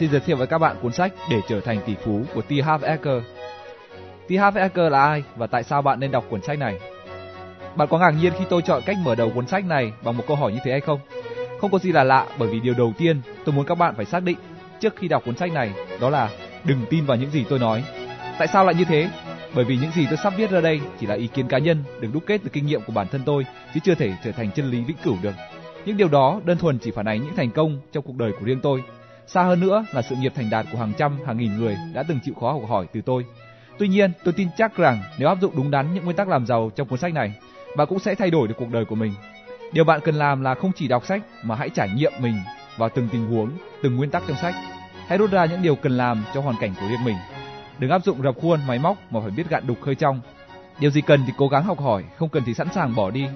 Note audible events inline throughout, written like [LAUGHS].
xin giới thiệu với các bạn cuốn sách Để trở thành tỷ phú của T. Harv Eker. T. Harv Eker là ai và tại sao bạn nên đọc cuốn sách này? Bạn có ngạc nhiên khi tôi chọn cách mở đầu cuốn sách này bằng một câu hỏi như thế hay không? Không có gì là lạ, bởi vì điều đầu tiên tôi muốn các bạn phải xác định trước khi đọc cuốn sách này, đó là đừng tin vào những gì tôi nói. Tại sao lại như thế? Bởi vì những gì tôi sắp viết ra đây chỉ là ý kiến cá nhân được đúc kết từ kinh nghiệm của bản thân tôi, chứ chưa thể trở thành chân lý vĩnh cửu được. Những điều đó đơn thuần chỉ phản ánh những thành công trong cuộc đời của riêng tôi. Xa hơn nữa là sự nghiệp thành đạt của hàng trăm, hàng nghìn người đã từng chịu khó học hỏi từ tôi. Tuy nhiên, tôi tin chắc rằng nếu áp dụng đúng đắn những nguyên tắc làm giàu trong cuốn sách này, bạn cũng sẽ thay đổi được cuộc đời của mình. Điều bạn cần làm là không chỉ đọc sách mà hãy trải nghiệm mình vào từng tình huống, từng nguyên tắc trong sách. Hãy rút ra những điều cần làm cho hoàn cảnh của riêng mình. Đừng áp dụng rập khuôn máy móc mà phải biết gạn đục khơi trong. Điều gì cần thì cố gắng học hỏi, không cần thì sẵn sàng bỏ đi.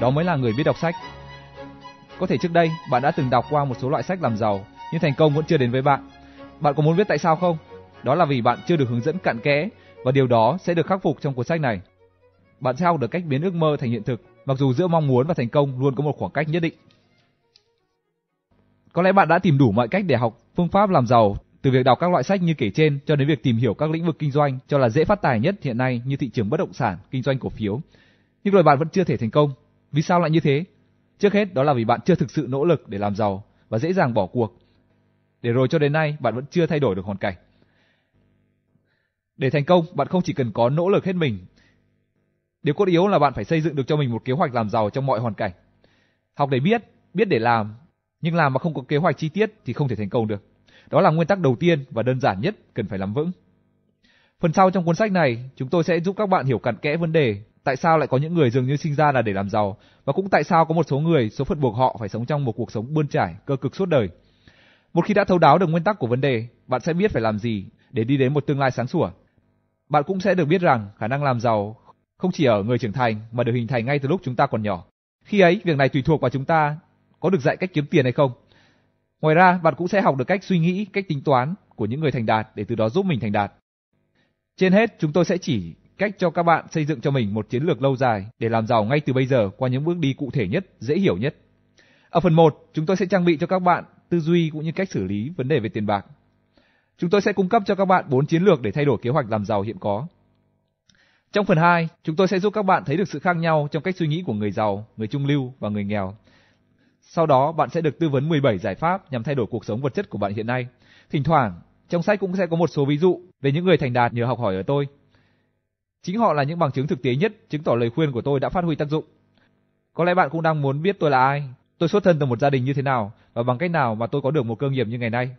Đó mới là người biết đọc sách. Có thể trước đây bạn đã từng đọc qua một số loại sách làm giàu, nhưng thành công vẫn chưa đến với bạn. Bạn có muốn biết tại sao không? Đó là vì bạn chưa được hướng dẫn cặn kẽ và điều đó sẽ được khắc phục trong cuốn sách này. Bạn sẽ học được cách biến ước mơ thành hiện thực, mặc dù giữa mong muốn và thành công luôn có một khoảng cách nhất định. Có lẽ bạn đã tìm đủ mọi cách để học phương pháp làm giàu, từ việc đọc các loại sách như kể trên cho đến việc tìm hiểu các lĩnh vực kinh doanh cho là dễ phát tài nhất hiện nay như thị trường bất động sản, kinh doanh cổ phiếu. Nhưng rồi bạn vẫn chưa thể thành công. Vì sao lại như thế? Trước hết đó là vì bạn chưa thực sự nỗ lực để làm giàu và dễ dàng bỏ cuộc. Để rồi cho đến nay bạn vẫn chưa thay đổi được hoàn cảnh. Để thành công, bạn không chỉ cần có nỗ lực hết mình. Điều cốt yếu là bạn phải xây dựng được cho mình một kế hoạch làm giàu trong mọi hoàn cảnh. Học để biết, biết để làm, nhưng làm mà không có kế hoạch chi tiết thì không thể thành công được. Đó là nguyên tắc đầu tiên và đơn giản nhất cần phải nắm vững. Phần sau trong cuốn sách này, chúng tôi sẽ giúp các bạn hiểu cặn kẽ vấn đề tại sao lại có những người dường như sinh ra là để làm giàu và cũng tại sao có một số người số phận buộc họ phải sống trong một cuộc sống bươn trải, cơ cực suốt đời. Một khi đã thấu đáo được nguyên tắc của vấn đề, bạn sẽ biết phải làm gì để đi đến một tương lai sáng sủa. Bạn cũng sẽ được biết rằng khả năng làm giàu không chỉ ở người trưởng thành mà được hình thành ngay từ lúc chúng ta còn nhỏ. Khi ấy, việc này tùy thuộc vào chúng ta có được dạy cách kiếm tiền hay không. Ngoài ra, bạn cũng sẽ học được cách suy nghĩ, cách tính toán của những người thành đạt để từ đó giúp mình thành đạt. Trên hết, chúng tôi sẽ chỉ cách cho các bạn xây dựng cho mình một chiến lược lâu dài để làm giàu ngay từ bây giờ qua những bước đi cụ thể nhất, dễ hiểu nhất. Ở phần 1, chúng tôi sẽ trang bị cho các bạn tư duy cũng như cách xử lý vấn đề về tiền bạc. Chúng tôi sẽ cung cấp cho các bạn 4 chiến lược để thay đổi kế hoạch làm giàu hiện có. Trong phần 2, chúng tôi sẽ giúp các bạn thấy được sự khác nhau trong cách suy nghĩ của người giàu, người trung lưu và người nghèo. Sau đó, bạn sẽ được tư vấn 17 giải pháp nhằm thay đổi cuộc sống vật chất của bạn hiện nay. Thỉnh thoảng, trong sách cũng sẽ có một số ví dụ về những người thành đạt nhờ học hỏi ở tôi. Chính họ là những bằng chứng thực tế nhất chứng tỏ lời khuyên của tôi đã phát huy tác dụng. Có lẽ bạn cũng đang muốn biết tôi là ai, tôi xuất thân từ một gia đình như thế nào và bằng cách nào mà tôi có được một cơ nghiệp như ngày nay.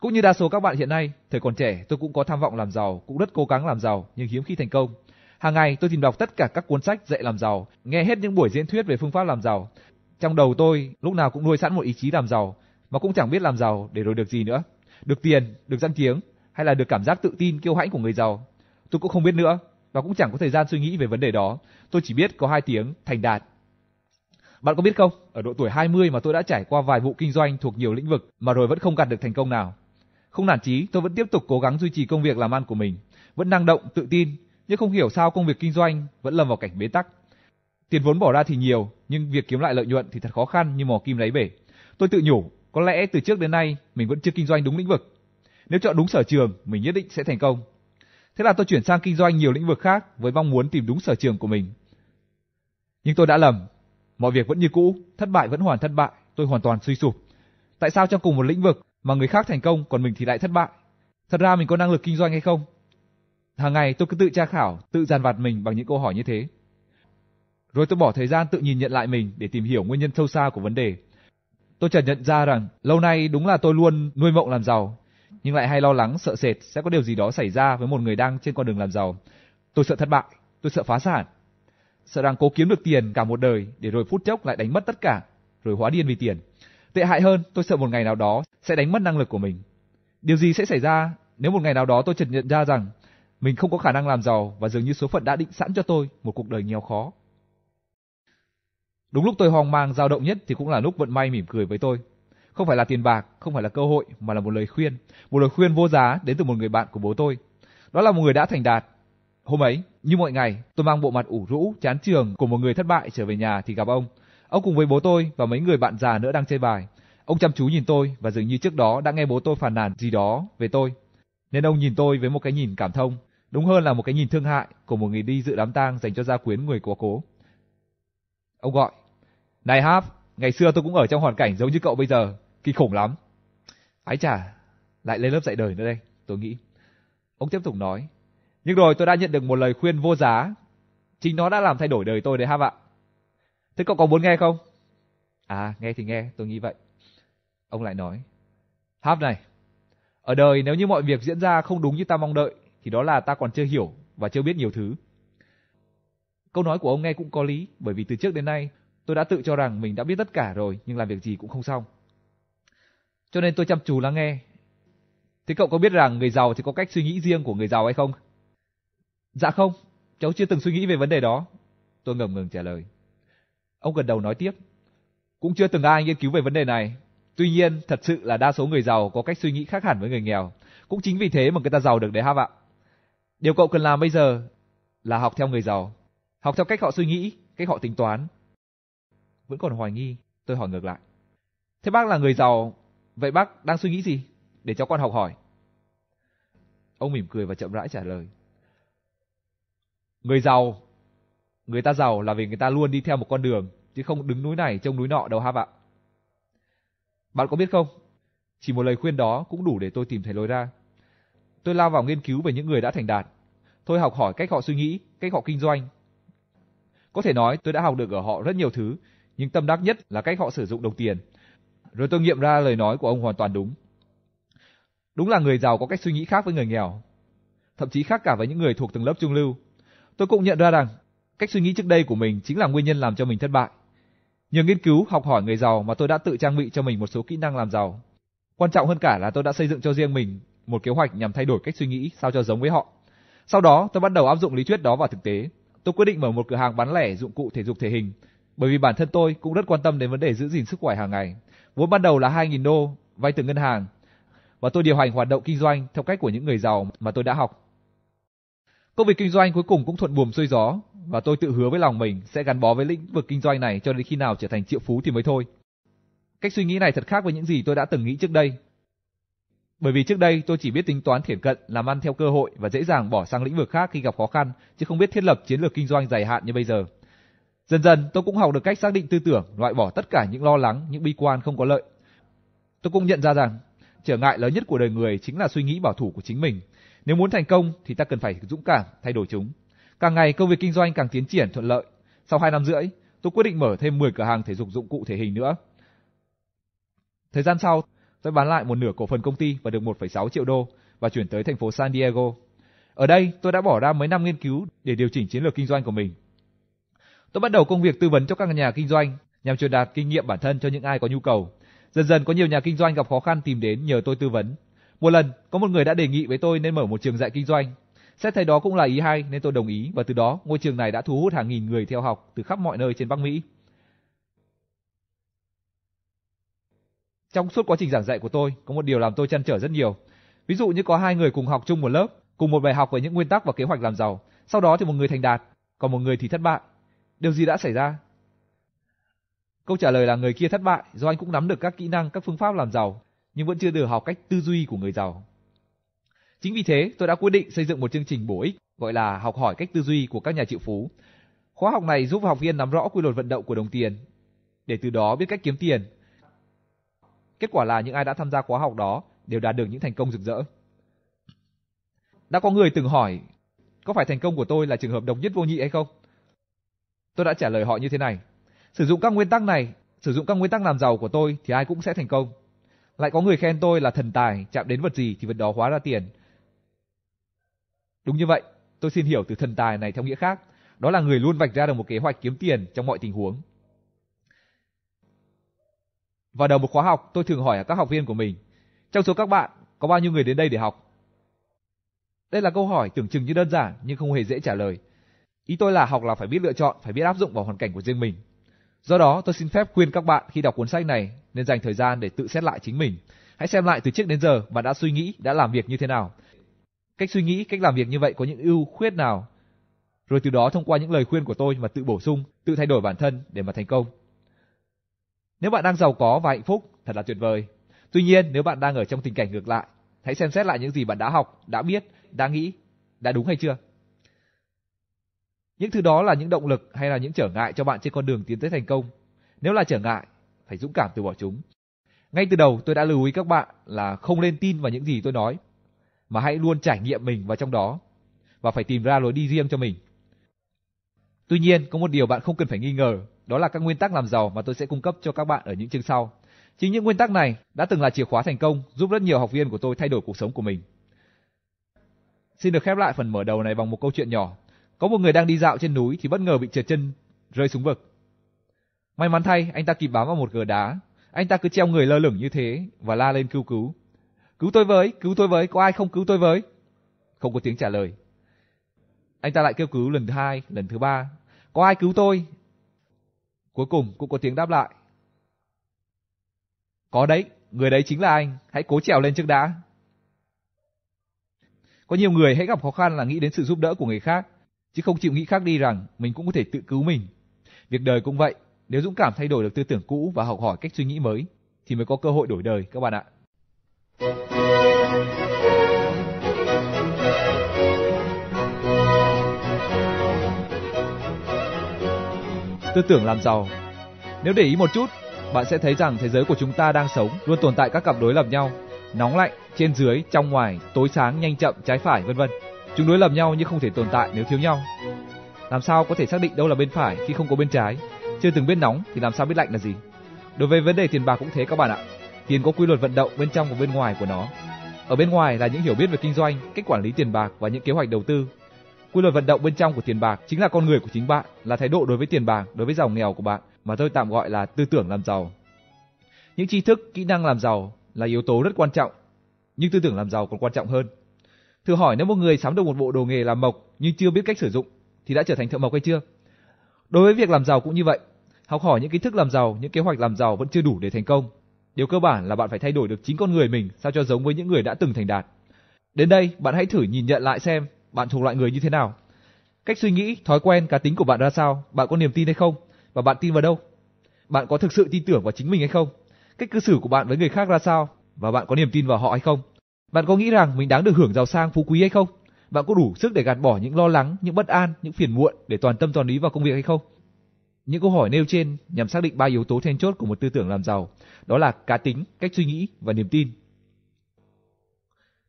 Cũng như đa số các bạn hiện nay, thời còn trẻ tôi cũng có tham vọng làm giàu, cũng rất cố gắng làm giàu nhưng hiếm khi thành công. Hàng ngày tôi tìm đọc tất cả các cuốn sách dạy làm giàu, nghe hết những buổi diễn thuyết về phương pháp làm giàu. Trong đầu tôi lúc nào cũng nuôi sẵn một ý chí làm giàu, mà cũng chẳng biết làm giàu để rồi được gì nữa. Được tiền, được danh tiếng hay là được cảm giác tự tin kiêu hãnh của người giàu. Tôi cũng không biết nữa và cũng chẳng có thời gian suy nghĩ về vấn đề đó. Tôi chỉ biết có hai tiếng thành đạt. Bạn có biết không, ở độ tuổi 20 mà tôi đã trải qua vài vụ kinh doanh thuộc nhiều lĩnh vực mà rồi vẫn không gặt được thành công nào. Không nản chí, tôi vẫn tiếp tục cố gắng duy trì công việc làm ăn của mình, vẫn năng động, tự tin, nhưng không hiểu sao công việc kinh doanh vẫn lâm vào cảnh bế tắc. Tiền vốn bỏ ra thì nhiều, nhưng việc kiếm lại lợi nhuận thì thật khó khăn như mò kim lấy bể. Tôi tự nhủ, có lẽ từ trước đến nay mình vẫn chưa kinh doanh đúng lĩnh vực. Nếu chọn đúng sở trường, mình nhất định sẽ thành công. Thế là tôi chuyển sang kinh doanh nhiều lĩnh vực khác với mong muốn tìm đúng sở trường của mình. Nhưng tôi đã lầm. Mọi việc vẫn như cũ, thất bại vẫn hoàn thất bại, tôi hoàn toàn suy sụp. Tại sao trong cùng một lĩnh vực mà người khác thành công còn mình thì lại thất bại? Thật ra mình có năng lực kinh doanh hay không? Hàng ngày tôi cứ tự tra khảo, tự dàn vặt mình bằng những câu hỏi như thế. Rồi tôi bỏ thời gian tự nhìn nhận lại mình để tìm hiểu nguyên nhân sâu xa của vấn đề. Tôi chợt nhận ra rằng lâu nay đúng là tôi luôn nuôi mộng làm giàu, nhưng lại hay lo lắng sợ sệt sẽ có điều gì đó xảy ra với một người đang trên con đường làm giàu. Tôi sợ thất bại, tôi sợ phá sản, sợ rằng cố kiếm được tiền cả một đời để rồi phút chốc lại đánh mất tất cả, rồi hóa điên vì tiền. Tệ hại hơn, tôi sợ một ngày nào đó sẽ đánh mất năng lực của mình. Điều gì sẽ xảy ra nếu một ngày nào đó tôi chợt nhận ra rằng mình không có khả năng làm giàu và dường như số phận đã định sẵn cho tôi một cuộc đời nghèo khó. Đúng lúc tôi hoang mang dao động nhất thì cũng là lúc vận may mỉm cười với tôi. Không phải là tiền bạc, không phải là cơ hội mà là một lời khuyên, một lời khuyên vô giá đến từ một người bạn của bố tôi. Đó là một người đã thành đạt. Hôm ấy, như mọi ngày, tôi mang bộ mặt ủ rũ, chán trường của một người thất bại trở về nhà thì gặp ông. Ông cùng với bố tôi và mấy người bạn già nữa đang chơi bài. Ông chăm chú nhìn tôi và dường như trước đó đã nghe bố tôi phàn nàn gì đó về tôi. Nên ông nhìn tôi với một cái nhìn cảm thông, đúng hơn là một cái nhìn thương hại của một người đi dự đám tang dành cho gia quyến người quá cố. Ông gọi, này Hap, ngày xưa tôi cũng ở trong hoàn cảnh giống như cậu bây giờ, kinh khủng lắm. Ái chà, lại lên lớp dạy đời nữa đây, tôi nghĩ. Ông tiếp tục nói, nhưng rồi tôi đã nhận được một lời khuyên vô giá, chính nó đã làm thay đổi đời tôi đấy Hap ạ. Thế cậu có muốn nghe không? À, nghe thì nghe, tôi nghĩ vậy. Ông lại nói, Hap này, ở đời nếu như mọi việc diễn ra không đúng như ta mong đợi, thì đó là ta còn chưa hiểu và chưa biết nhiều thứ. Câu nói của ông nghe cũng có lý, bởi vì từ trước đến nay tôi đã tự cho rằng mình đã biết tất cả rồi, nhưng làm việc gì cũng không xong. Cho nên tôi chăm chú lắng nghe. Thế cậu có biết rằng người giàu thì có cách suy nghĩ riêng của người giàu hay không? Dạ không, cháu chưa từng suy nghĩ về vấn đề đó. Tôi ngầm ngừng trả lời. Ông gật đầu nói tiếp. Cũng chưa từng ai nghiên cứu về vấn đề này. Tuy nhiên, thật sự là đa số người giàu có cách suy nghĩ khác hẳn với người nghèo. Cũng chính vì thế mà người ta giàu được đấy ha ạ. Điều cậu cần làm bây giờ là học theo người giàu. Học theo cách họ suy nghĩ, cách họ tính toán. Vẫn còn hoài nghi, tôi hỏi ngược lại. Thế bác là người giàu, vậy bác đang suy nghĩ gì? Để cháu con học hỏi. Ông mỉm cười và chậm rãi trả lời. Người giàu, người ta giàu là vì người ta luôn đi theo một con đường, chứ không đứng núi này trông núi nọ đâu ha bạn. Bạn có biết không, chỉ một lời khuyên đó cũng đủ để tôi tìm thấy lối ra. Tôi lao vào nghiên cứu về những người đã thành đạt. Tôi học hỏi cách họ suy nghĩ, cách họ kinh doanh. Có thể nói tôi đã học được ở họ rất nhiều thứ, nhưng tâm đắc nhất là cách họ sử dụng đồng tiền. Rồi tôi nghiệm ra lời nói của ông hoàn toàn đúng. Đúng là người giàu có cách suy nghĩ khác với người nghèo, thậm chí khác cả với những người thuộc tầng lớp trung lưu. Tôi cũng nhận ra rằng cách suy nghĩ trước đây của mình chính là nguyên nhân làm cho mình thất bại. Nhờ nghiên cứu, học hỏi người giàu mà tôi đã tự trang bị cho mình một số kỹ năng làm giàu. Quan trọng hơn cả là tôi đã xây dựng cho riêng mình một kế hoạch nhằm thay đổi cách suy nghĩ sao cho giống với họ. Sau đó, tôi bắt đầu áp dụng lý thuyết đó vào thực tế. Tôi quyết định mở một cửa hàng bán lẻ dụng cụ thể dục thể hình, bởi vì bản thân tôi cũng rất quan tâm đến vấn đề giữ gìn sức khỏe hàng ngày. Vốn ban đầu là 2.000 đô, vay từ ngân hàng, và tôi điều hành hoạt động kinh doanh theo cách của những người giàu mà tôi đã học. Công việc kinh doanh cuối cùng cũng thuận buồm xuôi gió, và tôi tự hứa với lòng mình sẽ gắn bó với lĩnh vực kinh doanh này cho đến khi nào trở thành triệu phú thì mới thôi. Cách suy nghĩ này thật khác với những gì tôi đã từng nghĩ trước đây. Bởi vì trước đây tôi chỉ biết tính toán thiển cận, làm ăn theo cơ hội và dễ dàng bỏ sang lĩnh vực khác khi gặp khó khăn, chứ không biết thiết lập chiến lược kinh doanh dài hạn như bây giờ. Dần dần tôi cũng học được cách xác định tư tưởng, loại bỏ tất cả những lo lắng, những bi quan không có lợi. Tôi cũng nhận ra rằng trở ngại lớn nhất của đời người chính là suy nghĩ bảo thủ của chính mình. Nếu muốn thành công thì ta cần phải dũng cảm thay đổi chúng. Càng ngày công việc kinh doanh càng tiến triển thuận lợi. Sau 2 năm rưỡi, tôi quyết định mở thêm 10 cửa hàng thể dục dụng cụ thể hình nữa. Thời gian sau, tôi bán lại một nửa cổ phần công ty và được 1,6 triệu đô và chuyển tới thành phố San Diego. Ở đây, tôi đã bỏ ra mấy năm nghiên cứu để điều chỉnh chiến lược kinh doanh của mình. Tôi bắt đầu công việc tư vấn cho các nhà kinh doanh nhằm truyền đạt kinh nghiệm bản thân cho những ai có nhu cầu. Dần dần có nhiều nhà kinh doanh gặp khó khăn tìm đến nhờ tôi tư vấn. Một lần, có một người đã đề nghị với tôi nên mở một trường dạy kinh doanh. Xét thấy đó cũng là ý hay nên tôi đồng ý và từ đó ngôi trường này đã thu hút hàng nghìn người theo học từ khắp mọi nơi trên Bắc Mỹ. Trong suốt quá trình giảng dạy của tôi, có một điều làm tôi chăn trở rất nhiều. Ví dụ như có hai người cùng học chung một lớp, cùng một bài học về những nguyên tắc và kế hoạch làm giàu. Sau đó thì một người thành đạt, còn một người thì thất bại. Điều gì đã xảy ra? Câu trả lời là người kia thất bại do anh cũng nắm được các kỹ năng, các phương pháp làm giàu, nhưng vẫn chưa được học cách tư duy của người giàu. Chính vì thế, tôi đã quyết định xây dựng một chương trình bổ ích gọi là học hỏi cách tư duy của các nhà triệu phú. Khóa học này giúp học viên nắm rõ quy luật vận động của đồng tiền, để từ đó biết cách kiếm tiền. Kết quả là những ai đã tham gia khóa học đó đều đạt được những thành công rực rỡ. Đã có người từng hỏi, có phải thành công của tôi là trường hợp độc nhất vô nhị hay không? Tôi đã trả lời họ như thế này. Sử dụng các nguyên tắc này, sử dụng các nguyên tắc làm giàu của tôi thì ai cũng sẽ thành công. Lại có người khen tôi là thần tài, chạm đến vật gì thì vật đó hóa ra tiền. Đúng như vậy, tôi xin hiểu từ thần tài này theo nghĩa khác, đó là người luôn vạch ra được một kế hoạch kiếm tiền trong mọi tình huống. Vào đầu một khóa học, tôi thường hỏi các học viên của mình, trong số các bạn có bao nhiêu người đến đây để học? Đây là câu hỏi tưởng chừng như đơn giản nhưng không hề dễ trả lời. Ý tôi là học là phải biết lựa chọn, phải biết áp dụng vào hoàn cảnh của riêng mình. Do đó, tôi xin phép khuyên các bạn khi đọc cuốn sách này nên dành thời gian để tự xét lại chính mình. Hãy xem lại từ trước đến giờ bạn đã suy nghĩ, đã làm việc như thế nào. Cách suy nghĩ, cách làm việc như vậy có những ưu khuyết nào? Rồi từ đó thông qua những lời khuyên của tôi mà tự bổ sung, tự thay đổi bản thân để mà thành công. Nếu bạn đang giàu có và hạnh phúc, thật là tuyệt vời. Tuy nhiên, nếu bạn đang ở trong tình cảnh ngược lại, hãy xem xét lại những gì bạn đã học, đã biết, đã nghĩ, đã đúng hay chưa. Những thứ đó là những động lực hay là những trở ngại cho bạn trên con đường tiến tới thành công. Nếu là trở ngại, phải dũng cảm từ bỏ chúng. Ngay từ đầu tôi đã lưu ý các bạn là không nên tin vào những gì tôi nói, mà hãy luôn trải nghiệm mình vào trong đó và phải tìm ra lối đi riêng cho mình. Tuy nhiên, có một điều bạn không cần phải nghi ngờ, đó là các nguyên tắc làm giàu mà tôi sẽ cung cấp cho các bạn ở những chương sau. Chính những nguyên tắc này đã từng là chìa khóa thành công, giúp rất nhiều học viên của tôi thay đổi cuộc sống của mình. Xin được khép lại phần mở đầu này bằng một câu chuyện nhỏ. Có một người đang đi dạo trên núi thì bất ngờ bị trượt chân rơi xuống vực. May mắn thay, anh ta kịp bám vào một gờ đá. Anh ta cứ treo người lơ lửng như thế và la lên cứu cứu. Cứu tôi với, cứu tôi với, có ai không cứu tôi với? Không có tiếng trả lời. Anh ta lại kêu cứu lần thứ hai, lần thứ ba. Có ai cứu tôi? Cuối cùng cũng có tiếng đáp lại. Có đấy, người đấy chính là anh, hãy cố trèo lên trước đã. Có nhiều người hãy gặp khó khăn là nghĩ đến sự giúp đỡ của người khác, chứ không chịu nghĩ khác đi rằng mình cũng có thể tự cứu mình. Việc đời cũng vậy, nếu dũng cảm thay đổi được tư tưởng cũ và học hỏi cách suy nghĩ mới, thì mới có cơ hội đổi đời các bạn ạ. Tư tưởng làm giàu Nếu để ý một chút, bạn sẽ thấy rằng thế giới của chúng ta đang sống luôn tồn tại các cặp đối lập nhau, nóng lạnh, trên dưới, trong ngoài, tối sáng, nhanh chậm, trái phải, vân vân. Chúng đối lập nhau nhưng không thể tồn tại nếu thiếu nhau. Làm sao có thể xác định đâu là bên phải khi không có bên trái? Chưa từng biết nóng thì làm sao biết lạnh là gì? Đối với vấn đề tiền bạc cũng thế các bạn ạ. Tiền có quy luật vận động bên trong và bên ngoài của nó. Ở bên ngoài là những hiểu biết về kinh doanh, cách quản lý tiền bạc và những kế hoạch đầu tư. Quy luật vận động bên trong của tiền bạc chính là con người của chính bạn, là thái độ đối với tiền bạc, đối với giàu nghèo của bạn mà tôi tạm gọi là tư tưởng làm giàu. Những tri thức, kỹ năng làm giàu là yếu tố rất quan trọng, nhưng tư tưởng làm giàu còn quan trọng hơn. Thử hỏi nếu một người sắm được một bộ đồ nghề làm mộc nhưng chưa biết cách sử dụng thì đã trở thành thợ mộc hay chưa? Đối với việc làm giàu cũng như vậy, học hỏi những kiến thức làm giàu, những kế hoạch làm giàu vẫn chưa đủ để thành công. Điều cơ bản là bạn phải thay đổi được chính con người mình sao cho giống với những người đã từng thành đạt. Đến đây, bạn hãy thử nhìn nhận lại xem bạn thuộc loại người như thế nào. Cách suy nghĩ, thói quen, cá tính của bạn ra sao? Bạn có niềm tin hay không? Và bạn tin vào đâu? Bạn có thực sự tin tưởng vào chính mình hay không? Cách cư xử của bạn với người khác ra sao? Và bạn có niềm tin vào họ hay không? Bạn có nghĩ rằng mình đáng được hưởng giàu sang phú quý hay không? Bạn có đủ sức để gạt bỏ những lo lắng, những bất an, những phiền muộn để toàn tâm toàn ý vào công việc hay không? Những câu hỏi nêu trên nhằm xác định ba yếu tố then chốt của một tư tưởng làm giàu, đó là cá tính, cách suy nghĩ và niềm tin.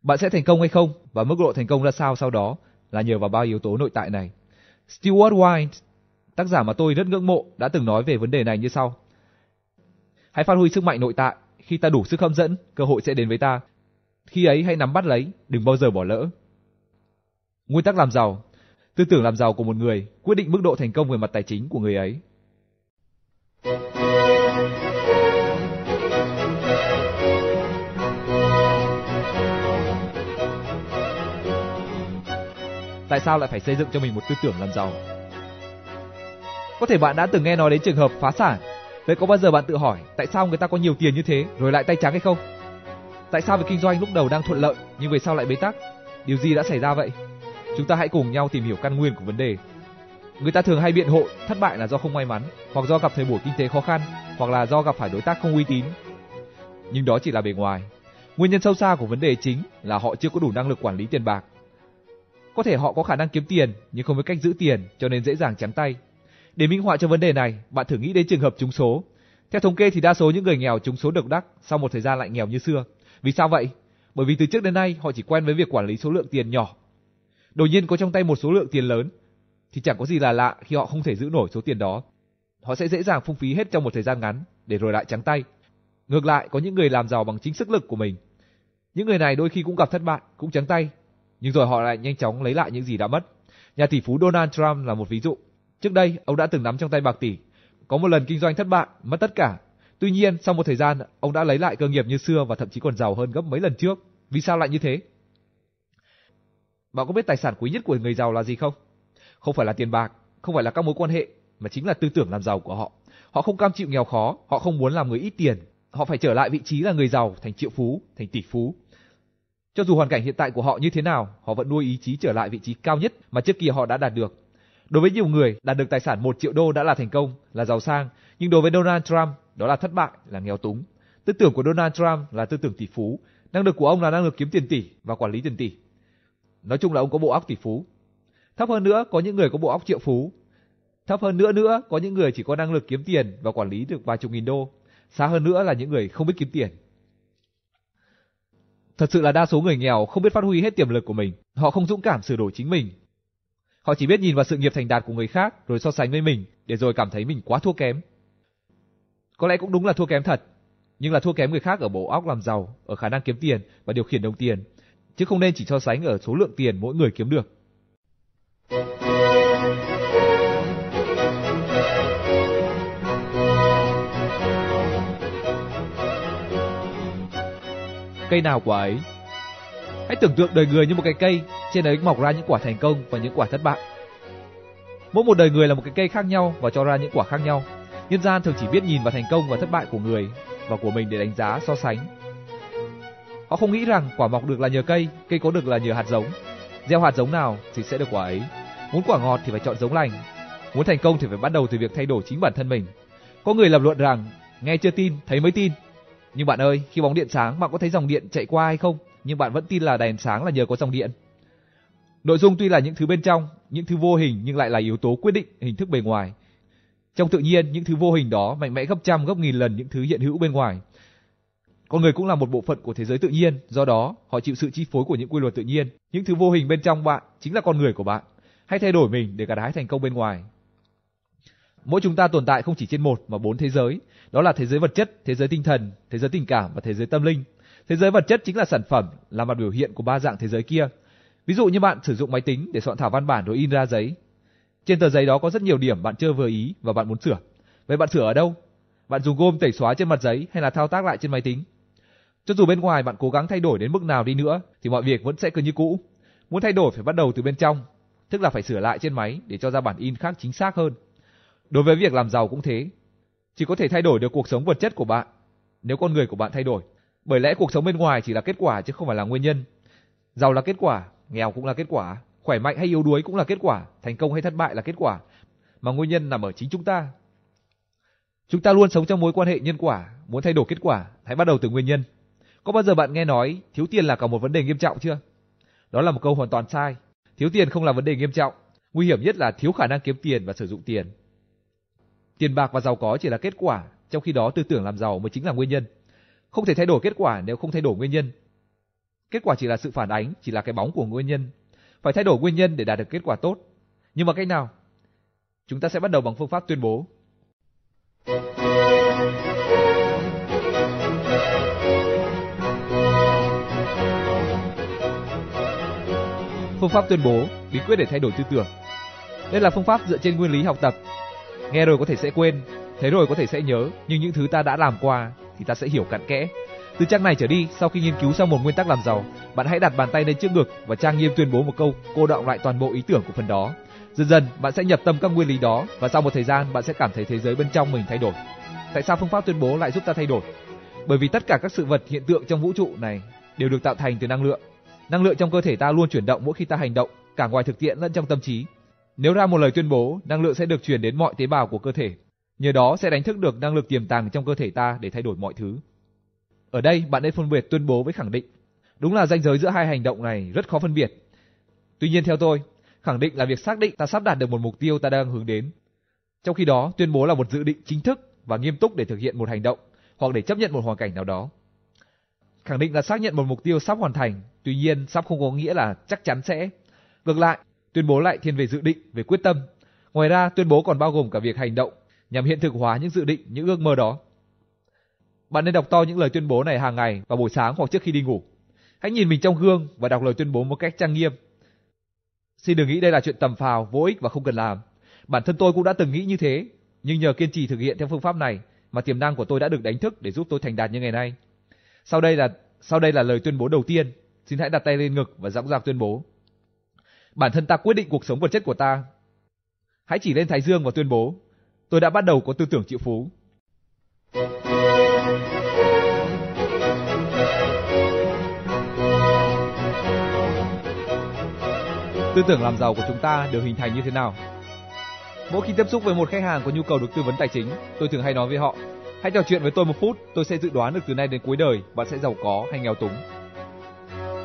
Bạn sẽ thành công hay không và mức độ thành công ra sao sau đó là nhờ vào ba yếu tố nội tại này. Stewart White, tác giả mà tôi rất ngưỡng mộ, đã từng nói về vấn đề này như sau. Hãy phát huy sức mạnh nội tại, khi ta đủ sức hấp dẫn, cơ hội sẽ đến với ta. Khi ấy hãy nắm bắt lấy, đừng bao giờ bỏ lỡ. Nguyên tắc làm giàu Tư tưởng làm giàu của một người quyết định mức độ thành công về mặt tài chính của người ấy. Tại sao lại phải xây dựng cho mình một tư tưởng làm giàu? Có thể bạn đã từng nghe nói đến trường hợp phá sản. Vậy có bao giờ bạn tự hỏi tại sao người ta có nhiều tiền như thế rồi lại tay trắng hay không? Tại sao việc kinh doanh lúc đầu đang thuận lợi nhưng về sau lại bế tắc? Điều gì đã xảy ra vậy? Chúng ta hãy cùng nhau tìm hiểu căn nguyên của vấn đề. Người ta thường hay biện hộ thất bại là do không may mắn, hoặc do gặp thời buổi kinh tế khó khăn, hoặc là do gặp phải đối tác không uy tín. Nhưng đó chỉ là bề ngoài. Nguyên nhân sâu xa của vấn đề chính là họ chưa có đủ năng lực quản lý tiền bạc. Có thể họ có khả năng kiếm tiền nhưng không biết cách giữ tiền cho nên dễ dàng trắng tay. Để minh họa cho vấn đề này, bạn thử nghĩ đến trường hợp trúng số. Theo thống kê thì đa số những người nghèo trúng số độc đắc sau một thời gian lại nghèo như xưa. Vì sao vậy? Bởi vì từ trước đến nay họ chỉ quen với việc quản lý số lượng tiền nhỏ đột nhiên có trong tay một số lượng tiền lớn thì chẳng có gì là lạ khi họ không thể giữ nổi số tiền đó. Họ sẽ dễ dàng phung phí hết trong một thời gian ngắn để rồi lại trắng tay. Ngược lại, có những người làm giàu bằng chính sức lực của mình. Những người này đôi khi cũng gặp thất bại, cũng trắng tay, nhưng rồi họ lại nhanh chóng lấy lại những gì đã mất. Nhà tỷ phú Donald Trump là một ví dụ. Trước đây, ông đã từng nắm trong tay bạc tỷ. Có một lần kinh doanh thất bại, mất tất cả. Tuy nhiên, sau một thời gian, ông đã lấy lại cơ nghiệp như xưa và thậm chí còn giàu hơn gấp mấy lần trước. Vì sao lại như thế? Bạn có biết tài sản quý nhất của người giàu là gì không? Không phải là tiền bạc, không phải là các mối quan hệ, mà chính là tư tưởng làm giàu của họ. Họ không cam chịu nghèo khó, họ không muốn làm người ít tiền, họ phải trở lại vị trí là người giàu, thành triệu phú, thành tỷ phú. Cho dù hoàn cảnh hiện tại của họ như thế nào, họ vẫn nuôi ý chí trở lại vị trí cao nhất mà trước kia họ đã đạt được. Đối với nhiều người, đạt được tài sản 1 triệu đô đã là thành công, là giàu sang, nhưng đối với Donald Trump, đó là thất bại, là nghèo túng. Tư tưởng của Donald Trump là tư tưởng tỷ phú, năng lực của ông là năng lực kiếm tiền tỷ và quản lý tiền tỷ. Nói chung là ông có bộ óc tỷ phú. Thấp hơn nữa có những người có bộ óc triệu phú. Thấp hơn nữa nữa có những người chỉ có năng lực kiếm tiền và quản lý được vài chục nghìn đô. Xa hơn nữa là những người không biết kiếm tiền. Thật sự là đa số người nghèo không biết phát huy hết tiềm lực của mình. Họ không dũng cảm sửa đổi chính mình. Họ chỉ biết nhìn vào sự nghiệp thành đạt của người khác rồi so sánh với mình để rồi cảm thấy mình quá thua kém. Có lẽ cũng đúng là thua kém thật, nhưng là thua kém người khác ở bộ óc làm giàu, ở khả năng kiếm tiền và điều khiển đồng tiền, chứ không nên chỉ so sánh ở số lượng tiền mỗi người kiếm được. Cây nào quả ấy Hãy tưởng tượng đời người như một cái cây, trên ấy mọc ra những quả thành công và những quả thất bại. Mỗi một đời người là một cái cây khác nhau và cho ra những quả khác nhau. Nhân gian thường chỉ biết nhìn vào thành công và thất bại của người và của mình để đánh giá so sánh. Họ không nghĩ rằng quả mọc được là nhờ cây, cây có được là nhờ hạt giống. Gieo hạt giống nào thì sẽ được quả ấy. Muốn quả ngọt thì phải chọn giống lành. Muốn thành công thì phải bắt đầu từ việc thay đổi chính bản thân mình. Có người lập luận rằng nghe chưa tin, thấy mới tin. Nhưng bạn ơi, khi bóng điện sáng bạn có thấy dòng điện chạy qua hay không? Nhưng bạn vẫn tin là đèn sáng là nhờ có dòng điện. Nội dung tuy là những thứ bên trong, những thứ vô hình nhưng lại là yếu tố quyết định hình thức bề ngoài. Trong tự nhiên, những thứ vô hình đó mạnh mẽ gấp trăm gấp nghìn lần những thứ hiện hữu bên ngoài. Con người cũng là một bộ phận của thế giới tự nhiên, do đó họ chịu sự chi phối của những quy luật tự nhiên. Những thứ vô hình bên trong bạn chính là con người của bạn. Hãy thay đổi mình để gặt hái thành công bên ngoài. Mỗi chúng ta tồn tại không chỉ trên một mà bốn thế giới, đó là thế giới vật chất, thế giới tinh thần, thế giới tình cảm và thế giới tâm linh. Thế giới vật chất chính là sản phẩm, là mặt biểu hiện của ba dạng thế giới kia. Ví dụ như bạn sử dụng máy tính để soạn thảo văn bản rồi in ra giấy. Trên tờ giấy đó có rất nhiều điểm bạn chưa vừa ý và bạn muốn sửa. Vậy bạn sửa ở đâu? Bạn dùng gôm tẩy xóa trên mặt giấy hay là thao tác lại trên máy tính? Cho dù bên ngoài bạn cố gắng thay đổi đến mức nào đi nữa thì mọi việc vẫn sẽ cứ như cũ. Muốn thay đổi phải bắt đầu từ bên trong, tức là phải sửa lại trên máy để cho ra bản in khác chính xác hơn. Đối với việc làm giàu cũng thế. Chỉ có thể thay đổi được cuộc sống vật chất của bạn nếu con người của bạn thay đổi. Bởi lẽ cuộc sống bên ngoài chỉ là kết quả chứ không phải là nguyên nhân. Giàu là kết quả, nghèo cũng là kết quả, khỏe mạnh hay yếu đuối cũng là kết quả, thành công hay thất bại là kết quả, mà nguyên nhân nằm ở chính chúng ta. Chúng ta luôn sống trong mối quan hệ nhân quả, muốn thay đổi kết quả, hãy bắt đầu từ nguyên nhân. Có bao giờ bạn nghe nói thiếu tiền là cả một vấn đề nghiêm trọng chưa? Đó là một câu hoàn toàn sai. Thiếu tiền không là vấn đề nghiêm trọng, nguy hiểm nhất là thiếu khả năng kiếm tiền và sử dụng tiền. Tiền bạc và giàu có chỉ là kết quả, trong khi đó tư tưởng làm giàu mới chính là nguyên nhân. Không thể thay đổi kết quả nếu không thay đổi nguyên nhân. Kết quả chỉ là sự phản ánh, chỉ là cái bóng của nguyên nhân. Phải thay đổi nguyên nhân để đạt được kết quả tốt. Nhưng mà cách nào? Chúng ta sẽ bắt đầu bằng phương pháp tuyên bố. Phương pháp tuyên bố, bí quyết để thay đổi tư tưởng. Đây là phương pháp dựa trên nguyên lý học tập. Nghe rồi có thể sẽ quên, thấy rồi có thể sẽ nhớ, nhưng những thứ ta đã làm qua thì ta sẽ hiểu cặn kẽ. Từ trang này trở đi, sau khi nghiên cứu xong một nguyên tắc làm giàu, bạn hãy đặt bàn tay lên trước ngực và trang nghiêm tuyên bố một câu, cô đọng lại toàn bộ ý tưởng của phần đó. Dần dần, bạn sẽ nhập tâm các nguyên lý đó và sau một thời gian bạn sẽ cảm thấy thế giới bên trong mình thay đổi. Tại sao phương pháp tuyên bố lại giúp ta thay đổi? Bởi vì tất cả các sự vật hiện tượng trong vũ trụ này đều được tạo thành từ năng lượng. Năng lượng trong cơ thể ta luôn chuyển động mỗi khi ta hành động, cả ngoài thực tiễn lẫn trong tâm trí. Nếu ra một lời tuyên bố, năng lượng sẽ được truyền đến mọi tế bào của cơ thể. Nhờ đó sẽ đánh thức được năng lực tiềm tàng trong cơ thể ta để thay đổi mọi thứ. Ở đây bạn nên phân biệt tuyên bố với khẳng định. Đúng là ranh giới giữa hai hành động này rất khó phân biệt. Tuy nhiên theo tôi, khẳng định là việc xác định ta sắp đạt được một mục tiêu ta đang hướng đến. Trong khi đó, tuyên bố là một dự định chính thức và nghiêm túc để thực hiện một hành động hoặc để chấp nhận một hoàn cảnh nào đó. Khẳng định là xác nhận một mục tiêu sắp hoàn thành, tuy nhiên sắp không có nghĩa là chắc chắn sẽ. Ngược lại, tuyên bố lại thiên về dự định, về quyết tâm. Ngoài ra, tuyên bố còn bao gồm cả việc hành động nhằm hiện thực hóa những dự định, những ước mơ đó. Bạn nên đọc to những lời tuyên bố này hàng ngày vào buổi sáng hoặc trước khi đi ngủ. Hãy nhìn mình trong gương và đọc lời tuyên bố một cách trang nghiêm. Xin đừng nghĩ đây là chuyện tầm phào, vô ích và không cần làm. Bản thân tôi cũng đã từng nghĩ như thế, nhưng nhờ kiên trì thực hiện theo phương pháp này mà tiềm năng của tôi đã được đánh thức để giúp tôi thành đạt như ngày nay. Sau đây là sau đây là lời tuyên bố đầu tiên. Xin hãy đặt tay lên ngực và dõng dạc tuyên bố. Bản thân ta quyết định cuộc sống vật chất của ta. Hãy chỉ lên thái dương và tuyên bố. Tôi đã bắt đầu có tư tưởng triệu phú. Tư tưởng làm giàu của chúng ta được hình thành như thế nào? Mỗi khi tiếp xúc với một khách hàng có nhu cầu được tư vấn tài chính, tôi thường hay nói với họ, hãy trò chuyện với tôi một phút, tôi sẽ dự đoán được từ nay đến cuối đời bạn sẽ giàu có hay nghèo túng.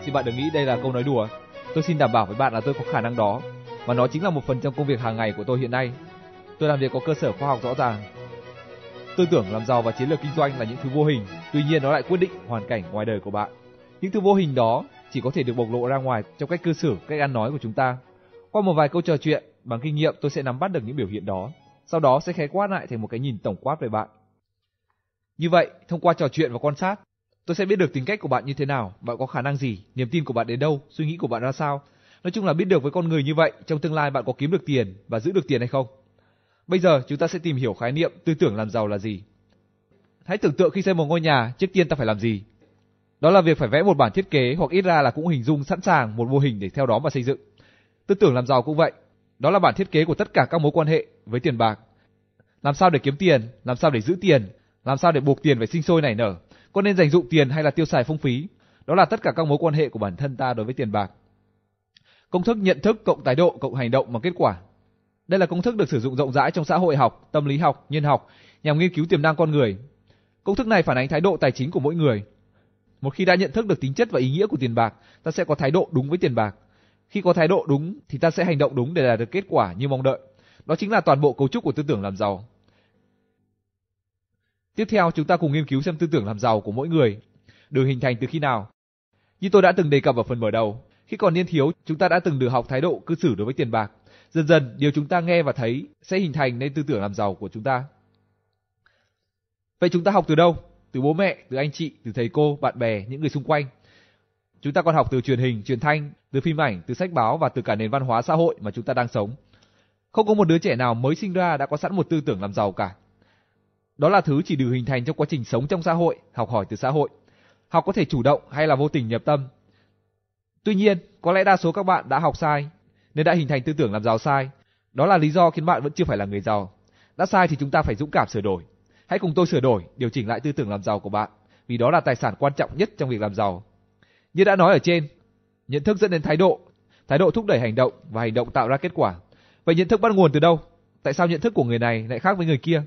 Xin bạn đừng nghĩ đây là câu nói đùa. Tôi xin đảm bảo với bạn là tôi có khả năng đó, và nó chính là một phần trong công việc hàng ngày của tôi hiện nay. Tôi làm việc có cơ sở khoa học rõ ràng. Tư tưởng làm giàu và chiến lược kinh doanh là những thứ vô hình, tuy nhiên nó lại quyết định hoàn cảnh ngoài đời của bạn. Những thứ vô hình đó chỉ có thể được bộc lộ ra ngoài trong cách cư xử, cách ăn nói của chúng ta. Qua một vài câu trò chuyện, bằng kinh nghiệm tôi sẽ nắm bắt được những biểu hiện đó, sau đó sẽ khái quát lại thành một cái nhìn tổng quát về bạn. Như vậy, thông qua trò chuyện và quan sát, tôi sẽ biết được tính cách của bạn như thế nào, bạn có khả năng gì, niềm tin của bạn đến đâu, suy nghĩ của bạn ra sao. Nói chung là biết được với con người như vậy, trong tương lai bạn có kiếm được tiền và giữ được tiền hay không. Bây giờ chúng ta sẽ tìm hiểu khái niệm tư tưởng làm giàu là gì. Hãy tưởng tượng khi xây một ngôi nhà, trước tiên ta phải làm gì? Đó là việc phải vẽ một bản thiết kế hoặc ít ra là cũng hình dung sẵn sàng một mô hình để theo đó mà xây dựng. Tư tưởng làm giàu cũng vậy, đó là bản thiết kế của tất cả các mối quan hệ với tiền bạc. Làm sao để kiếm tiền, làm sao để giữ tiền, làm sao để buộc tiền phải sinh sôi nảy nở, có nên dành dụng tiền hay là tiêu xài phung phí. Đó là tất cả các mối quan hệ của bản thân ta đối với tiền bạc. Công thức nhận thức cộng thái độ cộng hành động mà kết quả. Đây là công thức được sử dụng rộng rãi trong xã hội học, tâm lý học, nhân học nhằm nghiên cứu tiềm năng con người. Công thức này phản ánh thái độ tài chính của mỗi người. Một khi đã nhận thức được tính chất và ý nghĩa của tiền bạc, ta sẽ có thái độ đúng với tiền bạc. Khi có thái độ đúng thì ta sẽ hành động đúng để đạt được kết quả như mong đợi. Đó chính là toàn bộ cấu trúc của tư tưởng làm giàu. Tiếp theo chúng ta cùng nghiên cứu xem tư tưởng làm giàu của mỗi người được hình thành từ khi nào. Như tôi đã từng đề cập ở phần mở đầu, khi còn niên thiếu, chúng ta đã từng được học thái độ cư xử đối với tiền bạc. Dần dần, điều chúng ta nghe và thấy sẽ hình thành nên tư tưởng làm giàu của chúng ta. Vậy chúng ta học từ đâu? Từ bố mẹ, từ anh chị, từ thầy cô, bạn bè, những người xung quanh. Chúng ta còn học từ truyền hình, truyền thanh, từ phim ảnh, từ sách báo và từ cả nền văn hóa xã hội mà chúng ta đang sống. Không có một đứa trẻ nào mới sinh ra đã có sẵn một tư tưởng làm giàu cả. Đó là thứ chỉ được hình thành trong quá trình sống trong xã hội, học hỏi từ xã hội. Học có thể chủ động hay là vô tình nhập tâm. Tuy nhiên, có lẽ đa số các bạn đã học sai, nên đã hình thành tư tưởng làm giàu sai. Đó là lý do khiến bạn vẫn chưa phải là người giàu. Đã sai thì chúng ta phải dũng cảm sửa đổi. Hãy cùng tôi sửa đổi, điều chỉnh lại tư tưởng làm giàu của bạn, vì đó là tài sản quan trọng nhất trong việc làm giàu. Như đã nói ở trên, nhận thức dẫn đến thái độ, thái độ thúc đẩy hành động và hành động tạo ra kết quả. Vậy nhận thức bắt nguồn từ đâu? Tại sao nhận thức của người này lại khác với người kia?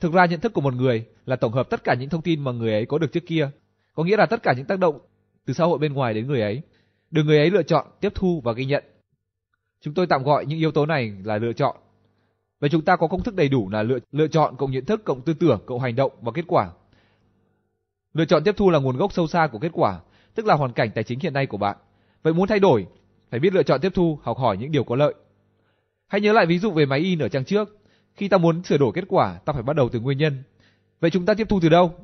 Thực ra nhận thức của một người là tổng hợp tất cả những thông tin mà người ấy có được trước kia, có nghĩa là tất cả những tác động từ xã hội bên ngoài đến người ấy, được người ấy lựa chọn, tiếp thu và ghi nhận. Chúng tôi tạm gọi những yếu tố này là lựa chọn. Vậy chúng ta có công thức đầy đủ là lựa lựa chọn cộng nhận thức cộng tư tưởng cộng hành động và kết quả. Lựa chọn tiếp thu là nguồn gốc sâu xa của kết quả, tức là hoàn cảnh tài chính hiện nay của bạn. Vậy muốn thay đổi, phải biết lựa chọn tiếp thu, học hỏi những điều có lợi. Hãy nhớ lại ví dụ về máy in ở trang trước. Khi ta muốn sửa đổi kết quả, ta phải bắt đầu từ nguyên nhân. Vậy chúng ta tiếp thu từ đâu?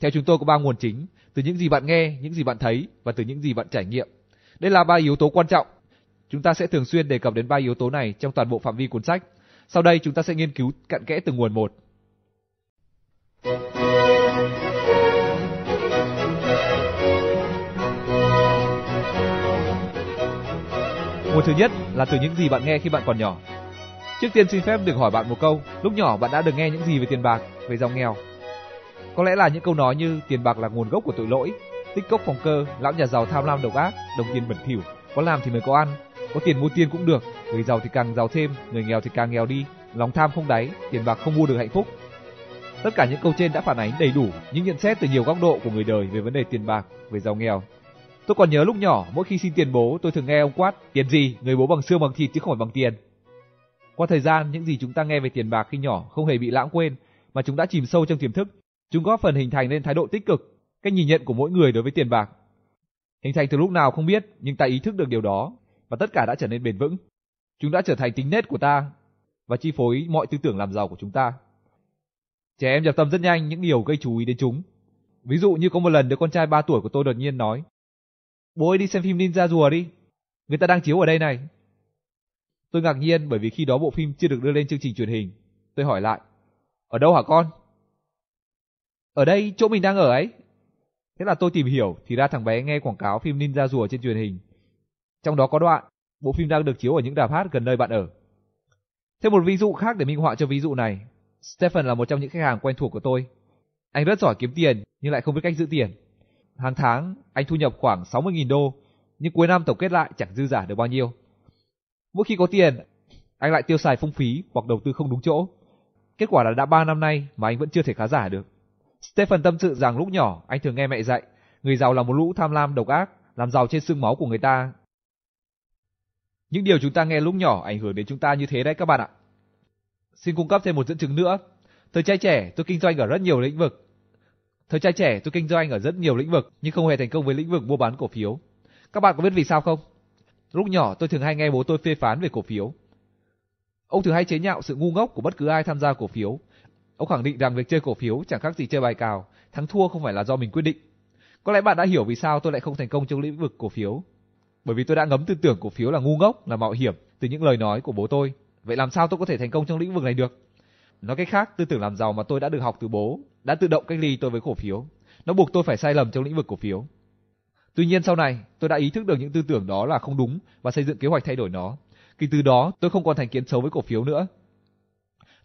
Theo chúng tôi có ba nguồn chính, từ những gì bạn nghe, những gì bạn thấy và từ những gì bạn trải nghiệm. Đây là ba yếu tố quan trọng. Chúng ta sẽ thường xuyên đề cập đến ba yếu tố này trong toàn bộ phạm vi cuốn sách. Sau đây chúng ta sẽ nghiên cứu cặn kẽ từng nguồn một. Nguồn thứ nhất là từ những gì bạn nghe khi bạn còn nhỏ. Trước tiên xin phép được hỏi bạn một câu, lúc nhỏ bạn đã được nghe những gì về tiền bạc, về giàu nghèo? Có lẽ là những câu nói như tiền bạc là nguồn gốc của tội lỗi, tích cốc phòng cơ, lão nhà giàu tham lam độc ác, đồng tiền bẩn thỉu, có làm thì mới có ăn, có tiền mua tiền cũng được, người giàu thì càng giàu thêm, người nghèo thì càng nghèo đi, lòng tham không đáy, tiền bạc không mua được hạnh phúc. Tất cả những câu trên đã phản ánh đầy đủ những nhận xét từ nhiều góc độ của người đời về vấn đề tiền bạc, về giàu nghèo. Tôi còn nhớ lúc nhỏ, mỗi khi xin tiền bố, tôi thường nghe ông quát, tiền gì, người bố bằng xương bằng thịt chứ không phải bằng tiền. Qua thời gian, những gì chúng ta nghe về tiền bạc khi nhỏ không hề bị lãng quên, mà chúng đã chìm sâu trong tiềm thức. Chúng góp phần hình thành nên thái độ tích cực, cách nhìn nhận của mỗi người đối với tiền bạc. Hình thành từ lúc nào không biết, nhưng ta ý thức được điều đó, và tất cả đã trở nên bền vững. Chúng đã trở thành tính nết của ta, và chi phối mọi tư tưởng làm giàu của chúng ta. Trẻ em nhập tâm rất nhanh những điều gây chú ý đến chúng. Ví dụ như có một lần đứa con trai 3 tuổi của tôi đột nhiên nói Bố ơi đi xem phim Ninja rùa đi, người ta đang chiếu ở đây này. Tôi ngạc nhiên bởi vì khi đó bộ phim chưa được đưa lên chương trình truyền hình. Tôi hỏi lại, ở đâu hả con? Ở đây, chỗ mình đang ở ấy. Thế là tôi tìm hiểu thì ra thằng bé nghe quảng cáo phim Ninja rùa trên truyền hình. Trong đó có đoạn, bộ phim đang được chiếu ở những đạp hát gần nơi bạn ở. Thêm một ví dụ khác để minh họa cho ví dụ này. Stephen là một trong những khách hàng quen thuộc của tôi. Anh rất giỏi kiếm tiền nhưng lại không biết cách giữ tiền. Hàng tháng anh thu nhập khoảng 60.000 đô, nhưng cuối năm tổng kết lại chẳng dư giả được bao nhiêu. Mỗi khi có tiền, anh lại tiêu xài phung phí hoặc đầu tư không đúng chỗ. Kết quả là đã 3 năm nay mà anh vẫn chưa thể khá giả được. Stephen tâm sự rằng lúc nhỏ anh thường nghe mẹ dạy, người giàu là một lũ tham lam độc ác, làm giàu trên xương máu của người ta. Những điều chúng ta nghe lúc nhỏ ảnh hưởng đến chúng ta như thế đấy các bạn ạ. Xin cung cấp thêm một dẫn chứng nữa. Thời trai trẻ tôi kinh doanh ở rất nhiều lĩnh vực. Thời trai trẻ tôi kinh doanh ở rất nhiều lĩnh vực nhưng không hề thành công với lĩnh vực mua bán cổ phiếu. Các bạn có biết vì sao không? Lúc nhỏ tôi thường hay nghe bố tôi phê phán về cổ phiếu. Ông thường hay chế nhạo sự ngu ngốc của bất cứ ai tham gia cổ phiếu. Ông khẳng định rằng việc chơi cổ phiếu chẳng khác gì chơi bài cào, thắng thua không phải là do mình quyết định. Có lẽ bạn đã hiểu vì sao tôi lại không thành công trong lĩnh vực cổ phiếu. Bởi vì tôi đã ngấm tư tưởng cổ phiếu là ngu ngốc, là mạo hiểm từ những lời nói của bố tôi. Vậy làm sao tôi có thể thành công trong lĩnh vực này được? Nói cách khác, tư tưởng làm giàu mà tôi đã được học từ bố đã tự động cách ly tôi với cổ phiếu. Nó buộc tôi phải sai lầm trong lĩnh vực cổ phiếu. Tuy nhiên sau này, tôi đã ý thức được những tư tưởng đó là không đúng và xây dựng kế hoạch thay đổi nó. Kể từ đó, tôi không còn thành kiến xấu với cổ phiếu nữa.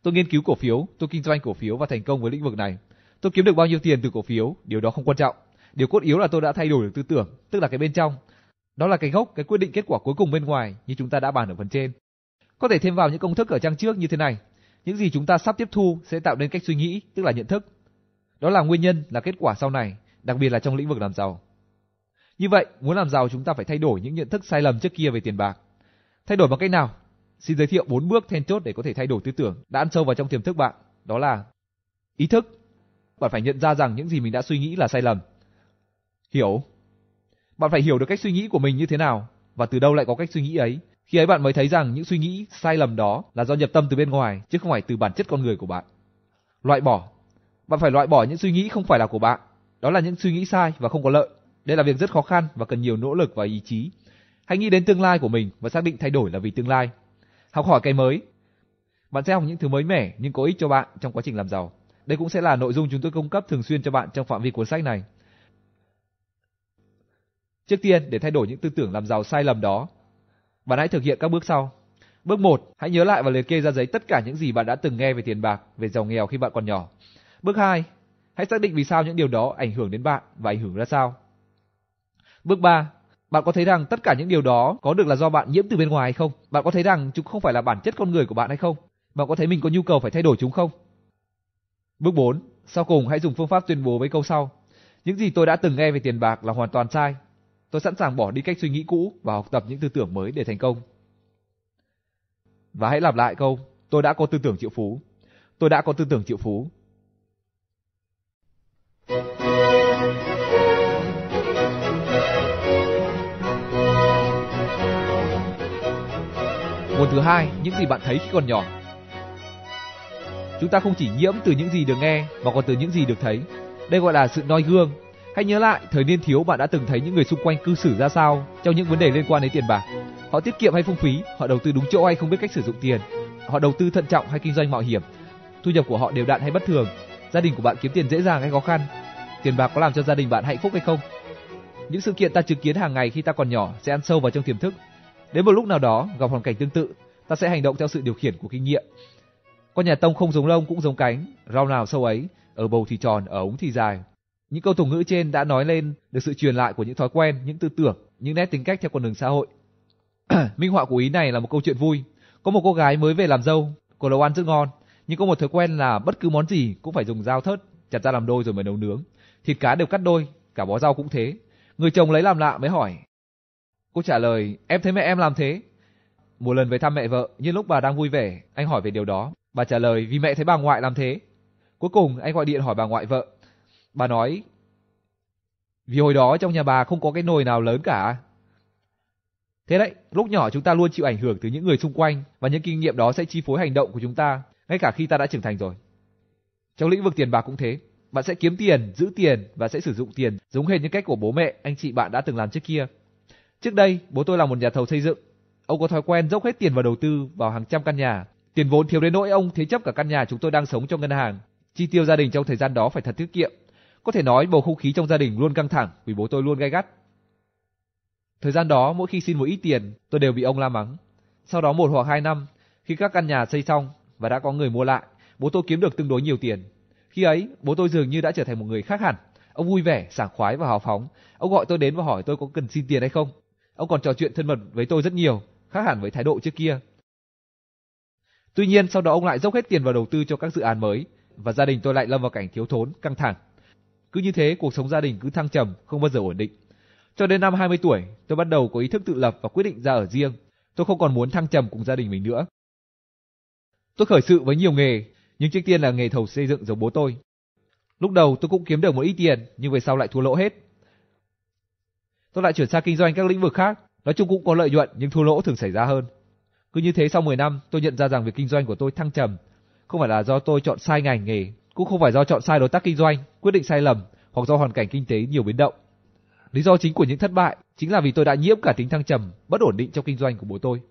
Tôi nghiên cứu cổ phiếu, tôi kinh doanh cổ phiếu và thành công với lĩnh vực này. Tôi kiếm được bao nhiêu tiền từ cổ phiếu, điều đó không quan trọng. Điều cốt yếu là tôi đã thay đổi được tư tưởng, tức là cái bên trong. Đó là cái gốc, cái quyết định kết quả cuối cùng bên ngoài như chúng ta đã bàn ở phần trên. Có thể thêm vào những công thức ở trang trước như thế này. Những gì chúng ta sắp tiếp thu sẽ tạo nên cách suy nghĩ, tức là nhận thức. Đó là nguyên nhân, là kết quả sau này, đặc biệt là trong lĩnh vực làm giàu. Như vậy, muốn làm giàu chúng ta phải thay đổi những nhận thức sai lầm trước kia về tiền bạc. Thay đổi bằng cách nào? Xin giới thiệu 4 bước then chốt để có thể thay đổi tư tưởng đã ăn sâu vào trong tiềm thức bạn. Đó là ý thức. Bạn phải nhận ra rằng những gì mình đã suy nghĩ là sai lầm. Hiểu. Bạn phải hiểu được cách suy nghĩ của mình như thế nào và từ đâu lại có cách suy nghĩ ấy. Khi ấy bạn mới thấy rằng những suy nghĩ sai lầm đó là do nhập tâm từ bên ngoài chứ không phải từ bản chất con người của bạn. Loại bỏ. Bạn phải loại bỏ những suy nghĩ không phải là của bạn. Đó là những suy nghĩ sai và không có lợi. Đây là việc rất khó khăn và cần nhiều nỗ lực và ý chí. Hãy nghĩ đến tương lai của mình và xác định thay đổi là vì tương lai. Học hỏi cái mới. Bạn sẽ học những thứ mới mẻ nhưng có ích cho bạn trong quá trình làm giàu. Đây cũng sẽ là nội dung chúng tôi cung cấp thường xuyên cho bạn trong phạm vi cuốn sách này. Trước tiên, để thay đổi những tư tưởng làm giàu sai lầm đó, bạn hãy thực hiện các bước sau. Bước 1, hãy nhớ lại và liệt kê ra giấy tất cả những gì bạn đã từng nghe về tiền bạc, về giàu nghèo khi bạn còn nhỏ. Bước 2, hãy xác định vì sao những điều đó ảnh hưởng đến bạn và ảnh hưởng ra sao. Bước 3, bạn có thấy rằng tất cả những điều đó có được là do bạn nhiễm từ bên ngoài hay không? Bạn có thấy rằng chúng không phải là bản chất con người của bạn hay không? Bạn có thấy mình có nhu cầu phải thay đổi chúng không? Bước 4, sau cùng hãy dùng phương pháp tuyên bố với câu sau. Những gì tôi đã từng nghe về tiền bạc là hoàn toàn sai. Tôi sẵn sàng bỏ đi cách suy nghĩ cũ và học tập những tư tưởng mới để thành công. Và hãy lặp lại câu, tôi đã có tư tưởng triệu phú. Tôi đã có tư tưởng triệu phú. Nguồn thứ hai, những gì bạn thấy khi còn nhỏ. Chúng ta không chỉ nhiễm từ những gì được nghe mà còn từ những gì được thấy. Đây gọi là sự noi gương. Hãy nhớ lại thời niên thiếu bạn đã từng thấy những người xung quanh cư xử ra sao trong những vấn đề liên quan đến tiền bạc. Họ tiết kiệm hay phung phí, họ đầu tư đúng chỗ hay không biết cách sử dụng tiền, họ đầu tư thận trọng hay kinh doanh mạo hiểm, thu nhập của họ đều đặn hay bất thường, gia đình của bạn kiếm tiền dễ dàng hay khó khăn, tiền bạc có làm cho gia đình bạn hạnh phúc hay không. Những sự kiện ta chứng kiến hàng ngày khi ta còn nhỏ sẽ ăn sâu vào trong tiềm thức Đến một lúc nào đó, gặp hoàn cảnh tương tự, ta sẽ hành động theo sự điều khiển của kinh nghiệm. Con nhà tông không giống lông cũng giống cánh, rau nào sâu ấy, ở bầu thì tròn, ở ống thì dài. Những câu tục ngữ trên đã nói lên được sự truyền lại của những thói quen, những tư tưởng, những nét tính cách theo con đường xã hội. [CLEARS THROAT] Minh họa của ý này là một câu chuyện vui. Có một cô gái mới về làm dâu, cô nấu ăn rất ngon, nhưng có một thói quen là bất cứ món gì cũng phải dùng dao thớt chặt ra làm đôi rồi mới nấu nướng. Thịt cá đều cắt đôi, cả bó rau cũng thế. Người chồng lấy làm lạ mới hỏi, Cô trả lời, em thấy mẹ em làm thế. Một lần về thăm mẹ vợ, nhưng lúc bà đang vui vẻ, anh hỏi về điều đó. Bà trả lời vì mẹ thấy bà ngoại làm thế. Cuối cùng anh gọi điện hỏi bà ngoại vợ. Bà nói, vì hồi đó trong nhà bà không có cái nồi nào lớn cả. Thế đấy, lúc nhỏ chúng ta luôn chịu ảnh hưởng từ những người xung quanh và những kinh nghiệm đó sẽ chi phối hành động của chúng ta, ngay cả khi ta đã trưởng thành rồi. Trong lĩnh vực tiền bạc cũng thế, bạn sẽ kiếm tiền, giữ tiền và sẽ sử dụng tiền giống hệt như cách của bố mẹ, anh chị bạn đã từng làm trước kia. Trước đây, bố tôi là một nhà thầu xây dựng. Ông có thói quen dốc hết tiền vào đầu tư vào hàng trăm căn nhà. Tiền vốn thiếu đến nỗi ông thế chấp cả căn nhà chúng tôi đang sống cho ngân hàng. Chi tiêu gia đình trong thời gian đó phải thật tiết kiệm. Có thể nói bầu không khí trong gia đình luôn căng thẳng vì bố tôi luôn gay gắt. Thời gian đó, mỗi khi xin một ít tiền, tôi đều bị ông la mắng. Sau đó một hoặc hai năm, khi các căn nhà xây xong và đã có người mua lại, bố tôi kiếm được tương đối nhiều tiền. Khi ấy, bố tôi dường như đã trở thành một người khác hẳn. Ông vui vẻ, sảng khoái và hào phóng. Ông gọi tôi đến và hỏi tôi có cần xin tiền hay không. Ông còn trò chuyện thân mật với tôi rất nhiều, khác hẳn với thái độ trước kia. Tuy nhiên sau đó ông lại dốc hết tiền vào đầu tư cho các dự án mới và gia đình tôi lại lâm vào cảnh thiếu thốn, căng thẳng. Cứ như thế cuộc sống gia đình cứ thăng trầm, không bao giờ ổn định. Cho đến năm 20 tuổi, tôi bắt đầu có ý thức tự lập và quyết định ra ở riêng. Tôi không còn muốn thăng trầm cùng gia đình mình nữa. Tôi khởi sự với nhiều nghề, nhưng trước tiên là nghề thầu xây dựng giống bố tôi. Lúc đầu tôi cũng kiếm được một ít tiền, nhưng về sau lại thua lỗ hết. Tôi lại chuyển sang kinh doanh các lĩnh vực khác, nói chung cũng có lợi nhuận nhưng thua lỗ thường xảy ra hơn. Cứ như thế sau 10 năm, tôi nhận ra rằng việc kinh doanh của tôi thăng trầm, không phải là do tôi chọn sai ngành nghề, cũng không phải do chọn sai đối tác kinh doanh, quyết định sai lầm hoặc do hoàn cảnh kinh tế nhiều biến động. Lý do chính của những thất bại chính là vì tôi đã nhiễm cả tính thăng trầm, bất ổn định trong kinh doanh của bố tôi.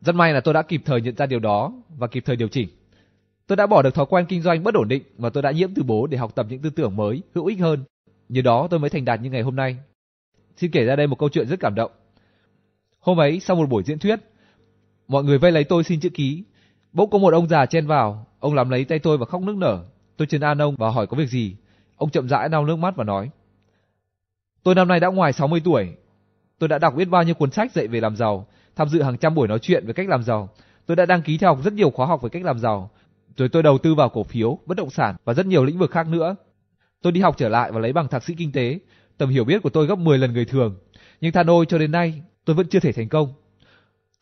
Rất may là tôi đã kịp thời nhận ra điều đó và kịp thời điều chỉnh. Tôi đã bỏ được thói quen kinh doanh bất ổn định mà tôi đã nhiễm từ bố để học tập những tư tưởng mới, hữu ích hơn. Nhờ đó tôi mới thành đạt như ngày hôm nay. Xin kể ra đây một câu chuyện rất cảm động. Hôm ấy sau một buổi diễn thuyết, mọi người vây lấy tôi xin chữ ký. Bỗng có một ông già chen vào, ông làm lấy tay tôi và khóc nức nở. Tôi trấn an ông và hỏi có việc gì. Ông chậm rãi lau nước mắt và nói: Tôi năm nay đã ngoài 60 tuổi. Tôi đã đọc biết bao nhiêu cuốn sách dạy về làm giàu, tham dự hàng trăm buổi nói chuyện về cách làm giàu. Tôi đã đăng ký theo học rất nhiều khóa học về cách làm giàu. Rồi tôi đầu tư vào cổ phiếu, bất động sản và rất nhiều lĩnh vực khác nữa. Tôi đi học trở lại và lấy bằng thạc sĩ kinh tế. Tầm hiểu biết của tôi gấp 10 lần người thường. Nhưng than ôi cho đến nay, tôi vẫn chưa thể thành công.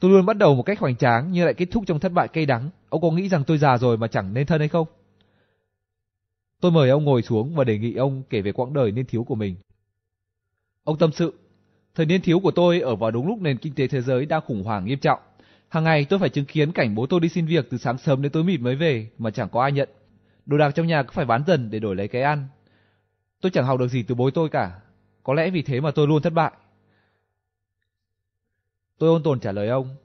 Tôi luôn bắt đầu một cách hoành tráng nhưng lại kết thúc trong thất bại cay đắng. Ông có nghĩ rằng tôi già rồi mà chẳng nên thân hay không? Tôi mời ông ngồi xuống và đề nghị ông kể về quãng đời niên thiếu của mình. Ông tâm sự, thời niên thiếu của tôi ở vào đúng lúc nền kinh tế thế giới đang khủng hoảng nghiêm trọng. Hàng ngày tôi phải chứng kiến cảnh bố tôi đi xin việc từ sáng sớm đến tối mịt mới về mà chẳng có ai nhận. Đồ đạc trong nhà cứ phải bán dần để đổi lấy cái ăn. Tôi chẳng học được gì từ bố tôi cả. Có lẽ vì thế mà tôi luôn thất bại. Tôi ôn tồn trả lời ông.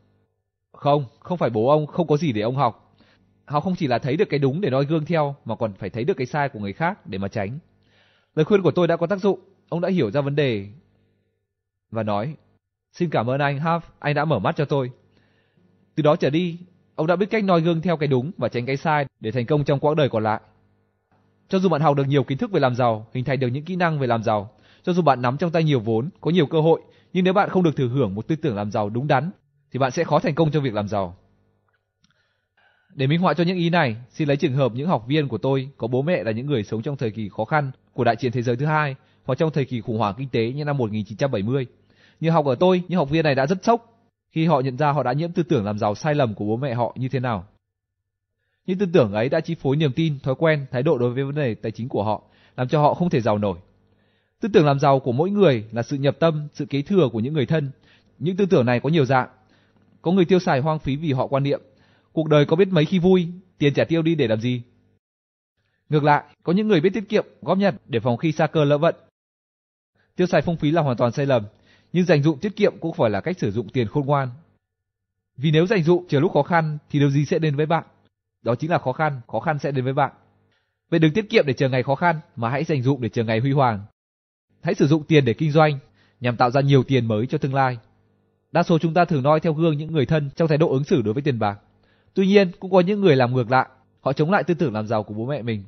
Không, không phải bố ông không có gì để ông học. Họ không chỉ là thấy được cái đúng để noi gương theo mà còn phải thấy được cái sai của người khác để mà tránh. Lời khuyên của tôi đã có tác dụng, ông đã hiểu ra vấn đề và nói: "Xin cảm ơn anh Half, anh đã mở mắt cho tôi." Từ đó trở đi, ông đã biết cách noi gương theo cái đúng và tránh cái sai để thành công trong quãng đời còn lại. Cho dù bạn học được nhiều kiến thức về làm giàu, hình thành được những kỹ năng về làm giàu, cho dù bạn nắm trong tay nhiều vốn, có nhiều cơ hội, nhưng nếu bạn không được thừa hưởng một tư tưởng làm giàu đúng đắn, thì bạn sẽ khó thành công trong việc làm giàu. Để minh họa cho những ý này, xin lấy trường hợp những học viên của tôi có bố mẹ là những người sống trong thời kỳ khó khăn của đại chiến thế giới thứ hai hoặc trong thời kỳ khủng hoảng kinh tế như năm 1970. Như học ở tôi, những học viên này đã rất sốc khi họ nhận ra họ đã nhiễm tư tưởng làm giàu sai lầm của bố mẹ họ như thế nào. Những tư tưởng ấy đã chi phối niềm tin, thói quen, thái độ đối với vấn đề tài chính của họ, làm cho họ không thể giàu nổi. Tư tưởng làm giàu của mỗi người là sự nhập tâm, sự kế thừa của những người thân. Những tư tưởng này có nhiều dạng. Có người tiêu xài hoang phí vì họ quan niệm, cuộc đời có biết mấy khi vui, tiền trả tiêu đi để làm gì. Ngược lại, có những người biết tiết kiệm, góp nhặt để phòng khi xa cơ lỡ vận. Tiêu xài phung phí là hoàn toàn sai lầm, nhưng dành dụng tiết kiệm cũng phải là cách sử dụng tiền khôn ngoan. Vì nếu dành dụng chờ lúc khó khăn thì điều gì sẽ đến với bạn? Đó chính là khó khăn, khó khăn sẽ đến với bạn. Vậy đừng tiết kiệm để chờ ngày khó khăn, mà hãy dành dụng để chờ ngày huy hoàng. Hãy sử dụng tiền để kinh doanh, nhằm tạo ra nhiều tiền mới cho tương lai. Đa số chúng ta thường noi theo gương những người thân trong thái độ ứng xử đối với tiền bạc. Tuy nhiên, cũng có những người làm ngược lại, họ chống lại tư tưởng làm giàu của bố mẹ mình.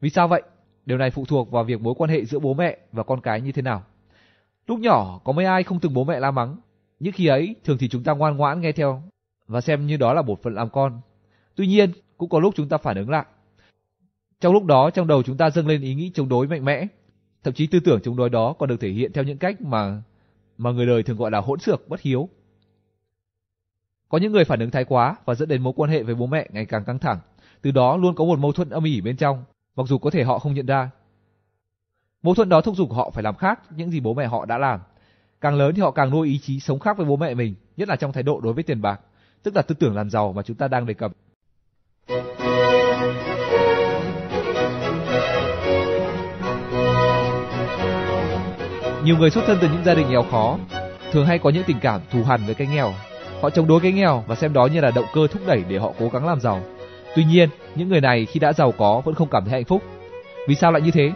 Vì sao vậy? Điều này phụ thuộc vào việc mối quan hệ giữa bố mẹ và con cái như thế nào. Lúc nhỏ có mấy ai không từng bố mẹ la mắng, nhưng khi ấy thường thì chúng ta ngoan ngoãn nghe theo và xem như đó là một phần làm con. Tuy nhiên, cũng có lúc chúng ta phản ứng lại. Trong lúc đó trong đầu chúng ta dâng lên ý nghĩ chống đối mạnh mẽ, thậm chí tư tưởng chống đối đó còn được thể hiện theo những cách mà mà người đời thường gọi là hỗn xược, bất hiếu. Có những người phản ứng thái quá và dẫn đến mối quan hệ với bố mẹ ngày càng căng thẳng, từ đó luôn có một mâu thuẫn âm ỉ bên trong, mặc dù có thể họ không nhận ra. Mâu thuẫn đó thúc giục họ phải làm khác những gì bố mẹ họ đã làm. Càng lớn thì họ càng nuôi ý chí sống khác với bố mẹ mình, nhất là trong thái độ đối với tiền bạc, tức là tư tưởng làm giàu mà chúng ta đang đề cập. Nhiều người xuất thân từ những gia đình nghèo khó thường hay có những tình cảm thù hằn với cái nghèo. Họ chống đối cái nghèo và xem đó như là động cơ thúc đẩy để họ cố gắng làm giàu. Tuy nhiên, những người này khi đã giàu có vẫn không cảm thấy hạnh phúc. Vì sao lại như thế?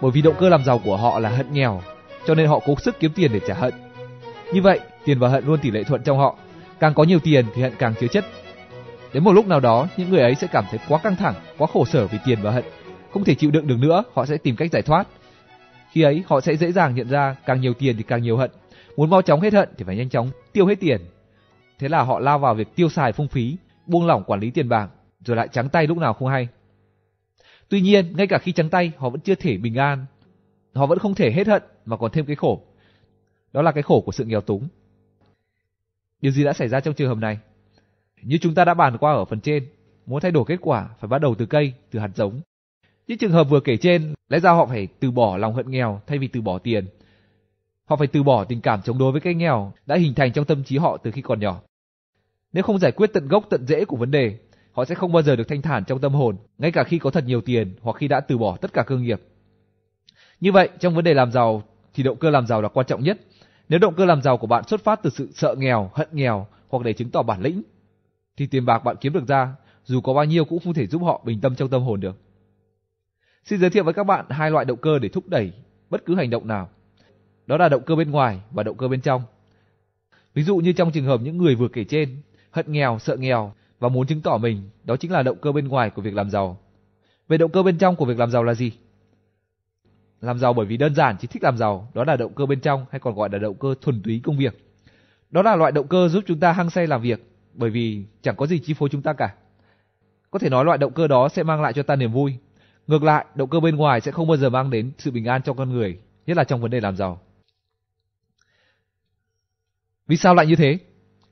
Bởi vì động cơ làm giàu của họ là hận nghèo, cho nên họ cố sức kiếm tiền để trả hận. Như vậy, tiền và hận luôn tỷ lệ thuận trong họ. Càng có nhiều tiền thì hận càng chứa chất. Đến một lúc nào đó, những người ấy sẽ cảm thấy quá căng thẳng, quá khổ sở vì tiền và hận, không thể chịu đựng được nữa, họ sẽ tìm cách giải thoát. Khi ấy, họ sẽ dễ dàng nhận ra càng nhiều tiền thì càng nhiều hận. Muốn mau chóng hết hận thì phải nhanh chóng tiêu hết tiền. Thế là họ lao vào việc tiêu xài phung phí, buông lỏng quản lý tiền bạc, rồi lại trắng tay lúc nào không hay. Tuy nhiên, ngay cả khi trắng tay, họ vẫn chưa thể bình an. Họ vẫn không thể hết hận mà còn thêm cái khổ. Đó là cái khổ của sự nghèo túng. Điều gì đã xảy ra trong trường hợp này? Như chúng ta đã bàn qua ở phần trên, muốn thay đổi kết quả phải bắt đầu từ cây, từ hạt giống. Những trường hợp vừa kể trên, lẽ ra họ phải từ bỏ lòng hận nghèo thay vì từ bỏ tiền. Họ phải từ bỏ tình cảm chống đối với cái nghèo đã hình thành trong tâm trí họ từ khi còn nhỏ. Nếu không giải quyết tận gốc tận rễ của vấn đề, họ sẽ không bao giờ được thanh thản trong tâm hồn, ngay cả khi có thật nhiều tiền hoặc khi đã từ bỏ tất cả cơ nghiệp. Như vậy, trong vấn đề làm giàu thì động cơ làm giàu là quan trọng nhất. Nếu động cơ làm giàu của bạn xuất phát từ sự sợ nghèo, hận nghèo hoặc để chứng tỏ bản lĩnh, thì tiền bạc bạn kiếm được ra, dù có bao nhiêu cũng không thể giúp họ bình tâm trong tâm hồn được. Xin giới thiệu với các bạn hai loại động cơ để thúc đẩy bất cứ hành động nào. Đó là động cơ bên ngoài và động cơ bên trong. Ví dụ như trong trường hợp những người vừa kể trên, hận nghèo, sợ nghèo và muốn chứng tỏ mình, đó chính là động cơ bên ngoài của việc làm giàu. Về động cơ bên trong của việc làm giàu là gì? Làm giàu bởi vì đơn giản chỉ thích làm giàu, đó là động cơ bên trong hay còn gọi là động cơ thuần túy công việc. Đó là loại động cơ giúp chúng ta hăng say làm việc bởi vì chẳng có gì chi phối chúng ta cả. Có thể nói loại động cơ đó sẽ mang lại cho ta niềm vui. Ngược lại, động cơ bên ngoài sẽ không bao giờ mang đến sự bình an cho con người, nhất là trong vấn đề làm giàu. Vì sao lại như thế?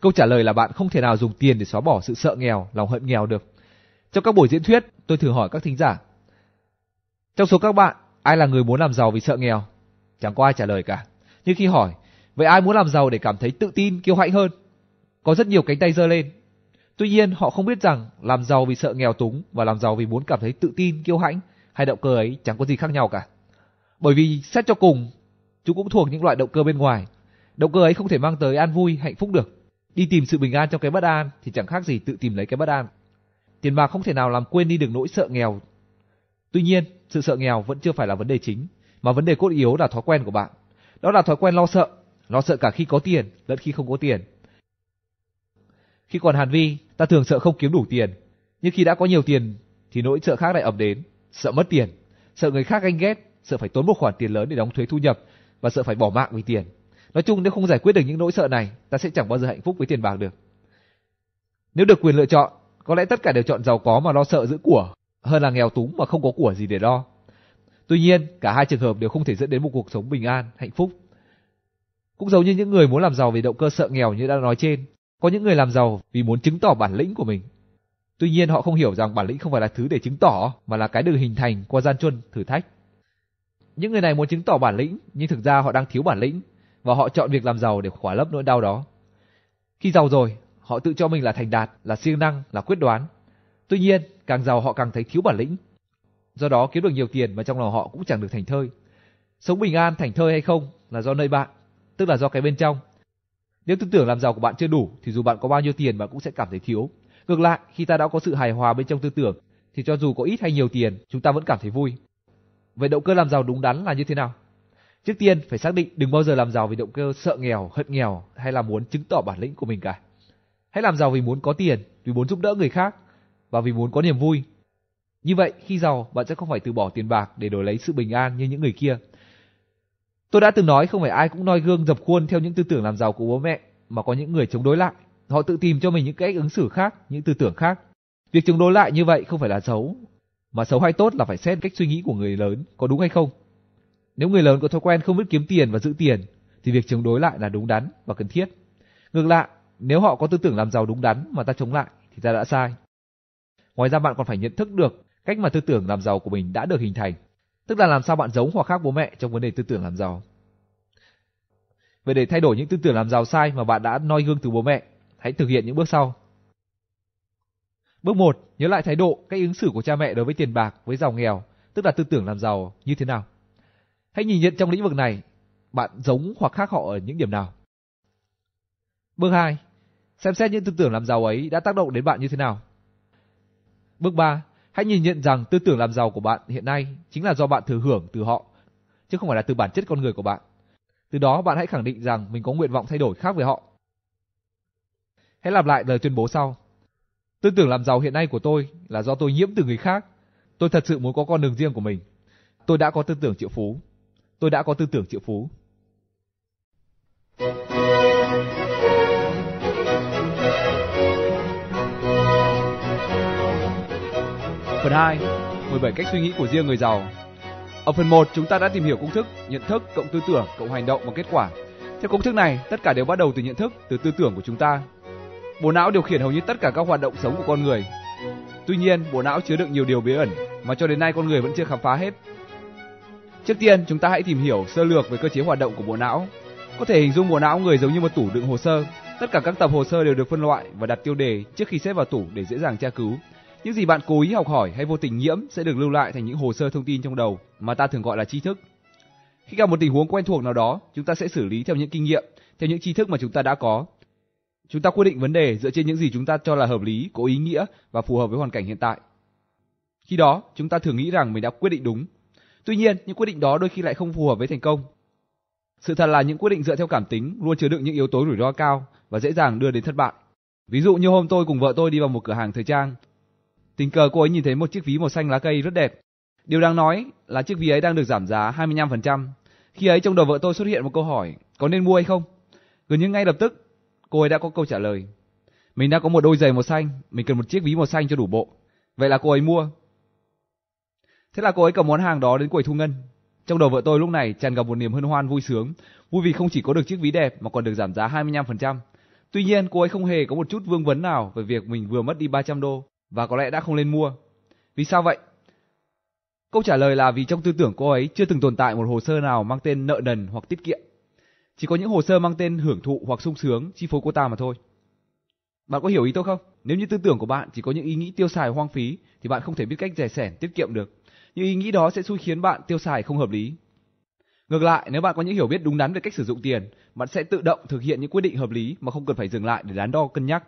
Câu trả lời là bạn không thể nào dùng tiền để xóa bỏ sự sợ nghèo, lòng hận nghèo được. Trong các buổi diễn thuyết, tôi thường hỏi các thính giả. Trong số các bạn, ai là người muốn làm giàu vì sợ nghèo? Chẳng có ai trả lời cả. Nhưng khi hỏi, vậy ai muốn làm giàu để cảm thấy tự tin, kiêu hãnh hơn? Có rất nhiều cánh tay giơ lên. Tuy nhiên, họ không biết rằng làm giàu vì sợ nghèo túng và làm giàu vì muốn cảm thấy tự tin, kiêu hãnh, hay động cơ ấy chẳng có gì khác nhau cả. Bởi vì xét cho cùng, chúng cũng thuộc những loại động cơ bên ngoài. Động cơ ấy không thể mang tới an vui, hạnh phúc được. Đi tìm sự bình an trong cái bất an thì chẳng khác gì tự tìm lấy cái bất an. Tiền bạc không thể nào làm quên đi được nỗi sợ nghèo. Tuy nhiên, sự sợ nghèo vẫn chưa phải là vấn đề chính, mà vấn đề cốt yếu là thói quen của bạn. Đó là thói quen lo sợ, lo sợ cả khi có tiền lẫn khi không có tiền. Khi còn Hàn Vi, ta thường sợ không kiếm đủ tiền, nhưng khi đã có nhiều tiền thì nỗi sợ khác lại ập đến, sợ mất tiền, sợ người khác ganh ghét, sợ phải tốn một khoản tiền lớn để đóng thuế thu nhập và sợ phải bỏ mạng vì tiền. Nói chung nếu không giải quyết được những nỗi sợ này, ta sẽ chẳng bao giờ hạnh phúc với tiền bạc được. Nếu được quyền lựa chọn, có lẽ tất cả đều chọn giàu có mà lo sợ giữ của, hơn là nghèo túng mà không có của gì để lo. Tuy nhiên, cả hai trường hợp đều không thể dẫn đến một cuộc sống bình an, hạnh phúc. Cũng giống như những người muốn làm giàu vì động cơ sợ nghèo như đã nói trên, có những người làm giàu vì muốn chứng tỏ bản lĩnh của mình. Tuy nhiên họ không hiểu rằng bản lĩnh không phải là thứ để chứng tỏ, mà là cái được hình thành qua gian truân, thử thách. Những người này muốn chứng tỏ bản lĩnh, nhưng thực ra họ đang thiếu bản lĩnh, và họ chọn việc làm giàu để khỏa lấp nỗi đau đó. Khi giàu rồi, họ tự cho mình là thành đạt, là siêng năng, là quyết đoán. Tuy nhiên, càng giàu họ càng thấy thiếu bản lĩnh. Do đó kiếm được nhiều tiền mà trong lòng họ cũng chẳng được thành thơi. Sống bình an thành thơi hay không là do nơi bạn, tức là do cái bên trong. Nếu tư tưởng làm giàu của bạn chưa đủ thì dù bạn có bao nhiêu tiền bạn cũng sẽ cảm thấy thiếu. Ngược lại, khi ta đã có sự hài hòa bên trong tư tưởng thì cho dù có ít hay nhiều tiền, chúng ta vẫn cảm thấy vui. Vậy động cơ làm giàu đúng đắn là như thế nào? Trước tiên phải xác định đừng bao giờ làm giàu vì động cơ sợ nghèo, hận nghèo hay là muốn chứng tỏ bản lĩnh của mình cả. Hãy làm giàu vì muốn có tiền, vì muốn giúp đỡ người khác và vì muốn có niềm vui. Như vậy, khi giàu, bạn sẽ không phải từ bỏ tiền bạc để đổi lấy sự bình an như những người kia. Tôi đã từng nói không phải ai cũng noi gương dập khuôn theo những tư tưởng làm giàu của bố mẹ, mà có những người chống đối lại. Họ tự tìm cho mình những cách ứng xử khác, những tư tưởng khác. Việc chống đối lại như vậy không phải là xấu, mà xấu hay tốt là phải xét cách suy nghĩ của người lớn có đúng hay không. Nếu người lớn có thói quen không biết kiếm tiền và giữ tiền, thì việc chống đối lại là đúng đắn và cần thiết. Ngược lại, nếu họ có tư tưởng làm giàu đúng đắn mà ta chống lại, thì ta đã sai. Ngoài ra bạn còn phải nhận thức được cách mà tư tưởng làm giàu của mình đã được hình thành, tức là làm sao bạn giống hoặc khác bố mẹ trong vấn đề tư tưởng làm giàu. Vậy để thay đổi những tư tưởng làm giàu sai mà bạn đã noi gương từ bố mẹ, hãy thực hiện những bước sau. Bước 1, nhớ lại thái độ, cách ứng xử của cha mẹ đối với tiền bạc, với giàu nghèo, tức là tư tưởng làm giàu như thế nào. Hãy nhìn nhận trong lĩnh vực này, bạn giống hoặc khác họ ở những điểm nào. Bước 2. Xem xét những tư tưởng làm giàu ấy đã tác động đến bạn như thế nào. Bước 3. Hãy nhìn nhận rằng tư tưởng làm giàu của bạn hiện nay chính là do bạn thừa hưởng từ họ, chứ không phải là từ bản chất con người của bạn. Từ đó bạn hãy khẳng định rằng mình có nguyện vọng thay đổi khác với họ. Hãy lặp lại lời tuyên bố sau. Tư tưởng làm giàu hiện nay của tôi là do tôi nhiễm từ người khác. Tôi thật sự muốn có con đường riêng của mình. Tôi đã có tư tưởng triệu phú tôi đã có tư tưởng triệu phú. Phần 2 17 cách suy nghĩ của riêng người giàu. Ở phần 1 chúng ta đã tìm hiểu công thức nhận thức cộng tư tưởng cộng hành động và kết quả. Theo công thức này tất cả đều bắt đầu từ nhận thức, từ tư tưởng của chúng ta. Bộ não điều khiển hầu như tất cả các hoạt động sống của con người. Tuy nhiên bộ não chứa đựng nhiều điều bí ẩn mà cho đến nay con người vẫn chưa khám phá hết. Trước tiên chúng ta hãy tìm hiểu sơ lược về cơ chế hoạt động của bộ não. Có thể hình dung bộ não người giống như một tủ đựng hồ sơ. Tất cả các tập hồ sơ đều được phân loại và đặt tiêu đề trước khi xếp vào tủ để dễ dàng tra cứu. Những gì bạn cố ý học hỏi hay vô tình nhiễm sẽ được lưu lại thành những hồ sơ thông tin trong đầu mà ta thường gọi là tri thức. Khi gặp một tình huống quen thuộc nào đó, chúng ta sẽ xử lý theo những kinh nghiệm, theo những tri thức mà chúng ta đã có. Chúng ta quyết định vấn đề dựa trên những gì chúng ta cho là hợp lý, có ý nghĩa và phù hợp với hoàn cảnh hiện tại. Khi đó, chúng ta thường nghĩ rằng mình đã quyết định đúng. Tuy nhiên, những quyết định đó đôi khi lại không phù hợp với thành công sự thật là những quyết định dựa theo cảm tính luôn chứa đựng những yếu tố rủi ro cao và dễ dàng đưa đến thất bại. Ví dụ như hôm tôi cùng vợ tôi đi vào một cửa hàng thời trang. Tình cờ cô ấy nhìn thấy một chiếc ví màu xanh lá cây rất đẹp. Điều đáng nói là chiếc ví ấy đang được giảm giá 25%. Khi ấy trong đầu vợ tôi xuất hiện một câu hỏi, có nên mua hay không? Gần như ngay lập tức, cô ấy đã có câu trả lời. Mình đã có một đôi giày màu xanh, mình cần một chiếc ví màu xanh cho đủ bộ. Vậy là cô ấy mua. Thế là cô ấy cầm món hàng đó đến quầy thu ngân. Trong đầu vợ tôi lúc này tràn ngập một niềm hân hoan vui sướng, vui vì không chỉ có được chiếc ví đẹp mà còn được giảm giá 25%. Tuy nhiên, cô ấy không hề có một chút vương vấn nào về việc mình vừa mất đi 300 đô và có lẽ đã không lên mua. Vì sao vậy? Câu trả lời là vì trong tư tưởng cô ấy chưa từng tồn tại một hồ sơ nào mang tên nợ nần hoặc tiết kiệm. Chỉ có những hồ sơ mang tên hưởng thụ hoặc sung sướng chi phối cô ta mà thôi. Bạn có hiểu ý tôi không? Nếu như tư tưởng của bạn chỉ có những ý nghĩ tiêu xài hoang phí thì bạn không thể biết cách rẻ sẻn tiết kiệm được những ý nghĩ đó sẽ xui khiến bạn tiêu xài không hợp lý. Ngược lại, nếu bạn có những hiểu biết đúng đắn về cách sử dụng tiền, bạn sẽ tự động thực hiện những quyết định hợp lý mà không cần phải dừng lại để đắn đo cân nhắc.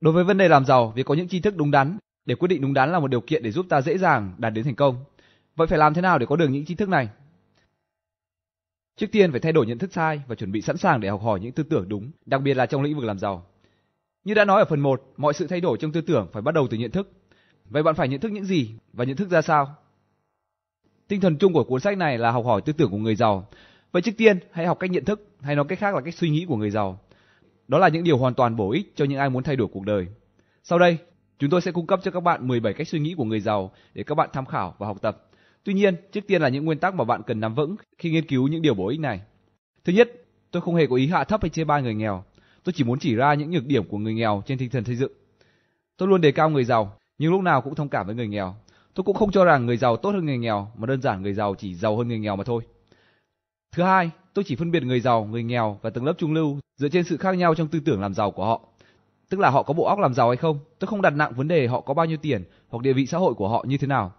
Đối với vấn đề làm giàu, việc có những tri thức đúng đắn để quyết định đúng đắn là một điều kiện để giúp ta dễ dàng đạt đến thành công. Vậy phải làm thế nào để có được những tri thức này? Trước tiên phải thay đổi nhận thức sai và chuẩn bị sẵn sàng để học hỏi những tư tưởng đúng, đặc biệt là trong lĩnh vực làm giàu. Như đã nói ở phần 1, mọi sự thay đổi trong tư tưởng phải bắt đầu từ nhận thức. Vậy bạn phải nhận thức những gì và nhận thức ra sao? Tinh thần chung của cuốn sách này là học hỏi tư tưởng của người giàu. Vậy trước tiên, hãy học cách nhận thức, hay nói cách khác là cách suy nghĩ của người giàu. Đó là những điều hoàn toàn bổ ích cho những ai muốn thay đổi cuộc đời. Sau đây, chúng tôi sẽ cung cấp cho các bạn 17 cách suy nghĩ của người giàu để các bạn tham khảo và học tập. Tuy nhiên, trước tiên là những nguyên tắc mà bạn cần nắm vững khi nghiên cứu những điều bổ ích này. Thứ nhất, tôi không hề có ý hạ thấp hay chê bai người nghèo. Tôi chỉ muốn chỉ ra những nhược điểm của người nghèo trên tinh thần xây dựng. Tôi luôn đề cao người giàu, nhưng lúc nào cũng thông cảm với người nghèo. Tôi cũng không cho rằng người giàu tốt hơn người nghèo, mà đơn giản người giàu chỉ giàu hơn người nghèo mà thôi. Thứ hai, tôi chỉ phân biệt người giàu, người nghèo và tầng lớp trung lưu dựa trên sự khác nhau trong tư tưởng làm giàu của họ. Tức là họ có bộ óc làm giàu hay không. Tôi không đặt nặng vấn đề họ có bao nhiêu tiền hoặc địa vị xã hội của họ như thế nào.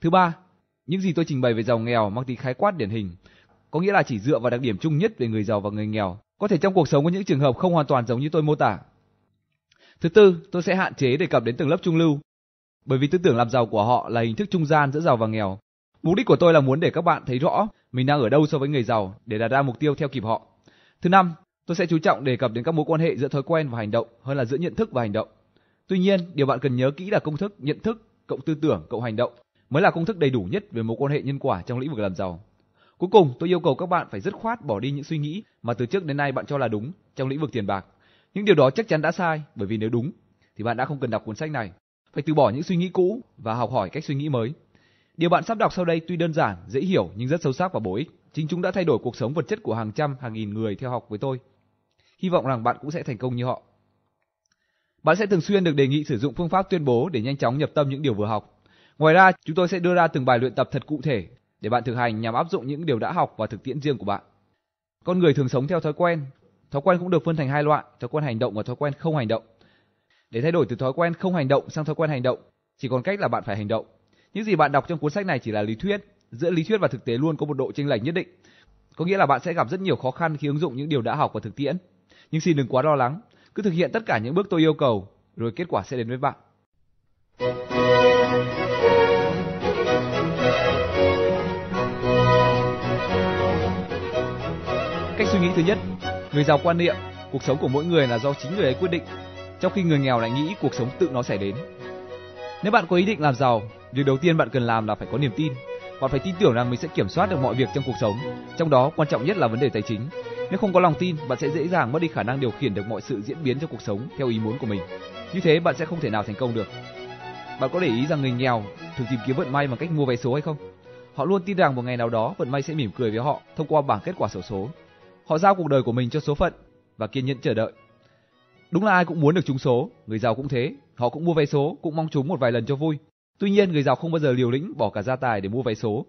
Thứ ba, những gì tôi trình bày về giàu nghèo mang tính khái quát điển hình, có nghĩa là chỉ dựa vào đặc điểm chung nhất về người giàu và người nghèo. Có thể trong cuộc sống có những trường hợp không hoàn toàn giống như tôi mô tả. Thứ tư, tôi sẽ hạn chế đề cập đến tầng lớp trung lưu bởi vì tư tưởng làm giàu của họ là hình thức trung gian giữa giàu và nghèo. Mục đích của tôi là muốn để các bạn thấy rõ mình đang ở đâu so với người giàu để đạt ra mục tiêu theo kịp họ. Thứ năm, tôi sẽ chú trọng đề cập đến các mối quan hệ giữa thói quen và hành động hơn là giữa nhận thức và hành động. Tuy nhiên, điều bạn cần nhớ kỹ là công thức nhận thức cộng tư tưởng cộng hành động mới là công thức đầy đủ nhất về mối quan hệ nhân quả trong lĩnh vực làm giàu. Cuối cùng, tôi yêu cầu các bạn phải dứt khoát bỏ đi những suy nghĩ mà từ trước đến nay bạn cho là đúng trong lĩnh vực tiền bạc. Những điều đó chắc chắn đã sai, bởi vì nếu đúng thì bạn đã không cần đọc cuốn sách này phải từ bỏ những suy nghĩ cũ và học hỏi cách suy nghĩ mới. Điều bạn sắp đọc sau đây tuy đơn giản, dễ hiểu nhưng rất sâu sắc và bổ ích. Chính chúng đã thay đổi cuộc sống vật chất của hàng trăm, hàng nghìn người theo học với tôi. Hy vọng rằng bạn cũng sẽ thành công như họ. Bạn sẽ thường xuyên được đề nghị sử dụng phương pháp tuyên bố để nhanh chóng nhập tâm những điều vừa học. Ngoài ra, chúng tôi sẽ đưa ra từng bài luyện tập thật cụ thể để bạn thực hành nhằm áp dụng những điều đã học vào thực tiễn riêng của bạn. Con người thường sống theo thói quen. Thói quen cũng được phân thành hai loại, thói quen hành động và thói quen không hành động. Để thay đổi từ thói quen không hành động sang thói quen hành động, chỉ còn cách là bạn phải hành động. Những gì bạn đọc trong cuốn sách này chỉ là lý thuyết, giữa lý thuyết và thực tế luôn có một độ chênh lệch nhất định. Có nghĩa là bạn sẽ gặp rất nhiều khó khăn khi ứng dụng những điều đã học vào thực tiễn. Nhưng xin đừng quá lo lắng, cứ thực hiện tất cả những bước tôi yêu cầu, rồi kết quả sẽ đến với bạn. Cách suy nghĩ thứ nhất, người giàu quan niệm, cuộc sống của mỗi người là do chính người ấy quyết định trong khi người nghèo lại nghĩ cuộc sống tự nó sẽ đến. Nếu bạn có ý định làm giàu, việc đầu tiên bạn cần làm là phải có niềm tin. Bạn phải tin tưởng rằng mình sẽ kiểm soát được mọi việc trong cuộc sống, trong đó quan trọng nhất là vấn đề tài chính. Nếu không có lòng tin, bạn sẽ dễ dàng mất đi khả năng điều khiển được mọi sự diễn biến trong cuộc sống theo ý muốn của mình. Như thế bạn sẽ không thể nào thành công được. Bạn có để ý rằng người nghèo thường tìm kiếm vận may bằng cách mua vé số hay không? Họ luôn tin rằng một ngày nào đó vận may sẽ mỉm cười với họ thông qua bảng kết quả xổ số. Họ giao cuộc đời của mình cho số phận và kiên nhẫn chờ đợi. Đúng là ai cũng muốn được trúng số, người giàu cũng thế, họ cũng mua vé số, cũng mong trúng một vài lần cho vui. Tuy nhiên, người giàu không bao giờ liều lĩnh bỏ cả gia tài để mua vé số.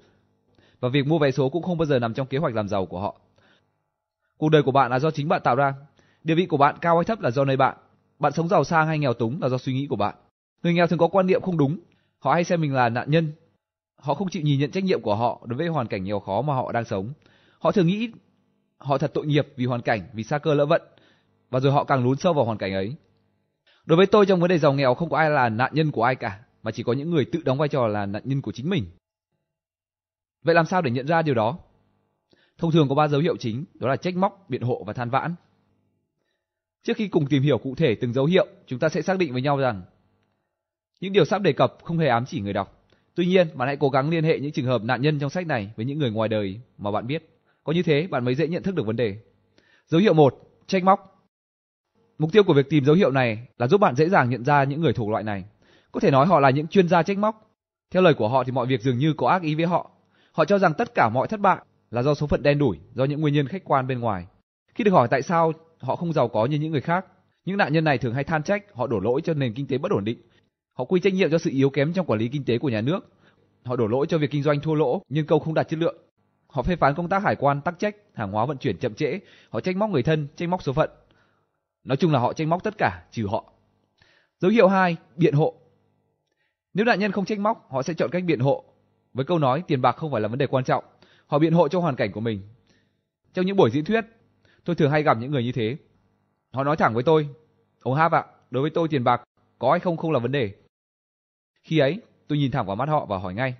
Và việc mua vé số cũng không bao giờ nằm trong kế hoạch làm giàu của họ. Cuộc đời của bạn là do chính bạn tạo ra. Địa vị của bạn cao hay thấp là do nơi bạn. Bạn sống giàu sang hay nghèo túng là do suy nghĩ của bạn. Người nghèo thường có quan niệm không đúng. Họ hay xem mình là nạn nhân. Họ không chịu nhìn nhận trách nhiệm của họ đối với hoàn cảnh nghèo khó mà họ đang sống. Họ thường nghĩ họ thật tội nghiệp vì hoàn cảnh, vì sa cơ lỡ vận. Và rồi họ càng lún sâu vào hoàn cảnh ấy. Đối với tôi trong vấn đề giàu nghèo không có ai là nạn nhân của ai cả, mà chỉ có những người tự đóng vai trò là nạn nhân của chính mình. Vậy làm sao để nhận ra điều đó? Thông thường có ba dấu hiệu chính, đó là trách móc, biện hộ và than vãn. Trước khi cùng tìm hiểu cụ thể từng dấu hiệu, chúng ta sẽ xác định với nhau rằng những điều sắp đề cập không hề ám chỉ người đọc. Tuy nhiên, bạn hãy cố gắng liên hệ những trường hợp nạn nhân trong sách này với những người ngoài đời mà bạn biết. Có như thế, bạn mới dễ nhận thức được vấn đề. Dấu hiệu 1, trách móc. Mục tiêu của việc tìm dấu hiệu này là giúp bạn dễ dàng nhận ra những người thuộc loại này. Có thể nói họ là những chuyên gia trách móc. Theo lời của họ thì mọi việc dường như có ác ý với họ. Họ cho rằng tất cả mọi thất bại là do số phận đen đủi, do những nguyên nhân khách quan bên ngoài. Khi được hỏi tại sao họ không giàu có như những người khác, những nạn nhân này thường hay than trách họ đổ lỗi cho nền kinh tế bất ổn định. Họ quy trách nhiệm cho sự yếu kém trong quản lý kinh tế của nhà nước. Họ đổ lỗi cho việc kinh doanh thua lỗ, nhân công không đạt chất lượng. Họ phê phán công tác hải quan tắc trách, hàng hóa vận chuyển chậm trễ, họ trách móc người thân, trách móc số phận. Nói chung là họ trách móc tất cả trừ họ. Dấu hiệu 2, biện hộ. Nếu nạn nhân không trách móc, họ sẽ chọn cách biện hộ với câu nói tiền bạc không phải là vấn đề quan trọng. Họ biện hộ cho hoàn cảnh của mình. Trong những buổi diễn thuyết, tôi thường hay gặp những người như thế. Họ nói thẳng với tôi, ông Hap ạ, đối với tôi tiền bạc có hay không không là vấn đề. Khi ấy, tôi nhìn thẳng vào mắt họ và hỏi ngay,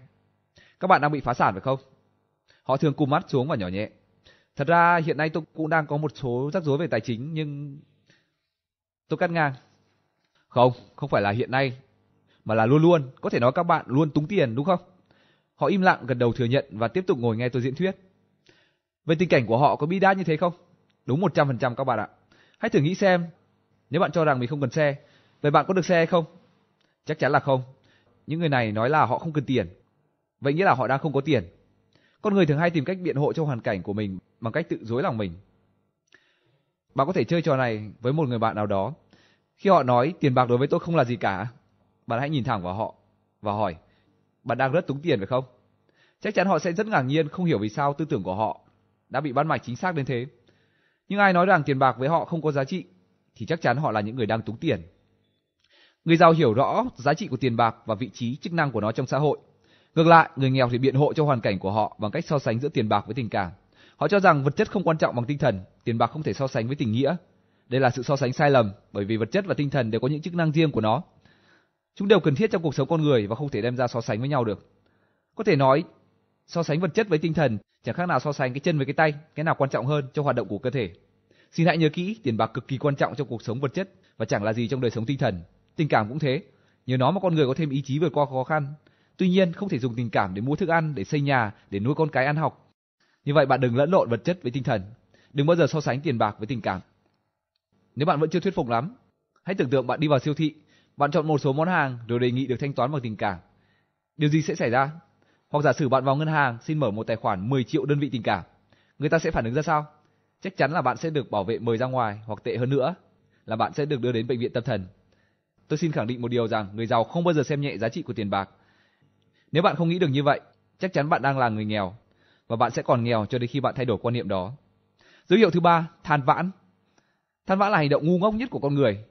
các bạn đang bị phá sản phải không? Họ thường cụm mắt xuống và nhỏ nhẹ. Thật ra hiện nay tôi cũng đang có một số rắc rối về tài chính nhưng tôi cắt ngang. Không, không phải là hiện nay, mà là luôn luôn, có thể nói các bạn luôn túng tiền đúng không? Họ im lặng gật đầu thừa nhận và tiếp tục ngồi nghe tôi diễn thuyết. Về tình cảnh của họ có bi đát như thế không? Đúng 100% các bạn ạ. Hãy thử nghĩ xem, nếu bạn cho rằng mình không cần xe, vậy bạn có được xe hay không? Chắc chắn là không. Những người này nói là họ không cần tiền. Vậy nghĩa là họ đang không có tiền. Con người thường hay tìm cách biện hộ cho hoàn cảnh của mình bằng cách tự dối lòng mình. Bạn có thể chơi trò này với một người bạn nào đó. Khi họ nói tiền bạc đối với tôi không là gì cả, bạn hãy nhìn thẳng vào họ và hỏi, bạn đang rất túng tiền phải không? Chắc chắn họ sẽ rất ngạc nhiên không hiểu vì sao tư tưởng của họ đã bị ban mạch chính xác đến thế. Nhưng ai nói rằng tiền bạc với họ không có giá trị thì chắc chắn họ là những người đang túng tiền. Người giàu hiểu rõ giá trị của tiền bạc và vị trí chức năng của nó trong xã hội. Ngược lại, người nghèo thì biện hộ cho hoàn cảnh của họ bằng cách so sánh giữa tiền bạc với tình cảm. Họ cho rằng vật chất không quan trọng bằng tinh thần, tiền bạc không thể so sánh với tình nghĩa. Đây là sự so sánh sai lầm, bởi vì vật chất và tinh thần đều có những chức năng riêng của nó. Chúng đều cần thiết trong cuộc sống con người và không thể đem ra so sánh với nhau được. Có thể nói, so sánh vật chất với tinh thần chẳng khác nào so sánh cái chân với cái tay, cái nào quan trọng hơn trong hoạt động của cơ thể. Xin hãy nhớ kỹ, tiền bạc cực kỳ quan trọng trong cuộc sống vật chất và chẳng là gì trong đời sống tinh thần. Tình cảm cũng thế, nhờ nó mà con người có thêm ý chí vượt qua khó khăn. Tuy nhiên, không thể dùng tình cảm để mua thức ăn, để xây nhà, để nuôi con cái ăn học. Như vậy bạn đừng lẫn lộn vật chất với tinh thần. Đừng bao giờ so sánh tiền bạc với tình cảm. Nếu bạn vẫn chưa thuyết phục lắm, hãy tưởng tượng bạn đi vào siêu thị, bạn chọn một số món hàng rồi đề nghị được thanh toán bằng tình cảm. Điều gì sẽ xảy ra? Hoặc giả sử bạn vào ngân hàng xin mở một tài khoản 10 triệu đơn vị tình cảm, người ta sẽ phản ứng ra sao? Chắc chắn là bạn sẽ được bảo vệ mời ra ngoài hoặc tệ hơn nữa là bạn sẽ được đưa đến bệnh viện tâm thần. Tôi xin khẳng định một điều rằng người giàu không bao giờ xem nhẹ giá trị của tiền bạc. Nếu bạn không nghĩ được như vậy, chắc chắn bạn đang là người nghèo và bạn sẽ còn nghèo cho đến khi bạn thay đổi quan niệm đó. Dấu hiệu thứ ba, than vãn. Than vãn là hành động ngu ngốc nhất của con người.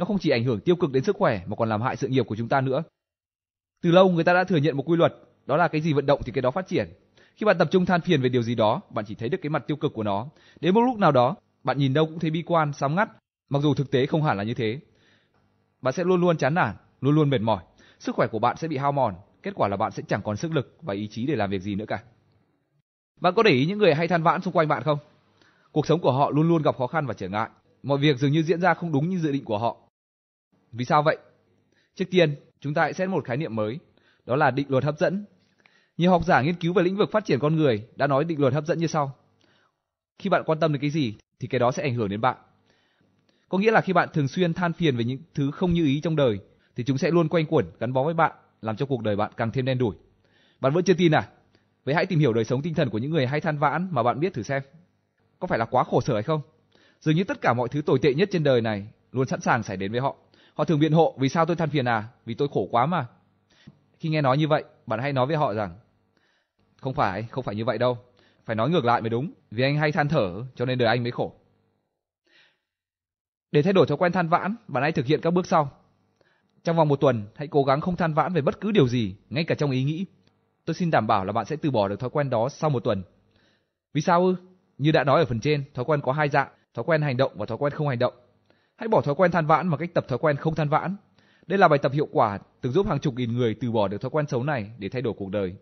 Nó không chỉ ảnh hưởng tiêu cực đến sức khỏe mà còn làm hại sự nghiệp của chúng ta nữa. Từ lâu người ta đã thừa nhận một quy luật, đó là cái gì vận động thì cái đó phát triển. Khi bạn tập trung than phiền về điều gì đó, bạn chỉ thấy được cái mặt tiêu cực của nó. Đến một lúc nào đó, bạn nhìn đâu cũng thấy bi quan, sám ngắt, mặc dù thực tế không hẳn là như thế. Bạn sẽ luôn luôn chán nản, luôn luôn mệt mỏi, sức khỏe của bạn sẽ bị hao mòn, kết quả là bạn sẽ chẳng còn sức lực và ý chí để làm việc gì nữa cả. Bạn có để ý những người hay than vãn xung quanh bạn không? Cuộc sống của họ luôn luôn gặp khó khăn và trở ngại, mọi việc dường như diễn ra không đúng như dự định của họ. Vì sao vậy? Trước tiên, chúng ta hãy xét một khái niệm mới, đó là định luật hấp dẫn. Nhiều học giả nghiên cứu về lĩnh vực phát triển con người đã nói định luật hấp dẫn như sau. Khi bạn quan tâm đến cái gì thì cái đó sẽ ảnh hưởng đến bạn. Có nghĩa là khi bạn thường xuyên than phiền về những thứ không như ý trong đời, thì chúng sẽ luôn quanh quẩn gắn bó với bạn, làm cho cuộc đời bạn càng thêm đen đủi. Bạn vẫn chưa tin à? Vậy hãy tìm hiểu đời sống tinh thần của những người hay than vãn mà bạn biết thử xem. Có phải là quá khổ sở hay không? Dường như tất cả mọi thứ tồi tệ nhất trên đời này luôn sẵn sàng xảy đến với họ. Họ thường biện hộ vì sao tôi than phiền à? Vì tôi khổ quá mà. Khi nghe nói như vậy, bạn hãy nói với họ rằng không phải, không phải như vậy đâu. Phải nói ngược lại mới đúng, vì anh hay than thở cho nên đời anh mới khổ. Để thay đổi thói quen than vãn, bạn hãy thực hiện các bước sau. Trong vòng một tuần, hãy cố gắng không than vãn về bất cứ điều gì, ngay cả trong ý nghĩ. Tôi xin đảm bảo là bạn sẽ từ bỏ được thói quen đó sau một tuần. Vì sao ư? Như đã nói ở phần trên, thói quen có hai dạng, thói quen hành động và thói quen không hành động. Hãy bỏ thói quen than vãn bằng cách tập thói quen không than vãn. Đây là bài tập hiệu quả từng giúp hàng chục nghìn người từ bỏ được thói quen xấu này để thay đổi cuộc đời.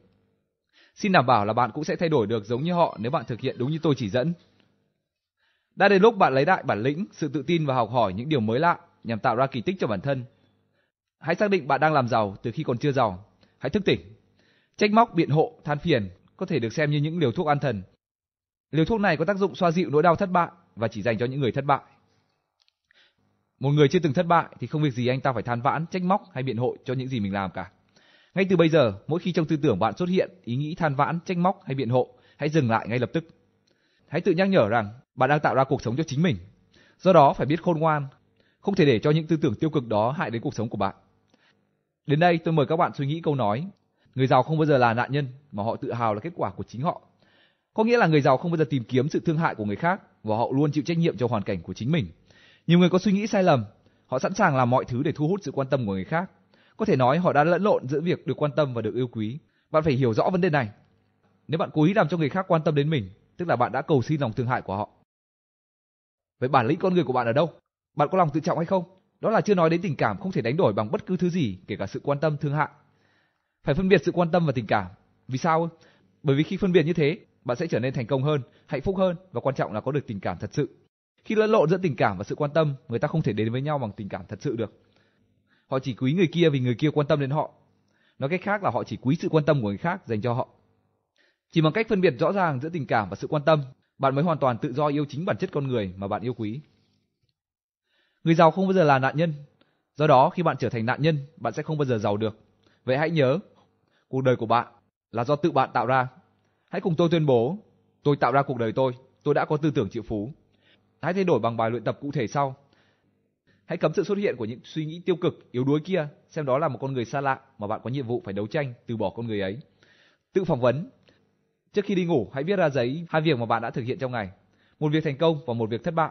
Xin đảm bảo là bạn cũng sẽ thay đổi được giống như họ nếu bạn thực hiện đúng như tôi chỉ dẫn. Đã đến lúc bạn lấy đại bản lĩnh, sự tự tin và học hỏi những điều mới lạ nhằm tạo ra kỳ tích cho bản thân. Hãy xác định bạn đang làm giàu từ khi còn chưa giàu. Hãy thức tỉnh. Trách móc, biện hộ, than phiền có thể được xem như những liều thuốc an thần. Liều thuốc này có tác dụng xoa dịu nỗi đau thất bại và chỉ dành cho những người thất bại. Một người chưa từng thất bại thì không việc gì anh ta phải than vãn, trách móc hay biện hộ cho những gì mình làm cả. Ngay từ bây giờ, mỗi khi trong tư tưởng bạn xuất hiện ý nghĩ than vãn, trách móc hay biện hộ, hãy dừng lại ngay lập tức. Hãy tự nhắc nhở rằng bạn đang tạo ra cuộc sống cho chính mình. Do đó phải biết khôn ngoan, không thể để cho những tư tưởng tiêu cực đó hại đến cuộc sống của bạn. Đến đây tôi mời các bạn suy nghĩ câu nói, người giàu không bao giờ là nạn nhân mà họ tự hào là kết quả của chính họ. Có nghĩa là người giàu không bao giờ tìm kiếm sự thương hại của người khác và họ luôn chịu trách nhiệm cho hoàn cảnh của chính mình. Nhiều người có suy nghĩ sai lầm, họ sẵn sàng làm mọi thứ để thu hút sự quan tâm của người khác. Có thể nói họ đã lẫn lộn giữa việc được quan tâm và được yêu quý. Bạn phải hiểu rõ vấn đề này. Nếu bạn cố ý làm cho người khác quan tâm đến mình, tức là bạn đã cầu xin lòng thương hại của họ. Vậy bản lĩnh con người của bạn ở đâu? Bạn có lòng tự trọng hay không? Đó là chưa nói đến tình cảm không thể đánh đổi bằng bất cứ thứ gì, kể cả sự quan tâm thương hại. Phải phân biệt sự quan tâm và tình cảm. Vì sao? Bởi vì khi phân biệt như thế, bạn sẽ trở nên thành công hơn, hạnh phúc hơn và quan trọng là có được tình cảm thật sự. Khi lẫn lộn giữa tình cảm và sự quan tâm, người ta không thể đến với nhau bằng tình cảm thật sự được. Họ chỉ quý người kia vì người kia quan tâm đến họ. Nói cách khác là họ chỉ quý sự quan tâm của người khác dành cho họ. Chỉ bằng cách phân biệt rõ ràng giữa tình cảm và sự quan tâm, bạn mới hoàn toàn tự do yêu chính bản chất con người mà bạn yêu quý. Người giàu không bao giờ là nạn nhân. Do đó khi bạn trở thành nạn nhân, bạn sẽ không bao giờ giàu được. Vậy hãy nhớ, cuộc đời của bạn là do tự bạn tạo ra. Hãy cùng tôi tuyên bố, tôi tạo ra cuộc đời tôi, tôi đã có tư tưởng triệu phú. Hãy thay đổi bằng bài luyện tập cụ thể sau. Hãy cấm sự xuất hiện của những suy nghĩ tiêu cực, yếu đuối kia, xem đó là một con người xa lạ mà bạn có nhiệm vụ phải đấu tranh, từ bỏ con người ấy. Tự phỏng vấn. Trước khi đi ngủ, hãy viết ra giấy hai việc mà bạn đã thực hiện trong ngày. Một việc thành công và một việc thất bại.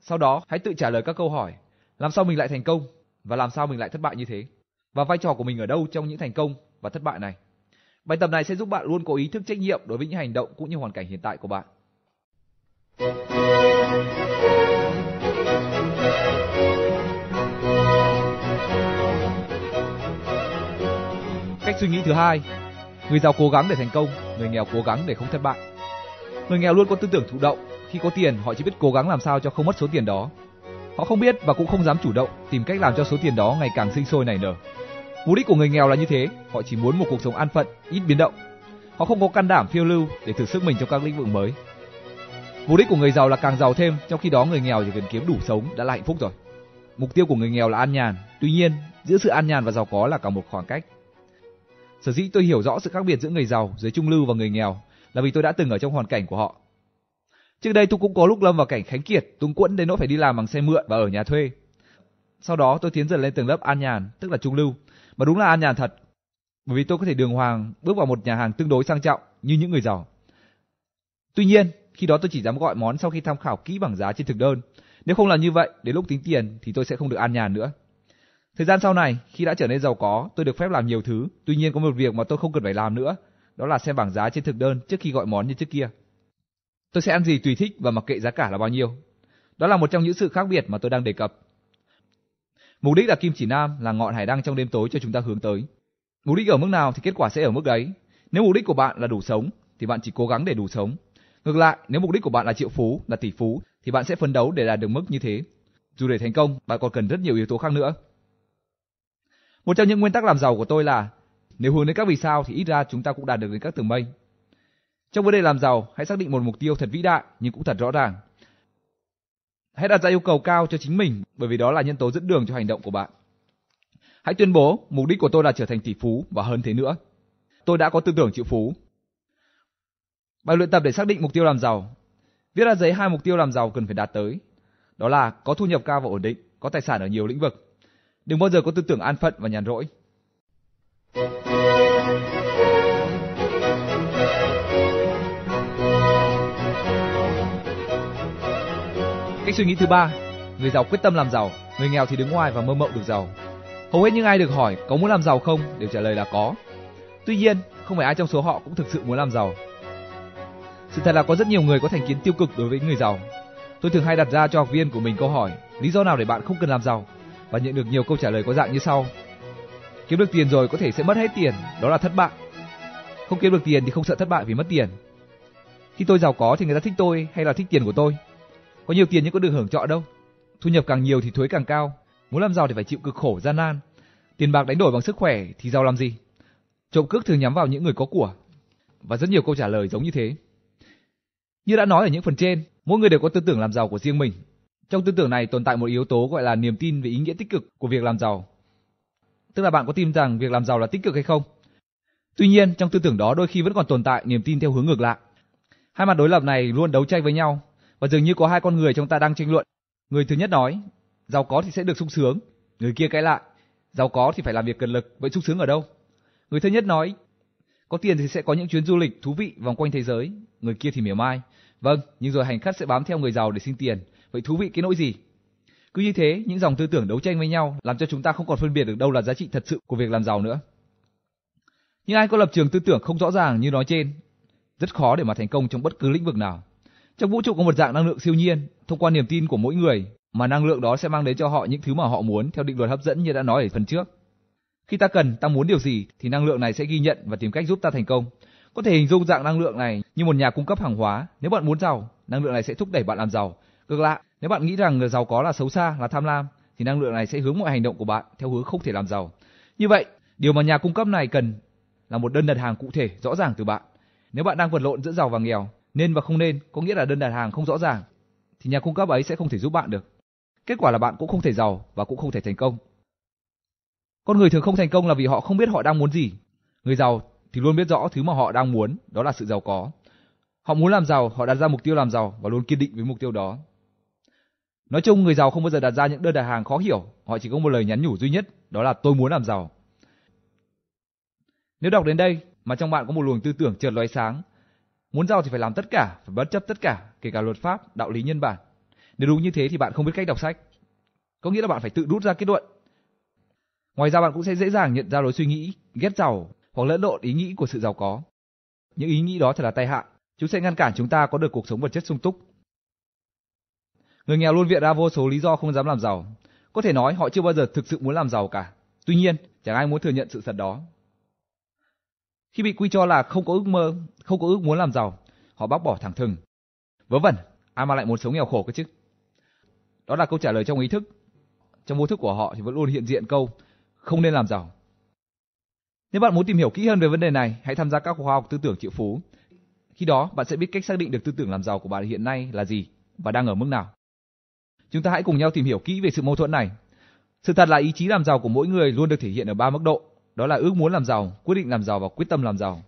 Sau đó, hãy tự trả lời các câu hỏi. Làm sao mình lại thành công? Và làm sao mình lại thất bại như thế? Và vai trò của mình ở đâu trong những thành công và thất bại này? Bài tập này sẽ giúp bạn luôn có ý thức trách nhiệm đối với những hành động cũng như hoàn cảnh hiện tại của bạn. Cách suy nghĩ thứ hai, người giàu cố gắng để thành công, người nghèo cố gắng để không thất bại. Người nghèo luôn có tư tưởng thụ động, khi có tiền họ chỉ biết cố gắng làm sao cho không mất số tiền đó. Họ không biết và cũng không dám chủ động tìm cách làm cho số tiền đó ngày càng sinh sôi nảy nở. Mục đích của người nghèo là như thế, họ chỉ muốn một cuộc sống an phận, ít biến động. Họ không có can đảm phiêu lưu để thử sức mình trong các lĩnh vực mới. Mục đích của người giàu là càng giàu thêm, trong khi đó người nghèo chỉ cần kiếm đủ sống đã là hạnh phúc rồi. Mục tiêu của người nghèo là an nhàn, tuy nhiên, giữa sự an nhàn và giàu có là cả một khoảng cách. Sở dĩ tôi hiểu rõ sự khác biệt giữa người giàu, giới trung lưu và người nghèo là vì tôi đã từng ở trong hoàn cảnh của họ. Trước đây tôi cũng có lúc lâm vào cảnh khánh kiệt, túng quẫn đến nỗi phải đi làm bằng xe mượn và ở nhà thuê. Sau đó tôi tiến dần lên tầng lớp an nhàn, tức là trung lưu, mà đúng là an nhàn thật. Bởi vì tôi có thể đường hoàng bước vào một nhà hàng tương đối sang trọng như những người giàu. Tuy nhiên, khi đó tôi chỉ dám gọi món sau khi tham khảo kỹ bảng giá trên thực đơn. Nếu không làm như vậy, đến lúc tính tiền thì tôi sẽ không được an nhàn nữa. Thời gian sau này, khi đã trở nên giàu có, tôi được phép làm nhiều thứ. Tuy nhiên có một việc mà tôi không cần phải làm nữa, đó là xem bảng giá trên thực đơn trước khi gọi món như trước kia. Tôi sẽ ăn gì tùy thích và mặc kệ giá cả là bao nhiêu. Đó là một trong những sự khác biệt mà tôi đang đề cập. Mục đích là kim chỉ nam là ngọn hải đăng trong đêm tối cho chúng ta hướng tới. Mục đích ở mức nào thì kết quả sẽ ở mức đấy. Nếu mục đích của bạn là đủ sống thì bạn chỉ cố gắng để đủ sống. Ngược lại, nếu mục đích của bạn là triệu phú, là tỷ phú thì bạn sẽ phấn đấu để đạt được mức như thế. Dù để thành công, bạn còn cần rất nhiều yếu tố khác nữa. Một trong những nguyên tắc làm giàu của tôi là nếu hướng đến các vì sao thì ít ra chúng ta cũng đạt được đến các tầng mây. Trong vấn đề làm giàu, hãy xác định một mục tiêu thật vĩ đại nhưng cũng thật rõ ràng. Hãy đặt ra yêu cầu cao cho chính mình bởi vì đó là nhân tố dẫn đường cho hành động của bạn. Hãy tuyên bố mục đích của tôi là trở thành tỷ phú và hơn thế nữa. Tôi đã có tư tưởng triệu phú. Bài luyện tập để xác định mục tiêu làm giàu. Viết ra giấy hai mục tiêu làm giàu cần phải đạt tới. Đó là có thu nhập cao và ổn định, có tài sản ở nhiều lĩnh vực. Đừng bao giờ có tư tưởng an phận và nhàn rỗi. Cách suy nghĩ thứ ba, người giàu quyết tâm làm giàu, người nghèo thì đứng ngoài và mơ mộng được giàu. Hầu hết những ai được hỏi có muốn làm giàu không đều trả lời là có. Tuy nhiên, không phải ai trong số họ cũng thực sự muốn làm giàu. Sự thật là có rất nhiều người có thành kiến tiêu cực đối với người giàu. Tôi thường hay đặt ra cho học viên của mình câu hỏi lý do nào để bạn không cần làm giàu và nhận được nhiều câu trả lời có dạng như sau. Kiếm được tiền rồi có thể sẽ mất hết tiền, đó là thất bại. Không kiếm được tiền thì không sợ thất bại vì mất tiền. Khi tôi giàu có thì người ta thích tôi hay là thích tiền của tôi? Có nhiều tiền nhưng có được hưởng trọ đâu. Thu nhập càng nhiều thì thuế càng cao. Muốn làm giàu thì phải chịu cực khổ gian nan. Tiền bạc đánh đổi bằng sức khỏe thì giàu làm gì? Trộm cướp thường nhắm vào những người có của. Và rất nhiều câu trả lời giống như thế. Như đã nói ở những phần trên, mỗi người đều có tư tưởng làm giàu của riêng mình. Trong tư tưởng này tồn tại một yếu tố gọi là niềm tin về ý nghĩa tích cực của việc làm giàu. Tức là bạn có tin rằng việc làm giàu là tích cực hay không? Tuy nhiên, trong tư tưởng đó đôi khi vẫn còn tồn tại niềm tin theo hướng ngược lại. Hai mặt đối lập này luôn đấu tranh với nhau và dường như có hai con người trong ta đang tranh luận. Người thứ nhất nói, giàu có thì sẽ được sung sướng. Người kia cãi lại, giàu có thì phải làm việc cần lực, vậy sung sướng ở đâu? Người thứ nhất nói, có tiền thì sẽ có những chuyến du lịch thú vị vòng quanh thế giới. Người kia thì mỉa mai, vâng, nhưng rồi hành khách sẽ bám theo người giàu để xin tiền, vậy thú vị cái nỗi gì? Cứ như thế, những dòng tư tưởng đấu tranh với nhau làm cho chúng ta không còn phân biệt được đâu là giá trị thật sự của việc làm giàu nữa. Nhưng ai có lập trường tư tưởng không rõ ràng như nói trên, rất khó để mà thành công trong bất cứ lĩnh vực nào. Trong vũ trụ có một dạng năng lượng siêu nhiên, thông qua niềm tin của mỗi người mà năng lượng đó sẽ mang đến cho họ những thứ mà họ muốn theo định luật hấp dẫn như đã nói ở phần trước. Khi ta cần, ta muốn điều gì thì năng lượng này sẽ ghi nhận và tìm cách giúp ta thành công. Có thể hình dung dạng năng lượng này như một nhà cung cấp hàng hóa, nếu bạn muốn giàu, năng lượng này sẽ thúc đẩy bạn làm giàu. Ngược lại, nếu bạn nghĩ rằng người giàu có là xấu xa, là tham lam thì năng lượng này sẽ hướng mọi hành động của bạn theo hướng không thể làm giàu. Như vậy, điều mà nhà cung cấp này cần là một đơn đặt hàng cụ thể rõ ràng từ bạn. Nếu bạn đang vật lộn giữa giàu và nghèo, nên và không nên có nghĩa là đơn đặt hàng không rõ ràng thì nhà cung cấp ấy sẽ không thể giúp bạn được. Kết quả là bạn cũng không thể giàu và cũng không thể thành công. Con người thường không thành công là vì họ không biết họ đang muốn gì. Người giàu thì luôn biết rõ thứ mà họ đang muốn, đó là sự giàu có. Họ muốn làm giàu, họ đặt ra mục tiêu làm giàu và luôn kiên định với mục tiêu đó. Nói chung người giàu không bao giờ đặt ra những đơn đặt hàng khó hiểu, họ chỉ có một lời nhắn nhủ duy nhất, đó là tôi muốn làm giàu. Nếu đọc đến đây mà trong bạn có một luồng tư tưởng chợt lóe sáng, muốn giàu thì phải làm tất cả, phải bất chấp tất cả, kể cả luật pháp, đạo lý nhân bản. Nếu đúng như thế thì bạn không biết cách đọc sách. Có nghĩa là bạn phải tự rút ra kết luận. Ngoài ra bạn cũng sẽ dễ dàng nhận ra lối suy nghĩ ghét giàu hoặc lẫn lộn ý nghĩ của sự giàu có. Những ý nghĩ đó thật là tai hại, chúng sẽ ngăn cản chúng ta có được cuộc sống vật chất sung túc. Người nghèo luôn viện ra vô số lý do không dám làm giàu. Có thể nói họ chưa bao giờ thực sự muốn làm giàu cả. Tuy nhiên, chẳng ai muốn thừa nhận sự thật đó. Khi bị quy cho là không có ước mơ, không có ước muốn làm giàu, họ bác bỏ thẳng thừng. Vớ vẩn, ai mà lại muốn sống nghèo khổ cơ chứ? Đó là câu trả lời trong ý thức. Trong vô thức của họ thì vẫn luôn hiện diện câu không nên làm giàu. Nếu bạn muốn tìm hiểu kỹ hơn về vấn đề này, hãy tham gia các khóa học tư tưởng triệu phú. Khi đó, bạn sẽ biết cách xác định được tư tưởng làm giàu của bạn hiện nay là gì và đang ở mức nào. Chúng ta hãy cùng nhau tìm hiểu kỹ về sự mâu thuẫn này. Sự thật là ý chí làm giàu của mỗi người luôn được thể hiện ở ba mức độ, đó là ước muốn làm giàu, quyết định làm giàu và quyết tâm làm giàu.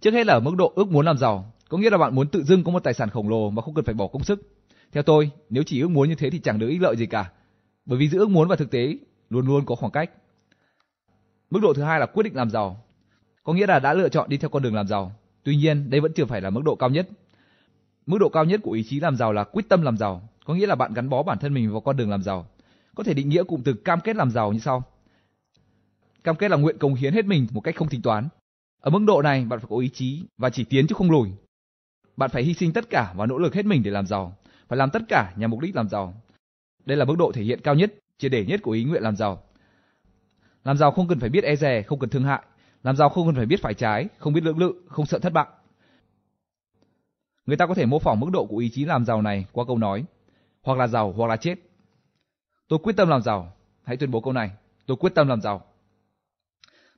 Trước hết là ở mức độ ước muốn làm giàu, có nghĩa là bạn muốn tự dưng có một tài sản khổng lồ mà không cần phải bỏ công sức. Theo tôi, nếu chỉ ước muốn như thế thì chẳng được ích lợi gì cả, bởi vì giữa ước muốn và thực tế luôn luôn có khoảng cách. Mức độ thứ hai là quyết định làm giàu, có nghĩa là đã lựa chọn đi theo con đường làm giàu. Tuy nhiên, đây vẫn chưa phải là mức độ cao nhất. Mức độ cao nhất của ý chí làm giàu là quyết tâm làm giàu, có nghĩa là bạn gắn bó bản thân mình vào con đường làm giàu. Có thể định nghĩa cụm từ cam kết làm giàu như sau. Cam kết là nguyện cống hiến hết mình một cách không tính toán. Ở mức độ này, bạn phải có ý chí và chỉ tiến chứ không lùi. Bạn phải hy sinh tất cả và nỗ lực hết mình để làm giàu, phải làm tất cả nhằm mục đích làm giàu. Đây là mức độ thể hiện cao nhất, triệt để nhất của ý nguyện làm giàu. Làm giàu không cần phải biết e dè, không cần thương hại. Làm giàu không cần phải biết phải trái, không biết lưỡng lự, không sợ thất bại. Người ta có thể mô phỏng mức độ của ý chí làm giàu này qua câu nói hoặc là giàu hoặc là chết. Tôi quyết tâm làm giàu. Hãy tuyên bố câu này. Tôi quyết tâm làm giàu.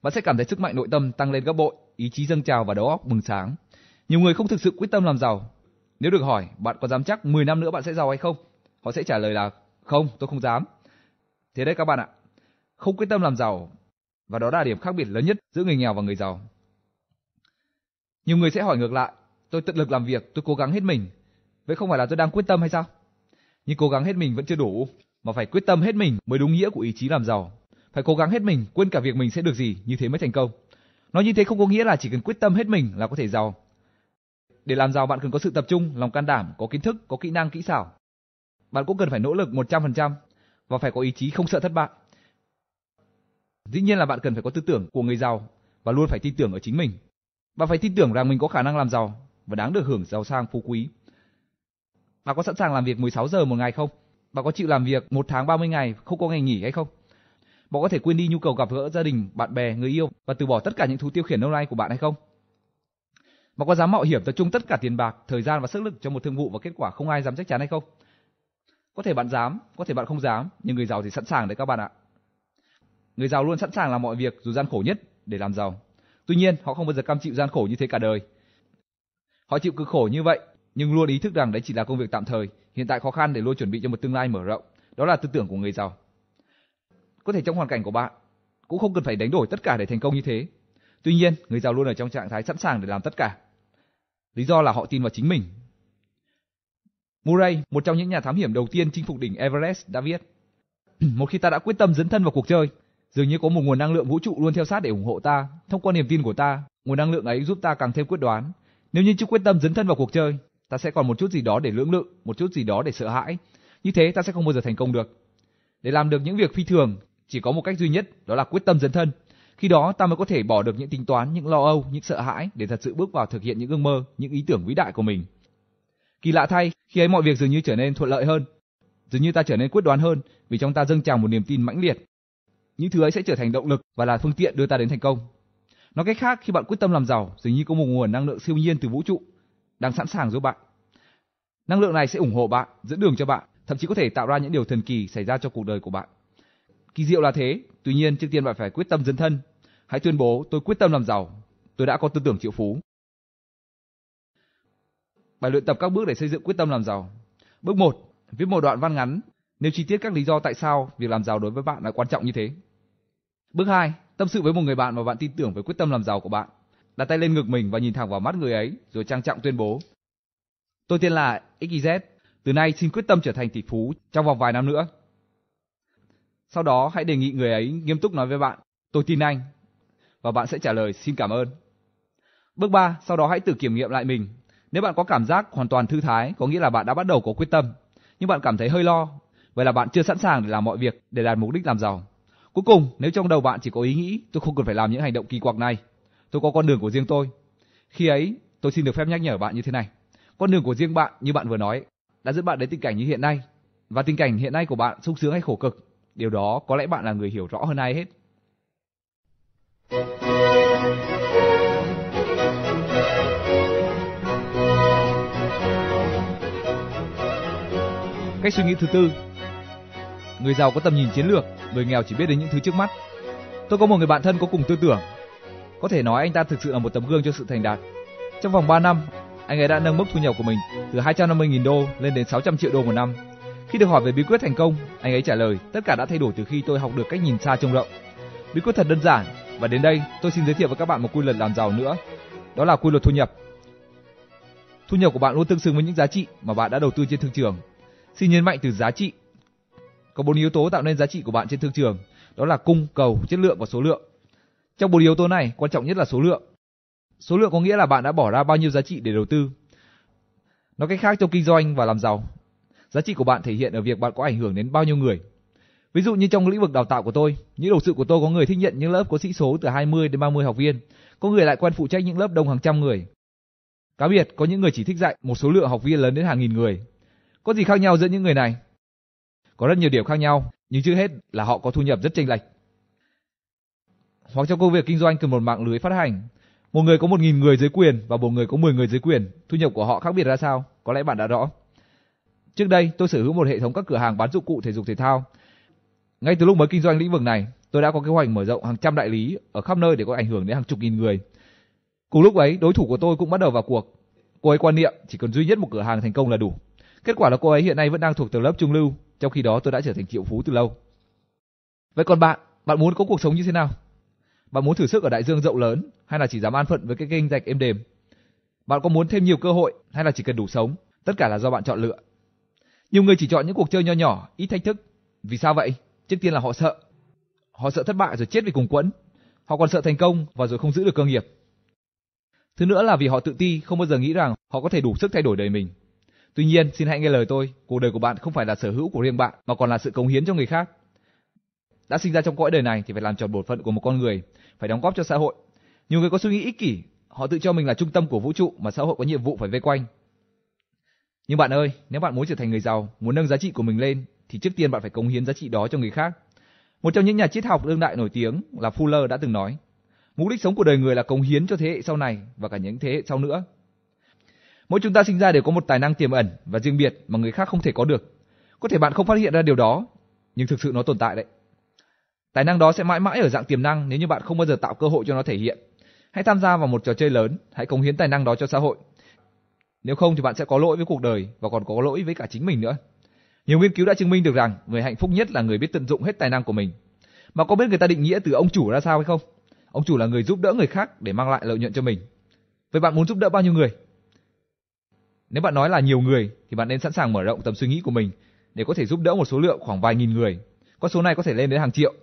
Bạn sẽ cảm thấy sức mạnh nội tâm tăng lên gấp bội, ý chí dâng trào và đầu óc bừng sáng. Nhiều người không thực sự quyết tâm làm giàu. Nếu được hỏi, bạn có dám chắc 10 năm nữa bạn sẽ giàu hay không? Họ sẽ trả lời là không, tôi không dám. Thế đấy các bạn ạ. không quyết tâm làm giàu và đó là điểm khác biệt lớn nhất giữa người nghèo và người giàu. Nhiều người sẽ hỏi ngược lại, tôi tận lực làm việc, tôi cố gắng hết mình, vậy không phải là tôi đang quyết tâm hay sao? Nhưng cố gắng hết mình vẫn chưa đủ, mà phải quyết tâm hết mình mới đúng nghĩa của ý chí làm giàu. Phải cố gắng hết mình, quên cả việc mình sẽ được gì, như thế mới thành công. Nói như thế không có nghĩa là chỉ cần quyết tâm hết mình là có thể giàu. Để làm giàu bạn cần có sự tập trung, lòng can đảm, có kiến thức, có kỹ năng, kỹ xảo. Bạn cũng cần phải nỗ lực 100% và phải có ý chí không sợ thất bại. Dĩ nhiên là bạn cần phải có tư tưởng của người giàu và luôn phải tin tưởng ở chính mình. Bạn phải tin tưởng rằng mình có khả năng làm giàu và đáng được hưởng giàu sang phú quý. Bạn có sẵn sàng làm việc 16 giờ một ngày không? Bạn có chịu làm việc một tháng 30 ngày không có ngày nghỉ hay không? Bạn có thể quên đi nhu cầu gặp gỡ gia đình, bạn bè, người yêu và từ bỏ tất cả những thú tiêu khiển lâu nay của bạn hay không? Bạn có dám mạo hiểm tập trung tất cả tiền bạc, thời gian và sức lực cho một thương vụ và kết quả không ai dám chắc chắn hay không? Có thể bạn dám, có thể bạn không dám, nhưng người giàu thì sẵn sàng đấy các bạn ạ. Người giàu luôn sẵn sàng làm mọi việc dù gian khổ nhất để làm giàu. Tuy nhiên, họ không bao giờ cam chịu gian khổ như thế cả đời. Họ chịu cực khổ như vậy, nhưng luôn ý thức rằng đấy chỉ là công việc tạm thời, hiện tại khó khăn để luôn chuẩn bị cho một tương lai mở rộng. Đó là tư tưởng của người giàu. Có thể trong hoàn cảnh của bạn cũng không cần phải đánh đổi tất cả để thành công như thế. Tuy nhiên, người giàu luôn ở trong trạng thái sẵn sàng để làm tất cả. Lý do là họ tin vào chính mình. Murray, một trong những nhà thám hiểm đầu tiên chinh phục đỉnh Everest đã viết: Một khi ta đã quyết tâm dấn thân vào cuộc chơi, dường như có một nguồn năng lượng vũ trụ luôn theo sát để ủng hộ ta. Thông qua niềm tin của ta, nguồn năng lượng ấy giúp ta càng thêm quyết đoán. Nếu như chưa quyết tâm dấn thân vào cuộc chơi, ta sẽ còn một chút gì đó để lưỡng lự, một chút gì đó để sợ hãi. Như thế ta sẽ không bao giờ thành công được. Để làm được những việc phi thường, chỉ có một cách duy nhất, đó là quyết tâm dấn thân. Khi đó ta mới có thể bỏ được những tính toán, những lo âu, những sợ hãi để thật sự bước vào thực hiện những ước mơ, những ý tưởng vĩ đại của mình. Kỳ lạ thay, khi ấy mọi việc dường như trở nên thuận lợi hơn, dường như ta trở nên quyết đoán hơn vì trong ta dâng trào một niềm tin mãnh liệt. Những thứ ấy sẽ trở thành động lực và là phương tiện đưa ta đến thành công. Nói cách khác, khi bạn quyết tâm làm giàu, dường như có một nguồn năng lượng siêu nhiên từ vũ trụ đang sẵn sàng giúp bạn. Năng lượng này sẽ ủng hộ bạn, dẫn đường cho bạn, thậm chí có thể tạo ra những điều thần kỳ xảy ra cho cuộc đời của bạn. Kỳ diệu là thế, tuy nhiên trước tiên bạn phải quyết tâm dấn thân. Hãy tuyên bố tôi quyết tâm làm giàu, tôi đã có tư tưởng triệu phú. Bài luyện tập các bước để xây dựng quyết tâm làm giàu. Bước 1, viết một đoạn văn ngắn nêu chi tiết các lý do tại sao việc làm giàu đối với bạn là quan trọng như thế. Bước 2, tâm sự với một người bạn mà bạn tin tưởng về quyết tâm làm giàu của bạn. Đặt tay lên ngực mình và nhìn thẳng vào mắt người ấy rồi trang trọng tuyên bố. Tôi tên là XYZ, từ nay xin quyết tâm trở thành tỷ phú trong vòng vài năm nữa. Sau đó hãy đề nghị người ấy nghiêm túc nói với bạn, tôi tin anh. Và bạn sẽ trả lời xin cảm ơn. Bước 3, sau đó hãy tự kiểm nghiệm lại mình. Nếu bạn có cảm giác hoàn toàn thư thái, có nghĩa là bạn đã bắt đầu có quyết tâm. Nhưng bạn cảm thấy hơi lo, vậy là bạn chưa sẵn sàng để làm mọi việc để đạt mục đích làm giàu. Cuối cùng, nếu trong đầu bạn chỉ có ý nghĩ tôi không cần phải làm những hành động kỳ quặc này, tôi có con đường của riêng tôi. Khi ấy, tôi xin được phép nhắc nhở bạn như thế này. Con đường của riêng bạn như bạn vừa nói đã dẫn bạn đến tình cảnh như hiện nay. Và tình cảnh hiện nay của bạn sung sướng hay khổ cực Điều đó có lẽ bạn là người hiểu rõ hơn ai hết. Cách suy nghĩ thứ tư Người giàu có tầm nhìn chiến lược, người nghèo chỉ biết đến những thứ trước mắt. Tôi có một người bạn thân có cùng tư tưởng. Có thể nói anh ta thực sự là một tấm gương cho sự thành đạt. Trong vòng 3 năm, anh ấy đã nâng mức thu nhập của mình từ 250.000 đô lên đến 600 triệu đô một năm. Khi được hỏi về bí quyết thành công, anh ấy trả lời, tất cả đã thay đổi từ khi tôi học được cách nhìn xa trông rộng. Bí quyết thật đơn giản và đến đây tôi xin giới thiệu với các bạn một quy luật làm giàu nữa. Đó là quy luật thu nhập. Thu nhập của bạn luôn tương xứng với những giá trị mà bạn đã đầu tư trên thương trường. Xin nhấn mạnh từ giá trị. Có bốn yếu tố tạo nên giá trị của bạn trên thương trường, đó là cung, cầu, chất lượng và số lượng. Trong bốn yếu tố này, quan trọng nhất là số lượng. Số lượng có nghĩa là bạn đã bỏ ra bao nhiêu giá trị để đầu tư. Nói cách khác trong kinh doanh và làm giàu, Giá trị của bạn thể hiện ở việc bạn có ảnh hưởng đến bao nhiêu người. Ví dụ như trong lĩnh vực đào tạo của tôi, những đồng sự của tôi có người thích nhận những lớp có sĩ số từ 20 đến 30 học viên, có người lại quen phụ trách những lớp đông hàng trăm người. Cá biệt, có những người chỉ thích dạy một số lượng học viên lớn đến hàng nghìn người. Có gì khác nhau giữa những người này? Có rất nhiều điểm khác nhau, nhưng chưa hết là họ có thu nhập rất chênh lệch. Hoặc trong công việc kinh doanh cần một mạng lưới phát hành, một người có một nghìn người dưới quyền và một người có 10 người dưới quyền, thu nhập của họ khác biệt ra sao? Có lẽ bạn đã rõ. Trước đây, tôi sở hữu một hệ thống các cửa hàng bán dụng cụ thể dục thể thao. Ngay từ lúc mới kinh doanh lĩnh vực này, tôi đã có kế hoạch mở rộng hàng trăm đại lý ở khắp nơi để có ảnh hưởng đến hàng chục nghìn người. Cùng lúc ấy, đối thủ của tôi cũng bắt đầu vào cuộc. Cô ấy quan niệm chỉ cần duy nhất một cửa hàng thành công là đủ. Kết quả là cô ấy hiện nay vẫn đang thuộc tầng lớp trung lưu, trong khi đó tôi đã trở thành triệu phú từ lâu. Vậy còn bạn, Bạn muốn có cuộc sống như thế nào? Bạn muốn thử sức ở đại dương rộng lớn hay là chỉ dám an phận với cái kênh rạch êm đềm? Bạn có muốn thêm nhiều cơ hội hay là chỉ cần đủ sống? Tất cả là do bạn chọn lựa. Nhiều người chỉ chọn những cuộc chơi nho nhỏ, ít thách thức. Vì sao vậy? Trước tiên là họ sợ. Họ sợ thất bại rồi chết vì cùng quẫn. Họ còn sợ thành công và rồi không giữ được cơ nghiệp. Thứ nữa là vì họ tự ti, không bao giờ nghĩ rằng họ có thể đủ sức thay đổi đời mình. Tuy nhiên, xin hãy nghe lời tôi, cuộc đời của bạn không phải là sở hữu của riêng bạn, mà còn là sự cống hiến cho người khác. Đã sinh ra trong cõi đời này thì phải làm tròn bổn phận của một con người, phải đóng góp cho xã hội. Nhiều người có suy nghĩ ích kỷ, họ tự cho mình là trung tâm của vũ trụ mà xã hội có nhiệm vụ phải vây quanh. Nhưng bạn ơi, nếu bạn muốn trở thành người giàu, muốn nâng giá trị của mình lên, thì trước tiên bạn phải cống hiến giá trị đó cho người khác. Một trong những nhà triết học đương đại nổi tiếng là Fuller đã từng nói, mục đích sống của đời người là cống hiến cho thế hệ sau này và cả những thế hệ sau nữa. Mỗi chúng ta sinh ra đều có một tài năng tiềm ẩn và riêng biệt mà người khác không thể có được. Có thể bạn không phát hiện ra điều đó, nhưng thực sự nó tồn tại đấy. Tài năng đó sẽ mãi mãi ở dạng tiềm năng nếu như bạn không bao giờ tạo cơ hội cho nó thể hiện. Hãy tham gia vào một trò chơi lớn, hãy cống hiến tài năng đó cho xã hội. Nếu không thì bạn sẽ có lỗi với cuộc đời và còn có lỗi với cả chính mình nữa. Nhiều nghiên cứu đã chứng minh được rằng người hạnh phúc nhất là người biết tận dụng hết tài năng của mình. Mà có biết người ta định nghĩa từ ông chủ ra sao hay không? Ông chủ là người giúp đỡ người khác để mang lại lợi nhuận cho mình. Vậy bạn muốn giúp đỡ bao nhiêu người? Nếu bạn nói là nhiều người thì bạn nên sẵn sàng mở rộng tầm suy nghĩ của mình để có thể giúp đỡ một số lượng khoảng vài nghìn người. Con số này có thể lên đến hàng triệu.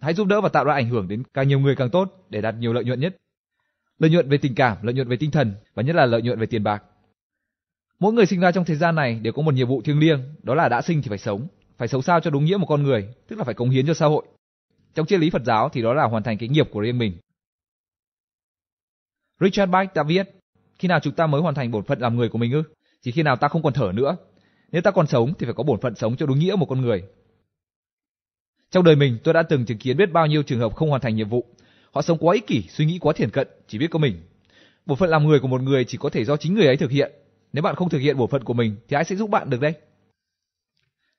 Hãy giúp đỡ và tạo ra ảnh hưởng đến càng nhiều người càng tốt để đạt nhiều lợi nhuận nhất. Lợi nhuận về tình cảm, lợi nhuận về tinh thần và nhất là lợi nhuận về tiền bạc. Mỗi người sinh ra trong thế gian này đều có một nhiệm vụ thiêng liêng, đó là đã sinh thì phải sống, phải sống sao cho đúng nghĩa một con người, tức là phải cống hiến cho xã hội. Trong triết lý Phật giáo thì đó là hoàn thành cái nghiệp của riêng mình. Richard Bach đã viết, khi nào chúng ta mới hoàn thành bổn phận làm người của mình ư? Chỉ khi nào ta không còn thở nữa. Nếu ta còn sống thì phải có bổn phận sống cho đúng nghĩa một con người. Trong đời mình, tôi đã từng chứng kiến biết bao nhiêu trường hợp không hoàn thành nhiệm vụ. Họ sống quá ích kỷ, suy nghĩ quá thiển cận, chỉ biết có mình. Bổn phận làm người của một người chỉ có thể do chính người ấy thực hiện. Nếu bạn không thực hiện bổn phận của mình thì ai sẽ giúp bạn được đây?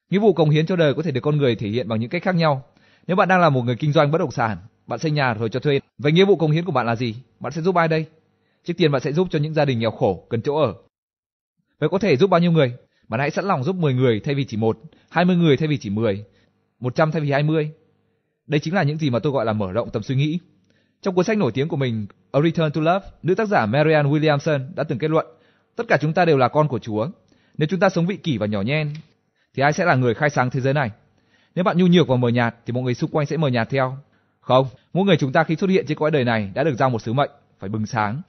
Nghĩa vụ cống hiến cho đời có thể được con người thể hiện bằng những cách khác nhau. Nếu bạn đang là một người kinh doanh bất động sản, bạn xây nhà rồi cho thuê, vậy nghĩa vụ cống hiến của bạn là gì? Bạn sẽ giúp ai đây? Trước tiên bạn sẽ giúp cho những gia đình nghèo khổ cần chỗ ở. Vậy có thể giúp bao nhiêu người? Bạn hãy sẵn lòng giúp 10 người thay vì chỉ một, 20 người thay vì chỉ 10, 100 thay vì 20. Đây chính là những gì mà tôi gọi là mở rộng tầm suy nghĩ. Trong cuốn sách nổi tiếng của mình, A Return to Love, nữ tác giả Marianne Williamson đã từng kết luận, tất cả chúng ta đều là con của Chúa. Nếu chúng ta sống vị kỷ và nhỏ nhen, thì ai sẽ là người khai sáng thế giới này? Nếu bạn nhu nhược và mờ nhạt, thì mọi người xung quanh sẽ mờ nhạt theo. Không, mỗi người chúng ta khi xuất hiện trên cõi đời này đã được giao một sứ mệnh, phải bừng sáng.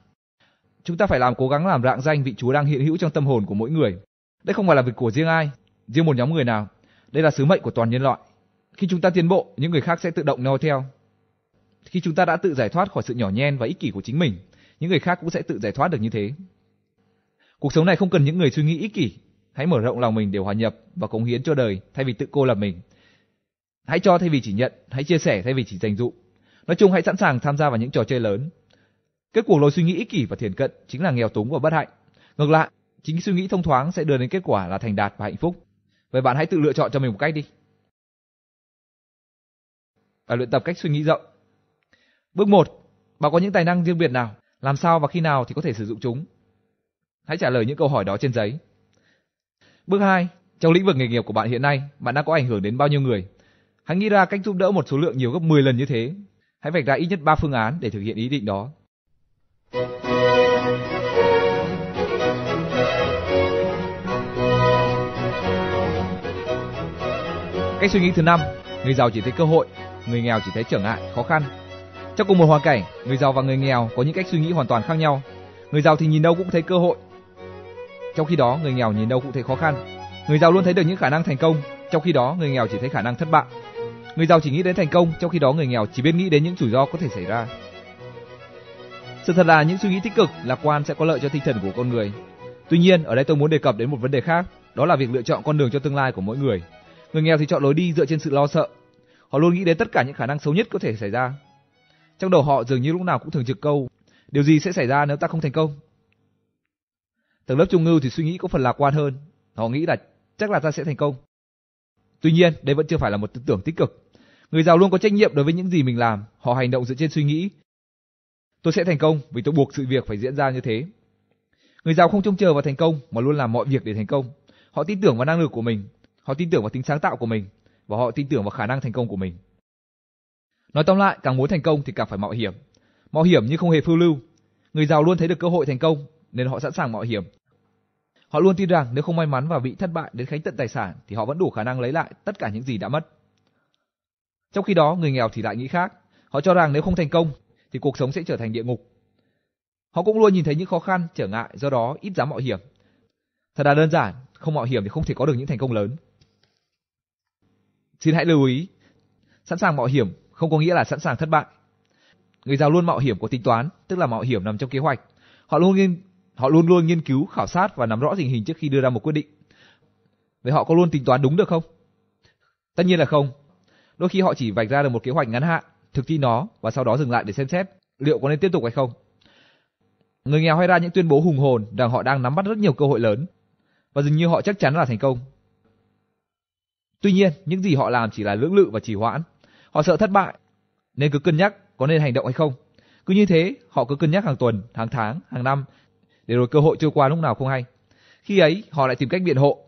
Chúng ta phải làm cố gắng làm rạng danh vị Chúa đang hiện hữu trong tâm hồn của mỗi người. Đây không phải là việc của riêng ai, riêng một nhóm người nào. Đây là sứ mệnh của toàn nhân loại. Khi chúng ta tiến bộ, những người khác sẽ tự động noi theo. Khi chúng ta đã tự giải thoát khỏi sự nhỏ nhen và ích kỷ của chính mình, những người khác cũng sẽ tự giải thoát được như thế. Cuộc sống này không cần những người suy nghĩ ích kỷ, hãy mở rộng lòng mình để hòa nhập và cống hiến cho đời thay vì tự cô lập mình. Hãy cho thay vì chỉ nhận, hãy chia sẻ thay vì chỉ dành dụ. Nói chung hãy sẵn sàng tham gia vào những trò chơi lớn. Kết cuộc lối suy nghĩ ích kỷ và thiển cận chính là nghèo túng và bất hạnh. Ngược lại, chính suy nghĩ thông thoáng sẽ đưa đến kết quả là thành đạt và hạnh phúc. Vậy bạn hãy tự lựa chọn cho mình một cách đi và luyện tập cách suy nghĩ rộng. Bước 1. Bạn có những tài năng riêng biệt nào? Làm sao và khi nào thì có thể sử dụng chúng? Hãy trả lời những câu hỏi đó trên giấy. Bước 2. Trong lĩnh vực nghề nghiệp của bạn hiện nay, bạn đã có ảnh hưởng đến bao nhiêu người? Hãy nghĩ ra cách giúp đỡ một số lượng nhiều gấp 10 lần như thế. Hãy vạch ra ít nhất 3 phương án để thực hiện ý định đó. Cách suy nghĩ thứ năm, người giàu chỉ thấy cơ hội, người nghèo chỉ thấy trở ngại, khó khăn. Trong cùng một hoàn cảnh, người giàu và người nghèo có những cách suy nghĩ hoàn toàn khác nhau. Người giàu thì nhìn đâu cũng thấy cơ hội, trong khi đó người nghèo nhìn đâu cũng thấy khó khăn. Người giàu luôn thấy được những khả năng thành công, trong khi đó người nghèo chỉ thấy khả năng thất bại. Người giàu chỉ nghĩ đến thành công, trong khi đó người nghèo chỉ biết nghĩ đến những rủi ro có thể xảy ra. Sự thật là những suy nghĩ tích cực, lạc quan sẽ có lợi cho tinh thần của con người. Tuy nhiên, ở đây tôi muốn đề cập đến một vấn đề khác, đó là việc lựa chọn con đường cho tương lai của mỗi người. Người nghèo thì chọn lối đi dựa trên sự lo sợ. Họ luôn nghĩ đến tất cả những khả năng xấu nhất có thể xảy ra. Trong đầu họ dường như lúc nào cũng thường trực câu, điều gì sẽ xảy ra nếu ta không thành công? Tầng lớp trung ngưu thì suy nghĩ có phần lạc quan hơn. Họ nghĩ là chắc là ta sẽ thành công. Tuy nhiên, đây vẫn chưa phải là một tư tưởng tích cực. Người giàu luôn có trách nhiệm đối với những gì mình làm, họ hành động dựa trên suy nghĩ. Tôi sẽ thành công vì tôi buộc sự việc phải diễn ra như thế. Người giàu không trông chờ vào thành công mà luôn làm mọi việc để thành công. Họ tin tưởng vào năng lực của mình, họ tin tưởng vào tính sáng tạo của mình và họ tin tưởng vào khả năng thành công của mình. Nói tóm lại, càng muốn thành công thì càng phải mạo hiểm. Mạo hiểm nhưng không hề phiêu lưu. Người giàu luôn thấy được cơ hội thành công nên họ sẵn sàng mạo hiểm. Họ luôn tin rằng nếu không may mắn và bị thất bại đến khánh tận tài sản thì họ vẫn đủ khả năng lấy lại tất cả những gì đã mất. Trong khi đó, người nghèo thì lại nghĩ khác. Họ cho rằng nếu không thành công thì cuộc sống sẽ trở thành địa ngục. Họ cũng luôn nhìn thấy những khó khăn, trở ngại, do đó ít dám mạo hiểm. Thật là đơn giản, không mạo hiểm thì không thể có được những thành công lớn. Xin hãy lưu ý, sẵn sàng mạo hiểm không có nghĩa là sẵn sàng thất bại. Người giàu luôn mạo hiểm có tính toán, tức là mạo hiểm nằm trong kế hoạch. Họ luôn nghiên họ luôn luôn nghiên cứu, khảo sát và nắm rõ tình hình trước khi đưa ra một quyết định. Vậy họ có luôn tính toán đúng được không? Tất nhiên là không. Đôi khi họ chỉ vạch ra được một kế hoạch ngắn hạn, thực thi nó và sau đó dừng lại để xem xét liệu có nên tiếp tục hay không. Người nghèo hay ra những tuyên bố hùng hồn rằng họ đang nắm bắt rất nhiều cơ hội lớn và dường như họ chắc chắn là thành công. Tuy nhiên, những gì họ làm chỉ là lưỡng lự và trì hoãn. Họ sợ thất bại nên cứ cân nhắc có nên hành động hay không. Cứ như thế, họ cứ cân nhắc hàng tuần, hàng tháng, hàng năm để rồi cơ hội trôi qua lúc nào không hay. Khi ấy, họ lại tìm cách biện hộ.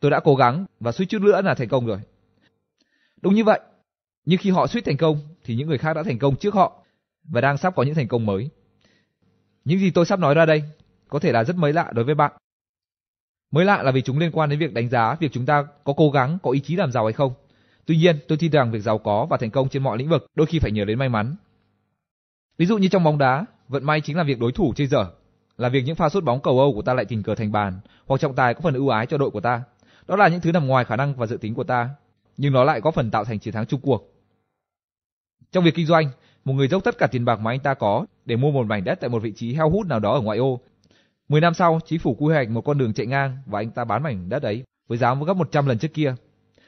Tôi đã cố gắng và suýt chút nữa là thành công rồi. Đúng như vậy, nhưng khi họ suýt thành công thì những người khác đã thành công trước họ và đang sắp có những thành công mới. Những gì tôi sắp nói ra đây có thể là rất mới lạ đối với bạn. Mới lạ là vì chúng liên quan đến việc đánh giá việc chúng ta có cố gắng, có ý chí làm giàu hay không. Tuy nhiên, tôi tin rằng việc giàu có và thành công trên mọi lĩnh vực đôi khi phải nhờ đến may mắn. Ví dụ như trong bóng đá, vận may chính là việc đối thủ chơi dở, là việc những pha sút bóng cầu Âu của ta lại tình cờ thành bàn, hoặc trọng tài có phần ưu ái cho đội của ta. Đó là những thứ nằm ngoài khả năng và dự tính của ta, nhưng nó lại có phần tạo thành chiến thắng chung cuộc. Trong việc kinh doanh, một người dốc tất cả tiền bạc mà anh ta có để mua một mảnh đất tại một vị trí heo hút nào đó ở ngoại ô. 10 năm sau, chính phủ quy hoạch một con đường chạy ngang và anh ta bán mảnh đất ấy với giá gấp 100 lần trước kia.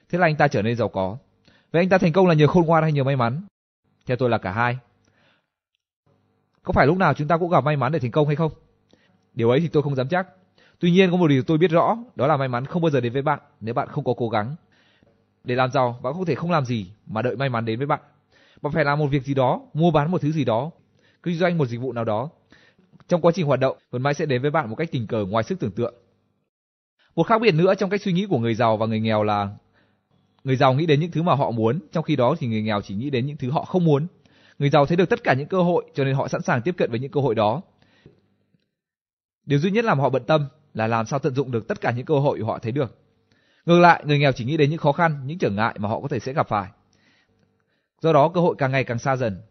Thế là anh ta trở nên giàu có. Vậy anh ta thành công là nhờ khôn ngoan hay nhờ may mắn? Theo tôi là cả hai. Có phải lúc nào chúng ta cũng gặp may mắn để thành công hay không? Điều ấy thì tôi không dám chắc. Tuy nhiên có một điều tôi biết rõ, đó là may mắn không bao giờ đến với bạn nếu bạn không có cố gắng. Để làm giàu, bạn không thể không làm gì mà đợi may mắn đến với bạn. Bạn phải làm một việc gì đó, mua bán một thứ gì đó, kinh doanh một dịch vụ nào đó. Trong quá trình hoạt động, vận may sẽ đến với bạn một cách tình cờ ngoài sức tưởng tượng. Một khác biệt nữa trong cách suy nghĩ của người giàu và người nghèo là người giàu nghĩ đến những thứ mà họ muốn, trong khi đó thì người nghèo chỉ nghĩ đến những thứ họ không muốn. Người giàu thấy được tất cả những cơ hội cho nên họ sẵn sàng tiếp cận với những cơ hội đó. Điều duy nhất làm họ bận tâm là làm sao tận dụng được tất cả những cơ hội họ thấy được. Ngược lại, người nghèo chỉ nghĩ đến những khó khăn, những trở ngại mà họ có thể sẽ gặp phải. Do đó cơ hội càng ngày càng xa dần.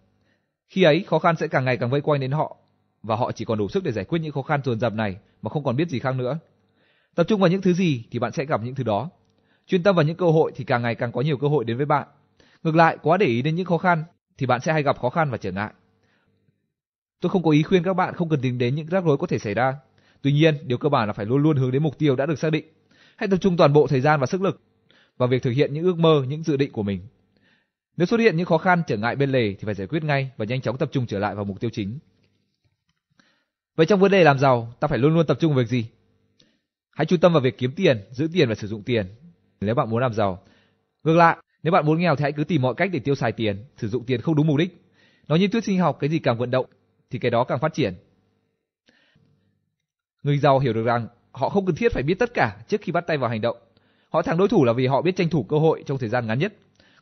Khi ấy khó khăn sẽ càng ngày càng vây quanh đến họ và họ chỉ còn đủ sức để giải quyết những khó khăn dồn dập này mà không còn biết gì khác nữa. Tập trung vào những thứ gì thì bạn sẽ gặp những thứ đó. Chuyên tâm vào những cơ hội thì càng ngày càng có nhiều cơ hội đến với bạn. Ngược lại, quá để ý đến những khó khăn thì bạn sẽ hay gặp khó khăn và trở ngại. Tôi không có ý khuyên các bạn không cần tính đến những rắc rối có thể xảy ra. Tuy nhiên, điều cơ bản là phải luôn luôn hướng đến mục tiêu đã được xác định. Hãy tập trung toàn bộ thời gian và sức lực vào việc thực hiện những ước mơ, những dự định của mình. Nếu xuất hiện những khó khăn, trở ngại bên lề thì phải giải quyết ngay và nhanh chóng tập trung trở lại vào mục tiêu chính. Vậy trong vấn đề làm giàu, ta phải luôn luôn tập trung vào việc gì? Hãy chú tâm vào việc kiếm tiền, giữ tiền và sử dụng tiền. Nếu bạn muốn làm giàu. Ngược lại, nếu bạn muốn nghèo thì hãy cứ tìm mọi cách để tiêu xài tiền, sử dụng tiền không đúng mục đích. Nói như thuyết sinh học, cái gì càng vận động thì cái đó càng phát triển. Người giàu hiểu được rằng họ không cần thiết phải biết tất cả trước khi bắt tay vào hành động. Họ thắng đối thủ là vì họ biết tranh thủ cơ hội trong thời gian ngắn nhất.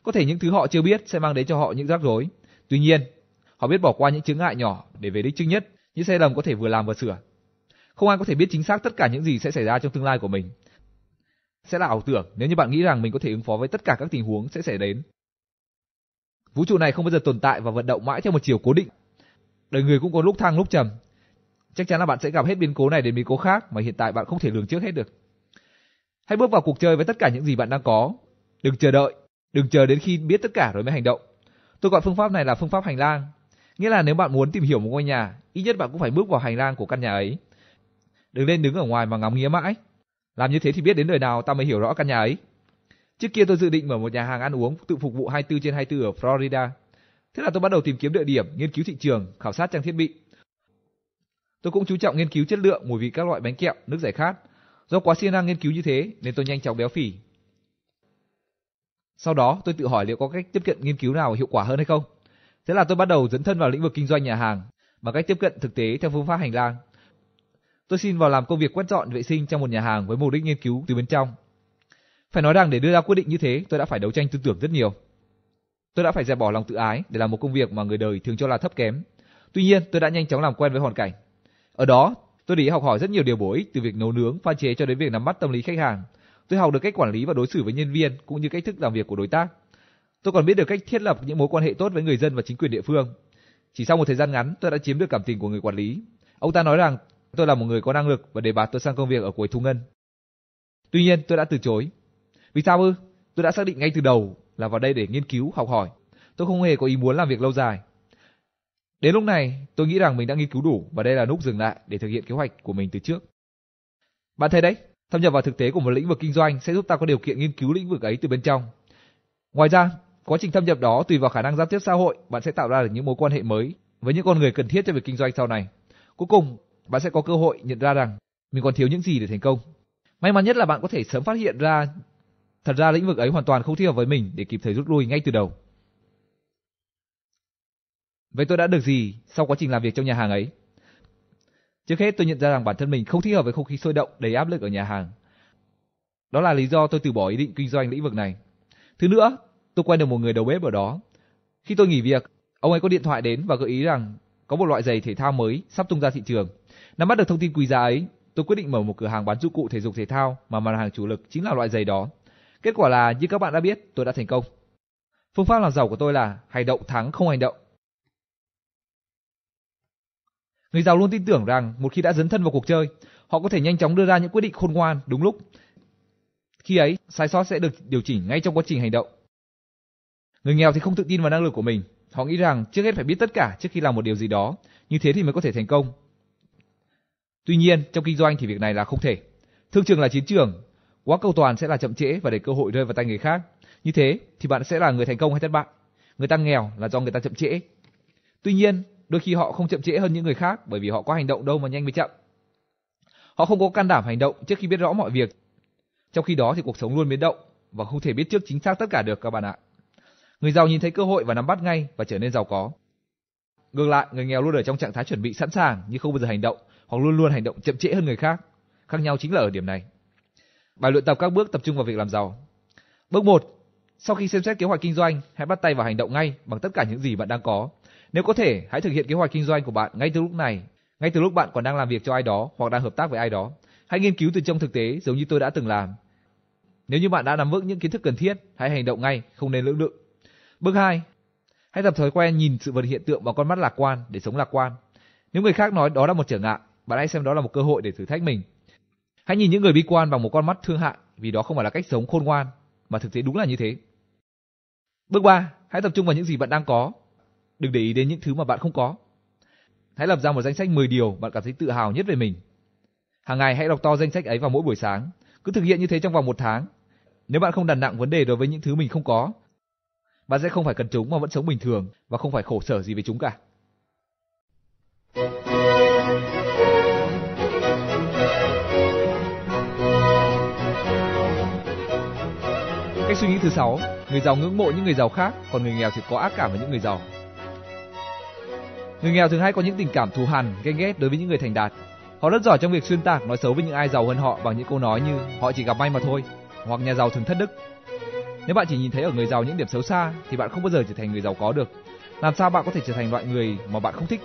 Có thể những thứ họ chưa biết sẽ mang đến cho họ những rắc rối. Tuy nhiên, họ biết bỏ qua những chướng ngại nhỏ để về đích trước nhất, những sai lầm có thể vừa làm vừa sửa. Không ai có thể biết chính xác tất cả những gì sẽ xảy ra trong tương lai của mình. Sẽ là ảo tưởng nếu như bạn nghĩ rằng mình có thể ứng phó với tất cả các tình huống sẽ xảy đến. Vũ trụ này không bao giờ tồn tại và vận động mãi theo một chiều cố định. Đời người cũng có lúc thăng lúc trầm. Chắc chắn là bạn sẽ gặp hết biến cố này đến biến cố khác mà hiện tại bạn không thể lường trước hết được. Hãy bước vào cuộc chơi với tất cả những gì bạn đang có. Đừng chờ đợi, đừng chờ đến khi biết tất cả rồi mới hành động. Tôi gọi phương pháp này là phương pháp hành lang. Nghĩa là nếu bạn muốn tìm hiểu một ngôi nhà, ít nhất bạn cũng phải bước vào hành lang của căn nhà ấy. Đừng lên đứng ở ngoài mà ngắm nghía mãi. Làm như thế thì biết đến đời nào ta mới hiểu rõ căn nhà ấy. Trước kia tôi dự định mở một nhà hàng ăn uống tự phục vụ 24 trên 24 ở Florida. Thế là tôi bắt đầu tìm kiếm địa điểm, nghiên cứu thị trường, khảo sát trang thiết bị. Tôi cũng chú trọng nghiên cứu chất lượng, mùi vị các loại bánh kẹo, nước giải khát. Do quá siêng năng nghiên cứu như thế nên tôi nhanh chóng béo phì. Sau đó tôi tự hỏi liệu có cách tiếp cận nghiên cứu nào hiệu quả hơn hay không. Thế là tôi bắt đầu dẫn thân vào lĩnh vực kinh doanh nhà hàng bằng cách tiếp cận thực tế theo phương pháp hành lang. Tôi xin vào làm công việc quét dọn vệ sinh trong một nhà hàng với mục đích nghiên cứu từ bên trong. Phải nói rằng để đưa ra quyết định như thế, tôi đã phải đấu tranh tư tưởng rất nhiều. Tôi đã phải dẹp bỏ lòng tự ái để làm một công việc mà người đời thường cho là thấp kém. Tuy nhiên, tôi đã nhanh chóng làm quen với hoàn cảnh. Ở đó, tôi để học hỏi rất nhiều điều bổ ích từ việc nấu nướng, pha chế cho đến việc nắm bắt tâm lý khách hàng. Tôi học được cách quản lý và đối xử với nhân viên cũng như cách thức làm việc của đối tác. Tôi còn biết được cách thiết lập những mối quan hệ tốt với người dân và chính quyền địa phương. Chỉ sau một thời gian ngắn, tôi đã chiếm được cảm tình của người quản lý. Ông ta nói rằng tôi là một người có năng lực và đề bạt tôi sang công việc ở cuối thu ngân. Tuy nhiên, tôi đã từ chối. Vì sao ư? Tôi đã xác định ngay từ đầu là vào đây để nghiên cứu, học hỏi. Tôi không hề có ý muốn làm việc lâu dài. Đến lúc này, tôi nghĩ rằng mình đã nghiên cứu đủ và đây là lúc dừng lại để thực hiện kế hoạch của mình từ trước. Bạn thấy đấy, thâm nhập vào thực tế của một lĩnh vực kinh doanh sẽ giúp ta có điều kiện nghiên cứu lĩnh vực ấy từ bên trong. Ngoài ra, quá trình thâm nhập đó tùy vào khả năng giao tiếp xã hội, bạn sẽ tạo ra được những mối quan hệ mới với những con người cần thiết cho việc kinh doanh sau này. Cuối cùng, bạn sẽ có cơ hội nhận ra rằng mình còn thiếu những gì để thành công. May mắn nhất là bạn có thể sớm phát hiện ra thật ra lĩnh vực ấy hoàn toàn không thích hợp với mình để kịp thời rút lui ngay từ đầu. Vậy tôi đã được gì sau quá trình làm việc trong nhà hàng ấy? Trước hết tôi nhận ra rằng bản thân mình không thích hợp với không khí sôi động đầy áp lực ở nhà hàng. Đó là lý do tôi từ bỏ ý định kinh doanh lĩnh vực này. Thứ nữa, tôi quen được một người đầu bếp ở đó. Khi tôi nghỉ việc, ông ấy có điện thoại đến và gợi ý rằng có một loại giày thể thao mới sắp tung ra thị trường. Nắm bắt được thông tin quý giá ấy, tôi quyết định mở một cửa hàng bán dụng cụ thể dục thể thao mà mặt hàng chủ lực chính là loại giày đó. Kết quả là như các bạn đã biết, tôi đã thành công. Phương pháp làm giàu của tôi là hành động thắng không hành động. Người giàu luôn tin tưởng rằng một khi đã dấn thân vào cuộc chơi, họ có thể nhanh chóng đưa ra những quyết định khôn ngoan đúng lúc. Khi ấy, sai sót sẽ được điều chỉnh ngay trong quá trình hành động. Người nghèo thì không tự tin vào năng lực của mình. Họ nghĩ rằng trước hết phải biết tất cả trước khi làm một điều gì đó, như thế thì mới có thể thành công. Tuy nhiên, trong kinh doanh thì việc này là không thể. Thương trường là chiến trường, quá cầu toàn sẽ là chậm trễ và để cơ hội rơi vào tay người khác. Như thế thì bạn sẽ là người thành công hay thất bại. Người ta nghèo là do người ta chậm trễ. Tuy nhiên, đôi khi họ không chậm trễ hơn những người khác bởi vì họ có hành động đâu mà nhanh mới chậm. Họ không có can đảm hành động trước khi biết rõ mọi việc. Trong khi đó thì cuộc sống luôn biến động và không thể biết trước chính xác tất cả được các bạn ạ. Người giàu nhìn thấy cơ hội và nắm bắt ngay và trở nên giàu có. Ngược lại, người nghèo luôn ở trong trạng thái chuẩn bị sẵn sàng nhưng không bao giờ hành động, hoặc luôn luôn hành động chậm trễ hơn người khác. Khác nhau chính là ở điểm này. Bài luyện tập các bước tập trung vào việc làm giàu. Bước 1. Sau khi xem xét kế hoạch kinh doanh, hãy bắt tay vào hành động ngay bằng tất cả những gì bạn đang có. Nếu có thể, hãy thực hiện kế hoạch kinh doanh của bạn ngay từ lúc này, ngay từ lúc bạn còn đang làm việc cho ai đó hoặc đang hợp tác với ai đó. Hãy nghiên cứu từ trong thực tế giống như tôi đã từng làm. Nếu như bạn đã nắm vững những kiến thức cần thiết, hãy hành động ngay, không nên lưỡng lự. Bước 2. Hãy tập thói quen nhìn sự vật hiện tượng bằng con mắt lạc quan để sống lạc quan. Nếu người khác nói đó là một trở ngại, bạn hãy xem đó là một cơ hội để thử thách mình. Hãy nhìn những người bi quan bằng một con mắt thương hại, vì đó không phải là cách sống khôn ngoan, mà thực tế đúng là như thế. Bước 3. Hãy tập trung vào những gì bạn đang có. Đừng để ý đến những thứ mà bạn không có. Hãy lập ra một danh sách 10 điều bạn cảm thấy tự hào nhất về mình. Hàng ngày hãy đọc to danh sách ấy vào mỗi buổi sáng. Cứ thực hiện như thế trong vòng một tháng. Nếu bạn không đặt nặng vấn đề đối với những thứ mình không có, bạn sẽ không phải cần chúng mà vẫn sống bình thường và không phải khổ sở gì với chúng cả. Cách suy nghĩ thứ sáu, người giàu ngưỡng mộ những người giàu khác, còn người nghèo thì có ác cảm với những người giàu. Người nghèo thường hay có những tình cảm thù hằn, ghen ghét đối với những người thành đạt. Họ rất giỏi trong việc xuyên tạc, nói xấu với những ai giàu hơn họ bằng những câu nói như họ chỉ gặp may mà thôi, hoặc nhà giàu thường thất đức. Nếu bạn chỉ nhìn thấy ở người giàu những điểm xấu xa thì bạn không bao giờ trở thành người giàu có được. Làm sao bạn có thể trở thành loại người mà bạn không thích?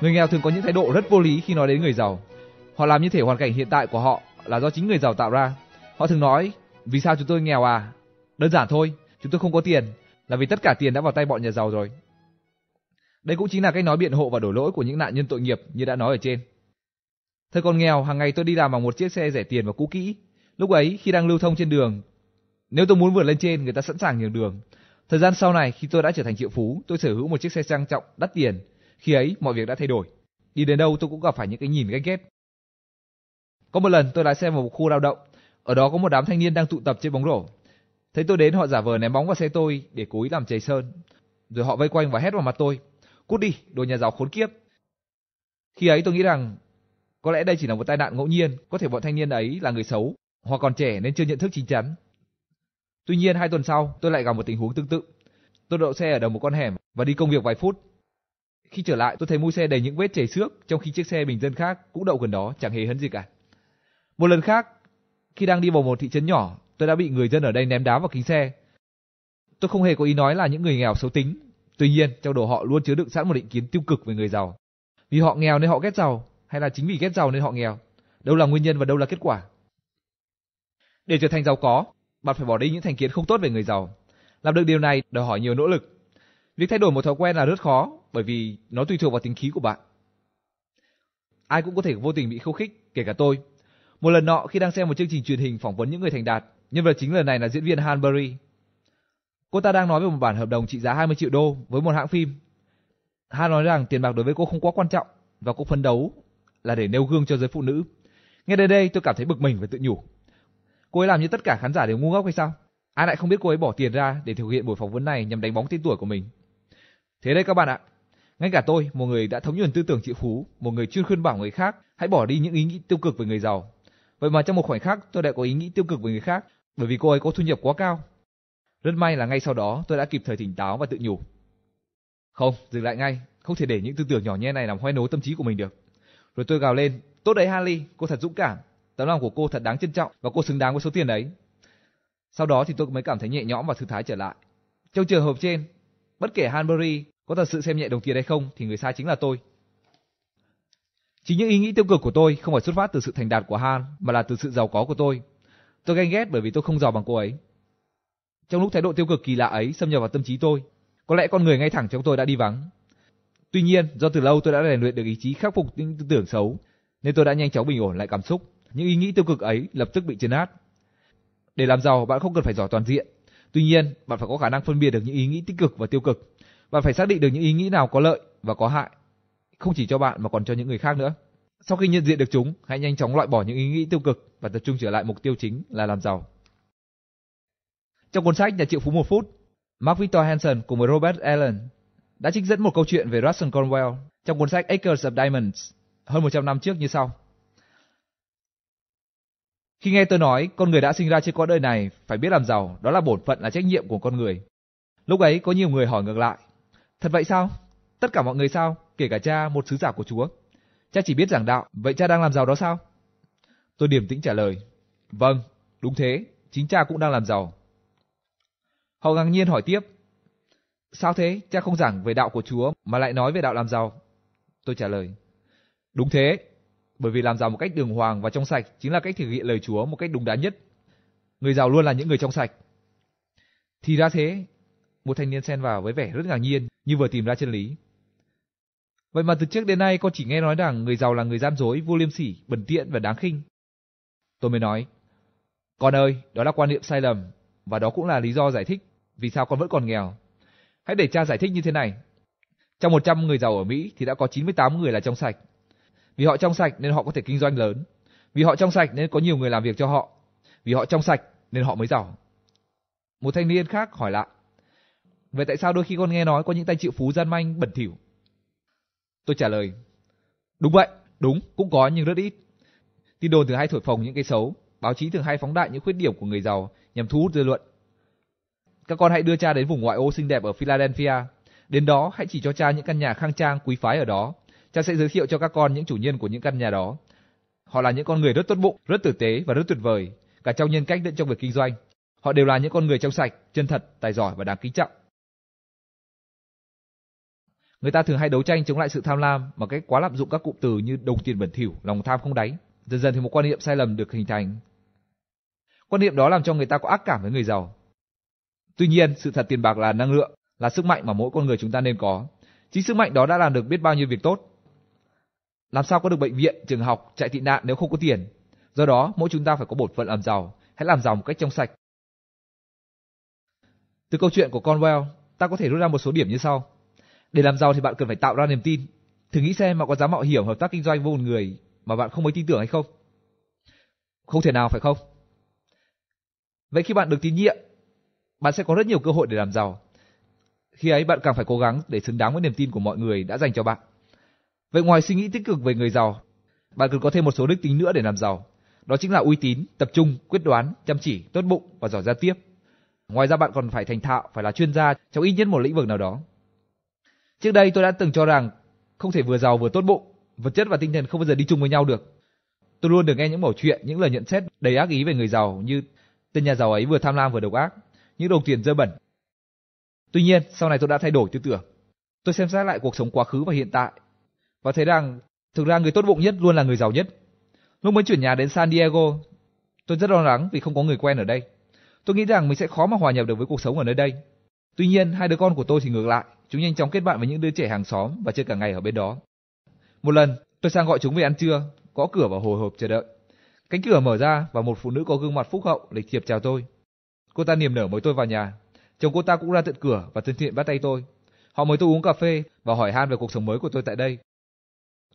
Người nghèo thường có những thái độ rất vô lý khi nói đến người giàu. Họ làm như thể hoàn cảnh hiện tại của họ là do chính người giàu tạo ra. Họ thường nói, vì sao chúng tôi nghèo à? Đơn giản thôi, chúng tôi không có tiền, là vì tất cả tiền đã vào tay bọn nhà giàu rồi. Đây cũng chính là cách nói biện hộ và đổ lỗi của những nạn nhân tội nghiệp như đã nói ở trên. Thời còn nghèo, hàng ngày tôi đi làm bằng một chiếc xe rẻ tiền và cũ kỹ. Lúc ấy, khi đang lưu thông trên đường, nếu tôi muốn vượt lên trên, người ta sẵn sàng nhường đường. Thời gian sau này, khi tôi đã trở thành triệu phú, tôi sở hữu một chiếc xe sang trọng, đắt tiền. Khi ấy, mọi việc đã thay đổi. Đi đến đâu tôi cũng gặp phải những cái nhìn ganh ghét. Có một lần tôi lái xe vào một khu lao động, ở đó có một đám thanh niên đang tụ tập chơi bóng rổ. Thấy tôi đến họ giả vờ ném bóng vào xe tôi để cố ý làm chảy sơn. Rồi họ vây quanh và hét vào mặt tôi. Cút đi, đồ nhà giàu khốn kiếp. Khi ấy tôi nghĩ rằng có lẽ đây chỉ là một tai nạn ngẫu nhiên, có thể bọn thanh niên ấy là người xấu, hoặc còn trẻ nên chưa nhận thức chính chắn. Tuy nhiên hai tuần sau, tôi lại gặp một tình huống tương tự. Tôi đậu xe ở đầu một con hẻm và đi công việc vài phút. Khi trở lại, tôi thấy mui xe đầy những vết chảy xước, trong khi chiếc xe bình dân khác cũng đậu gần đó, chẳng hề hấn gì cả. Một lần khác, khi đang đi vào một thị trấn nhỏ, tôi đã bị người dân ở đây ném đá vào kính xe. Tôi không hề có ý nói là những người nghèo xấu tính. Tuy nhiên, trong đầu họ luôn chứa đựng sẵn một định kiến tiêu cực về người giàu. Vì họ nghèo nên họ ghét giàu, hay là chính vì ghét giàu nên họ nghèo? Đâu là nguyên nhân và đâu là kết quả? Để trở thành giàu có, bạn phải bỏ đi những thành kiến không tốt về người giàu. Làm được điều này đòi hỏi nhiều nỗ lực. Việc thay đổi một thói quen là rất khó, bởi vì nó tùy thuộc vào tính khí của bạn. Ai cũng có thể vô tình bị khiêu khích, kể cả tôi. Một lần nọ khi đang xem một chương trình truyền hình phỏng vấn những người thành đạt, nhân vật chính lần này là diễn viên Hanbury. Cô ta đang nói về một bản hợp đồng trị giá 20 triệu đô với một hãng phim. Han nói rằng tiền bạc đối với cô không quá quan trọng và cô phấn đấu là để nêu gương cho giới phụ nữ. Nghe đến đây tôi cảm thấy bực mình và tự nhủ. Cô ấy làm như tất cả khán giả đều ngu ngốc hay sao? Ai lại không biết cô ấy bỏ tiền ra để thực hiện buổi phỏng vấn này nhằm đánh bóng tên tuổi của mình. Thế đây các bạn ạ, ngay cả tôi, một người đã thống nhuần tư tưởng chị phú, một người chuyên khuyên bảo người khác hãy bỏ đi những ý nghĩ tiêu cực về người giàu. Vậy mà trong một khoảnh khắc tôi đã có ý nghĩ tiêu cực về người khác bởi vì cô ấy có thu nhập quá cao. Rất may là ngay sau đó tôi đã kịp thời tỉnh táo và tự nhủ. Không, dừng lại ngay, không thể để những tư tưởng nhỏ nhen này làm hoen nố tâm trí của mình được. Rồi tôi gào lên, tốt đấy Harley, cô thật dũng cảm, tấm lòng của cô thật đáng trân trọng và cô xứng đáng với số tiền đấy. Sau đó thì tôi mới cảm thấy nhẹ nhõm và thư thái trở lại. Trong trường hợp trên, bất kể Hanbury có thật sự xem nhẹ đồng tiền hay không thì người sai chính là tôi. Chính những ý nghĩ tiêu cực của tôi không phải xuất phát từ sự thành đạt của Han mà là từ sự giàu có của tôi. Tôi ganh ghét bởi vì tôi không giàu bằng cô ấy. Trong lúc thái độ tiêu cực kỳ lạ ấy xâm nhập vào tâm trí tôi, có lẽ con người ngay thẳng trong tôi đã đi vắng. Tuy nhiên, do từ lâu tôi đã rèn luyện được ý chí khắc phục những tư tưởng xấu, nên tôi đã nhanh chóng bình ổn lại cảm xúc. Những ý nghĩ tiêu cực ấy lập tức bị chấn áp. Để làm giàu, bạn không cần phải giỏi toàn diện. Tuy nhiên, bạn phải có khả năng phân biệt được những ý nghĩ tích cực và tiêu cực. Bạn phải xác định được những ý nghĩ nào có lợi và có hại, không chỉ cho bạn mà còn cho những người khác nữa. Sau khi nhận diện được chúng, hãy nhanh chóng loại bỏ những ý nghĩ tiêu cực và tập trung trở lại mục tiêu chính là làm giàu. Trong cuốn sách Nhà triệu phú một phút, Mark Victor Hansen cùng với Robert Allen đã trích dẫn một câu chuyện về Russell Cornwell trong cuốn sách Acres of Diamonds hơn 100 năm trước như sau. Khi nghe tôi nói con người đã sinh ra trên cõi đời này phải biết làm giàu, đó là bổn phận là trách nhiệm của con người. Lúc ấy có nhiều người hỏi ngược lại, thật vậy sao? Tất cả mọi người sao? Kể cả cha, một sứ giả của Chúa. Cha chỉ biết giảng đạo, vậy cha đang làm giàu đó sao? Tôi điềm tĩnh trả lời, vâng, đúng thế, chính cha cũng đang làm giàu. Họ ngạc nhiên hỏi tiếp, sao thế, cha không giảng về đạo của Chúa mà lại nói về đạo làm giàu? Tôi trả lời, đúng thế, bởi vì làm giàu một cách đường hoàng và trong sạch chính là cách thực hiện lời Chúa một cách đúng đắn nhất. Người giàu luôn là những người trong sạch. Thì ra thế, một thanh niên xen vào với vẻ rất ngạc nhiên, như vừa tìm ra chân lý. Vậy mà từ trước đến nay con chỉ nghe nói rằng người giàu là người gian dối, vô liêm sỉ, bẩn tiện và đáng khinh. Tôi mới nói, con ơi, đó là quan niệm sai lầm, và đó cũng là lý do giải thích vì sao con vẫn còn nghèo. Hãy để cha giải thích như thế này. Trong 100 người giàu ở Mỹ thì đã có 98 người là trong sạch. Vì họ trong sạch nên họ có thể kinh doanh lớn. Vì họ trong sạch nên có nhiều người làm việc cho họ. Vì họ trong sạch nên họ mới giàu. Một thanh niên khác hỏi lại. Vậy tại sao đôi khi con nghe nói có những tay triệu phú gian manh bẩn thỉu? Tôi trả lời. Đúng vậy, đúng, cũng có nhưng rất ít. Tin đồn thường hay thổi phồng những cái xấu, báo chí thường hay phóng đại những khuyết điểm của người giàu nhằm thu hút dư luận. Các con hãy đưa cha đến vùng ngoại ô xinh đẹp ở Philadelphia. Đến đó hãy chỉ cho cha những căn nhà khang trang quý phái ở đó cha sẽ giới thiệu cho các con những chủ nhân của những căn nhà đó. Họ là những con người rất tốt bụng, rất tử tế và rất tuyệt vời, cả trong nhân cách lẫn trong việc kinh doanh. Họ đều là những con người trong sạch, chân thật, tài giỏi và đáng kính trọng. Người ta thường hay đấu tranh chống lại sự tham lam bằng cách quá lạm dụng các cụm từ như đồng tiền bẩn thỉu, lòng tham không đáy. Dần dần thì một quan niệm sai lầm được hình thành. Quan niệm đó làm cho người ta có ác cảm với người giàu. Tuy nhiên, sự thật tiền bạc là năng lượng, là sức mạnh mà mỗi con người chúng ta nên có. Chính sức mạnh đó đã làm được biết bao nhiêu việc tốt. Làm sao có được bệnh viện, trường học, chạy tị nạn nếu không có tiền? Do đó, mỗi chúng ta phải có bổn phận làm giàu, hãy làm giàu một cách trong sạch. Từ câu chuyện của Conwell, ta có thể rút ra một số điểm như sau. Để làm giàu thì bạn cần phải tạo ra niềm tin. Thử nghĩ xem mà có dám mạo hiểm hợp tác kinh doanh với một người mà bạn không mấy tin tưởng hay không? Không thể nào phải không? Vậy khi bạn được tín nhiệm, bạn sẽ có rất nhiều cơ hội để làm giàu. Khi ấy bạn càng phải cố gắng để xứng đáng với niềm tin của mọi người đã dành cho bạn. Vậy ngoài suy nghĩ tích cực về người giàu, bạn cần có thêm một số đức tính nữa để làm giàu. Đó chính là uy tín, tập trung, quyết đoán, chăm chỉ, tốt bụng và giỏi giao tiếp. Ngoài ra bạn còn phải thành thạo, phải là chuyên gia trong ít nhất một lĩnh vực nào đó. Trước đây tôi đã từng cho rằng không thể vừa giàu vừa tốt bụng, vật chất và tinh thần không bao giờ đi chung với nhau được. Tôi luôn được nghe những mẩu chuyện, những lời nhận xét đầy ác ý về người giàu như tên nhà giàu ấy vừa tham lam vừa độc ác, những đồng tiền dơ bẩn. Tuy nhiên, sau này tôi đã thay đổi tư tưởng. Tôi xem xét lại cuộc sống quá khứ và hiện tại và thấy rằng thực ra người tốt bụng nhất luôn là người giàu nhất. Lúc mới chuyển nhà đến San Diego, tôi rất lo lắng vì không có người quen ở đây. Tôi nghĩ rằng mình sẽ khó mà hòa nhập được với cuộc sống ở nơi đây. Tuy nhiên, hai đứa con của tôi thì ngược lại, chúng nhanh chóng kết bạn với những đứa trẻ hàng xóm và chơi cả ngày ở bên đó. Một lần, tôi sang gọi chúng về ăn trưa, gõ cửa và hồi hộp chờ đợi. Cánh cửa mở ra và một phụ nữ có gương mặt phúc hậu lịch thiệp chào tôi. Cô ta niềm nở mời tôi vào nhà. Chồng cô ta cũng ra tận cửa và thân thiện bắt tay tôi. Họ mời tôi uống cà phê và hỏi han về cuộc sống mới của tôi tại đây.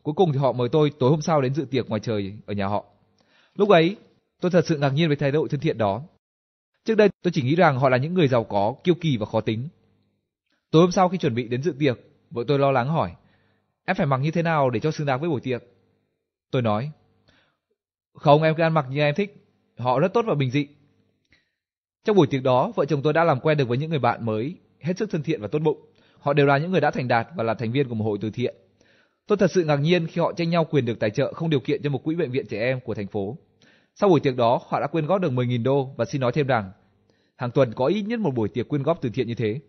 Cuối cùng thì họ mời tôi tối hôm sau đến dự tiệc ngoài trời ở nhà họ. Lúc ấy, tôi thật sự ngạc nhiên với thái độ thân thiện đó. Trước đây tôi chỉ nghĩ rằng họ là những người giàu có, kiêu kỳ và khó tính. Tối hôm sau khi chuẩn bị đến dự tiệc, vợ tôi lo lắng hỏi, em phải mặc như thế nào để cho xứng đáng với buổi tiệc? Tôi nói, không em cứ ăn mặc như em thích, họ rất tốt và bình dị. Trong buổi tiệc đó, vợ chồng tôi đã làm quen được với những người bạn mới, hết sức thân thiện và tốt bụng. Họ đều là những người đã thành đạt và là thành viên của một hội từ thiện. Tôi thật sự ngạc nhiên khi họ tranh nhau quyền được tài trợ không điều kiện cho một quỹ bệnh viện trẻ em của thành phố. Sau buổi tiệc đó, họ đã quyên góp được 10.000 đô và xin nói thêm rằng hàng tuần có ít nhất một buổi tiệc quyên góp từ thiện như thế.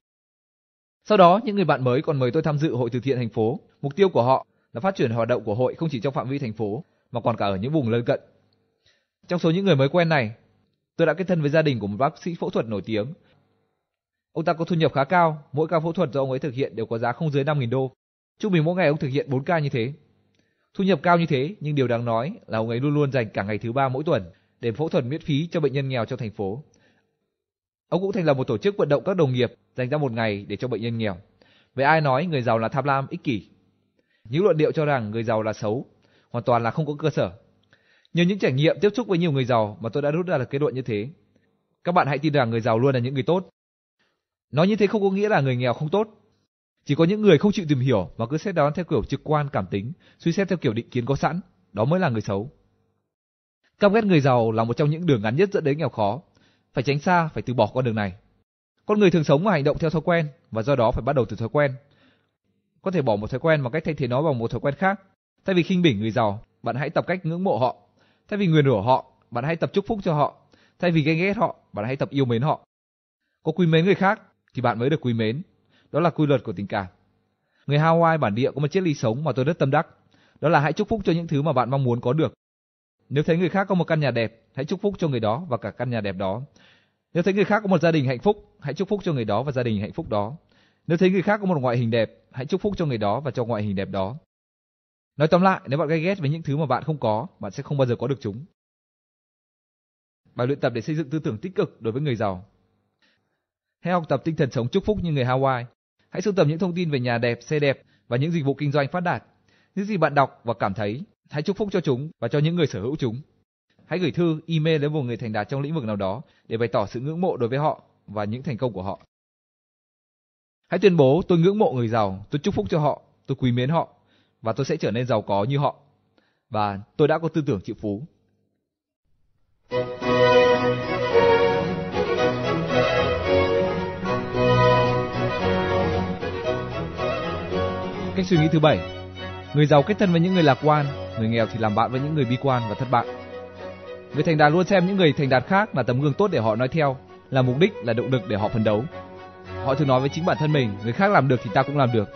Sau đó, những người bạn mới còn mời tôi tham dự hội từ thiện thành phố. Mục tiêu của họ là phát triển hoạt động của hội không chỉ trong phạm vi thành phố mà còn cả ở những vùng lân cận. Trong số những người mới quen này, tôi đã kết thân với gia đình của một bác sĩ phẫu thuật nổi tiếng. Ông ta có thu nhập khá cao, mỗi ca phẫu thuật do ông ấy thực hiện đều có giá không dưới 5.000 đô. Trung bình mỗi ngày ông thực hiện 4 ca như thế. Thu nhập cao như thế, nhưng điều đáng nói là ông ấy luôn luôn dành cả ngày thứ ba mỗi tuần để phẫu thuật miễn phí cho bệnh nhân nghèo trong thành phố. Ông cũng thành lập một tổ chức vận động các đồng nghiệp dành ra một ngày để cho bệnh nhân nghèo. Vậy ai nói người giàu là tham lam, ích kỷ? Những luận điệu cho rằng người giàu là xấu hoàn toàn là không có cơ sở. Nhờ những trải nghiệm tiếp xúc với nhiều người giàu mà tôi đã rút ra được kết luận như thế. Các bạn hãy tin rằng người giàu luôn là những người tốt. Nói như thế không có nghĩa là người nghèo không tốt. Chỉ có những người không chịu tìm hiểu mà cứ xét đoán theo kiểu trực quan cảm tính, suy xét theo kiểu định kiến có sẵn, đó mới là người xấu. Căm ghét người giàu là một trong những đường ngắn nhất dẫn đến nghèo khó. Phải tránh xa, phải từ bỏ con đường này. Con người thường sống và hành động theo thói quen và do đó phải bắt đầu từ thói quen. Có thể bỏ một thói quen bằng cách thay thế nó bằng một thói quen khác. Thay vì khinh bỉ người giàu, bạn hãy tập cách ngưỡng mộ họ. Thay vì nguyền rủa họ, bạn hãy tập chúc phúc cho họ. Thay vì ghen ghét họ, bạn hãy tập yêu mến họ. Có quý mến người khác thì bạn mới được quý mến. Đó là quy luật của tình cảm. Người Hawaii bản địa có một triết lý sống mà tôi rất tâm đắc. Đó là hãy chúc phúc cho những thứ mà bạn mong muốn có được. Nếu thấy người khác có một căn nhà đẹp, hãy chúc phúc cho người đó và cả căn nhà đẹp đó. Nếu thấy người khác có một gia đình hạnh phúc, hãy chúc phúc cho người đó và gia đình hạnh phúc đó. Nếu thấy người khác có một ngoại hình đẹp, hãy chúc phúc cho người đó và cho ngoại hình đẹp đó. Nói tóm lại, nếu bạn gay ghét với những thứ mà bạn không có, bạn sẽ không bao giờ có được chúng. Bài luyện tập để xây dựng tư tưởng tích cực đối với người giàu. Hãy học tập tinh thần sống chúc phúc như người Hawaii. Hãy sưu tầm những thông tin về nhà đẹp, xe đẹp và những dịch vụ kinh doanh phát đạt. Những gì bạn đọc và cảm thấy, hãy chúc phúc cho chúng và cho những người sở hữu chúng. Hãy gửi thư, email đến một người thành đạt trong lĩnh vực nào đó để bày tỏ sự ngưỡng mộ đối với họ và những thành công của họ. Hãy tuyên bố tôi ngưỡng mộ người giàu, tôi chúc phúc cho họ, tôi quý mến họ và tôi sẽ trở nên giàu có như họ. Và tôi đã có tư tưởng triệu phú. Cách suy nghĩ thứ bảy Người giàu kết thân với những người lạc quan, người nghèo thì làm bạn với những người bi quan và thất bại. Người thành đạt luôn xem những người thành đạt khác là tấm gương tốt để họ nói theo, là mục đích, là động lực để họ phấn đấu. Họ thường nói với chính bản thân mình, người khác làm được thì ta cũng làm được.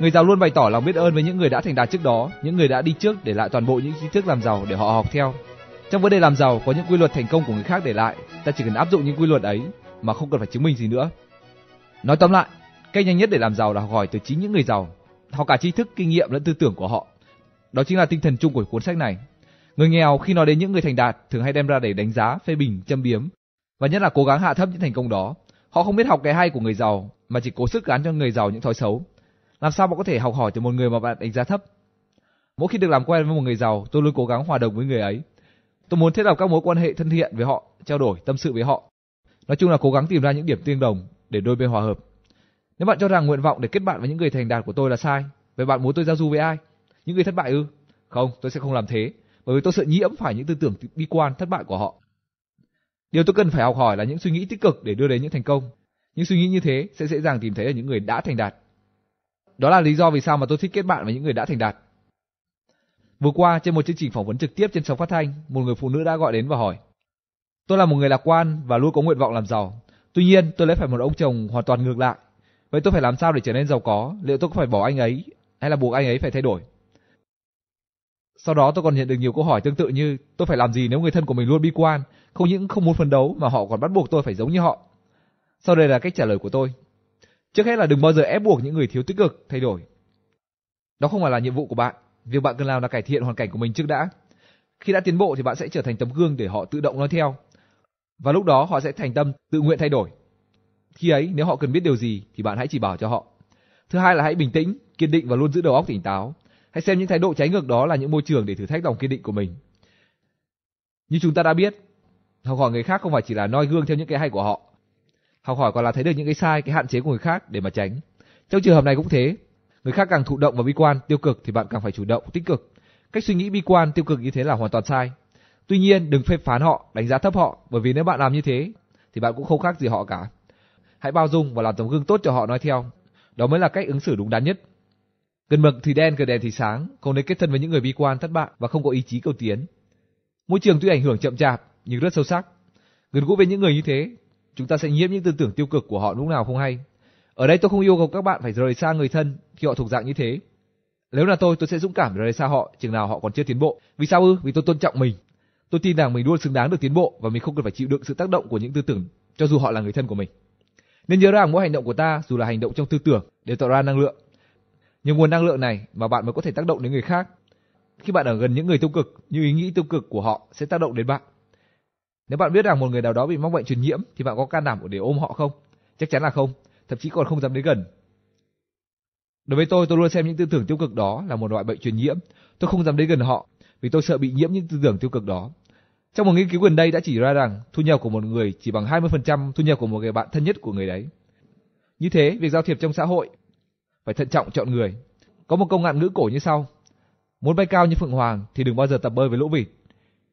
Người giàu luôn bày tỏ lòng biết ơn với những người đã thành đạt trước đó, những người đã đi trước để lại toàn bộ những tri thức làm giàu để họ học theo. Trong vấn đề làm giàu có những quy luật thành công của người khác để lại, ta chỉ cần áp dụng những quy luật ấy mà không cần phải chứng minh gì nữa. Nói tóm lại, cách nhanh nhất để làm giàu là học hỏi từ chính những người giàu, họ cả tri thức, kinh nghiệm lẫn tư tưởng của họ. Đó chính là tinh thần chung của cuốn sách này. Người nghèo khi nói đến những người thành đạt thường hay đem ra để đánh giá, phê bình, châm biếm và nhất là cố gắng hạ thấp những thành công đó. Họ không biết học cái hay của người giàu mà chỉ cố sức gán cho người giàu những thói xấu. Làm sao bạn có thể học hỏi từ một người mà bạn đánh giá thấp? Mỗi khi được làm quen với một người giàu, tôi luôn cố gắng hòa đồng với người ấy. Tôi muốn thiết lập các mối quan hệ thân thiện với họ, trao đổi, tâm sự với họ. Nói chung là cố gắng tìm ra những điểm tương đồng để đôi bên hòa hợp. Nếu bạn cho rằng nguyện vọng để kết bạn với những người thành đạt của tôi là sai, vậy bạn muốn tôi giao du với ai? Những người thất bại ư? Không, tôi sẽ không làm thế, bởi vì tôi sợ nhiễm phải những tư tưởng bi quan thất bại của họ. Điều tôi cần phải học hỏi là những suy nghĩ tích cực để đưa đến những thành công. Những suy nghĩ như thế sẽ dễ dàng tìm thấy ở những người đã thành đạt. Đó là lý do vì sao mà tôi thích kết bạn với những người đã thành đạt. Vừa qua trên một chương trình phỏng vấn trực tiếp trên sóng phát thanh, một người phụ nữ đã gọi đến và hỏi: "Tôi là một người lạc quan và luôn có nguyện vọng làm giàu. Tuy nhiên, tôi lấy phải một ông chồng hoàn toàn ngược lại. Vậy tôi phải làm sao để trở nên giàu có? Liệu tôi có phải bỏ anh ấy hay là buộc anh ấy phải thay đổi? Sau đó tôi còn nhận được nhiều câu hỏi tương tự như tôi phải làm gì nếu người thân của mình luôn bi quan, không những không muốn phấn đấu mà họ còn bắt buộc tôi phải giống như họ. Sau đây là cách trả lời của tôi. Trước hết là đừng bao giờ ép buộc những người thiếu tích cực thay đổi. Đó không phải là nhiệm vụ của bạn. Việc bạn cần làm là cải thiện hoàn cảnh của mình trước đã. Khi đã tiến bộ thì bạn sẽ trở thành tấm gương để họ tự động nói theo. Và lúc đó họ sẽ thành tâm tự nguyện thay đổi. Khi ấy nếu họ cần biết điều gì thì bạn hãy chỉ bảo cho họ. Thứ hai là hãy bình tĩnh, kiên định và luôn giữ đầu óc tỉnh táo. Hãy xem những thái độ trái ngược đó là những môi trường để thử thách lòng kiên định của mình. Như chúng ta đã biết, học hỏi người khác không phải chỉ là noi gương theo những cái hay của họ. Học hỏi còn là thấy được những cái sai, cái hạn chế của người khác để mà tránh. Trong trường hợp này cũng thế, người khác càng thụ động và bi quan, tiêu cực thì bạn càng phải chủ động, tích cực. Cách suy nghĩ bi quan, tiêu cực như thế là hoàn toàn sai. Tuy nhiên, đừng phê phán họ, đánh giá thấp họ, bởi vì nếu bạn làm như thế thì bạn cũng không khác gì họ cả. Hãy bao dung và làm tấm gương tốt cho họ nói theo. Đó mới là cách ứng xử đúng đắn nhất. Gần mực thì đen, gần đèn thì sáng, không nên kết thân với những người bi quan, thất bại và không có ý chí cầu tiến. Môi trường tuy ảnh hưởng chậm chạp nhưng rất sâu sắc. Gần gũi với những người như thế, chúng ta sẽ nhiễm những tư tưởng tiêu cực của họ lúc nào không hay. Ở đây tôi không yêu cầu các bạn phải rời xa người thân khi họ thuộc dạng như thế. Nếu là tôi, tôi sẽ dũng cảm rời xa họ chừng nào họ còn chưa tiến bộ. Vì sao ư? Vì tôi tôn trọng mình. Tôi tin rằng mình luôn xứng đáng được tiến bộ và mình không cần phải chịu đựng sự tác động của những tư tưởng cho dù họ là người thân của mình. Nên nhớ rằng mỗi hành động của ta, dù là hành động trong tư tưởng, đều tạo ra năng lượng. Nhưng nguồn năng lượng này mà bạn mới có thể tác động đến người khác. Khi bạn ở gần những người tiêu cực, như ý nghĩ tiêu cực của họ sẽ tác động đến bạn. Nếu bạn biết rằng một người nào đó bị mắc bệnh truyền nhiễm thì bạn có can đảm để ôm họ không? Chắc chắn là không, thậm chí còn không dám đến gần. Đối với tôi, tôi luôn xem những tư tưởng tiêu cực đó là một loại bệnh truyền nhiễm. Tôi không dám đến gần họ vì tôi sợ bị nhiễm những tư tưởng tiêu cực đó. Trong một nghiên cứu gần đây đã chỉ ra rằng thu nhập của một người chỉ bằng 20% thu nhập của một người bạn thân nhất của người đấy. Như thế, việc giao thiệp trong xã hội phải thận trọng chọn người. Có một câu ngạn ngữ cổ như sau: Muốn bay cao như phượng hoàng thì đừng bao giờ tập bơi với lũ vịt.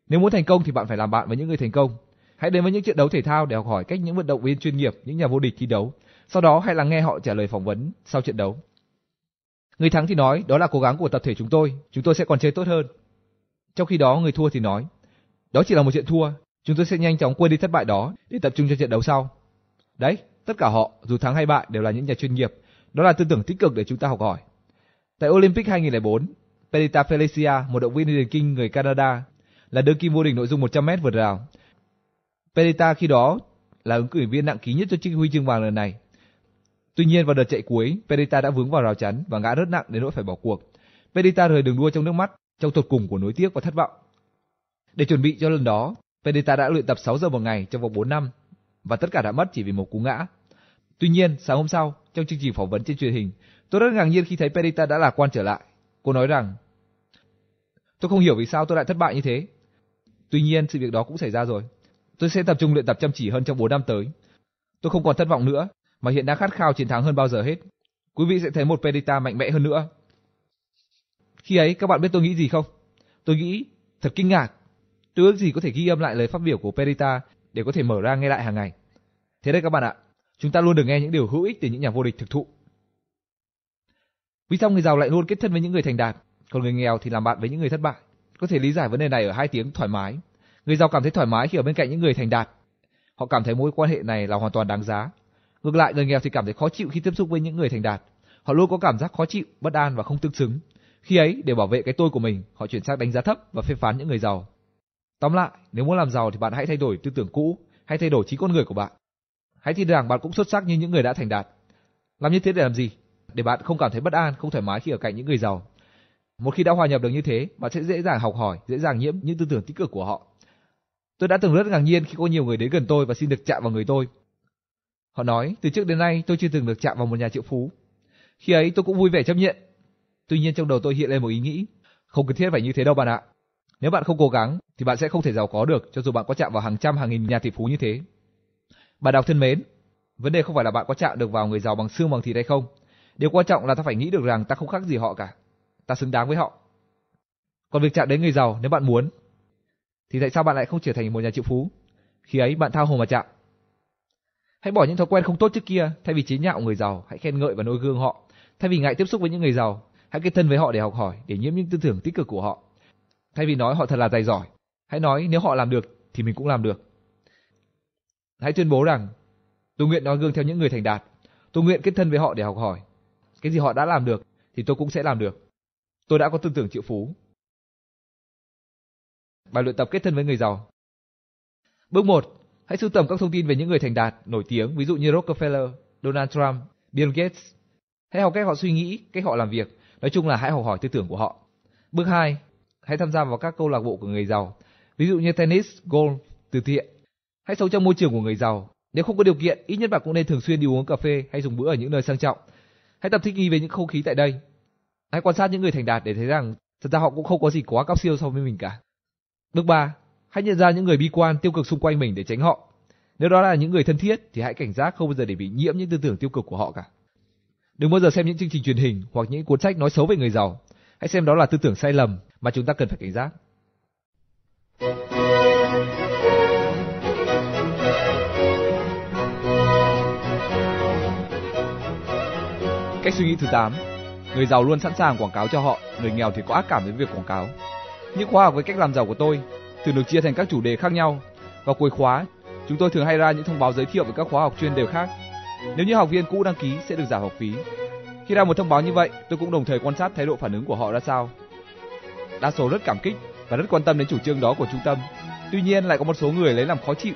Nếu muốn thành công thì bạn phải làm bạn với những người thành công. Hãy đến với những trận đấu thể thao để học hỏi cách những vận động viên chuyên nghiệp, những nhà vô địch thi đấu. Sau đó hãy lắng nghe họ trả lời phỏng vấn sau trận đấu. Người thắng thì nói, đó là cố gắng của tập thể chúng tôi, chúng tôi sẽ còn chơi tốt hơn. Trong khi đó người thua thì nói, đó chỉ là một trận thua, chúng tôi sẽ nhanh chóng quên đi thất bại đó để tập trung cho trận đấu sau. Đấy, tất cả họ, dù thắng hay bại đều là những nhà chuyên nghiệp, đó là tư tưởng tích cực để chúng ta học hỏi. Tại Olympic 2004, Perita Felicia, một động viên điền kinh người Canada, là đương kim vô địch nội dung 100m vượt rào. Perita khi đó là ứng cử viên nặng ký nhất cho chiếc huy chương vàng lần này. Tuy nhiên vào đợt chạy cuối, Perita đã vướng vào rào chắn và ngã rất nặng đến nỗi phải bỏ cuộc. Perita rời đường đua trong nước mắt, trong tột cùng của nối tiếc và thất vọng. Để chuẩn bị cho lần đó, Pedita đã luyện tập 6 giờ một ngày trong vòng 4 năm và tất cả đã mất chỉ vì một cú ngã. Tuy nhiên, sáng hôm sau, trong chương trình phỏng vấn trên truyền hình, tôi rất ngạc nhiên khi thấy Pedita đã lạc quan trở lại. Cô nói rằng, tôi không hiểu vì sao tôi lại thất bại như thế. Tuy nhiên, sự việc đó cũng xảy ra rồi. Tôi sẽ tập trung luyện tập chăm chỉ hơn trong 4 năm tới. Tôi không còn thất vọng nữa, mà hiện đang khát khao chiến thắng hơn bao giờ hết. Quý vị sẽ thấy một Pedita mạnh mẽ hơn nữa. Khi ấy, các bạn biết tôi nghĩ gì không? Tôi nghĩ, thật kinh ngạc. Tôi ước gì có thể ghi âm lại lời phát biểu của Perita để có thể mở ra nghe lại hàng ngày. Thế đây các bạn ạ, chúng ta luôn được nghe những điều hữu ích từ những nhà vô địch thực thụ. Vì sao người giàu lại luôn kết thân với những người thành đạt, còn người nghèo thì làm bạn với những người thất bại? Có thể lý giải vấn đề này ở hai tiếng thoải mái. Người giàu cảm thấy thoải mái khi ở bên cạnh những người thành đạt. Họ cảm thấy mối quan hệ này là hoàn toàn đáng giá. Ngược lại, người nghèo thì cảm thấy khó chịu khi tiếp xúc với những người thành đạt. Họ luôn có cảm giác khó chịu, bất an và không tương xứng. Khi ấy, để bảo vệ cái tôi của mình, họ chuyển sang đánh giá thấp và phê phán những người giàu. Tóm lại, nếu muốn làm giàu thì bạn hãy thay đổi tư tưởng cũ, hãy thay đổi trí con người của bạn. Hãy tin rằng bạn cũng xuất sắc như những người đã thành đạt. Làm như thế để làm gì? Để bạn không cảm thấy bất an, không thoải mái khi ở cạnh những người giàu. Một khi đã hòa nhập được như thế, bạn sẽ dễ dàng học hỏi, dễ dàng nhiễm những tư tưởng tích cực của họ. Tôi đã từng rất ngạc nhiên khi có nhiều người đến gần tôi và xin được chạm vào người tôi. Họ nói, từ trước đến nay tôi chưa từng được chạm vào một nhà triệu phú. Khi ấy tôi cũng vui vẻ chấp nhận. Tuy nhiên trong đầu tôi hiện lên một ý nghĩ, không cần thiết phải như thế đâu bạn ạ. Nếu bạn không cố gắng thì bạn sẽ không thể giàu có được cho dù bạn có chạm vào hàng trăm hàng nghìn nhà tỷ phú như thế. Bạn đọc thân mến, vấn đề không phải là bạn có chạm được vào người giàu bằng xương bằng thịt hay không. Điều quan trọng là ta phải nghĩ được rằng ta không khác gì họ cả. Ta xứng đáng với họ. Còn việc chạm đến người giàu nếu bạn muốn thì tại sao bạn lại không trở thành một nhà triệu phú? Khi ấy bạn thao hồ mà chạm. Hãy bỏ những thói quen không tốt trước kia, thay vì chế nhạo người giàu, hãy khen ngợi và noi gương họ. Thay vì ngại tiếp xúc với những người giàu, hãy kết thân với họ để học hỏi, để nhiễm những tư tưởng tích cực của họ. Thay vì nói họ thật là tài giỏi, hãy nói nếu họ làm được thì mình cũng làm được. Hãy tuyên bố rằng tôi nguyện nói gương theo những người thành đạt. Tôi nguyện kết thân với họ để học hỏi. Cái gì họ đã làm được thì tôi cũng sẽ làm được. Tôi đã có tư tưởng triệu phú. Bài luyện tập kết thân với người giàu. Bước 1. Hãy sưu tầm các thông tin về những người thành đạt, nổi tiếng, ví dụ như Rockefeller, Donald Trump, Bill Gates. Hãy học cách họ suy nghĩ, cách họ làm việc. Nói chung là hãy học hỏi tư tưởng của họ. Bước 2. Hãy tham gia vào các câu lạc bộ của người giàu, ví dụ như tennis, golf, từ thiện. Hãy sống trong môi trường của người giàu. Nếu không có điều kiện, ít nhất bạn cũng nên thường xuyên đi uống cà phê hay dùng bữa ở những nơi sang trọng. Hãy tập thích nghi với những không khí tại đây. Hãy quan sát những người thành đạt để thấy rằng thật ra họ cũng không có gì quá cao siêu so với mình cả. Bước 3. Hãy nhận ra những người bi quan, tiêu cực xung quanh mình để tránh họ. Nếu đó là những người thân thiết thì hãy cảnh giác không bao giờ để bị nhiễm những tư tưởng tiêu cực của họ cả. Đừng bao giờ xem những chương trình truyền hình hoặc những cuốn sách nói xấu về người giàu. Hãy xem đó là tư tưởng sai lầm mà chúng ta cần phải cảnh giác. Cách suy nghĩ thứ 8 Người giàu luôn sẵn sàng quảng cáo cho họ, người nghèo thì có ác cảm với việc quảng cáo. Những khóa học với cách làm giàu của tôi thường được chia thành các chủ đề khác nhau. Vào cuối khóa, chúng tôi thường hay ra những thông báo giới thiệu về các khóa học chuyên đề khác. Nếu như học viên cũ đăng ký sẽ được giảm học phí. Khi ra một thông báo như vậy, tôi cũng đồng thời quan sát thái độ phản ứng của họ ra sao. Đa số rất cảm kích và rất quan tâm đến chủ trương đó của trung tâm. Tuy nhiên lại có một số người lấy làm khó chịu.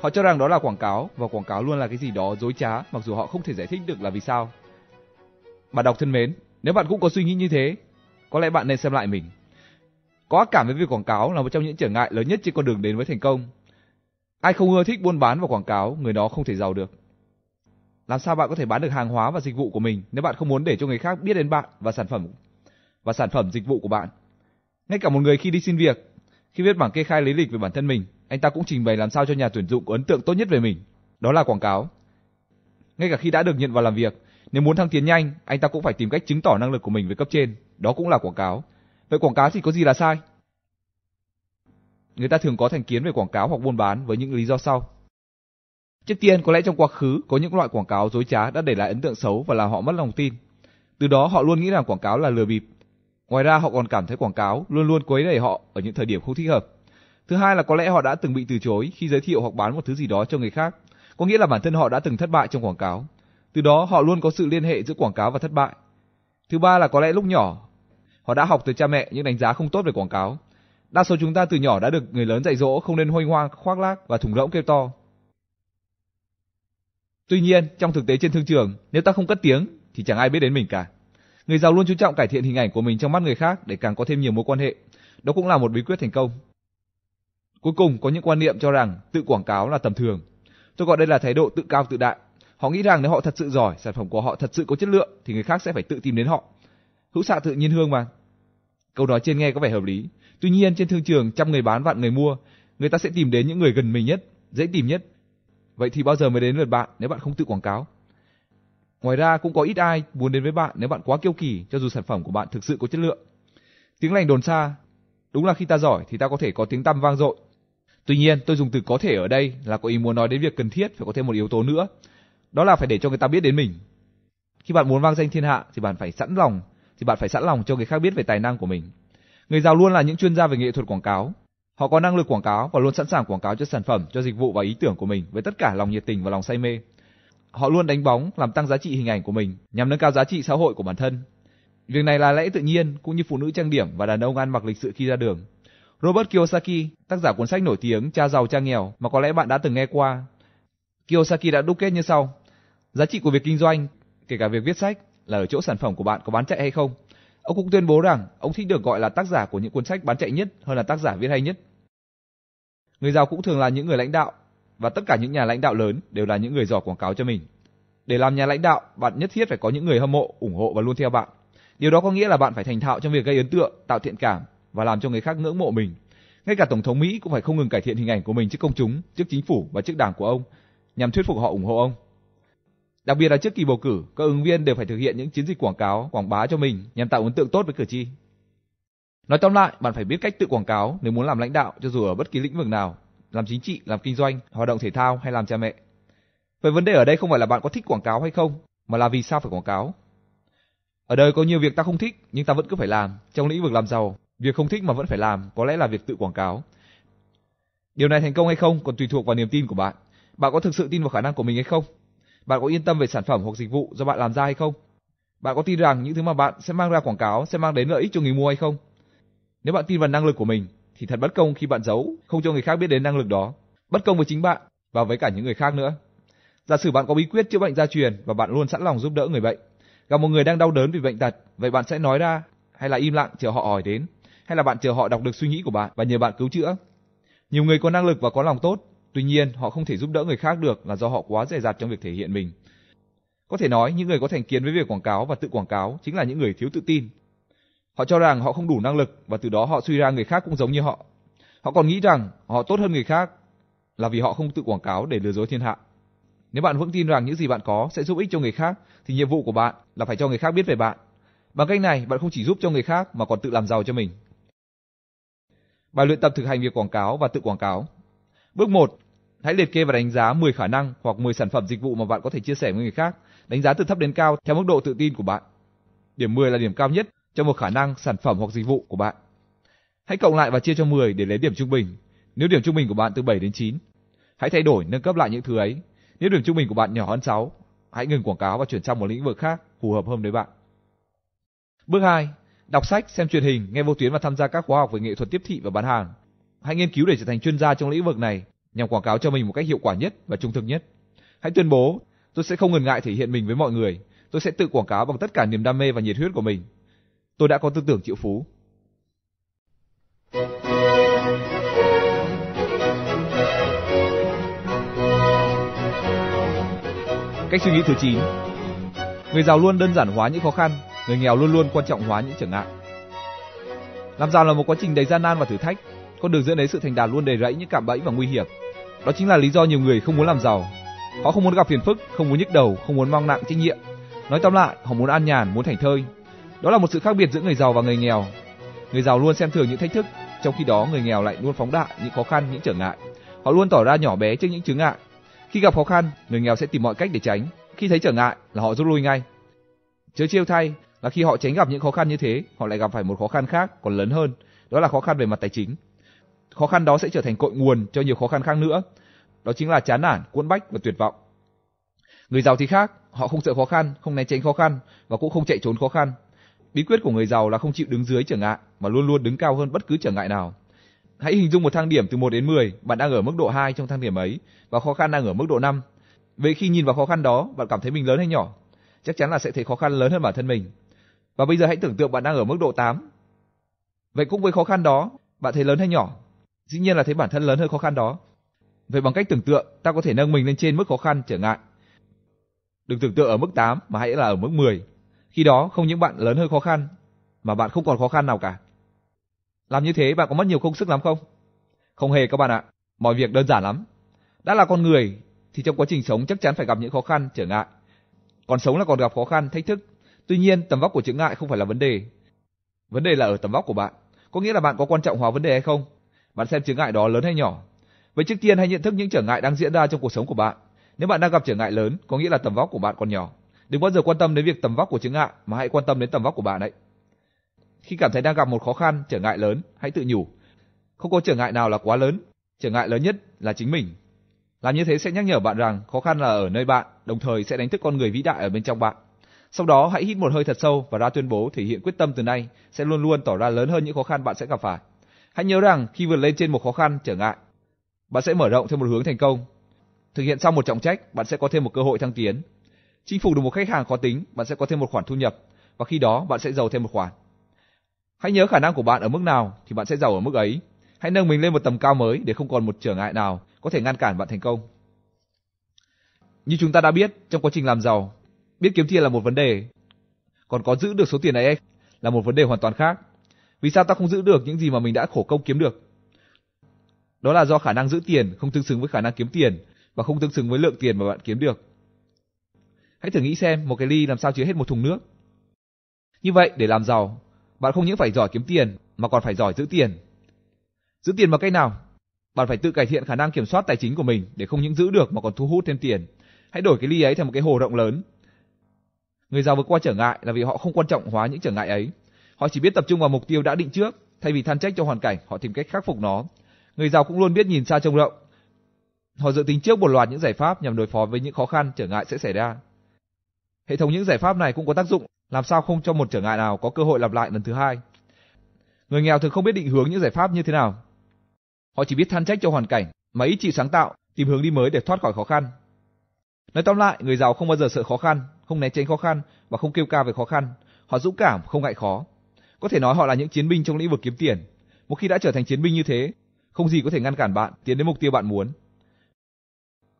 Họ cho rằng đó là quảng cáo và quảng cáo luôn là cái gì đó dối trá mặc dù họ không thể giải thích được là vì sao. Bạn đọc thân mến, nếu bạn cũng có suy nghĩ như thế, có lẽ bạn nên xem lại mình. Có ác cảm với việc quảng cáo là một trong những trở ngại lớn nhất trên con đường đến với thành công. Ai không ưa thích buôn bán và quảng cáo, người đó không thể giàu được. Làm sao bạn có thể bán được hàng hóa và dịch vụ của mình nếu bạn không muốn để cho người khác biết đến bạn và sản phẩm và sản phẩm dịch vụ của bạn? Ngay cả một người khi đi xin việc, khi viết bảng kê khai lý lịch về bản thân mình, anh ta cũng trình bày làm sao cho nhà tuyển dụng có ấn tượng tốt nhất về mình. Đó là quảng cáo. Ngay cả khi đã được nhận vào làm việc, nếu muốn thăng tiến nhanh, anh ta cũng phải tìm cách chứng tỏ năng lực của mình với cấp trên, đó cũng là quảng cáo. Vậy quảng cáo thì có gì là sai? Người ta thường có thành kiến về quảng cáo hoặc buôn bán với những lý do sau. Trước tiên, có lẽ trong quá khứ có những loại quảng cáo dối trá đã để lại ấn tượng xấu và làm họ mất lòng tin. Từ đó họ luôn nghĩ rằng quảng cáo là lừa bịp. Ngoài ra họ còn cảm thấy quảng cáo luôn luôn quấy rầy họ ở những thời điểm không thích hợp. Thứ hai là có lẽ họ đã từng bị từ chối khi giới thiệu hoặc bán một thứ gì đó cho người khác, có nghĩa là bản thân họ đã từng thất bại trong quảng cáo. Từ đó họ luôn có sự liên hệ giữa quảng cáo và thất bại. Thứ ba là có lẽ lúc nhỏ họ đã học từ cha mẹ những đánh giá không tốt về quảng cáo. Đa số chúng ta từ nhỏ đã được người lớn dạy dỗ không nên hoanh hoang, khoác lác và thùng rỗng kêu to. Tuy nhiên, trong thực tế trên thương trường, nếu ta không cất tiếng thì chẳng ai biết đến mình cả. Người giàu luôn chú trọng cải thiện hình ảnh của mình trong mắt người khác để càng có thêm nhiều mối quan hệ. Đó cũng là một bí quyết thành công. Cuối cùng có những quan niệm cho rằng tự quảng cáo là tầm thường. Tôi gọi đây là thái độ tự cao tự đại. Họ nghĩ rằng nếu họ thật sự giỏi, sản phẩm của họ thật sự có chất lượng thì người khác sẽ phải tự tìm đến họ. Hữu xạ tự nhiên hương mà. Câu nói trên nghe có vẻ hợp lý. Tuy nhiên trên thương trường trăm người bán vạn người mua, người ta sẽ tìm đến những người gần mình nhất, dễ tìm nhất. Vậy thì bao giờ mới đến lượt bạn nếu bạn không tự quảng cáo? Ngoài ra cũng có ít ai muốn đến với bạn nếu bạn quá kiêu kỳ cho dù sản phẩm của bạn thực sự có chất lượng. Tiếng lành đồn xa, đúng là khi ta giỏi thì ta có thể có tiếng tăm vang dội. Tuy nhiên, tôi dùng từ có thể ở đây là có ý muốn nói đến việc cần thiết phải có thêm một yếu tố nữa, đó là phải để cho người ta biết đến mình. Khi bạn muốn vang danh thiên hạ thì bạn phải sẵn lòng, thì bạn phải sẵn lòng cho người khác biết về tài năng của mình. Người giàu luôn là những chuyên gia về nghệ thuật quảng cáo. Họ có năng lực quảng cáo và luôn sẵn sàng quảng cáo cho sản phẩm, cho dịch vụ và ý tưởng của mình với tất cả lòng nhiệt tình và lòng say mê. Họ luôn đánh bóng làm tăng giá trị hình ảnh của mình nhằm nâng cao giá trị xã hội của bản thân. Việc này là lẽ tự nhiên cũng như phụ nữ trang điểm và đàn ông ăn mặc lịch sự khi ra đường. Robert Kiyosaki, tác giả cuốn sách nổi tiếng Cha giàu cha nghèo mà có lẽ bạn đã từng nghe qua. Kiyosaki đã đúc kết như sau: Giá trị của việc kinh doanh, kể cả việc viết sách, là ở chỗ sản phẩm của bạn có bán chạy hay không. Ông cũng tuyên bố rằng ông thích được gọi là tác giả của những cuốn sách bán chạy nhất hơn là tác giả viết hay nhất. Người giàu cũng thường là những người lãnh đạo và tất cả những nhà lãnh đạo lớn đều là những người giỏi quảng cáo cho mình. Để làm nhà lãnh đạo, bạn nhất thiết phải có những người hâm mộ, ủng hộ và luôn theo bạn. Điều đó có nghĩa là bạn phải thành thạo trong việc gây ấn tượng, tạo thiện cảm và làm cho người khác ngưỡng mộ mình. Ngay cả tổng thống Mỹ cũng phải không ngừng cải thiện hình ảnh của mình trước công chúng, trước chính phủ và trước đảng của ông nhằm thuyết phục họ ủng hộ ông. Đặc biệt là trước kỳ bầu cử, các ứng viên đều phải thực hiện những chiến dịch quảng cáo, quảng bá cho mình nhằm tạo ấn tượng tốt với cử tri. Nói tóm lại, bạn phải biết cách tự quảng cáo nếu muốn làm lãnh đạo cho dù ở bất kỳ lĩnh vực nào, làm chính trị, làm kinh doanh, hoạt động thể thao hay làm cha mẹ. Vậy vấn đề ở đây không phải là bạn có thích quảng cáo hay không, mà là vì sao phải quảng cáo. Ở đời có nhiều việc ta không thích nhưng ta vẫn cứ phải làm. Trong lĩnh vực làm giàu, việc không thích mà vẫn phải làm có lẽ là việc tự quảng cáo. Điều này thành công hay không còn tùy thuộc vào niềm tin của bạn. Bạn có thực sự tin vào khả năng của mình hay không? Bạn có yên tâm về sản phẩm hoặc dịch vụ do bạn làm ra hay không? Bạn có tin rằng những thứ mà bạn sẽ mang ra quảng cáo sẽ mang đến lợi ích cho người mua hay không? Nếu bạn tin vào năng lực của mình thì thật bất công khi bạn giấu, không cho người khác biết đến năng lực đó. Bất công với chính bạn và với cả những người khác nữa. Giả sử bạn có bí quyết chữa bệnh gia truyền và bạn luôn sẵn lòng giúp đỡ người bệnh. Gặp một người đang đau đớn vì bệnh tật, vậy bạn sẽ nói ra hay là im lặng chờ họ hỏi đến, hay là bạn chờ họ đọc được suy nghĩ của bạn và nhờ bạn cứu chữa. Nhiều người có năng lực và có lòng tốt, tuy nhiên họ không thể giúp đỡ người khác được là do họ quá dè dặt trong việc thể hiện mình. Có thể nói những người có thành kiến với việc quảng cáo và tự quảng cáo chính là những người thiếu tự tin. Họ cho rằng họ không đủ năng lực và từ đó họ suy ra người khác cũng giống như họ. Họ còn nghĩ rằng họ tốt hơn người khác là vì họ không tự quảng cáo để lừa dối thiên hạ. Nếu bạn vững tin rằng những gì bạn có sẽ giúp ích cho người khác thì nhiệm vụ của bạn là phải cho người khác biết về bạn. Bằng cách này, bạn không chỉ giúp cho người khác mà còn tự làm giàu cho mình. Bài luyện tập thực hành việc quảng cáo và tự quảng cáo. Bước 1. Hãy liệt kê và đánh giá 10 khả năng hoặc 10 sản phẩm dịch vụ mà bạn có thể chia sẻ với người khác, đánh giá từ thấp đến cao theo mức độ tự tin của bạn. Điểm 10 là điểm cao nhất cho một khả năng, sản phẩm hoặc dịch vụ của bạn. Hãy cộng lại và chia cho 10 để lấy điểm trung bình. Nếu điểm trung bình của bạn từ 7 đến 9, hãy thay đổi nâng cấp lại những thứ ấy. Nếu điểm trung bình của bạn nhỏ hơn 6, hãy ngừng quảng cáo và chuyển sang một lĩnh vực khác phù hợp hơn với bạn. Bước 2. Đọc sách, xem truyền hình, nghe vô tuyến và tham gia các khóa học về nghệ thuật tiếp thị và bán hàng. Hãy nghiên cứu để trở thành chuyên gia trong lĩnh vực này nhằm quảng cáo cho mình một cách hiệu quả nhất và trung thực nhất. Hãy tuyên bố, tôi sẽ không ngần ngại thể hiện mình với mọi người. Tôi sẽ tự quảng cáo bằng tất cả niềm đam mê và nhiệt huyết của mình. Tôi đã có tư tưởng triệu phú. Cách suy nghĩ thứ 9 Người giàu luôn đơn giản hóa những khó khăn, người nghèo luôn luôn quan trọng hóa những trở ngại. Làm giàu là một quá trình đầy gian nan và thử thách, con đường dẫn đến sự thành đạt luôn đầy rẫy những cạm bẫy và nguy hiểm. Đó chính là lý do nhiều người không muốn làm giàu. Họ không muốn gặp phiền phức, không muốn nhức đầu, không muốn mang nặng trách nhiệm. Nói tóm lại, họ muốn an nhàn, muốn thành thơi. Đó là một sự khác biệt giữa người giàu và người nghèo. Người giàu luôn xem thường những thách thức, trong khi đó người nghèo lại luôn phóng đại những khó khăn, những trở ngại. Họ luôn tỏ ra nhỏ bé trước những chướng ngại. Khi gặp khó khăn, người nghèo sẽ tìm mọi cách để tránh. Khi thấy trở ngại là họ rút lui ngay. Chớ chiêu thay là khi họ tránh gặp những khó khăn như thế, họ lại gặp phải một khó khăn khác còn lớn hơn, đó là khó khăn về mặt tài chính. Khó khăn đó sẽ trở thành cội nguồn cho nhiều khó khăn khác nữa. Đó chính là chán nản, cuốn bách và tuyệt vọng. Người giàu thì khác, họ không sợ khó khăn, không né tránh khó khăn và cũng không chạy trốn khó khăn. Bí quyết của người giàu là không chịu đứng dưới trở ngại mà luôn luôn đứng cao hơn bất cứ trở ngại nào. Hãy hình dung một thang điểm từ 1 đến 10, bạn đang ở mức độ 2 trong thang điểm ấy và khó khăn đang ở mức độ 5. Vậy khi nhìn vào khó khăn đó, bạn cảm thấy mình lớn hay nhỏ? Chắc chắn là sẽ thấy khó khăn lớn hơn bản thân mình. Và bây giờ hãy tưởng tượng bạn đang ở mức độ 8. Vậy cũng với khó khăn đó, bạn thấy lớn hay nhỏ? Dĩ nhiên là thấy bản thân lớn hơn khó khăn đó. Vậy bằng cách tưởng tượng, ta có thể nâng mình lên trên mức khó khăn trở ngại. Đừng tưởng tượng ở mức 8 mà hãy là ở mức 10. Khi đó không những bạn lớn hơn khó khăn mà bạn không còn khó khăn nào cả. Làm như thế bạn có mất nhiều công sức lắm không? Không hề các bạn ạ, mọi việc đơn giản lắm. Đã là con người thì trong quá trình sống chắc chắn phải gặp những khó khăn, trở ngại. Còn sống là còn gặp khó khăn, thách thức. Tuy nhiên, tầm vóc của chướng ngại không phải là vấn đề. Vấn đề là ở tầm vóc của bạn. Có nghĩa là bạn có quan trọng hóa vấn đề hay không? Bạn xem chướng ngại đó lớn hay nhỏ. Vậy trước tiên hãy nhận thức những trở ngại đang diễn ra trong cuộc sống của bạn. Nếu bạn đang gặp trở ngại lớn, có nghĩa là tầm vóc của bạn còn nhỏ. Đừng bao giờ quan tâm đến việc tầm vóc của chướng ngại mà hãy quan tâm đến tầm vóc của bạn đấy. Khi cảm thấy đang gặp một khó khăn, trở ngại lớn, hãy tự nhủ, không có trở ngại nào là quá lớn, trở ngại lớn nhất là chính mình. Làm như thế sẽ nhắc nhở bạn rằng khó khăn là ở nơi bạn, đồng thời sẽ đánh thức con người vĩ đại ở bên trong bạn. Sau đó hãy hít một hơi thật sâu và ra tuyên bố thể hiện quyết tâm từ nay sẽ luôn luôn tỏ ra lớn hơn những khó khăn bạn sẽ gặp phải. Hãy nhớ rằng khi vượt lên trên một khó khăn trở ngại, bạn sẽ mở rộng theo một hướng thành công. Thực hiện xong một trọng trách, bạn sẽ có thêm một cơ hội thăng tiến. Chinh phục được một khách hàng khó tính, bạn sẽ có thêm một khoản thu nhập và khi đó bạn sẽ giàu thêm một khoản. Hãy nhớ khả năng của bạn ở mức nào thì bạn sẽ giàu ở mức ấy. Hãy nâng mình lên một tầm cao mới để không còn một trở ngại nào có thể ngăn cản bạn thành công. Như chúng ta đã biết, trong quá trình làm giàu, biết kiếm tiền là một vấn đề, còn có giữ được số tiền ấy là một vấn đề hoàn toàn khác. Vì sao ta không giữ được những gì mà mình đã khổ công kiếm được? Đó là do khả năng giữ tiền không tương xứng với khả năng kiếm tiền và không tương xứng với lượng tiền mà bạn kiếm được. Hãy thử nghĩ xem một cái ly làm sao chứa hết một thùng nước. Như vậy, để làm giàu, bạn không những phải giỏi kiếm tiền mà còn phải giỏi giữ tiền. Giữ tiền bằng cách nào? Bạn phải tự cải thiện khả năng kiểm soát tài chính của mình để không những giữ được mà còn thu hút thêm tiền. Hãy đổi cái ly ấy thành một cái hồ rộng lớn. Người giàu vượt qua trở ngại là vì họ không quan trọng hóa những trở ngại ấy. Họ chỉ biết tập trung vào mục tiêu đã định trước, thay vì than trách cho hoàn cảnh, họ tìm cách khắc phục nó. Người giàu cũng luôn biết nhìn xa trông rộng. Họ dự tính trước một loạt những giải pháp nhằm đối phó với những khó khăn trở ngại sẽ xảy ra. Hệ thống những giải pháp này cũng có tác dụng làm sao không cho một trở ngại nào có cơ hội lặp lại lần thứ hai. Người nghèo thường không biết định hướng những giải pháp như thế nào. Họ chỉ biết than trách cho hoàn cảnh, mà ít chịu sáng tạo, tìm hướng đi mới để thoát khỏi khó khăn. Nói tóm lại, người giàu không bao giờ sợ khó khăn, không né tránh khó khăn và không kêu ca về khó khăn. Họ dũng cảm, không ngại khó. Có thể nói họ là những chiến binh trong lĩnh vực kiếm tiền. Một khi đã trở thành chiến binh như thế, không gì có thể ngăn cản bạn tiến đến mục tiêu bạn muốn.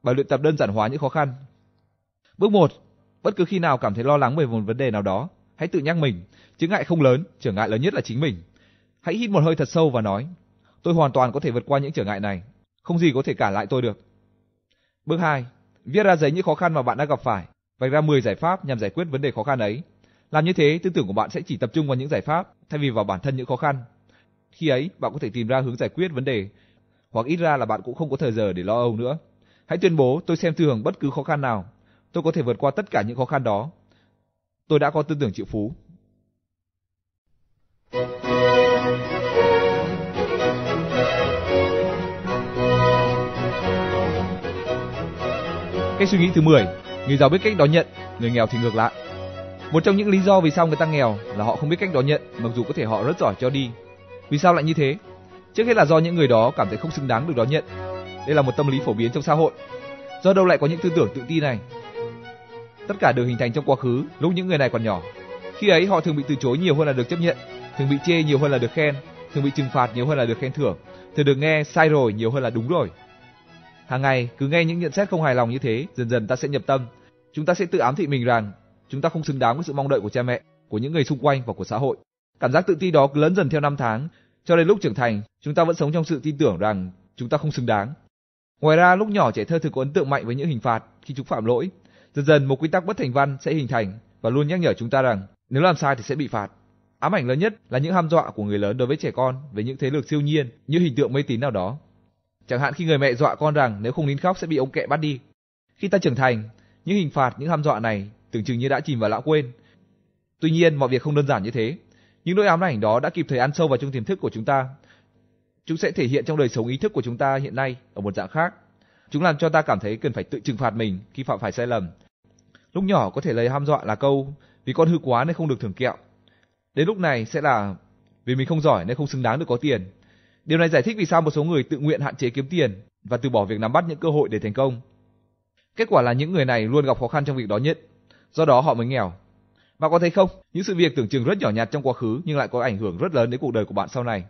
Bài luyện tập đơn giản hóa những khó khăn. Bước 1. Bất cứ khi nào cảm thấy lo lắng về một vấn đề nào đó, hãy tự nhắc mình, chướng ngại không lớn, trở ngại lớn nhất là chính mình. Hãy hít một hơi thật sâu và nói, tôi hoàn toàn có thể vượt qua những trở ngại này, không gì có thể cản lại tôi được. Bước 2. Viết ra giấy những khó khăn mà bạn đã gặp phải, vạch ra 10 giải pháp nhằm giải quyết vấn đề khó khăn ấy. Làm như thế, tư tưởng của bạn sẽ chỉ tập trung vào những giải pháp thay vì vào bản thân những khó khăn. Khi ấy, bạn có thể tìm ra hướng giải quyết vấn đề, hoặc ít ra là bạn cũng không có thời giờ để lo âu nữa. Hãy tuyên bố tôi xem thường bất cứ khó khăn nào, tôi có thể vượt qua tất cả những khó khăn đó. Tôi đã có tư tưởng triệu phú. Cách suy nghĩ thứ 10, người giàu biết cách đón nhận, người nghèo thì ngược lại. Một trong những lý do vì sao người ta nghèo là họ không biết cách đón nhận, mặc dù có thể họ rất giỏi cho đi. Vì sao lại như thế? Trước hết là do những người đó cảm thấy không xứng đáng được đón nhận. Đây là một tâm lý phổ biến trong xã hội. Do đâu lại có những tư tưởng tự ti này? Tất cả đều hình thành trong quá khứ, lúc những người này còn nhỏ. Khi ấy họ thường bị từ chối nhiều hơn là được chấp nhận, thường bị chê nhiều hơn là được khen, thường bị trừng phạt nhiều hơn là được khen thưởng, thường được nghe sai rồi nhiều hơn là đúng rồi. Hàng ngày cứ nghe những nhận xét không hài lòng như thế, dần dần ta sẽ nhập tâm. Chúng ta sẽ tự ám thị mình rằng chúng ta không xứng đáng với sự mong đợi của cha mẹ, của những người xung quanh và của xã hội. Cảm giác tự ti đó cứ lớn dần theo năm tháng, cho đến lúc trưởng thành, chúng ta vẫn sống trong sự tin tưởng rằng chúng ta không xứng đáng. Ngoài ra, lúc nhỏ trẻ thơ thường có ấn tượng mạnh với những hình phạt khi chúng phạm lỗi. Dần dần một quy tắc bất thành văn sẽ hình thành và luôn nhắc nhở chúng ta rằng nếu làm sai thì sẽ bị phạt. Ám ảnh lớn nhất là những ham dọa của người lớn đối với trẻ con về những thế lực siêu nhiên như hình tượng mê tín nào đó. Chẳng hạn khi người mẹ dọa con rằng nếu không nín khóc sẽ bị ông kẹ bắt đi. Khi ta trưởng thành, những hình phạt, những ham dọa này tưởng chừng như đã chìm vào lãng quên. Tuy nhiên, mọi việc không đơn giản như thế. Những nỗi ám ảnh đó đã kịp thời ăn sâu vào trong tiềm thức của chúng ta. Chúng sẽ thể hiện trong đời sống ý thức của chúng ta hiện nay ở một dạng khác. Chúng làm cho ta cảm thấy cần phải tự trừng phạt mình khi phạm phải sai lầm. Lúc nhỏ có thể lấy ham dọa là câu vì con hư quá nên không được thưởng kẹo. Đến lúc này sẽ là vì mình không giỏi nên không xứng đáng được có tiền. Điều này giải thích vì sao một số người tự nguyện hạn chế kiếm tiền và từ bỏ việc nắm bắt những cơ hội để thành công. Kết quả là những người này luôn gặp khó khăn trong việc đó nhất, do đó họ mới nghèo. Bạn có thấy không, những sự việc tưởng chừng rất nhỏ nhặt trong quá khứ nhưng lại có ảnh hưởng rất lớn đến cuộc đời của bạn sau này.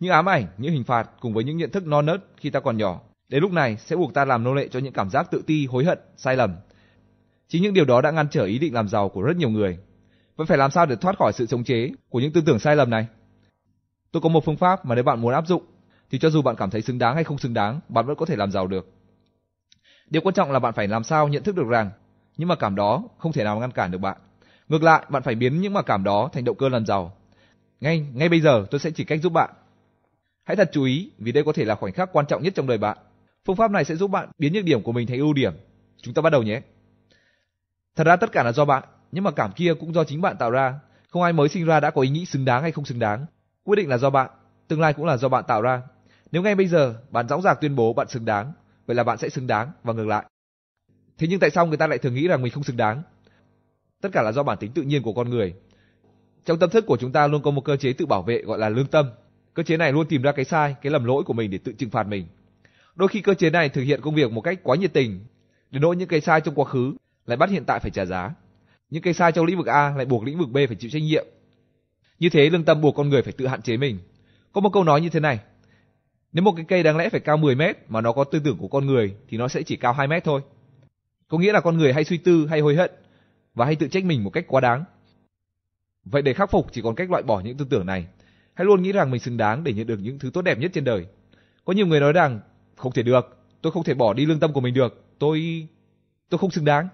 Những ám ảnh, những hình phạt cùng với những nhận thức non nớt khi ta còn nhỏ, đến lúc này sẽ buộc ta làm nô lệ cho những cảm giác tự ti, hối hận, sai lầm. Chính những điều đó đã ngăn trở ý định làm giàu của rất nhiều người. Vậy phải làm sao để thoát khỏi sự chống chế của những tư tưởng sai lầm này? Tôi có một phương pháp mà nếu bạn muốn áp dụng thì cho dù bạn cảm thấy xứng đáng hay không xứng đáng, bạn vẫn có thể làm giàu được. Điều quan trọng là bạn phải làm sao nhận thức được rằng những mặc cảm đó không thể nào ngăn cản được bạn. Ngược lại, bạn phải biến những mặc cảm đó thành động cơ làm giàu. Ngay ngay bây giờ tôi sẽ chỉ cách giúp bạn. Hãy thật chú ý vì đây có thể là khoảnh khắc quan trọng nhất trong đời bạn. Phương pháp này sẽ giúp bạn biến nhược điểm của mình thành ưu điểm. Chúng ta bắt đầu nhé. Thật ra tất cả là do bạn, nhưng mà cảm kia cũng do chính bạn tạo ra. Không ai mới sinh ra đã có ý nghĩ xứng đáng hay không xứng đáng. Quyết định là do bạn, tương lai cũng là do bạn tạo ra. Nếu ngay bây giờ bạn dõng dạc tuyên bố bạn xứng đáng, vậy là bạn sẽ xứng đáng và ngược lại. Thế nhưng tại sao người ta lại thường nghĩ rằng mình không xứng đáng? Tất cả là do bản tính tự nhiên của con người. Trong tâm thức của chúng ta luôn có một cơ chế tự bảo vệ gọi là lương tâm. Cơ chế này luôn tìm ra cái sai, cái lầm lỗi của mình để tự trừng phạt mình. Đôi khi cơ chế này thực hiện công việc một cách quá nhiệt tình, đến nỗi những cái sai trong quá khứ lại bắt hiện tại phải trả giá. Những cái sai trong lĩnh vực A lại buộc lĩnh vực B phải chịu trách nhiệm. Như thế lương tâm buộc con người phải tự hạn chế mình. Có một câu nói như thế này. Nếu một cái cây đáng lẽ phải cao 10 mét mà nó có tư tưởng của con người thì nó sẽ chỉ cao 2 mét thôi. Có nghĩa là con người hay suy tư hay hối hận và hay tự trách mình một cách quá đáng. Vậy để khắc phục chỉ còn cách loại bỏ những tư tưởng này. Hãy luôn nghĩ rằng mình xứng đáng để nhận được những thứ tốt đẹp nhất trên đời. Có nhiều người nói rằng không thể được, tôi không thể bỏ đi lương tâm của mình được, tôi tôi không xứng đáng.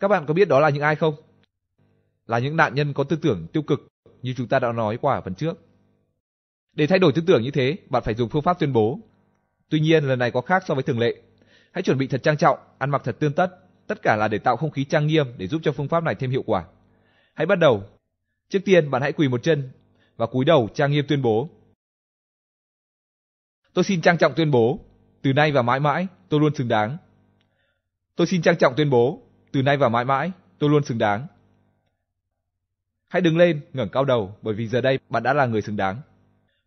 Các bạn có biết đó là những ai không? Là những nạn nhân có tư tưởng tiêu cực như chúng ta đã nói qua ở phần trước. Để thay đổi tư tưởng như thế, bạn phải dùng phương pháp tuyên bố. Tuy nhiên, lần này có khác so với thường lệ. Hãy chuẩn bị thật trang trọng, ăn mặc thật tươm tất, tất cả là để tạo không khí trang nghiêm để giúp cho phương pháp này thêm hiệu quả. Hãy bắt đầu. Trước tiên, bạn hãy quỳ một chân và cúi đầu trang nghiêm tuyên bố. Tôi xin trang trọng tuyên bố, Từ nay và mãi mãi, tôi luôn xứng đáng. Tôi xin trang trọng tuyên bố, từ nay và mãi mãi, tôi luôn xứng đáng. Hãy đứng lên, ngẩng cao đầu, bởi vì giờ đây bạn đã là người xứng đáng.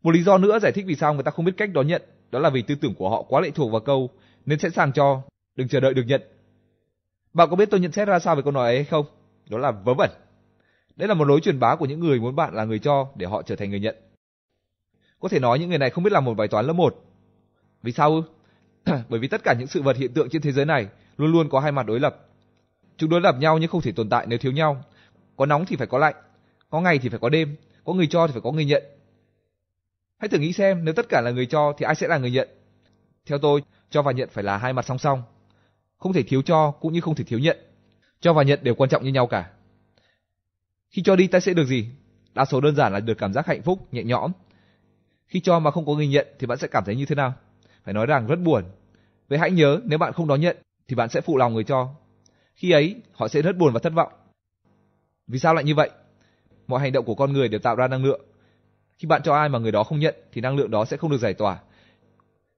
Một lý do nữa giải thích vì sao người ta không biết cách đón nhận, đó là vì tư tưởng của họ quá lệ thuộc vào câu nên sẵn sàng cho, đừng chờ đợi được nhận. Bạn có biết tôi nhận xét ra sao về câu nói ấy không? Đó là vớ vẩn. Đây là một lối truyền bá của những người muốn bạn là người cho để họ trở thành người nhận. Có thể nói những người này không biết làm một bài toán lớp 1. Vì sao ư? [CLEARS THROAT] Bởi vì tất cả những sự vật hiện tượng trên thế giới này luôn luôn có hai mặt đối lập. Chúng đối lập nhau nhưng không thể tồn tại nếu thiếu nhau. Có nóng thì phải có lạnh, có ngày thì phải có đêm, có người cho thì phải có người nhận. Hãy thử nghĩ xem nếu tất cả là người cho thì ai sẽ là người nhận? Theo tôi, cho và nhận phải là hai mặt song song. Không thể thiếu cho cũng như không thể thiếu nhận. Cho và nhận đều quan trọng như nhau cả. Khi cho đi ta sẽ được gì? Đa số đơn giản là được cảm giác hạnh phúc, nhẹ nhõm. Khi cho mà không có người nhận thì bạn sẽ cảm thấy như thế nào? Phải nói rằng rất buồn. Vậy hãy nhớ nếu bạn không đón nhận thì bạn sẽ phụ lòng người cho. Khi ấy, họ sẽ rất buồn và thất vọng. Vì sao lại như vậy? Mọi hành động của con người đều tạo ra năng lượng. Khi bạn cho ai mà người đó không nhận thì năng lượng đó sẽ không được giải tỏa.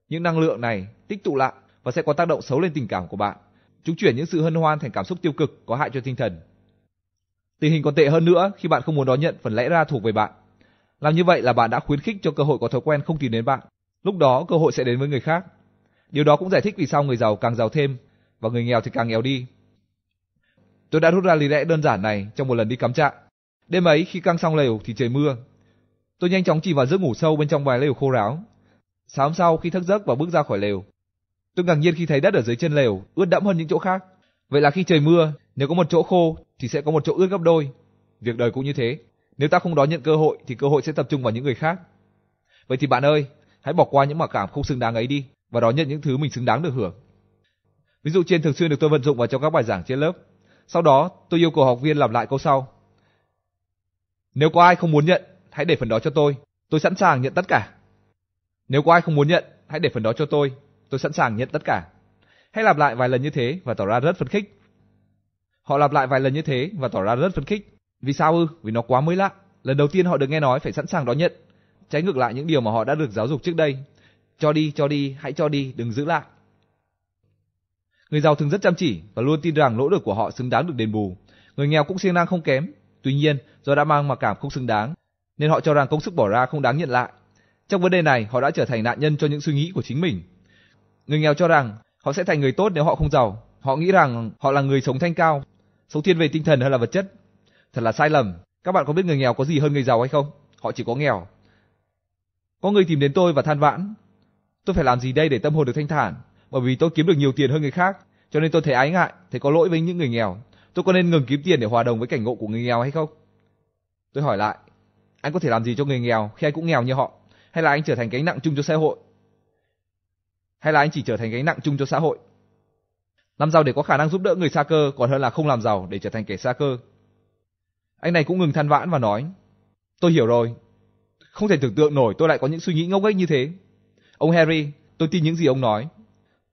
Những năng lượng này tích tụ lại và sẽ có tác động xấu lên tình cảm của bạn. Chúng chuyển những sự hân hoan thành cảm xúc tiêu cực có hại cho tinh thần. Tình hình còn tệ hơn nữa khi bạn không muốn đón nhận phần lẽ ra thuộc về bạn. Làm như vậy là bạn đã khuyến khích cho cơ hội có thói quen không tìm đến bạn. Lúc đó, cơ hội sẽ đến với người khác. Điều đó cũng giải thích vì sao người giàu càng giàu thêm và người nghèo thì càng nghèo đi. Tôi đã rút ra lý lẽ đơn giản này trong một lần đi cắm trại. Đêm ấy, khi căng xong lều thì trời mưa. Tôi nhanh chóng chìm vào giấc ngủ sâu bên trong vài lều khô ráo. Sáng sau khi thức giấc và bước ra khỏi lều, tôi ngạc nhiên khi thấy đất ở dưới chân lều ướt đẫm hơn những chỗ khác. Vậy là khi trời mưa, nếu có một chỗ khô thì sẽ có một chỗ ướt gấp đôi. Việc đời cũng như thế. Nếu ta không đón nhận cơ hội thì cơ hội sẽ tập trung vào những người khác. Vậy thì bạn ơi, hãy bỏ qua những mặc cảm không xứng đáng ấy đi và đón nhận những thứ mình xứng đáng được hưởng. Ví dụ trên thường xuyên được tôi vận dụng vào trong các bài giảng trên lớp. Sau đó, tôi yêu cầu học viên làm lại câu sau. Nếu có ai không muốn nhận, hãy để phần đó cho tôi. Tôi sẵn sàng nhận tất cả. Nếu có ai không muốn nhận, hãy để phần đó cho tôi. Tôi sẵn sàng nhận tất cả. Hãy lặp lại vài lần như thế và tỏ ra rất phấn khích. Họ lặp lại vài lần như thế và tỏ ra rất phấn khích. Vì sao ư? Vì nó quá mới lạ. Lần đầu tiên họ được nghe nói phải sẵn sàng đón nhận. Trái ngược lại những điều mà họ đã được giáo dục trước đây. Cho đi, cho đi, hãy cho đi, đừng giữ lại. Người giàu thường rất chăm chỉ và luôn tin rằng nỗ lực của họ xứng đáng được đền bù. Người nghèo cũng siêng năng không kém. Tuy nhiên, do đã mang mặc cảm không xứng đáng, nên họ cho rằng công sức bỏ ra không đáng nhận lại. Trong vấn đề này, họ đã trở thành nạn nhân cho những suy nghĩ của chính mình. Người nghèo cho rằng họ sẽ thành người tốt nếu họ không giàu. Họ nghĩ rằng họ là người sống thanh cao, sống thiên về tinh thần hơn là vật chất. Thật là sai lầm. Các bạn có biết người nghèo có gì hơn người giàu hay không? Họ chỉ có nghèo. Có người tìm đến tôi và than vãn. Tôi phải làm gì đây để tâm hồn được thanh thản? Bởi vì tôi kiếm được nhiều tiền hơn người khác, cho nên tôi thấy ái ngại, thấy có lỗi với những người nghèo. Tôi có nên ngừng kiếm tiền để hòa đồng với cảnh ngộ của người nghèo hay không? Tôi hỏi lại, anh có thể làm gì cho người nghèo khi anh cũng nghèo như họ? Hay là anh trở thành gánh nặng chung cho xã hội? Hay là anh chỉ trở thành gánh nặng chung cho xã hội? Làm giàu để có khả năng giúp đỡ người xa cơ còn hơn là không làm giàu để trở thành kẻ xa cơ. Anh này cũng ngừng than vãn và nói, tôi hiểu rồi. Không thể tưởng tượng nổi tôi lại có những suy nghĩ ngốc nghếch như thế. Ông Harry, tôi tin những gì ông nói.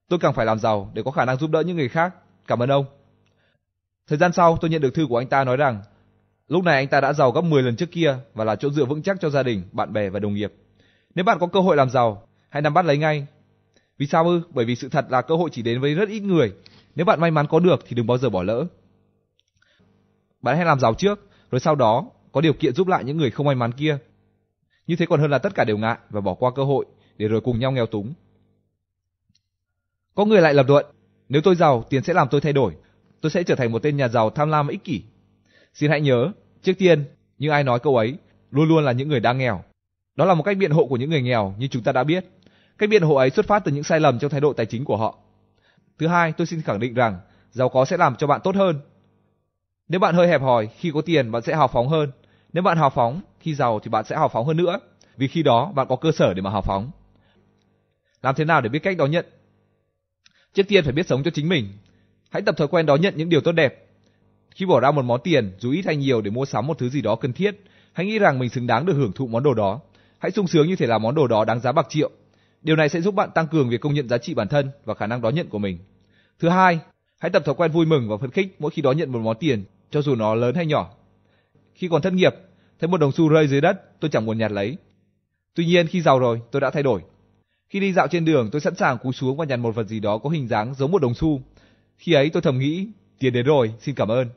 Tôi càng phải làm giàu để có khả năng giúp đỡ những người khác. Cảm ơn ông. Thời gian sau tôi nhận được thư của anh ta nói rằng lúc này anh ta đã giàu gấp 10 lần trước kia và là chỗ dựa vững chắc cho gia đình, bạn bè và đồng nghiệp. Nếu bạn có cơ hội làm giàu, hãy nắm bắt lấy ngay. Vì sao ư? Bởi vì sự thật là cơ hội chỉ đến với rất ít người. Nếu bạn may mắn có được thì đừng bao giờ bỏ lỡ. Bạn hãy làm giàu trước, rồi sau đó có điều kiện giúp lại những người không may mắn kia. Như thế còn hơn là tất cả đều ngại và bỏ qua cơ hội để rồi cùng nhau nghèo túng. Có người lại lập luận, nếu tôi giàu, tiền sẽ làm tôi thay đổi. Tôi sẽ trở thành một tên nhà giàu tham lam ích kỷ. Xin hãy nhớ, trước tiên, như ai nói câu ấy, luôn luôn là những người đang nghèo. Đó là một cách biện hộ của những người nghèo như chúng ta đã biết. Cách biện hộ ấy xuất phát từ những sai lầm trong thái độ tài chính của họ. Thứ hai, tôi xin khẳng định rằng giàu có sẽ làm cho bạn tốt hơn. Nếu bạn hơi hẹp hòi, khi có tiền bạn sẽ hào phóng hơn. Nếu bạn hào phóng, khi giàu thì bạn sẽ hào phóng hơn nữa, vì khi đó bạn có cơ sở để mà hào phóng. Làm thế nào để biết cách đón nhận Trước tiên phải biết sống cho chính mình. Hãy tập thói quen đón nhận những điều tốt đẹp. Khi bỏ ra một món tiền, dù ít hay nhiều để mua sắm một thứ gì đó cần thiết, hãy nghĩ rằng mình xứng đáng được hưởng thụ món đồ đó. Hãy sung sướng như thể là món đồ đó đáng giá bạc triệu. Điều này sẽ giúp bạn tăng cường việc công nhận giá trị bản thân và khả năng đón nhận của mình. Thứ hai, hãy tập thói quen vui mừng và phấn khích mỗi khi đón nhận một món tiền, cho dù nó lớn hay nhỏ. Khi còn thất nghiệp, thấy một đồng xu rơi dưới đất, tôi chẳng buồn nhặt lấy. Tuy nhiên khi giàu rồi, tôi đã thay đổi. Khi đi dạo trên đường, tôi sẵn sàng cúi xuống và nhặt một vật gì đó có hình dáng giống một đồng xu. Khi ấy tôi thầm nghĩ, tiền đến rồi, xin cảm ơn.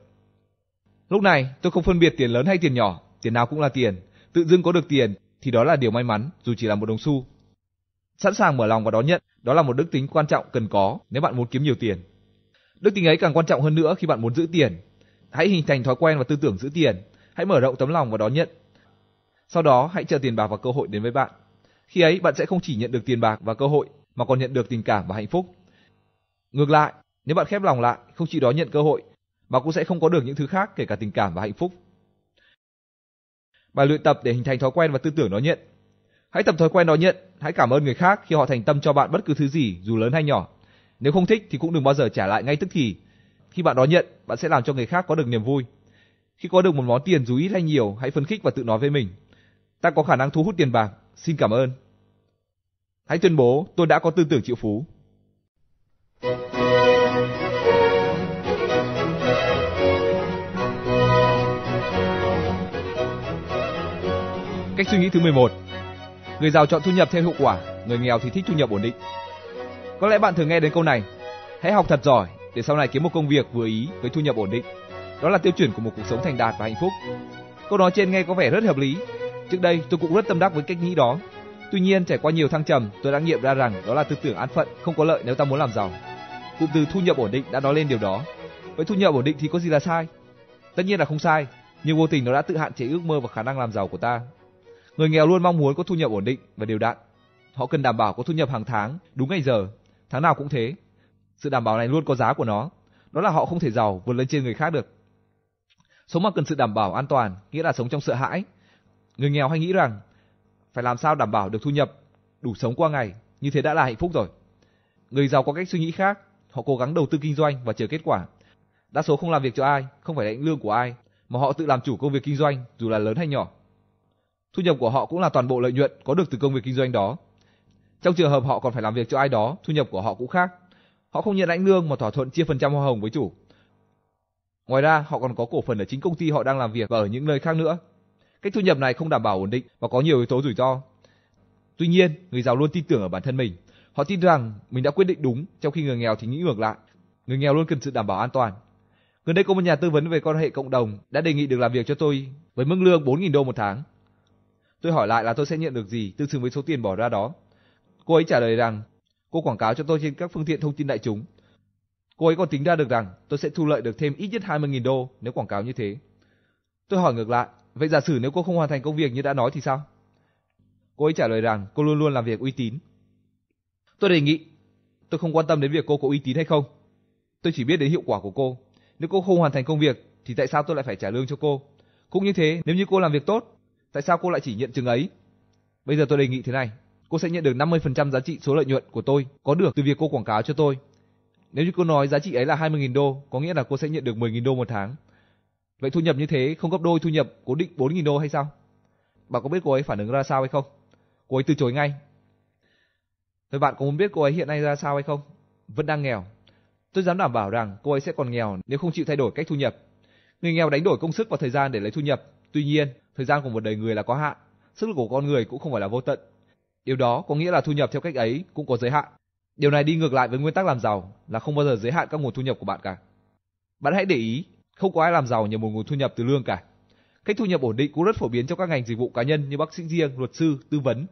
Lúc này, tôi không phân biệt tiền lớn hay tiền nhỏ, tiền nào cũng là tiền. Tự dưng có được tiền thì đó là điều may mắn, dù chỉ là một đồng xu. Sẵn sàng mở lòng và đón nhận, đó là một đức tính quan trọng cần có nếu bạn muốn kiếm nhiều tiền. Đức tính ấy càng quan trọng hơn nữa khi bạn muốn giữ tiền. Hãy hình thành thói quen và tư tưởng giữ tiền, hãy mở rộng tấm lòng và đón nhận. Sau đó, hãy chờ tiền bạc và cơ hội đến với bạn. Khi ấy, bạn sẽ không chỉ nhận được tiền bạc và cơ hội, mà còn nhận được tình cảm và hạnh phúc. Ngược lại, nếu bạn khép lòng lại, không chỉ đón nhận cơ hội, mà cũng sẽ không có được những thứ khác kể cả tình cảm và hạnh phúc. Bài luyện tập để hình thành thói quen và tư tưởng đón nhận. Hãy tập thói quen đón nhận, hãy cảm ơn người khác khi họ thành tâm cho bạn bất cứ thứ gì, dù lớn hay nhỏ. Nếu không thích thì cũng đừng bao giờ trả lại ngay tức thì. Khi bạn đón nhận, bạn sẽ làm cho người khác có được niềm vui. Khi có được một món tiền dù ít hay nhiều, hãy phấn khích và tự nói với mình. Ta có khả năng thu hút tiền bạc, xin cảm ơn. Hãy tuyên bố tôi đã có tư tưởng triệu phú. Cách suy nghĩ thứ 11. Người giàu chọn thu nhập theo hiệu quả, người nghèo thì thích thu nhập ổn định. Có lẽ bạn thường nghe đến câu này, hãy học thật giỏi để sau này kiếm một công việc vừa ý với thu nhập ổn định. Đó là tiêu chuẩn của một cuộc sống thành đạt và hạnh phúc. Câu nói trên nghe có vẻ rất hợp lý. Trước đây tôi cũng rất tâm đắc với cách nghĩ đó. Tuy nhiên trải qua nhiều thăng trầm, tôi đã nghiệm ra rằng đó là tư tưởng an phận, không có lợi nếu ta muốn làm giàu. Cụm từ thu nhập ổn định đã nói lên điều đó. Với thu nhập ổn định thì có gì là sai? Tất nhiên là không sai, nhưng vô tình nó đã tự hạn chế ước mơ và khả năng làm giàu của ta. Người nghèo luôn mong muốn có thu nhập ổn định và đều đặn. Họ cần đảm bảo có thu nhập hàng tháng, đúng ngày giờ, tháng nào cũng thế. Sự đảm bảo này luôn có giá của nó, đó là họ không thể giàu vượt lên trên người khác được. Sống mà cần sự đảm bảo an toàn, nghĩa là sống trong sợ hãi. Người nghèo hay nghĩ rằng phải làm sao đảm bảo được thu nhập đủ sống qua ngày, như thế đã là hạnh phúc rồi. Người giàu có cách suy nghĩ khác, họ cố gắng đầu tư kinh doanh và chờ kết quả. Đa số không làm việc cho ai, không phải lãnh lương của ai, mà họ tự làm chủ công việc kinh doanh, dù là lớn hay nhỏ. Thu nhập của họ cũng là toàn bộ lợi nhuận có được từ công việc kinh doanh đó. Trong trường hợp họ còn phải làm việc cho ai đó, thu nhập của họ cũng khác. Họ không nhận lãnh lương mà thỏa thuận chia phần trăm hoa hồng với chủ. Ngoài ra, họ còn có cổ phần ở chính công ty họ đang làm việc và ở những nơi khác nữa. Cách thu nhập này không đảm bảo ổn định và có nhiều yếu tố rủi ro. Tuy nhiên, người giàu luôn tin tưởng ở bản thân mình. Họ tin rằng mình đã quyết định đúng, trong khi người nghèo thì nghĩ ngược lại. Người nghèo luôn cần sự đảm bảo an toàn. Gần đây có một nhà tư vấn về quan hệ cộng đồng đã đề nghị được làm việc cho tôi với mức lương 4.000 đô một tháng. Tôi hỏi lại là tôi sẽ nhận được gì tương xứng với số tiền bỏ ra đó. Cô ấy trả lời rằng cô quảng cáo cho tôi trên các phương tiện thông tin đại chúng. Cô ấy còn tính ra được rằng tôi sẽ thu lợi được thêm ít nhất 20.000 đô nếu quảng cáo như thế. Tôi hỏi ngược lại, vậy giả sử nếu cô không hoàn thành công việc như đã nói thì sao? Cô ấy trả lời rằng cô luôn luôn làm việc uy tín. Tôi đề nghị, tôi không quan tâm đến việc cô có uy tín hay không. Tôi chỉ biết đến hiệu quả của cô. Nếu cô không hoàn thành công việc thì tại sao tôi lại phải trả lương cho cô? Cũng như thế, nếu như cô làm việc tốt, tại sao cô lại chỉ nhận chừng ấy? Bây giờ tôi đề nghị thế này, cô sẽ nhận được 50% giá trị số lợi nhuận của tôi có được từ việc cô quảng cáo cho tôi. Nếu như cô nói giá trị ấy là 20.000 đô, có nghĩa là cô sẽ nhận được 10.000 đô một tháng. Vậy thu nhập như thế không gấp đôi thu nhập cố định 4.000 đô hay sao? Bạn có biết cô ấy phản ứng ra sao hay không? Cô ấy từ chối ngay. Vậy bạn có muốn biết cô ấy hiện nay ra sao hay không? Vẫn đang nghèo. Tôi dám đảm bảo rằng cô ấy sẽ còn nghèo nếu không chịu thay đổi cách thu nhập. Người nghèo đánh đổi công sức và thời gian để lấy thu nhập. Tuy nhiên, thời gian của một đời người là có hạn, sức lực của con người cũng không phải là vô tận. Điều đó có nghĩa là thu nhập theo cách ấy cũng có giới hạn. Điều này đi ngược lại với nguyên tắc làm giàu là không bao giờ giới hạn các nguồn thu nhập của bạn cả. Bạn hãy để ý, không có ai làm giàu nhờ một nguồn thu nhập từ lương cả. Cách thu nhập ổn định cũng rất phổ biến trong các ngành dịch vụ cá nhân như bác sĩ riêng, luật sư, tư vấn.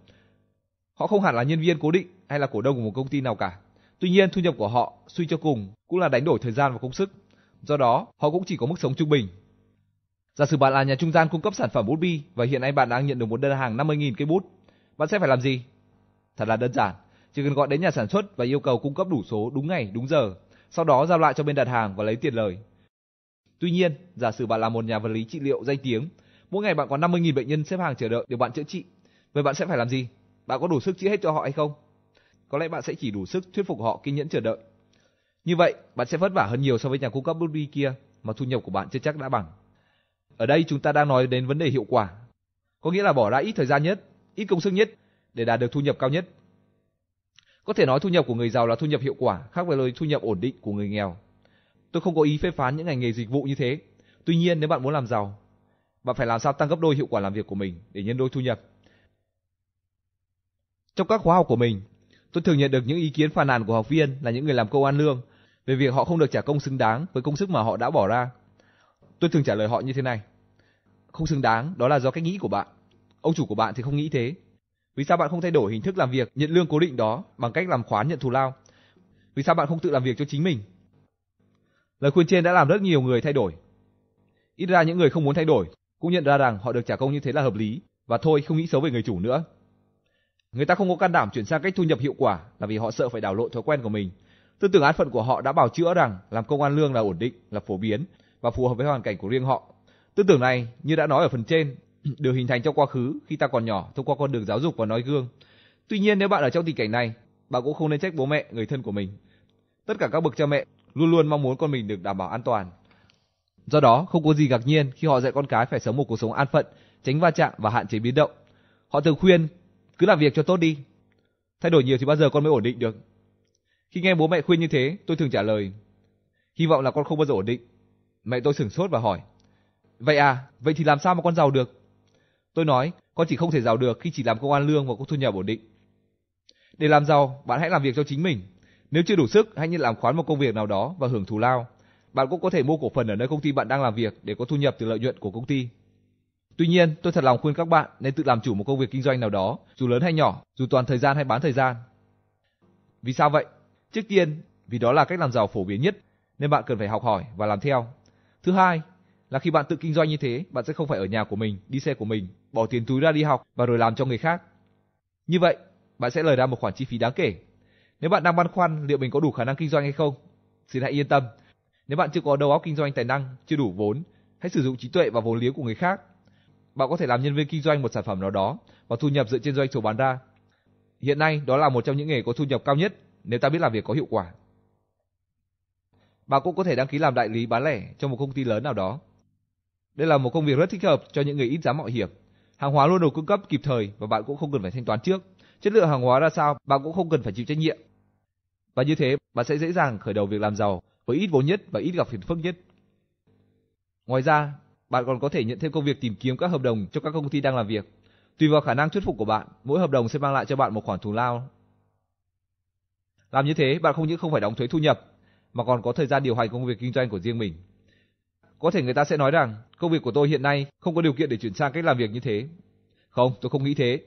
Họ không hẳn là nhân viên cố định hay là cổ đông của một công ty nào cả. Tuy nhiên, thu nhập của họ suy cho cùng cũng là đánh đổi thời gian và công sức. Do đó, họ cũng chỉ có mức sống trung bình. Giả sử bạn là nhà trung gian cung cấp sản phẩm bút bi và hiện nay bạn đang nhận được một đơn hàng 50.000 cây bút, bạn sẽ phải làm gì? Thật là đơn giản, chỉ cần gọi đến nhà sản xuất và yêu cầu cung cấp đủ số đúng ngày, đúng giờ, sau đó giao lại cho bên đặt hàng và lấy tiền lời. Tuy nhiên, giả sử bạn là một nhà vật lý trị liệu danh tiếng, mỗi ngày bạn có 50.000 bệnh nhân xếp hàng chờ đợi được bạn chữa trị, vậy bạn sẽ phải làm gì? Bạn có đủ sức chữa hết cho họ hay không? Có lẽ bạn sẽ chỉ đủ sức thuyết phục họ kiên nhẫn chờ đợi. Như vậy, bạn sẽ vất vả hơn nhiều so với nhà cung cấp bút bi kia mà thu nhập của bạn chưa chắc đã bằng. Ở đây chúng ta đang nói đến vấn đề hiệu quả, có nghĩa là bỏ ra ít thời gian nhất, ít công sức nhất để đạt được thu nhập cao nhất. Có thể nói thu nhập của người giàu là thu nhập hiệu quả, khác với lời thu nhập ổn định của người nghèo. Tôi không có ý phê phán những ngành nghề dịch vụ như thế. Tuy nhiên nếu bạn muốn làm giàu, bạn phải làm sao tăng gấp đôi hiệu quả làm việc của mình để nhân đôi thu nhập. Trong các khóa học của mình, Tôi thường nhận được những ý kiến phàn nàn của học viên là những người làm công an lương về việc họ không được trả công xứng đáng với công sức mà họ đã bỏ ra. Tôi thường trả lời họ như thế này. Không xứng đáng, đó là do cách nghĩ của bạn. Ông chủ của bạn thì không nghĩ thế. Vì sao bạn không thay đổi hình thức làm việc nhận lương cố định đó bằng cách làm khoán nhận thù lao? Vì sao bạn không tự làm việc cho chính mình? Lời khuyên trên đã làm rất nhiều người thay đổi. Ít ra những người không muốn thay đổi cũng nhận ra rằng họ được trả công như thế là hợp lý và thôi không nghĩ xấu về người chủ nữa. Người ta không có can đảm chuyển sang cách thu nhập hiệu quả là vì họ sợ phải đảo lộn thói quen của mình. Tư tưởng án phận của họ đã bảo chữa rằng làm công an lương là ổn định, là phổ biến và phù hợp với hoàn cảnh của riêng họ. Tư tưởng này, như đã nói ở phần trên, [CLEARS THROAT] được hình thành trong quá khứ khi ta còn nhỏ thông qua con đường giáo dục và nói gương. Tuy nhiên nếu bạn ở trong tình cảnh này, bạn cũng không nên trách bố mẹ, người thân của mình. Tất cả các bậc cha mẹ luôn luôn mong muốn con mình được đảm bảo an toàn. Do đó, không có gì ngạc nhiên khi họ dạy con cái phải sống một cuộc sống an phận, tránh va chạm và hạn chế biến động. Họ thường khuyên cứ làm việc cho tốt đi. Thay đổi nhiều thì bao giờ con mới ổn định được. Khi nghe bố mẹ khuyên như thế, tôi thường trả lời, hy vọng là con không bao giờ ổn định. Mẹ tôi sửng sốt và hỏi, vậy à, vậy thì làm sao mà con giàu được? Tôi nói, con chỉ không thể giàu được khi chỉ làm công an lương và có thu nhập ổn định. Để làm giàu, bạn hãy làm việc cho chính mình. Nếu chưa đủ sức, hãy nhận làm khoán một công việc nào đó và hưởng thù lao. Bạn cũng có thể mua cổ phần ở nơi công ty bạn đang làm việc để có thu nhập từ lợi nhuận của công ty. Tuy nhiên, tôi thật lòng khuyên các bạn nên tự làm chủ một công việc kinh doanh nào đó, dù lớn hay nhỏ, dù toàn thời gian hay bán thời gian. Vì sao vậy? Trước tiên, vì đó là cách làm giàu phổ biến nhất, nên bạn cần phải học hỏi và làm theo. Thứ hai, là khi bạn tự kinh doanh như thế, bạn sẽ không phải ở nhà của mình, đi xe của mình, bỏ tiền túi ra đi học và rồi làm cho người khác. Như vậy, bạn sẽ lời ra một khoản chi phí đáng kể. Nếu bạn đang băn khoăn liệu mình có đủ khả năng kinh doanh hay không, xin hãy yên tâm. Nếu bạn chưa có đầu óc kinh doanh tài năng, chưa đủ vốn, hãy sử dụng trí tuệ và vốn liếng của người khác. Bạn có thể làm nhân viên kinh doanh một sản phẩm nào đó và thu nhập dựa trên doanh số bán ra. Hiện nay, đó là một trong những nghề có thu nhập cao nhất nếu ta biết làm việc có hiệu quả. Bạn cũng có thể đăng ký làm đại lý bán lẻ trong một công ty lớn nào đó. Đây là một công việc rất thích hợp cho những người ít dám mạo hiểm. Hàng hóa luôn được cung cấp kịp thời và bạn cũng không cần phải thanh toán trước. Chất lượng hàng hóa ra sao, bạn cũng không cần phải chịu trách nhiệm. Và như thế, bạn sẽ dễ dàng khởi đầu việc làm giàu với ít vốn nhất và ít gặp phiền phức nhất. Ngoài ra, bạn còn có thể nhận thêm công việc tìm kiếm các hợp đồng cho các công ty đang làm việc. Tùy vào khả năng thuyết phục của bạn, mỗi hợp đồng sẽ mang lại cho bạn một khoản thù lao. Làm như thế, bạn không những không phải đóng thuế thu nhập, mà còn có thời gian điều hành công việc kinh doanh của riêng mình. Có thể người ta sẽ nói rằng, công việc của tôi hiện nay không có điều kiện để chuyển sang cách làm việc như thế. Không, tôi không nghĩ thế.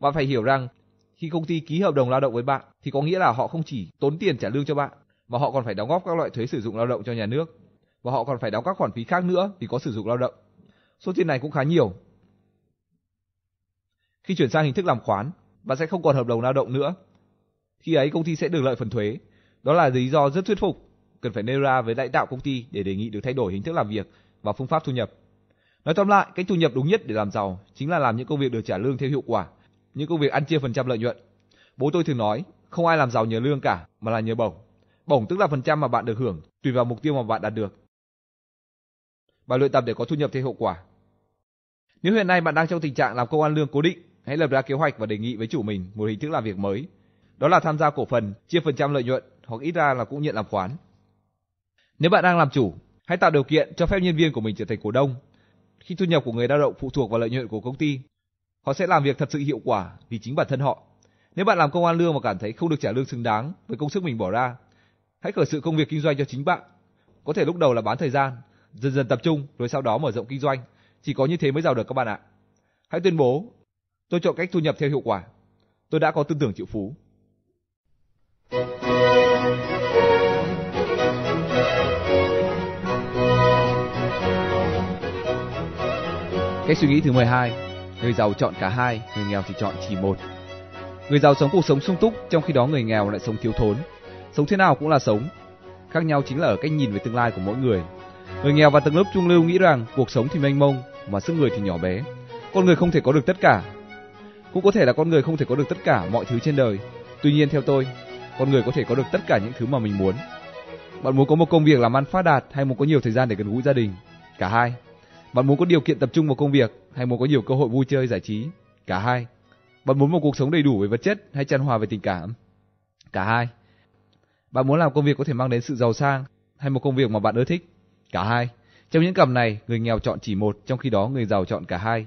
Bạn phải hiểu rằng, khi công ty ký hợp đồng lao động với bạn, thì có nghĩa là họ không chỉ tốn tiền trả lương cho bạn, mà họ còn phải đóng góp các loại thuế sử dụng lao động cho nhà nước và họ còn phải đóng các khoản phí khác nữa vì có sử dụng lao động. Số tiền này cũng khá nhiều. Khi chuyển sang hình thức làm khoán, bạn sẽ không còn hợp đồng lao động nữa. Khi ấy công ty sẽ được lợi phần thuế. Đó là lý do rất thuyết phục, cần phải nêu ra với lãnh đạo công ty để đề nghị được thay đổi hình thức làm việc và phương pháp thu nhập. Nói tóm lại, cách thu nhập đúng nhất để làm giàu chính là làm những công việc được trả lương theo hiệu quả, những công việc ăn chia phần trăm lợi nhuận. Bố tôi thường nói, không ai làm giàu nhờ lương cả, mà là nhờ bổng. Bổng tức là phần trăm mà bạn được hưởng, tùy vào mục tiêu mà bạn đạt được và luyện tập để có thu nhập theo hiệu quả. Nếu hiện nay bạn đang trong tình trạng làm công ăn lương cố định, hãy lập ra kế hoạch và đề nghị với chủ mình một hình thức làm việc mới. Đó là tham gia cổ phần, chia phần trăm lợi nhuận hoặc ít ra là cũng nhận làm khoán. Nếu bạn đang làm chủ, hãy tạo điều kiện cho phép nhân viên của mình trở thành cổ đông. Khi thu nhập của người lao động phụ thuộc vào lợi nhuận của công ty, họ sẽ làm việc thật sự hiệu quả vì chính bản thân họ. Nếu bạn làm công an lương và cảm thấy không được trả lương xứng đáng với công sức mình bỏ ra, hãy khởi sự công việc kinh doanh cho chính bạn. Có thể lúc đầu là bán thời gian, dần dần tập trung rồi sau đó mở rộng kinh doanh. Chỉ có như thế mới giàu được các bạn ạ. Hãy tuyên bố, tôi chọn cách thu nhập theo hiệu quả. Tôi đã có tư tưởng triệu phú. Cách suy nghĩ thứ 12, người giàu chọn cả hai, người nghèo thì chọn chỉ một. Người giàu sống cuộc sống sung túc, trong khi đó người nghèo lại sống thiếu thốn. Sống thế nào cũng là sống. Khác nhau chính là ở cách nhìn về tương lai của mỗi người. Người nghèo và tầng lớp trung lưu nghĩ rằng cuộc sống thì mênh mông mà sức người thì nhỏ bé. Con người không thể có được tất cả. Cũng có thể là con người không thể có được tất cả mọi thứ trên đời. Tuy nhiên theo tôi, con người có thể có được tất cả những thứ mà mình muốn. Bạn muốn có một công việc làm ăn phát đạt hay muốn có nhiều thời gian để gần gũi gia đình? Cả hai. Bạn muốn có điều kiện tập trung vào công việc hay muốn có nhiều cơ hội vui chơi giải trí? Cả hai. Bạn muốn một cuộc sống đầy đủ về vật chất hay chan hòa về tình cảm? Cả hai. Bạn muốn làm công việc có thể mang đến sự giàu sang hay một công việc mà bạn ưa thích? Cả hai. Trong những cặp này, người nghèo chọn chỉ một, trong khi đó người giàu chọn cả hai.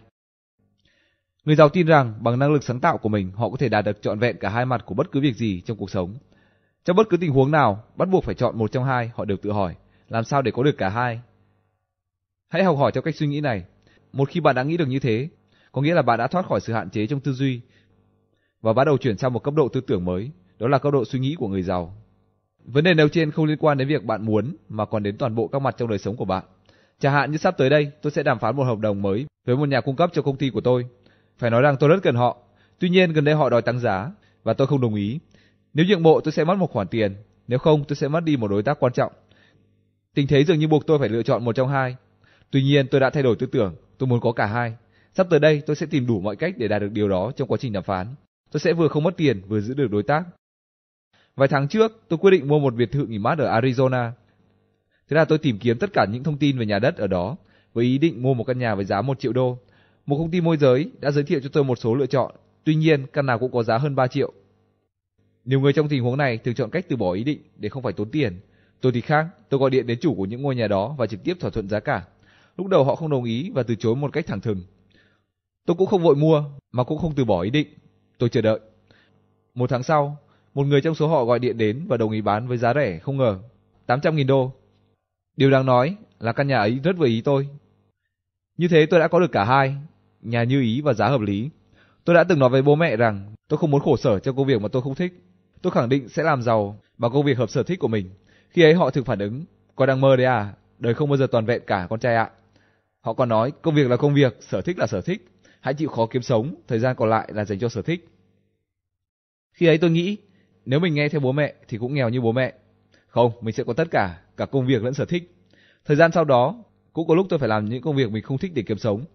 Người giàu tin rằng bằng năng lực sáng tạo của mình họ có thể đạt được trọn vẹn cả hai mặt của bất cứ việc gì trong cuộc sống. Trong bất cứ tình huống nào, bắt buộc phải chọn một trong hai, họ đều tự hỏi, làm sao để có được cả hai? Hãy học hỏi theo cách suy nghĩ này. Một khi bạn đã nghĩ được như thế, có nghĩa là bạn đã thoát khỏi sự hạn chế trong tư duy và bắt đầu chuyển sang một cấp độ tư tưởng mới, đó là cấp độ suy nghĩ của người giàu. Vấn đề nêu trên không liên quan đến việc bạn muốn mà còn đến toàn bộ các mặt trong đời sống của bạn. Chẳng hạn như sắp tới đây, tôi sẽ đàm phán một hợp đồng mới với một nhà cung cấp cho công ty của tôi. Phải nói rằng tôi rất cần họ. Tuy nhiên gần đây họ đòi tăng giá và tôi không đồng ý. Nếu nhượng bộ tôi sẽ mất một khoản tiền, nếu không tôi sẽ mất đi một đối tác quan trọng. Tình thế dường như buộc tôi phải lựa chọn một trong hai. Tuy nhiên tôi đã thay đổi tư tưởng, tôi muốn có cả hai. Sắp tới đây tôi sẽ tìm đủ mọi cách để đạt được điều đó trong quá trình đàm phán. Tôi sẽ vừa không mất tiền vừa giữ được đối tác. Vài tháng trước, tôi quyết định mua một biệt thự nghỉ mát ở Arizona. Thế là tôi tìm kiếm tất cả những thông tin về nhà đất ở đó, với ý định mua một căn nhà với giá 1 triệu đô. Một công ty môi giới đã giới thiệu cho tôi một số lựa chọn, tuy nhiên căn nào cũng có giá hơn 3 triệu. Nhiều người trong tình huống này thường chọn cách từ bỏ ý định để không phải tốn tiền. Tôi thì khác, tôi gọi điện đến chủ của những ngôi nhà đó và trực tiếp thỏa thuận giá cả. Lúc đầu họ không đồng ý và từ chối một cách thẳng thừng. Tôi cũng không vội mua, mà cũng không từ bỏ ý định. Tôi chờ đợi. Một tháng sau, một người trong số họ gọi điện đến và đồng ý bán với giá rẻ không ngờ, 800.000 đô. Điều đáng nói là căn nhà ấy rất vừa ý tôi. Như thế tôi đã có được cả hai, nhà như ý và giá hợp lý. Tôi đã từng nói với bố mẹ rằng tôi không muốn khổ sở cho công việc mà tôi không thích. Tôi khẳng định sẽ làm giàu bằng công việc hợp sở thích của mình. Khi ấy họ thực phản ứng, con đang mơ đấy à, đời không bao giờ toàn vẹn cả con trai ạ. Họ còn nói công việc là công việc, sở thích là sở thích. Hãy chịu khó kiếm sống, thời gian còn lại là dành cho sở thích. Khi ấy tôi nghĩ, nếu mình nghe theo bố mẹ thì cũng nghèo như bố mẹ. Không, mình sẽ có tất cả, cả công việc lẫn sở thích. Thời gian sau đó, cũng có lúc tôi phải làm những công việc mình không thích để kiếm sống.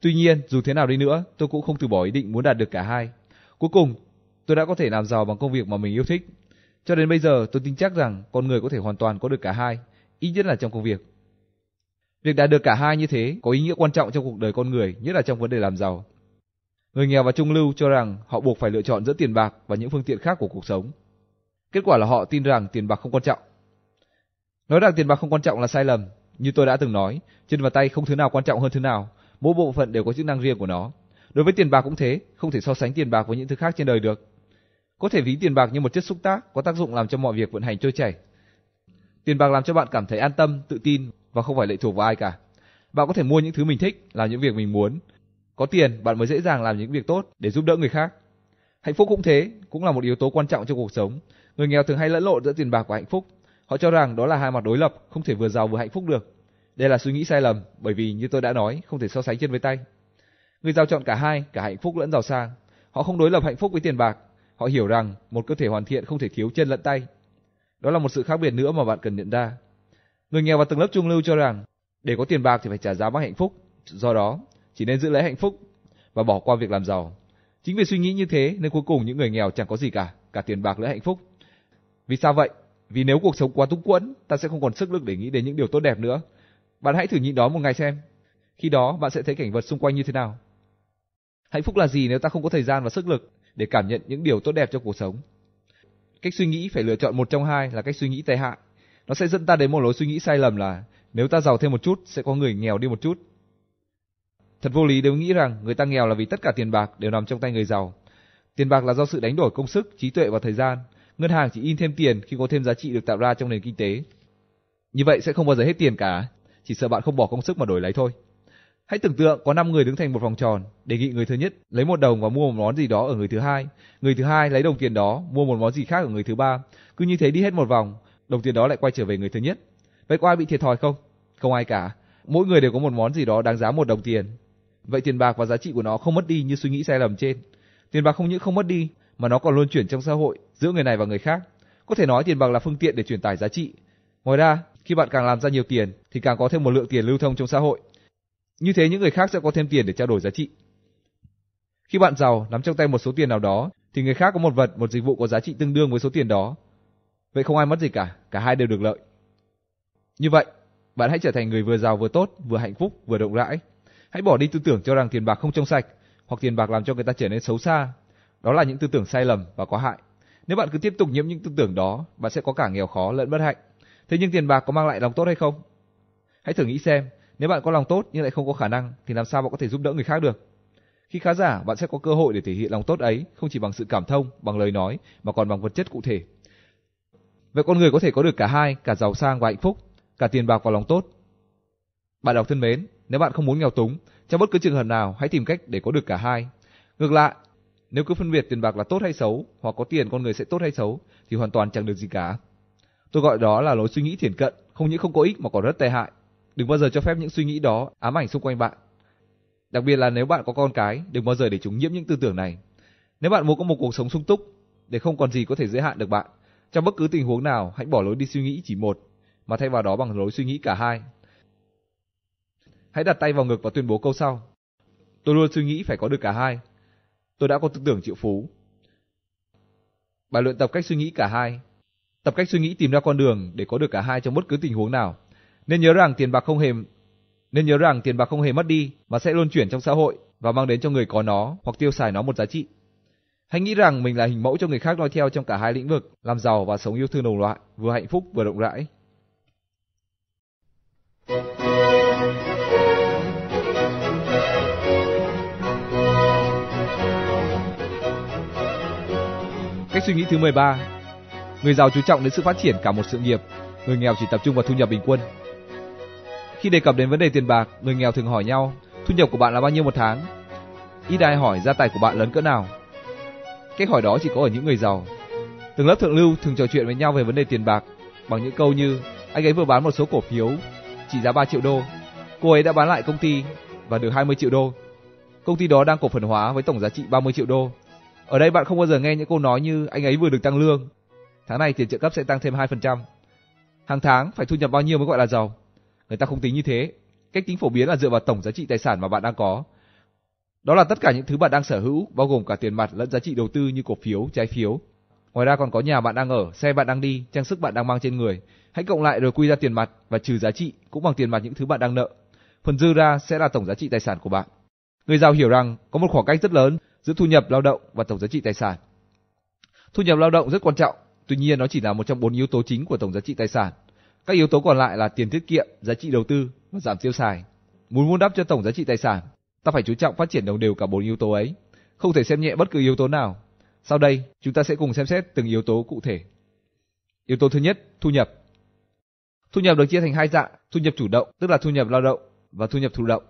Tuy nhiên, dù thế nào đi nữa, tôi cũng không từ bỏ ý định muốn đạt được cả hai. Cuối cùng, tôi đã có thể làm giàu bằng công việc mà mình yêu thích. Cho đến bây giờ, tôi tin chắc rằng con người có thể hoàn toàn có được cả hai, ít nhất là trong công việc. Việc đạt được cả hai như thế có ý nghĩa quan trọng trong cuộc đời con người, nhất là trong vấn đề làm giàu. Người nghèo và trung lưu cho rằng họ buộc phải lựa chọn giữa tiền bạc và những phương tiện khác của cuộc sống. Kết quả là họ tin rằng tiền bạc không quan trọng. Nói rằng tiền bạc không quan trọng là sai lầm, như tôi đã từng nói, chân và tay không thứ nào quan trọng hơn thứ nào, mỗi bộ phận đều có chức năng riêng của nó. Đối với tiền bạc cũng thế, không thể so sánh tiền bạc với những thứ khác trên đời được. Có thể ví tiền bạc như một chất xúc tác, có tác dụng làm cho mọi việc vận hành trôi chảy. Tiền bạc làm cho bạn cảm thấy an tâm, tự tin và không phải lệ thuộc vào ai cả. Bạn có thể mua những thứ mình thích, làm những việc mình muốn. Có tiền, bạn mới dễ dàng làm những việc tốt để giúp đỡ người khác. Hạnh phúc cũng thế, cũng là một yếu tố quan trọng trong cuộc sống. Người nghèo thường hay lẫn lộn giữa tiền bạc và hạnh phúc. Họ cho rằng đó là hai mặt đối lập, không thể vừa giàu vừa hạnh phúc được. Đây là suy nghĩ sai lầm, bởi vì như tôi đã nói, không thể so sánh chân với tay. Người giàu chọn cả hai, cả hạnh phúc lẫn giàu sang. Họ không đối lập hạnh phúc với tiền bạc. Họ hiểu rằng một cơ thể hoàn thiện không thể thiếu chân lẫn tay. Đó là một sự khác biệt nữa mà bạn cần nhận ra. Người nghèo và tầng lớp trung lưu cho rằng để có tiền bạc thì phải trả giá bằng hạnh phúc. Do đó, chỉ nên giữ lấy hạnh phúc và bỏ qua việc làm giàu. Chính vì suy nghĩ như thế nên cuối cùng những người nghèo chẳng có gì cả, cả tiền bạc lẫn hạnh phúc. Vì sao vậy? Vì nếu cuộc sống quá túng quẫn, ta sẽ không còn sức lực để nghĩ đến những điều tốt đẹp nữa. Bạn hãy thử nhịn đó một ngày xem. Khi đó bạn sẽ thấy cảnh vật xung quanh như thế nào. Hạnh phúc là gì nếu ta không có thời gian và sức lực để cảm nhận những điều tốt đẹp trong cuộc sống? Cách suy nghĩ phải lựa chọn một trong hai là cách suy nghĩ tệ hại. Nó sẽ dẫn ta đến một lối suy nghĩ sai lầm là nếu ta giàu thêm một chút sẽ có người nghèo đi một chút. Thật vô lý nếu nghĩ rằng người ta nghèo là vì tất cả tiền bạc đều nằm trong tay người giàu. Tiền bạc là do sự đánh đổi công sức, trí tuệ và thời gian. Ngân hàng chỉ in thêm tiền khi có thêm giá trị được tạo ra trong nền kinh tế. Như vậy sẽ không bao giờ hết tiền cả, chỉ sợ bạn không bỏ công sức mà đổi lấy thôi. Hãy tưởng tượng có 5 người đứng thành một vòng tròn, đề nghị người thứ nhất lấy một đồng và mua một món gì đó ở người thứ hai, người thứ hai lấy đồng tiền đó mua một món gì khác ở người thứ ba, cứ như thế đi hết một vòng, đồng tiền đó lại quay trở về người thứ nhất. Vậy có ai bị thiệt thòi không? Không ai cả. Mỗi người đều có một món gì đó đáng giá một đồng tiền. Vậy tiền bạc và giá trị của nó không mất đi như suy nghĩ sai lầm trên. Tiền bạc không những không mất đi, mà nó còn luôn chuyển trong xã hội giữa người này và người khác. Có thể nói tiền bạc là phương tiện để truyền tải giá trị. Ngoài ra, khi bạn càng làm ra nhiều tiền thì càng có thêm một lượng tiền lưu thông trong xã hội. Như thế những người khác sẽ có thêm tiền để trao đổi giá trị. Khi bạn giàu nắm trong tay một số tiền nào đó thì người khác có một vật, một dịch vụ có giá trị tương đương với số tiền đó. Vậy không ai mất gì cả, cả hai đều được lợi. Như vậy, bạn hãy trở thành người vừa giàu vừa tốt, vừa hạnh phúc, vừa rộng rãi. Hãy bỏ đi tư tưởng cho rằng tiền bạc không trong sạch hoặc tiền bạc làm cho người ta trở nên xấu xa. Đó là những tư tưởng sai lầm và có hại. Nếu bạn cứ tiếp tục nhiễm những tư tưởng đó, bạn sẽ có cả nghèo khó lẫn bất hạnh. Thế nhưng tiền bạc có mang lại lòng tốt hay không? Hãy thử nghĩ xem, nếu bạn có lòng tốt nhưng lại không có khả năng thì làm sao bạn có thể giúp đỡ người khác được? Khi khá giả, bạn sẽ có cơ hội để thể hiện lòng tốt ấy, không chỉ bằng sự cảm thông, bằng lời nói, mà còn bằng vật chất cụ thể. Vậy con người có thể có được cả hai, cả giàu sang và hạnh phúc, cả tiền bạc và lòng tốt. Bạn đọc thân mến, nếu bạn không muốn nghèo túng, trong bất cứ trường hợp nào, hãy tìm cách để có được cả hai. Ngược lại, nếu cứ phân biệt tiền bạc là tốt hay xấu, hoặc có tiền con người sẽ tốt hay xấu, thì hoàn toàn chẳng được gì cả. Tôi gọi đó là lối suy nghĩ thiển cận, không những không có ích mà còn rất tệ hại. Đừng bao giờ cho phép những suy nghĩ đó ám ảnh xung quanh bạn. Đặc biệt là nếu bạn có con cái, đừng bao giờ để chúng nhiễm những tư tưởng này. Nếu bạn muốn có một cuộc sống sung túc, để không còn gì có thể giới hạn được bạn, trong bất cứ tình huống nào, hãy bỏ lối đi suy nghĩ chỉ một, mà thay vào đó bằng lối suy nghĩ cả hai. Hãy đặt tay vào ngực và tuyên bố câu sau. Tôi luôn suy nghĩ phải có được cả hai. Tôi đã có tư tưởng triệu phú. Bài luyện tập cách suy nghĩ cả hai. Tập cách suy nghĩ tìm ra con đường để có được cả hai trong bất cứ tình huống nào. Nên nhớ rằng tiền bạc không hề nên nhớ rằng tiền bạc không hề mất đi mà sẽ luôn chuyển trong xã hội và mang đến cho người có nó hoặc tiêu xài nó một giá trị. Hãy nghĩ rằng mình là hình mẫu cho người khác noi theo trong cả hai lĩnh vực, làm giàu và sống yêu thương đồng loại, vừa hạnh phúc vừa rộng rãi. Cách suy nghĩ thứ 13 Người giàu chú trọng đến sự phát triển cả một sự nghiệp, người nghèo chỉ tập trung vào thu nhập bình quân. Khi đề cập đến vấn đề tiền bạc, người nghèo thường hỏi nhau, thu nhập của bạn là bao nhiêu một tháng? Ít ai hỏi gia tài của bạn lớn cỡ nào. Cách hỏi đó chỉ có ở những người giàu. Từng lớp thượng lưu thường trò chuyện với nhau về vấn đề tiền bạc, bằng những câu như, anh ấy vừa bán một số cổ phiếu, trị giá 3 triệu đô. Cô ấy đã bán lại công ty và được 20 triệu đô. Công ty đó đang cổ phần hóa với tổng giá trị 30 triệu đô. Ở đây bạn không bao giờ nghe những câu nói như, anh ấy vừa được tăng lương. Tháng này tiền trợ cấp sẽ tăng thêm 2%. Hàng tháng phải thu nhập bao nhiêu mới gọi là giàu? Người ta không tính như thế. Cách tính phổ biến là dựa vào tổng giá trị tài sản mà bạn đang có. Đó là tất cả những thứ bạn đang sở hữu, bao gồm cả tiền mặt lẫn giá trị đầu tư như cổ phiếu, trái phiếu. Ngoài ra còn có nhà bạn đang ở, xe bạn đang đi, trang sức bạn đang mang trên người. Hãy cộng lại rồi quy ra tiền mặt và trừ giá trị cũng bằng tiền mặt những thứ bạn đang nợ. Phần dư ra sẽ là tổng giá trị tài sản của bạn. Người giàu hiểu rằng có một khoảng cách rất lớn giữa thu nhập lao động và tổng giá trị tài sản. Thu nhập lao động rất quan trọng, tuy nhiên nó chỉ là một trong bốn yếu tố chính của tổng giá trị tài sản. Các yếu tố còn lại là tiền tiết kiệm, giá trị đầu tư và giảm tiêu xài. Muốn vun đắp cho tổng giá trị tài sản, ta phải chú trọng phát triển đồng đều cả bốn yếu tố ấy, không thể xem nhẹ bất cứ yếu tố nào. Sau đây, chúng ta sẽ cùng xem xét từng yếu tố cụ thể. Yếu tố thứ nhất, thu nhập. Thu nhập được chia thành hai dạng, thu nhập chủ động, tức là thu nhập lao động và thu nhập thụ động.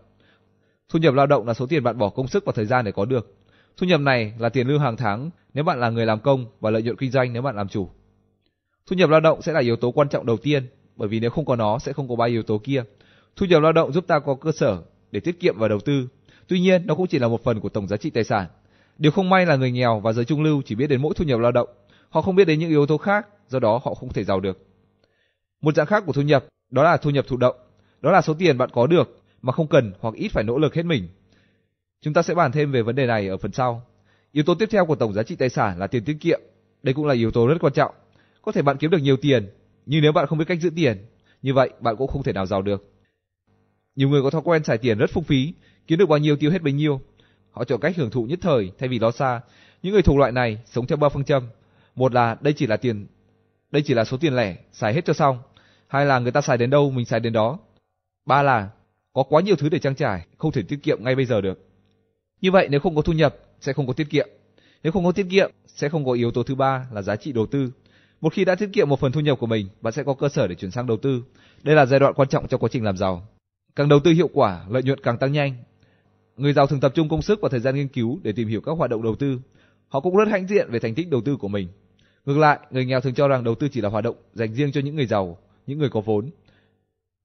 Thu nhập lao động là số tiền bạn bỏ công sức và thời gian để có được. Thu nhập này là tiền lương hàng tháng nếu bạn là người làm công và lợi nhuận kinh doanh nếu bạn làm chủ. Thu nhập lao động sẽ là yếu tố quan trọng đầu tiên, bởi vì nếu không có nó sẽ không có ba yếu tố kia. Thu nhập lao động giúp ta có cơ sở để tiết kiệm và đầu tư. Tuy nhiên, nó cũng chỉ là một phần của tổng giá trị tài sản. Điều không may là người nghèo và giới trung lưu chỉ biết đến mỗi thu nhập lao động, họ không biết đến những yếu tố khác, do đó họ không thể giàu được. Một dạng khác của thu nhập, đó là thu nhập thụ động. Đó là số tiền bạn có được mà không cần hoặc ít phải nỗ lực hết mình. Chúng ta sẽ bàn thêm về vấn đề này ở phần sau. Yếu tố tiếp theo của tổng giá trị tài sản là tiền tiết kiệm. Đây cũng là yếu tố rất quan trọng. Có thể bạn kiếm được nhiều tiền, nhưng nếu bạn không biết cách giữ tiền, như vậy bạn cũng không thể nào giàu được. Nhiều người có thói quen xài tiền rất phung phí, kiếm được bao nhiêu tiêu hết bấy nhiêu. Họ chọn cách hưởng thụ nhất thời thay vì lo xa. Những người thuộc loại này sống theo ba phương châm. Một là đây chỉ là tiền, đây chỉ là số tiền lẻ, xài hết cho xong. Hai là người ta xài đến đâu mình xài đến đó. Ba là có quá nhiều thứ để trang trải, không thể tiết kiệm ngay bây giờ được. Như vậy nếu không có thu nhập sẽ không có tiết kiệm. Nếu không có tiết kiệm sẽ không có yếu tố thứ ba là giá trị đầu tư. Một khi đã tiết kiệm một phần thu nhập của mình, bạn sẽ có cơ sở để chuyển sang đầu tư. Đây là giai đoạn quan trọng trong quá trình làm giàu. Càng đầu tư hiệu quả, lợi nhuận càng tăng nhanh. Người giàu thường tập trung công sức và thời gian nghiên cứu để tìm hiểu các hoạt động đầu tư. Họ cũng rất hãnh diện về thành tích đầu tư của mình. Ngược lại, người nghèo thường cho rằng đầu tư chỉ là hoạt động dành riêng cho những người giàu, những người có vốn.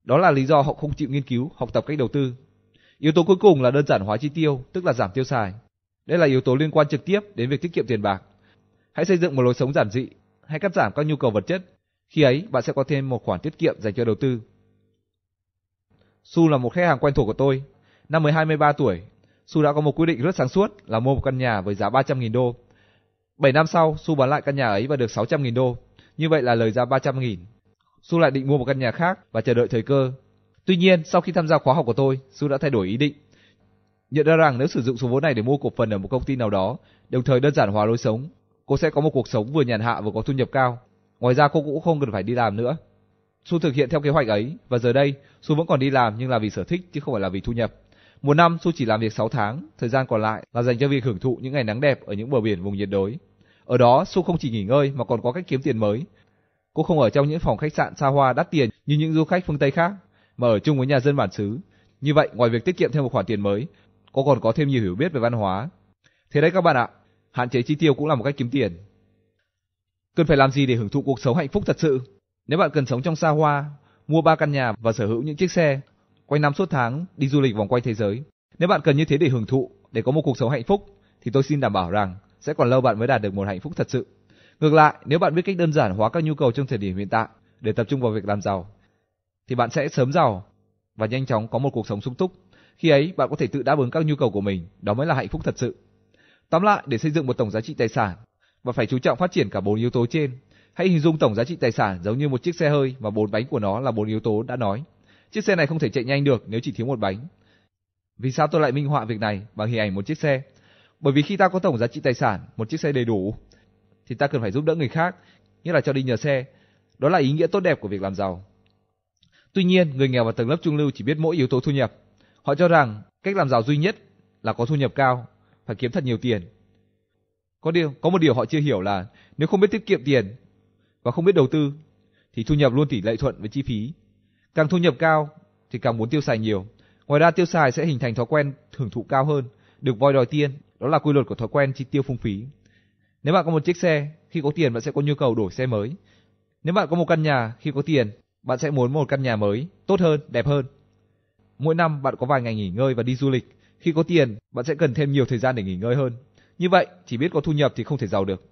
Đó là lý do họ không chịu nghiên cứu, học tập cách đầu tư. Yếu tố cuối cùng là đơn giản hóa chi tiêu, tức là giảm tiêu xài. Đây là yếu tố liên quan trực tiếp đến việc tiết kiệm tiền bạc. Hãy xây dựng một lối sống giản dị, hãy cắt giảm các nhu cầu vật chất. Khi ấy, bạn sẽ có thêm một khoản tiết kiệm dành cho đầu tư. Su là một khách hàng quen thuộc của tôi. Năm mới 23 tuổi, Su đã có một quyết định rất sáng suốt là mua một căn nhà với giá 300.000 đô. 7 năm sau, Su bán lại căn nhà ấy và được 600.000 đô. Như vậy là lời ra 300.000. Su lại định mua một căn nhà khác và chờ đợi thời cơ. Tuy nhiên, sau khi tham gia khóa học của tôi, Su đã thay đổi ý định. Nhận ra rằng nếu sử dụng số vốn này để mua cổ phần ở một công ty nào đó, đồng thời đơn giản hóa lối sống, cô sẽ có một cuộc sống vừa nhàn hạ vừa có thu nhập cao. Ngoài ra cô cũng không cần phải đi làm nữa. Su thực hiện theo kế hoạch ấy và giờ đây Su vẫn còn đi làm nhưng là vì sở thích chứ không phải là vì thu nhập. Một năm Su chỉ làm việc 6 tháng, thời gian còn lại là dành cho việc hưởng thụ những ngày nắng đẹp ở những bờ biển vùng nhiệt đới. Ở đó Su không chỉ nghỉ ngơi mà còn có cách kiếm tiền mới. Cô không ở trong những phòng khách sạn xa hoa đắt tiền như những du khách phương Tây khác, mà ở chung với nhà dân bản xứ. Như vậy, ngoài việc tiết kiệm thêm một khoản tiền mới, cô còn có thêm nhiều hiểu biết về văn hóa. Thế đấy các bạn ạ, hạn chế chi tiêu cũng là một cách kiếm tiền. Cần phải làm gì để hưởng thụ cuộc sống hạnh phúc thật sự? Nếu bạn cần sống trong xa hoa, mua ba căn nhà và sở hữu những chiếc xe, quanh năm suốt tháng đi du lịch vòng quanh thế giới. Nếu bạn cần như thế để hưởng thụ, để có một cuộc sống hạnh phúc, thì tôi xin đảm bảo rằng sẽ còn lâu bạn mới đạt được một hạnh phúc thật sự. Ngược lại, nếu bạn biết cách đơn giản hóa các nhu cầu trong thời điểm hiện tại để tập trung vào việc làm giàu, thì bạn sẽ sớm giàu và nhanh chóng có một cuộc sống sung túc. Khi ấy, bạn có thể tự đáp ứng các nhu cầu của mình, đó mới là hạnh phúc thật sự. Tóm lại, để xây dựng một tổng giá trị tài sản, bạn phải chú trọng phát triển cả bốn yếu tố trên. Hãy hình dung tổng giá trị tài sản giống như một chiếc xe hơi và bốn bánh của nó là bốn yếu tố đã nói. Chiếc xe này không thể chạy nhanh được nếu chỉ thiếu một bánh. Vì sao tôi lại minh họa việc này bằng hình ảnh một chiếc xe? Bởi vì khi ta có tổng giá trị tài sản, một chiếc xe đầy đủ, thì ta cần phải giúp đỡ người khác, như là cho đi nhờ xe. Đó là ý nghĩa tốt đẹp của việc làm giàu. Tuy nhiên, người nghèo và tầng lớp trung lưu chỉ biết mỗi yếu tố thu nhập. Họ cho rằng cách làm giàu duy nhất là có thu nhập cao, phải kiếm thật nhiều tiền. Có điều, có một điều họ chưa hiểu là nếu không biết tiết kiệm tiền và không biết đầu tư thì thu nhập luôn tỷ lệ thuận với chi phí. Càng thu nhập cao thì càng muốn tiêu xài nhiều. Ngoài ra tiêu xài sẽ hình thành thói quen hưởng thụ cao hơn, được voi đòi tiên, đó là quy luật của thói quen chi tiêu phung phí. Nếu bạn có một chiếc xe, khi có tiền bạn sẽ có nhu cầu đổi xe mới. Nếu bạn có một căn nhà, khi có tiền, bạn sẽ muốn một căn nhà mới, tốt hơn, đẹp hơn. Mỗi năm bạn có vài ngày nghỉ ngơi và đi du lịch, khi có tiền, bạn sẽ cần thêm nhiều thời gian để nghỉ ngơi hơn. Như vậy, chỉ biết có thu nhập thì không thể giàu được.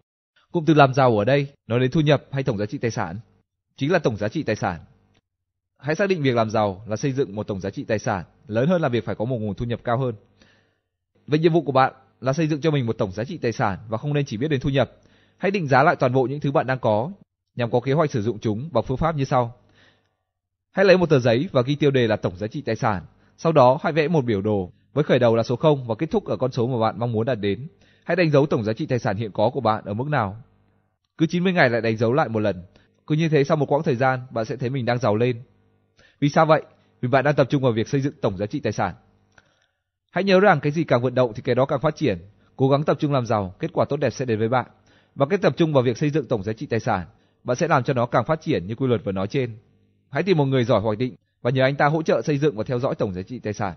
Cụm từ làm giàu ở đây nói đến thu nhập hay tổng giá trị tài sản, chính là tổng giá trị tài sản. Hãy xác định việc làm giàu là xây dựng một tổng giá trị tài sản lớn hơn là việc phải có một nguồn thu nhập cao hơn. Vậy nhiệm vụ của bạn là xây dựng cho mình một tổng giá trị tài sản và không nên chỉ biết đến thu nhập. Hãy định giá lại toàn bộ những thứ bạn đang có nhằm có kế hoạch sử dụng chúng bằng phương pháp như sau. Hãy lấy một tờ giấy và ghi tiêu đề là tổng giá trị tài sản. Sau đó hãy vẽ một biểu đồ với khởi đầu là số 0 và kết thúc ở con số mà bạn mong muốn đạt đến. Hãy đánh dấu tổng giá trị tài sản hiện có của bạn ở mức nào. Cứ 90 ngày lại đánh dấu lại một lần. Cứ như thế sau một quãng thời gian, bạn sẽ thấy mình đang giàu lên. Vì sao vậy? Vì bạn đang tập trung vào việc xây dựng tổng giá trị tài sản. Hãy nhớ rằng cái gì càng vận động thì cái đó càng phát triển. Cố gắng tập trung làm giàu, kết quả tốt đẹp sẽ đến với bạn. Và cái tập trung vào việc xây dựng tổng giá trị tài sản, bạn sẽ làm cho nó càng phát triển như quy luật vừa nói trên. Hãy tìm một người giỏi hoạch định và nhờ anh ta hỗ trợ xây dựng và theo dõi tổng giá trị tài sản.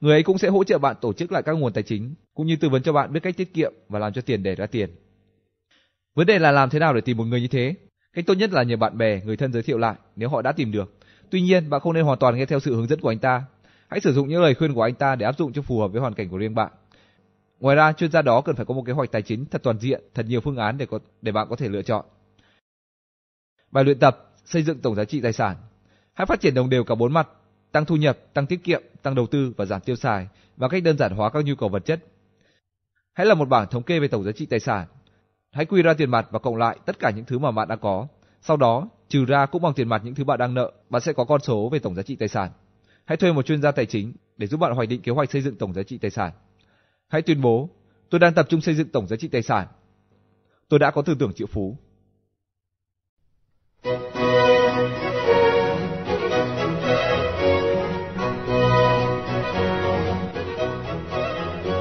Người ấy cũng sẽ hỗ trợ bạn tổ chức lại các nguồn tài chính, cũng như tư vấn cho bạn biết cách tiết kiệm và làm cho tiền để ra tiền. Vấn đề là làm thế nào để tìm một người như thế? Cách tốt nhất là nhờ bạn bè, người thân giới thiệu lại nếu họ đã tìm được. Tuy nhiên, bạn không nên hoàn toàn nghe theo sự hướng dẫn của anh ta. Hãy sử dụng những lời khuyên của anh ta để áp dụng cho phù hợp với hoàn cảnh của riêng bạn. Ngoài ra, chuyên gia đó cần phải có một kế hoạch tài chính thật toàn diện, thật nhiều phương án để có để bạn có thể lựa chọn. Bài luyện tập xây dựng tổng giá trị tài sản. Hãy phát triển đồng đều cả bốn mặt, tăng thu nhập, tăng tiết kiệm, tăng đầu tư và giảm tiêu xài bằng cách đơn giản hóa các nhu cầu vật chất. Hãy làm một bảng thống kê về tổng giá trị tài sản. Hãy quy ra tiền mặt và cộng lại tất cả những thứ mà bạn đã có. Sau đó, trừ ra cũng bằng tiền mặt những thứ bạn đang nợ, bạn sẽ có con số về tổng giá trị tài sản. Hãy thuê một chuyên gia tài chính để giúp bạn hoạch định kế hoạch xây dựng tổng giá trị tài sản. Hãy tuyên bố, tôi đang tập trung xây dựng tổng giá trị tài sản. Tôi đã có tư tưởng triệu phú.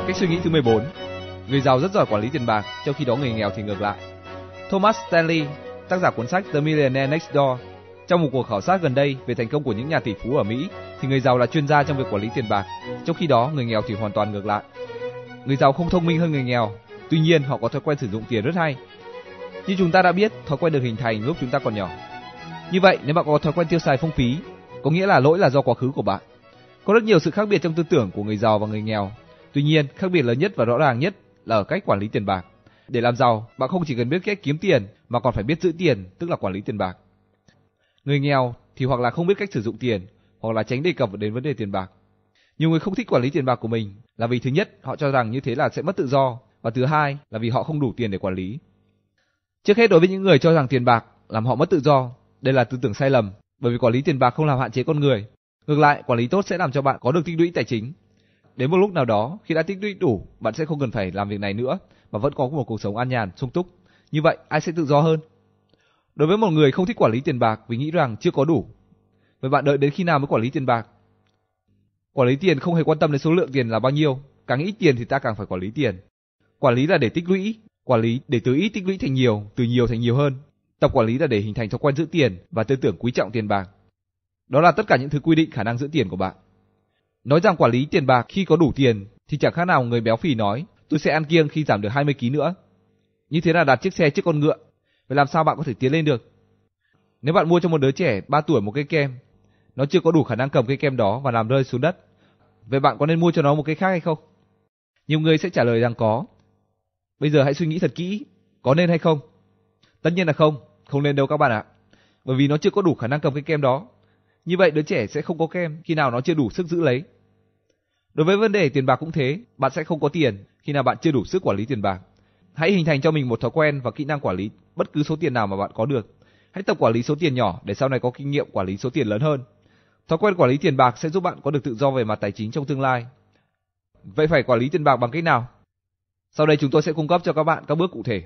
Cách suy nghĩ thứ 14 Người giàu rất giỏi quản lý tiền bạc, trong khi đó người nghèo thì ngược lại. Thomas Stanley, tác giả cuốn sách The Millionaire Next Door, trong một cuộc khảo sát gần đây về thành công của những nhà tỷ phú ở Mỹ, thì người giàu là chuyên gia trong việc quản lý tiền bạc, trong khi đó người nghèo thì hoàn toàn ngược lại. Người giàu không thông minh hơn người nghèo, tuy nhiên họ có thói quen sử dụng tiền rất hay. Như chúng ta đã biết, thói quen được hình thành lúc chúng ta còn nhỏ. Như vậy, nếu bạn có thói quen tiêu xài phung phí, có nghĩa là lỗi là do quá khứ của bạn. Có rất nhiều sự khác biệt trong tư tưởng của người giàu và người nghèo. Tuy nhiên, khác biệt lớn nhất và rõ ràng nhất là ở cách quản lý tiền bạc. Để làm giàu, bạn không chỉ cần biết cách kiếm tiền mà còn phải biết giữ tiền, tức là quản lý tiền bạc. Người nghèo thì hoặc là không biết cách sử dụng tiền, hoặc là tránh đề cập đến vấn đề tiền bạc. Nhiều người không thích quản lý tiền bạc của mình là vì thứ nhất, họ cho rằng như thế là sẽ mất tự do, và thứ hai là vì họ không đủ tiền để quản lý. Trước hết đối với những người cho rằng tiền bạc làm họ mất tự do, đây là tư tưởng sai lầm, bởi vì quản lý tiền bạc không làm hạn chế con người. Ngược lại, quản lý tốt sẽ làm cho bạn có được tích lũy tài chính. Đến một lúc nào đó, khi đã tích lũy đủ, bạn sẽ không cần phải làm việc này nữa, và vẫn có một cuộc sống an nhàn, sung túc. Như vậy, ai sẽ tự do hơn? Đối với một người không thích quản lý tiền bạc vì nghĩ rằng chưa có đủ, vậy bạn đợi đến khi nào mới quản lý tiền bạc? Quản lý tiền không hề quan tâm đến số lượng tiền là bao nhiêu, càng ít tiền thì ta càng phải quản lý tiền. Quản lý là để tích lũy, quản lý để từ ít tích lũy thành nhiều, từ nhiều thành nhiều hơn. Tập quản lý là để hình thành thói quen giữ tiền và tư tưởng quý trọng tiền bạc. Đó là tất cả những thứ quy định khả năng giữ tiền của bạn. Nói rằng quản lý tiền bạc khi có đủ tiền thì chẳng khác nào người béo phì nói, tôi sẽ ăn kiêng khi giảm được 20 kg nữa. Như thế là đặt chiếc xe trước con ngựa. Vậy làm sao bạn có thể tiến lên được? Nếu bạn mua cho một đứa trẻ 3 tuổi một cây kem, nó chưa có đủ khả năng cầm cây kem đó và làm rơi xuống đất. Vậy bạn có nên mua cho nó một cây khác hay không? Nhiều người sẽ trả lời rằng có. Bây giờ hãy suy nghĩ thật kỹ, có nên hay không? Tất nhiên là không, không nên đâu các bạn ạ. Bởi vì nó chưa có đủ khả năng cầm cây kem đó. Như vậy đứa trẻ sẽ không có kem khi nào nó chưa đủ sức giữ lấy. Đối với vấn đề tiền bạc cũng thế, bạn sẽ không có tiền khi nào bạn chưa đủ sức quản lý tiền bạc. Hãy hình thành cho mình một thói quen và kỹ năng quản lý bất cứ số tiền nào mà bạn có được. Hãy tập quản lý số tiền nhỏ để sau này có kinh nghiệm quản lý số tiền lớn hơn. Thói quen quản lý tiền bạc sẽ giúp bạn có được tự do về mặt tài chính trong tương lai. Vậy phải quản lý tiền bạc bằng cách nào? Sau đây chúng tôi sẽ cung cấp cho các bạn các bước cụ thể.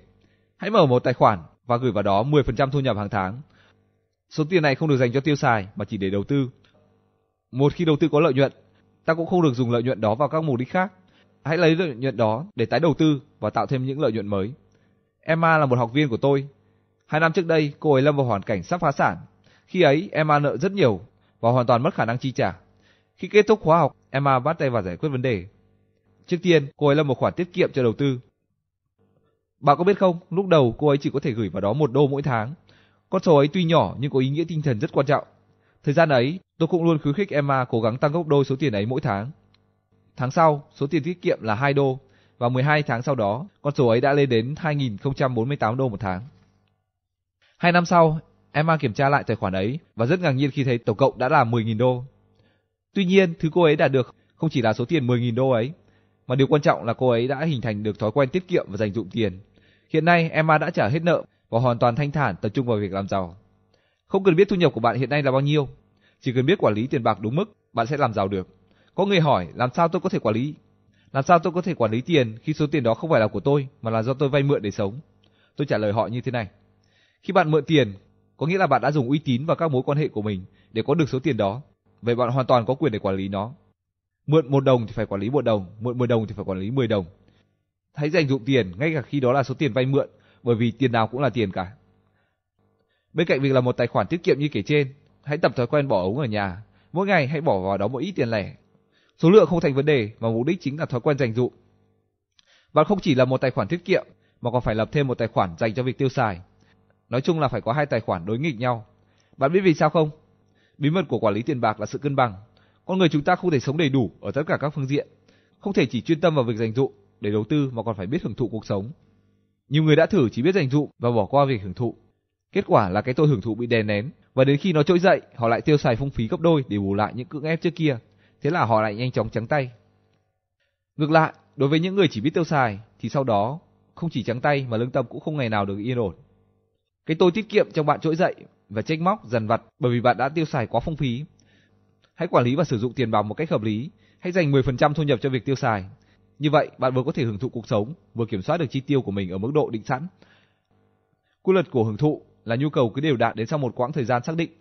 Hãy mở một tài khoản và gửi vào đó 10% thu nhập hàng tháng. Số tiền này không được dành cho tiêu xài mà chỉ để đầu tư. Một khi đầu tư có lợi nhuận, ta cũng không được dùng lợi nhuận đó vào các mục đích khác. Hãy lấy lợi nhuận đó để tái đầu tư và tạo thêm những lợi nhuận mới. Emma là một học viên của tôi. Hai năm trước đây, cô ấy lâm vào hoàn cảnh sắp phá sản. Khi ấy, Emma nợ rất nhiều và hoàn toàn mất khả năng chi trả. Khi kết thúc khóa học, Emma bắt tay vào giải quyết vấn đề. Trước tiên, cô ấy lập một khoản tiết kiệm cho đầu tư. Bạn có biết không, lúc đầu cô ấy chỉ có thể gửi vào đó một đô mỗi tháng. Con số ấy tuy nhỏ nhưng có ý nghĩa tinh thần rất quan trọng. Thời gian ấy, tôi cũng luôn khuyến khích Emma cố gắng tăng gấp đôi số tiền ấy mỗi tháng. Tháng sau, số tiền tiết kiệm là 2 đô và 12 tháng sau đó, con số ấy đã lên đến 2.048 đô một tháng. Hai năm sau, Emma kiểm tra lại tài khoản ấy và rất ngạc nhiên khi thấy tổng cộng đã là 10.000 đô. Tuy nhiên, thứ cô ấy đạt được không chỉ là số tiền 10.000 đô ấy, mà điều quan trọng là cô ấy đã hình thành được thói quen tiết kiệm và dành dụm tiền. Hiện nay, Emma đã trả hết nợ và hoàn toàn thanh thản tập trung vào việc làm giàu. Không cần biết thu nhập của bạn hiện nay là bao nhiêu, chỉ cần biết quản lý tiền bạc đúng mức, bạn sẽ làm giàu được. Có người hỏi, làm sao tôi có thể quản lý? Làm sao tôi có thể quản lý tiền khi số tiền đó không phải là của tôi mà là do tôi vay mượn để sống? Tôi trả lời họ như thế này. Khi bạn mượn tiền, có nghĩa là bạn đã dùng uy tín và các mối quan hệ của mình để có được số tiền đó. Vậy bạn hoàn toàn có quyền để quản lý nó. Mượn một đồng thì phải quản lý một đồng, mượn 10 đồng thì phải quản lý 10 đồng. Hãy dành dụng tiền ngay cả khi đó là số tiền vay mượn, bởi vì tiền nào cũng là tiền cả. Bên cạnh việc là một tài khoản tiết kiệm như kể trên, hãy tập thói quen bỏ ống ở nhà. Mỗi ngày hãy bỏ vào đó một ít tiền lẻ. Số lượng không thành vấn đề mà mục đích chính là thói quen dành dụm. Bạn không chỉ là một tài khoản tiết kiệm mà còn phải lập thêm một tài khoản dành cho việc tiêu xài. Nói chung là phải có hai tài khoản đối nghịch nhau. Bạn biết vì sao không? Bí mật của quản lý tiền bạc là sự cân bằng. Con người chúng ta không thể sống đầy đủ ở tất cả các phương diện, không thể chỉ chuyên tâm vào việc dành dụ để đầu tư mà còn phải biết hưởng thụ cuộc sống. Nhiều người đã thử chỉ biết dành dụ và bỏ qua việc hưởng thụ. Kết quả là cái tôi hưởng thụ bị đè nén và đến khi nó trỗi dậy, họ lại tiêu xài phung phí gấp đôi để bù lại những cưỡng ép trước kia. Thế là họ lại nhanh chóng trắng tay. Ngược lại, đối với những người chỉ biết tiêu xài thì sau đó không chỉ trắng tay mà lương tâm cũng không ngày nào được yên ổn. Cái tôi tiết kiệm trong bạn trỗi dậy và trách móc dần vặt bởi vì bạn đã tiêu xài quá phung phí. Hãy quản lý và sử dụng tiền bạc một cách hợp lý, hãy dành 10% thu nhập cho việc tiêu xài. Như vậy, bạn vừa có thể hưởng thụ cuộc sống, vừa kiểm soát được chi tiêu của mình ở mức độ định sẵn. Quy luật của hưởng thụ là nhu cầu cứ đều đặn đến sau một quãng thời gian xác định.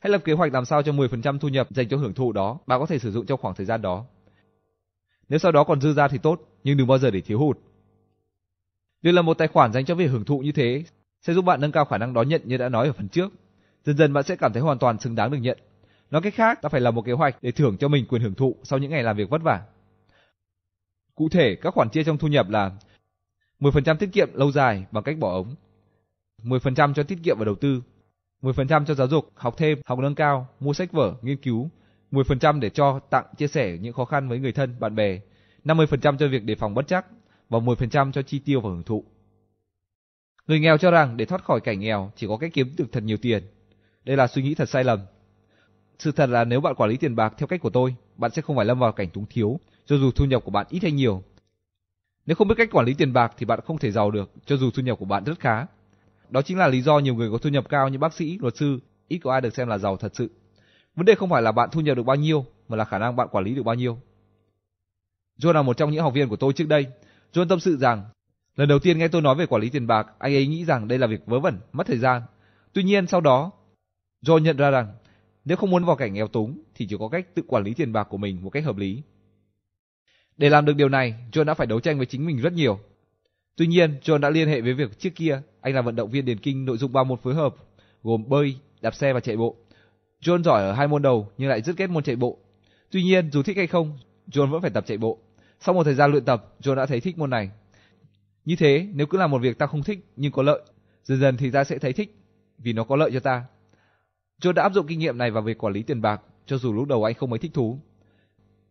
Hãy lập kế hoạch làm sao cho 10% thu nhập dành cho hưởng thụ đó, bạn có thể sử dụng trong khoảng thời gian đó. Nếu sau đó còn dư ra thì tốt, nhưng đừng bao giờ để thiếu hụt. Việc là một tài khoản dành cho việc hưởng thụ như thế sẽ giúp bạn nâng cao khả năng đón nhận như đã nói ở phần trước. Dần dần bạn sẽ cảm thấy hoàn toàn xứng đáng được nhận. Nói cách khác, ta phải làm một kế hoạch để thưởng cho mình quyền hưởng thụ sau những ngày làm việc vất vả. Cụ thể, các khoản chia trong thu nhập là 10% tiết kiệm lâu dài bằng cách bỏ ống, 10% cho tiết kiệm và đầu tư, 10% cho giáo dục, học thêm, học nâng cao, mua sách vở, nghiên cứu, 10% để cho, tặng, chia sẻ những khó khăn với người thân, bạn bè, 50% cho việc đề phòng bất chắc và 10% cho chi tiêu và hưởng thụ. Người nghèo cho rằng để thoát khỏi cảnh nghèo chỉ có cách kiếm được thật nhiều tiền. Đây là suy nghĩ thật sai lầm. Sự thật là nếu bạn quản lý tiền bạc theo cách của tôi, bạn sẽ không phải lâm vào cảnh túng thiếu, cho dù thu nhập của bạn ít hay nhiều. Nếu không biết cách quản lý tiền bạc thì bạn không thể giàu được, cho dù thu nhập của bạn rất khá. Đó chính là lý do nhiều người có thu nhập cao như bác sĩ, luật sư, ít có ai được xem là giàu thật sự. Vấn đề không phải là bạn thu nhập được bao nhiêu, mà là khả năng bạn quản lý được bao nhiêu. John là một trong những học viên của tôi trước đây. John tâm sự rằng Lần đầu tiên nghe tôi nói về quản lý tiền bạc, anh ấy nghĩ rằng đây là việc vớ vẩn, mất thời gian. Tuy nhiên sau đó, John nhận ra rằng Nếu không muốn vào cảnh nghèo túng thì chỉ có cách tự quản lý tiền bạc của mình một cách hợp lý. Để làm được điều này, John đã phải đấu tranh với chính mình rất nhiều. Tuy nhiên, John đã liên hệ với việc trước kia anh là vận động viên điền kinh nội dung ba môn phối hợp, gồm bơi, đạp xe và chạy bộ. John giỏi ở hai môn đầu nhưng lại rất ghét môn chạy bộ. Tuy nhiên, dù thích hay không, John vẫn phải tập chạy bộ. Sau một thời gian luyện tập, John đã thấy thích môn này. Như thế, nếu cứ làm một việc ta không thích nhưng có lợi, dần dần thì ta sẽ thấy thích vì nó có lợi cho ta. John đã áp dụng kinh nghiệm này vào việc quản lý tiền bạc, cho dù lúc đầu anh không mấy thích thú.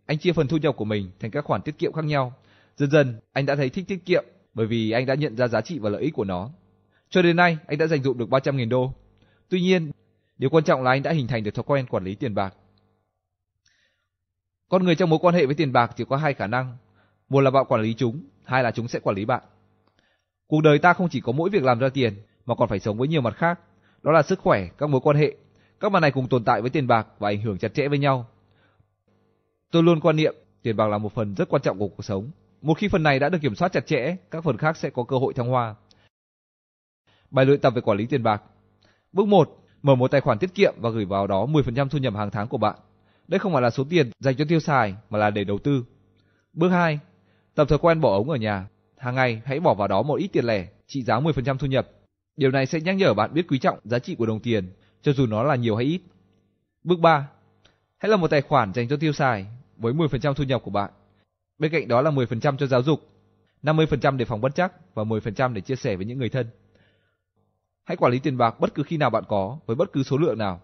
Anh chia phần thu nhập của mình thành các khoản tiết kiệm khác nhau. Dần dần, anh đã thấy thích tiết kiệm bởi vì anh đã nhận ra giá trị và lợi ích của nó. Cho đến nay, anh đã dành dụm được 300.000 đô. Tuy nhiên, điều quan trọng là anh đã hình thành được thói quen quản lý tiền bạc. Con người trong mối quan hệ với tiền bạc chỉ có hai khả năng. Một là bạn quản lý chúng, hai là chúng sẽ quản lý bạn. Cuộc đời ta không chỉ có mỗi việc làm ra tiền, mà còn phải sống với nhiều mặt khác. Đó là sức khỏe, các mối quan hệ. Các mặt này cùng tồn tại với tiền bạc và ảnh hưởng chặt chẽ với nhau. Tôi luôn quan niệm tiền bạc là một phần rất quan trọng của cuộc sống. Một khi phần này đã được kiểm soát chặt chẽ, các phần khác sẽ có cơ hội thăng hoa. Bài luyện tập về quản lý tiền bạc. Bước 1. Mở một tài khoản tiết kiệm và gửi vào đó 10% thu nhập hàng tháng của bạn. Đây không phải là số tiền dành cho tiêu xài mà là để đầu tư. Bước 2. Tập thói quen bỏ ống ở nhà. Hàng ngày hãy bỏ vào đó một ít tiền lẻ, trị giá 10% thu nhập. Điều này sẽ nhắc nhở bạn biết quý trọng giá trị của đồng tiền, cho dù nó là nhiều hay ít. Bước 3. Hãy là một tài khoản dành cho tiêu xài với 10% thu nhập của bạn. Bên cạnh đó là 10% cho giáo dục, 50% để phòng bất chắc và 10% để chia sẻ với những người thân. Hãy quản lý tiền bạc bất cứ khi nào bạn có với bất cứ số lượng nào.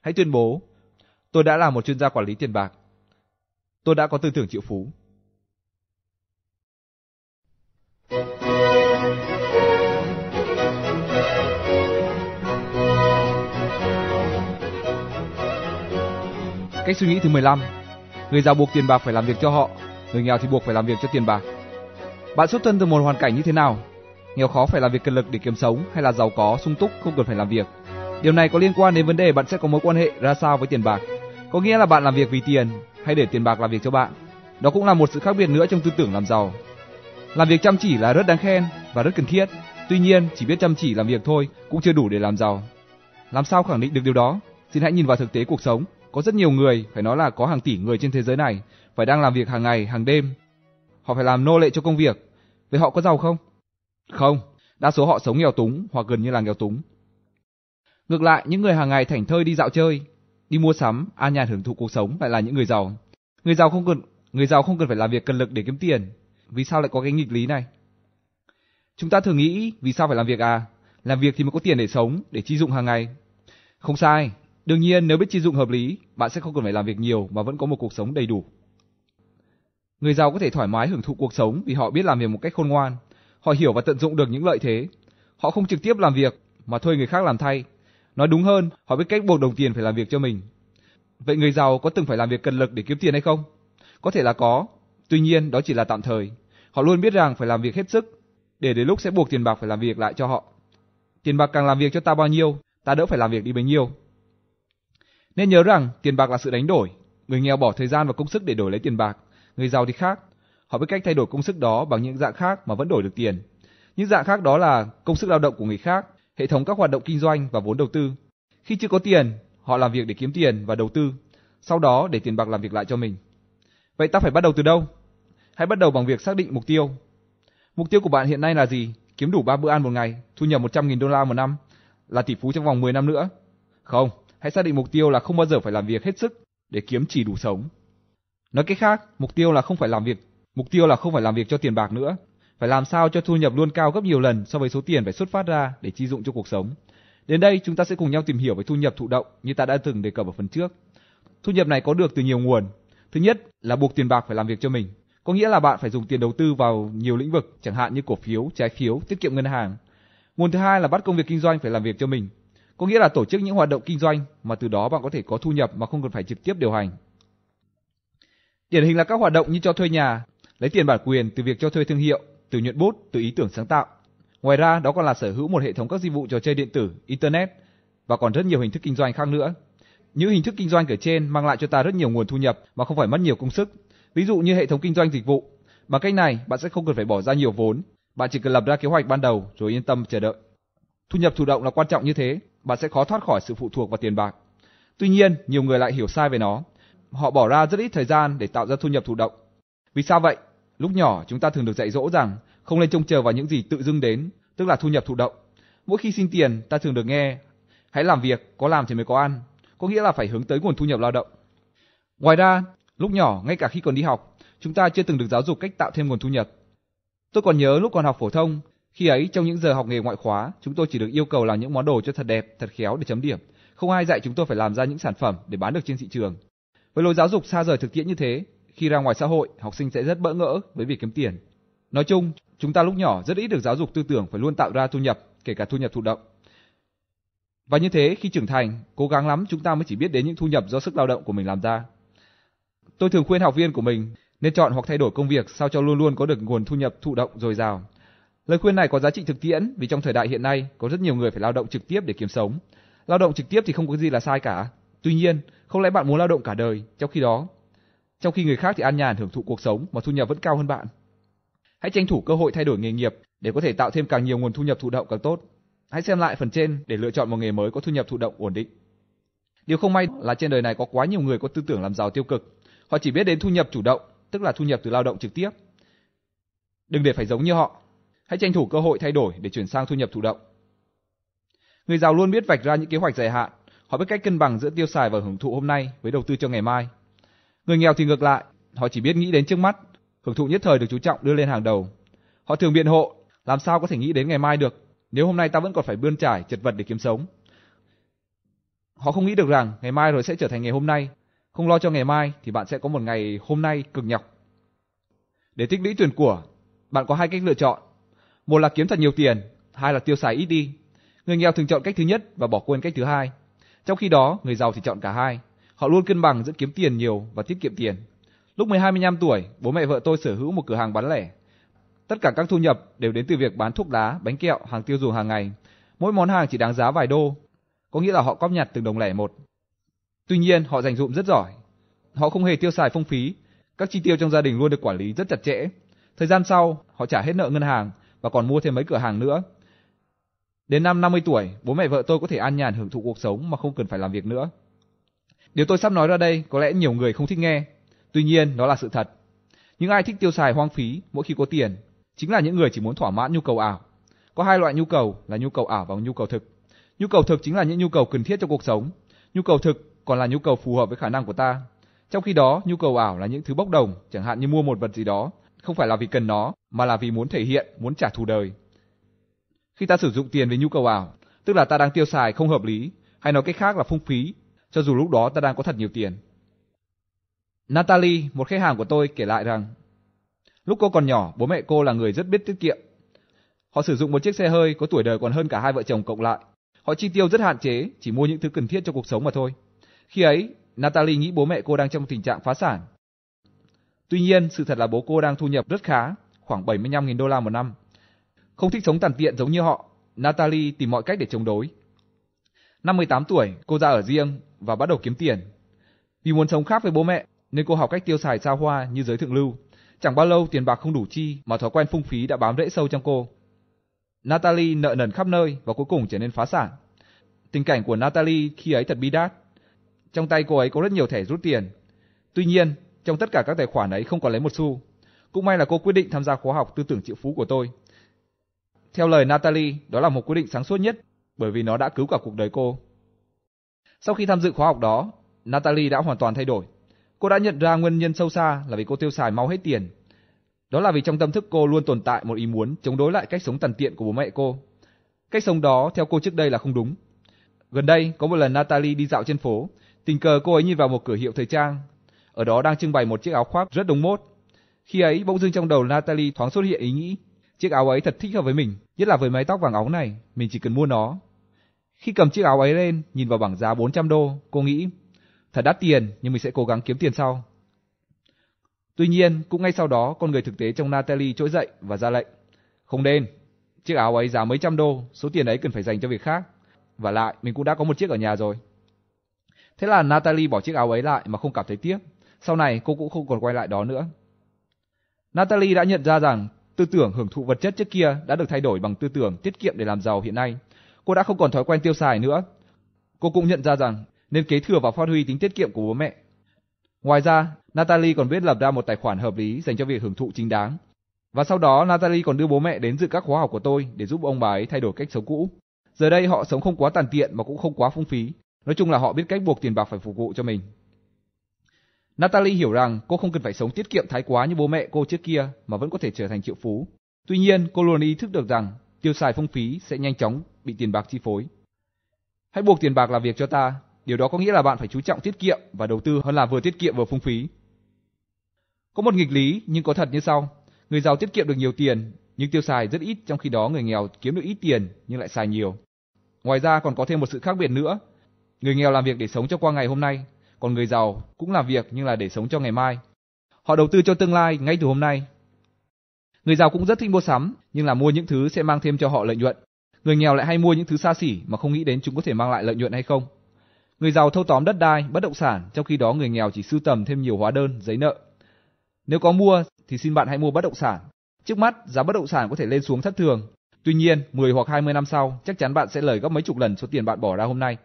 Hãy tuyên bố, tôi đã là một chuyên gia quản lý tiền bạc. Tôi đã có tư tưởng triệu phú. Cách suy nghĩ thứ 15. Người giàu buộc tiền bạc phải làm việc cho họ, người nghèo thì buộc phải làm việc cho tiền bạc. Bạn xuất thân từ một hoàn cảnh như thế nào? Nghèo khó phải làm việc cần lực để kiếm sống hay là giàu có sung túc không cần phải làm việc? Điều này có liên quan đến vấn đề bạn sẽ có mối quan hệ ra sao với tiền bạc. Có nghĩa là bạn làm việc vì tiền hay để tiền bạc làm việc cho bạn. Đó cũng là một sự khác biệt nữa trong tư tưởng làm giàu. Làm việc chăm chỉ là rất đáng khen và rất cần thiết. Tuy nhiên, chỉ biết chăm chỉ làm việc thôi cũng chưa đủ để làm giàu. Làm sao khẳng định được điều đó? Xin hãy nhìn vào thực tế cuộc sống. Có rất nhiều người, phải nói là có hàng tỷ người trên thế giới này, phải đang làm việc hàng ngày, hàng đêm. Họ phải làm nô lệ cho công việc. Vậy họ có giàu không? Không, đa số họ sống nghèo túng hoặc gần như là nghèo túng. Ngược lại, những người hàng ngày thảnh thơi đi dạo chơi, đi mua sắm, an nhàn hưởng thụ cuộc sống lại là những người giàu. Người giàu không cần người giàu không cần phải làm việc cần lực để kiếm tiền. Vì sao lại có cái nghịch lý này? Chúng ta thường nghĩ vì sao phải làm việc à? Làm việc thì mới có tiền để sống, để chi dụng hàng ngày. Không sai, đương nhiên nếu biết chi dụng hợp lý, bạn sẽ không cần phải làm việc nhiều mà vẫn có một cuộc sống đầy đủ. Người giàu có thể thoải mái hưởng thụ cuộc sống vì họ biết làm việc một cách khôn ngoan. Họ hiểu và tận dụng được những lợi thế. Họ không trực tiếp làm việc mà thuê người khác làm thay. Nói đúng hơn, họ biết cách buộc đồng tiền phải làm việc cho mình. Vậy người giàu có từng phải làm việc cần lực để kiếm tiền hay không? Có thể là có, tuy nhiên đó chỉ là tạm thời. Họ luôn biết rằng phải làm việc hết sức, để đến lúc sẽ buộc tiền bạc phải làm việc lại cho họ. Tiền bạc càng làm việc cho ta bao nhiêu, ta đỡ phải làm việc đi bấy nhiêu. Nên nhớ rằng tiền bạc là sự đánh đổi. Người nghèo bỏ thời gian và công sức để đổi lấy tiền bạc, người giàu thì khác. Họ biết cách thay đổi công sức đó bằng những dạng khác mà vẫn đổi được tiền. Những dạng khác đó là công sức lao động của người khác, hệ thống các hoạt động kinh doanh và vốn đầu tư. Khi chưa có tiền, họ làm việc để kiếm tiền và đầu tư, sau đó để tiền bạc làm việc lại cho mình. Vậy ta phải bắt đầu từ đâu? Hãy bắt đầu bằng việc xác định mục tiêu. Mục tiêu của bạn hiện nay là gì? Kiếm đủ 3 bữa ăn một ngày, thu nhập 100.000 đô la một năm, là tỷ phú trong vòng 10 năm nữa. Không, hãy xác định mục tiêu là không bao giờ phải làm việc hết sức để kiếm chỉ đủ sống. Nói cách khác, mục tiêu là không phải làm việc, mục tiêu là không phải làm việc cho tiền bạc nữa, phải làm sao cho thu nhập luôn cao gấp nhiều lần so với số tiền phải xuất phát ra để chi dụng cho cuộc sống. Đến đây chúng ta sẽ cùng nhau tìm hiểu về thu nhập thụ động như ta đã từng đề cập ở phần trước. Thu nhập này có được từ nhiều nguồn. Thứ nhất là buộc tiền bạc phải làm việc cho mình, có nghĩa là bạn phải dùng tiền đầu tư vào nhiều lĩnh vực, chẳng hạn như cổ phiếu, trái phiếu, tiết kiệm ngân hàng. Nguồn thứ hai là bắt công việc kinh doanh phải làm việc cho mình, có nghĩa là tổ chức những hoạt động kinh doanh mà từ đó bạn có thể có thu nhập mà không cần phải trực tiếp điều hành. Điển hình là các hoạt động như cho thuê nhà, lấy tiền bản quyền từ việc cho thuê thương hiệu, từ nhuận bút, từ ý tưởng sáng tạo. Ngoài ra, đó còn là sở hữu một hệ thống các dịch vụ trò chơi điện tử, internet và còn rất nhiều hình thức kinh doanh khác nữa. Những hình thức kinh doanh kể trên mang lại cho ta rất nhiều nguồn thu nhập mà không phải mất nhiều công sức. Ví dụ như hệ thống kinh doanh dịch vụ. Bằng cách này, bạn sẽ không cần phải bỏ ra nhiều vốn, bạn chỉ cần lập ra kế hoạch ban đầu rồi yên tâm chờ đợi. Thu nhập thụ động là quan trọng như thế, bạn sẽ khó thoát khỏi sự phụ thuộc vào tiền bạc. Tuy nhiên, nhiều người lại hiểu sai về nó. Họ bỏ ra rất ít thời gian để tạo ra thu nhập thụ động. Vì sao vậy? Lúc nhỏ chúng ta thường được dạy dỗ rằng không nên trông chờ vào những gì tự dưng đến, tức là thu nhập thụ động. Mỗi khi xin tiền, ta thường được nghe hãy làm việc, có làm thì mới có ăn, có nghĩa là phải hướng tới nguồn thu nhập lao động. Ngoài ra, lúc nhỏ, ngay cả khi còn đi học, chúng ta chưa từng được giáo dục cách tạo thêm nguồn thu nhập. Tôi còn nhớ lúc còn học phổ thông, khi ấy trong những giờ học nghề ngoại khóa, chúng tôi chỉ được yêu cầu làm những món đồ cho thật đẹp, thật khéo để chấm điểm. Không ai dạy chúng tôi phải làm ra những sản phẩm để bán được trên thị trường. Với lối giáo dục xa rời thực tiễn như thế, khi ra ngoài xã hội, học sinh sẽ rất bỡ ngỡ với việc kiếm tiền. Nói chung, chúng ta lúc nhỏ rất ít được giáo dục tư tưởng phải luôn tạo ra thu nhập, kể cả thu nhập thụ động. Và như thế, khi trưởng thành, cố gắng lắm chúng ta mới chỉ biết đến những thu nhập do sức lao động của mình làm ra. Tôi thường khuyên học viên của mình nên chọn hoặc thay đổi công việc sao cho luôn luôn có được nguồn thu nhập thụ động dồi dào. Lời khuyên này có giá trị thực tiễn vì trong thời đại hiện nay có rất nhiều người phải lao động trực tiếp để kiếm sống. Lao động trực tiếp thì không có gì là sai cả. Tuy nhiên, không lẽ bạn muốn lao động cả đời, trong khi đó, trong khi người khác thì an nhàn hưởng thụ cuộc sống mà thu nhập vẫn cao hơn bạn. Hãy tranh thủ cơ hội thay đổi nghề nghiệp để có thể tạo thêm càng nhiều nguồn thu nhập thụ động càng tốt. Hãy xem lại phần trên để lựa chọn một nghề mới có thu nhập thụ động ổn định. Điều không may là trên đời này có quá nhiều người có tư tưởng làm giàu tiêu cực. Họ chỉ biết đến thu nhập chủ động, tức là thu nhập từ lao động trực tiếp. Đừng để phải giống như họ. Hãy tranh thủ cơ hội thay đổi để chuyển sang thu nhập thụ động. Người giàu luôn biết vạch ra những kế hoạch dài hạn, họ biết cách cân bằng giữa tiêu xài và hưởng thụ hôm nay với đầu tư cho ngày mai. Người nghèo thì ngược lại, họ chỉ biết nghĩ đến trước mắt, hưởng thụ nhất thời được chú trọng đưa lên hàng đầu. Họ thường biện hộ, làm sao có thể nghĩ đến ngày mai được, nếu hôm nay ta vẫn còn phải bươn trải chật vật để kiếm sống. Họ không nghĩ được rằng ngày mai rồi sẽ trở thành ngày hôm nay, không lo cho ngày mai thì bạn sẽ có một ngày hôm nay cực nhọc. Để tích lũy tiền của, bạn có hai cách lựa chọn. Một là kiếm thật nhiều tiền, hai là tiêu xài ít đi. Người nghèo thường chọn cách thứ nhất và bỏ quên cách thứ hai. Trong khi đó, người giàu thì chọn cả hai. Họ luôn cân bằng giữa kiếm tiền nhiều và tiết kiệm tiền. Lúc 12-15 tuổi, bố mẹ vợ tôi sở hữu một cửa hàng bán lẻ. Tất cả các thu nhập đều đến từ việc bán thuốc lá, bánh kẹo, hàng tiêu dùng hàng ngày. Mỗi món hàng chỉ đáng giá vài đô, có nghĩa là họ cóp nhặt từng đồng lẻ một. Tuy nhiên, họ dành dụm rất giỏi. Họ không hề tiêu xài phung phí, các chi tiêu trong gia đình luôn được quản lý rất chặt chẽ. Thời gian sau, họ trả hết nợ ngân hàng và còn mua thêm mấy cửa hàng nữa. Đến năm 50 tuổi, bố mẹ vợ tôi có thể an nhàn hưởng thụ cuộc sống mà không cần phải làm việc nữa. Điều tôi sắp nói ra đây có lẽ nhiều người không thích nghe, tuy nhiên nó là sự thật. Những ai thích tiêu xài hoang phí mỗi khi có tiền chính là những người chỉ muốn thỏa mãn nhu cầu ảo. Có hai loại nhu cầu là nhu cầu ảo và nhu cầu thực. Nhu cầu thực chính là những nhu cầu cần thiết cho cuộc sống. Nhu cầu thực còn là nhu cầu phù hợp với khả năng của ta. Trong khi đó, nhu cầu ảo là những thứ bốc đồng, chẳng hạn như mua một vật gì đó, không phải là vì cần nó, mà là vì muốn thể hiện, muốn trả thù đời. Khi ta sử dụng tiền vì nhu cầu ảo, tức là ta đang tiêu xài không hợp lý, hay nói cách khác là phung phí, cho dù lúc đó ta đang có thật nhiều tiền. Natalie, một khách hàng của tôi kể lại rằng, lúc cô còn nhỏ, bố mẹ cô là người rất biết tiết kiệm. Họ sử dụng một chiếc xe hơi có tuổi đời còn hơn cả hai vợ chồng cộng lại. Họ chi tiêu rất hạn chế, chỉ mua những thứ cần thiết cho cuộc sống mà thôi. Khi ấy, Natalie nghĩ bố mẹ cô đang trong tình trạng phá sản. Tuy nhiên, sự thật là bố cô đang thu nhập rất khá, khoảng 75.000 đô la một năm. Không thích sống tàn tiện giống như họ, Natalie tìm mọi cách để chống đối. Năm 18 tuổi, cô ra ở riêng và bắt đầu kiếm tiền. Vì muốn sống khác với bố mẹ, nên cô học cách tiêu xài xa hoa như giới thượng lưu. Chẳng bao lâu tiền bạc không đủ chi mà thói quen phung phí đã bám rễ sâu trong cô. Natalie nợ nần khắp nơi và cuối cùng trở nên phá sản. Tình cảnh của Natalie khi ấy thật bi đát. Trong tay cô ấy có rất nhiều thẻ rút tiền. Tuy nhiên, trong tất cả các tài khoản ấy không còn lấy một xu. Cũng may là cô quyết định tham gia khóa học tư tưởng triệu phú của tôi. Theo lời Natalie, đó là một quyết định sáng suốt nhất bởi vì nó đã cứu cả cuộc đời cô. Sau khi tham dự khóa học đó, Natalie đã hoàn toàn thay đổi. Cô đã nhận ra nguyên nhân sâu xa là vì cô tiêu xài mau hết tiền. Đó là vì trong tâm thức cô luôn tồn tại một ý muốn chống đối lại cách sống tàn tiện của bố mẹ cô. Cách sống đó theo cô trước đây là không đúng. Gần đây, có một lần Natalie đi dạo trên phố, tình cờ cô ấy nhìn vào một cửa hiệu thời trang. Ở đó đang trưng bày một chiếc áo khoác rất đúng mốt. Khi ấy, bỗng dưng trong đầu Natalie thoáng xuất hiện ý nghĩ, chiếc áo ấy thật thích hợp với mình, nhất là với mái tóc vàng óng này, mình chỉ cần mua nó. Khi cầm chiếc áo ấy lên, nhìn vào bảng giá 400 đô, cô nghĩ, Thật đắt tiền, nhưng mình sẽ cố gắng kiếm tiền sau. Tuy nhiên, cũng ngay sau đó, con người thực tế trong Natalie trỗi dậy và ra lệnh. Không nên, chiếc áo ấy giá mấy trăm đô, số tiền ấy cần phải dành cho việc khác. Và lại, mình cũng đã có một chiếc ở nhà rồi. Thế là Natalie bỏ chiếc áo ấy lại mà không cảm thấy tiếc. Sau này cô cũng không còn quay lại đó nữa. Natalie đã nhận ra rằng tư tưởng hưởng thụ vật chất trước kia đã được thay đổi bằng tư tưởng tiết kiệm để làm giàu hiện nay. Cô đã không còn thói quen tiêu xài nữa. Cô cũng nhận ra rằng nên kế thừa và phát huy tính tiết kiệm của bố mẹ. Ngoài ra, Natalie còn biết lập ra một tài khoản hợp lý dành cho việc hưởng thụ chính đáng. Và sau đó Natalie còn đưa bố mẹ đến dự các khóa học của tôi để giúp ông bà ấy thay đổi cách sống cũ. Giờ đây họ sống không quá tàn tiện mà cũng không quá phung phí. Nói chung là họ biết cách buộc tiền bạc phải phục vụ cho mình. Natalie hiểu rằng cô không cần phải sống tiết kiệm thái quá như bố mẹ cô trước kia mà vẫn có thể trở thành triệu phú. Tuy nhiên, cô luôn ý thức được rằng tiêu xài phung phí sẽ nhanh chóng bị tiền bạc chi phối. Hãy buộc tiền bạc là việc cho ta, điều đó có nghĩa là bạn phải chú trọng tiết kiệm và đầu tư hơn là vừa tiết kiệm vừa phung phí. Có một nghịch lý nhưng có thật như sau, người giàu tiết kiệm được nhiều tiền nhưng tiêu xài rất ít trong khi đó người nghèo kiếm được ít tiền nhưng lại xài nhiều. Ngoài ra còn có thêm một sự khác biệt nữa, người nghèo làm việc để sống cho qua ngày hôm nay, còn người giàu cũng làm việc nhưng là để sống cho ngày mai. Họ đầu tư cho tương lai ngay từ hôm nay. Người giàu cũng rất thích mua sắm, nhưng là mua những thứ sẽ mang thêm cho họ lợi nhuận. Người nghèo lại hay mua những thứ xa xỉ mà không nghĩ đến chúng có thể mang lại lợi nhuận hay không. Người giàu thâu tóm đất đai, bất động sản, trong khi đó người nghèo chỉ sưu tầm thêm nhiều hóa đơn, giấy nợ. Nếu có mua thì xin bạn hãy mua bất động sản. Trước mắt, giá bất động sản có thể lên xuống thất thường. Tuy nhiên, 10 hoặc 20 năm sau, chắc chắn bạn sẽ lời gấp mấy chục lần số tiền bạn bỏ ra hôm nay.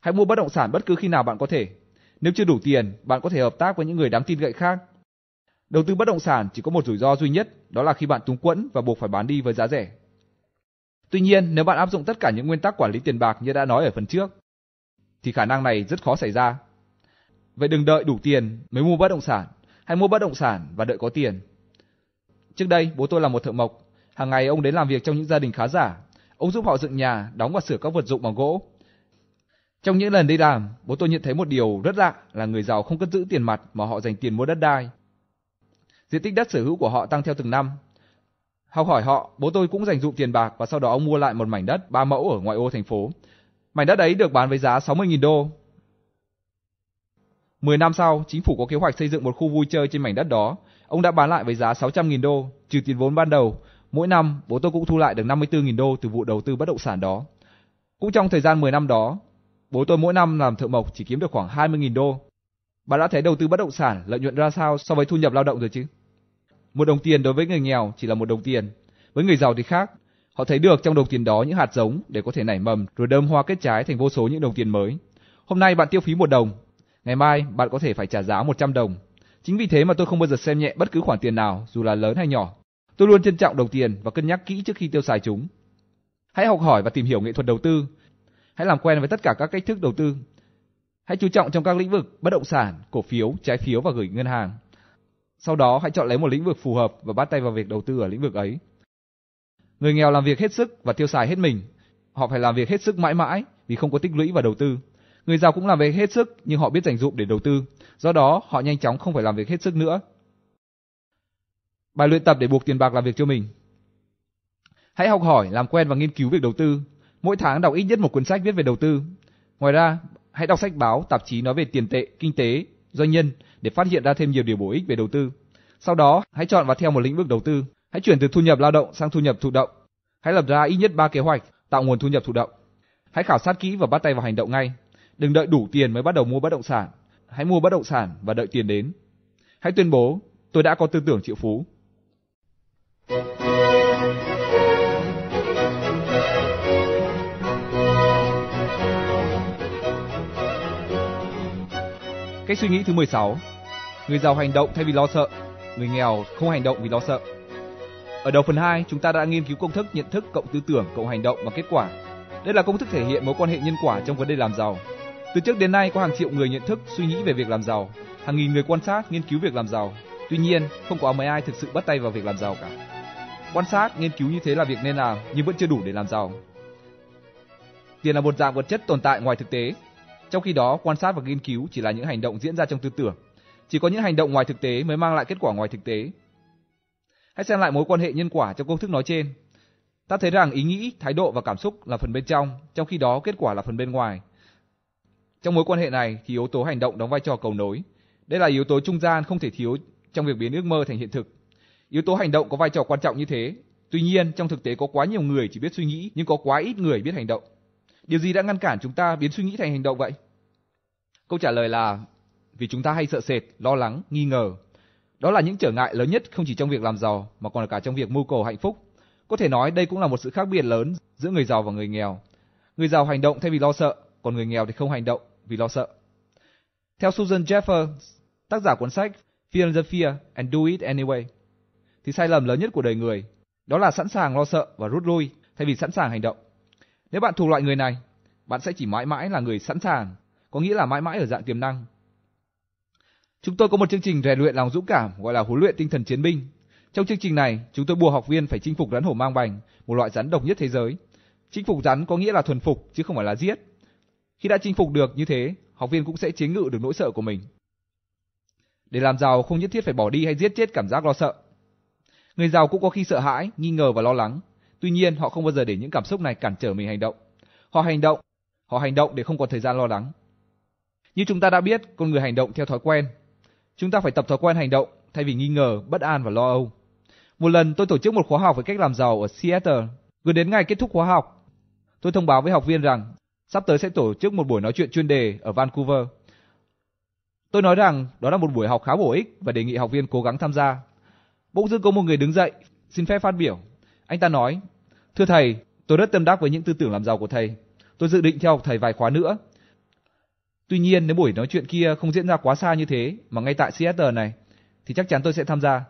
Hãy mua bất động sản bất cứ khi nào bạn có thể. Nếu chưa đủ tiền, bạn có thể hợp tác với những người đáng tin cậy khác. Đầu tư bất động sản chỉ có một rủi ro duy nhất, đó là khi bạn túng quẫn và buộc phải bán đi với giá rẻ. Tuy nhiên, nếu bạn áp dụng tất cả những nguyên tắc quản lý tiền bạc như đã nói ở phần trước, thì khả năng này rất khó xảy ra. Vậy đừng đợi đủ tiền mới mua bất động sản, hãy mua bất động sản và đợi có tiền. Trước đây, bố tôi là một thợ mộc, hàng ngày ông đến làm việc trong những gia đình khá giả. Ông giúp họ dựng nhà, đóng và sửa các vật dụng bằng gỗ. Trong những lần đi làm, bố tôi nhận thấy một điều rất lạ là người giàu không cất giữ tiền mặt mà họ dành tiền mua đất đai. Diện tích đất sở hữu của họ tăng theo từng năm. Học hỏi họ, bố tôi cũng dành dụm tiền bạc và sau đó ông mua lại một mảnh đất ba mẫu ở ngoại ô thành phố. Mảnh đất ấy được bán với giá 60.000 đô. 10 năm sau, chính phủ có kế hoạch xây dựng một khu vui chơi trên mảnh đất đó. Ông đã bán lại với giá 600.000 đô, trừ tiền vốn ban đầu. Mỗi năm, bố tôi cũng thu lại được 54.000 đô từ vụ đầu tư bất động sản đó. Cũng trong thời gian 10 năm đó, bố tôi mỗi năm làm thợ mộc chỉ kiếm được khoảng 20.000 đô. Bạn đã thấy đầu tư bất động sản lợi nhuận ra sao so với thu nhập lao động rồi chứ? Một đồng tiền đối với người nghèo chỉ là một đồng tiền, với người giàu thì khác. Họ thấy được trong đồng tiền đó những hạt giống để có thể nảy mầm rồi đơm hoa kết trái thành vô số những đồng tiền mới. Hôm nay bạn tiêu phí một đồng, ngày mai bạn có thể phải trả giá 100 đồng. Chính vì thế mà tôi không bao giờ xem nhẹ bất cứ khoản tiền nào dù là lớn hay nhỏ. Tôi luôn trân trọng đồng tiền và cân nhắc kỹ trước khi tiêu xài chúng. Hãy học hỏi và tìm hiểu nghệ thuật đầu tư. Hãy làm quen với tất cả các cách thức đầu tư. Hãy chú trọng trong các lĩnh vực bất động sản, cổ phiếu, trái phiếu và gửi ngân hàng. Sau đó hãy chọn lấy một lĩnh vực phù hợp và bắt tay vào việc đầu tư ở lĩnh vực ấy. Người nghèo làm việc hết sức và tiêu xài hết mình. Họ phải làm việc hết sức mãi mãi vì không có tích lũy và đầu tư. Người giàu cũng làm việc hết sức nhưng họ biết dành dụm để đầu tư. Do đó, họ nhanh chóng không phải làm việc hết sức nữa. Bài luyện tập để buộc tiền bạc làm việc cho mình. Hãy học hỏi, làm quen và nghiên cứu việc đầu tư. Mỗi tháng đọc ít nhất một cuốn sách viết về đầu tư. Ngoài ra, hãy đọc sách báo, tạp chí nói về tiền tệ, kinh tế, doanh nhân để phát hiện ra thêm nhiều điều bổ ích về đầu tư. Sau đó, hãy chọn và theo một lĩnh vực đầu tư. Hãy chuyển từ thu nhập lao động sang thu nhập thụ động. Hãy lập ra ít nhất 3 kế hoạch tạo nguồn thu nhập thụ động. Hãy khảo sát kỹ và bắt tay vào hành động ngay. Đừng đợi đủ tiền mới bắt đầu mua bất động sản. Hãy mua bất động sản và đợi tiền đến. Hãy tuyên bố, tôi đã có tư tưởng triệu phú. Cách suy nghĩ thứ 16. Người giàu hành động thay vì lo sợ, người nghèo không hành động vì lo sợ. Ở đầu phần 2, chúng ta đã nghiên cứu công thức nhận thức cộng tư tưởng cộng hành động và kết quả. Đây là công thức thể hiện mối quan hệ nhân quả trong vấn đề làm giàu. Từ trước đến nay có hàng triệu người nhận thức, suy nghĩ về việc làm giàu, hàng nghìn người quan sát, nghiên cứu việc làm giàu. Tuy nhiên, không có mấy ai thực sự bắt tay vào việc làm giàu cả. Quan sát, nghiên cứu như thế là việc nên làm, nhưng vẫn chưa đủ để làm giàu. Tiền là một dạng vật chất tồn tại ngoài thực tế, trong khi đó, quan sát và nghiên cứu chỉ là những hành động diễn ra trong tư tưởng. Chỉ có những hành động ngoài thực tế mới mang lại kết quả ngoài thực tế. Hãy xem lại mối quan hệ nhân quả trong công thức nói trên. Ta thấy rằng ý nghĩ, thái độ và cảm xúc là phần bên trong, trong khi đó kết quả là phần bên ngoài. Trong mối quan hệ này thì yếu tố hành động đóng vai trò cầu nối. Đây là yếu tố trung gian không thể thiếu trong việc biến ước mơ thành hiện thực. Yếu tố hành động có vai trò quan trọng như thế. Tuy nhiên, trong thực tế có quá nhiều người chỉ biết suy nghĩ nhưng có quá ít người biết hành động. Điều gì đã ngăn cản chúng ta biến suy nghĩ thành hành động vậy? Câu trả lời là vì chúng ta hay sợ sệt, lo lắng, nghi ngờ. Đó là những trở ngại lớn nhất không chỉ trong việc làm giàu mà còn cả trong việc mưu cầu hạnh phúc. Có thể nói đây cũng là một sự khác biệt lớn giữa người giàu và người nghèo. Người giàu hành động thay vì lo sợ, còn người nghèo thì không hành động vì lo sợ. Theo Susan Jeffers, tác giả cuốn sách Fear the Fear and Do It Anyway, thì sai lầm lớn nhất của đời người đó là sẵn sàng lo sợ và rút lui thay vì sẵn sàng hành động. Nếu bạn thuộc loại người này, bạn sẽ chỉ mãi mãi là người sẵn sàng, có nghĩa là mãi mãi ở dạng tiềm năng. Chúng tôi có một chương trình rèn luyện lòng dũng cảm gọi là huấn luyện tinh thần chiến binh. Trong chương trình này, chúng tôi buộc học viên phải chinh phục rắn hổ mang bành, một loại rắn độc nhất thế giới. Chinh phục rắn có nghĩa là thuần phục chứ không phải là giết. Khi đã chinh phục được như thế, học viên cũng sẽ chế ngự được nỗi sợ của mình. Để làm giàu không nhất thiết phải bỏ đi hay giết chết cảm giác lo sợ. Người giàu cũng có khi sợ hãi, nghi ngờ và lo lắng. Tuy nhiên, họ không bao giờ để những cảm xúc này cản trở mình hành động. Họ hành động, họ hành động để không còn thời gian lo lắng. Như chúng ta đã biết, con người hành động theo thói quen. Chúng ta phải tập thói quen hành động thay vì nghi ngờ, bất an và lo âu. Một lần tôi tổ chức một khóa học về cách làm giàu ở Seattle. Gần đến ngày kết thúc khóa học, tôi thông báo với học viên rằng sắp tới sẽ tổ chức một buổi nói chuyện chuyên đề ở Vancouver. Tôi nói rằng đó là một buổi học khá bổ ích và đề nghị học viên cố gắng tham gia. Bỗng dưng có một người đứng dậy, xin phép phát biểu. Anh ta nói, thưa thầy, tôi rất tâm đắc với những tư tưởng làm giàu của thầy. Tôi dự định theo học thầy vài khóa nữa. Tuy nhiên nếu buổi nói chuyện kia không diễn ra quá xa như thế mà ngay tại Seattle này, thì chắc chắn tôi sẽ tham gia.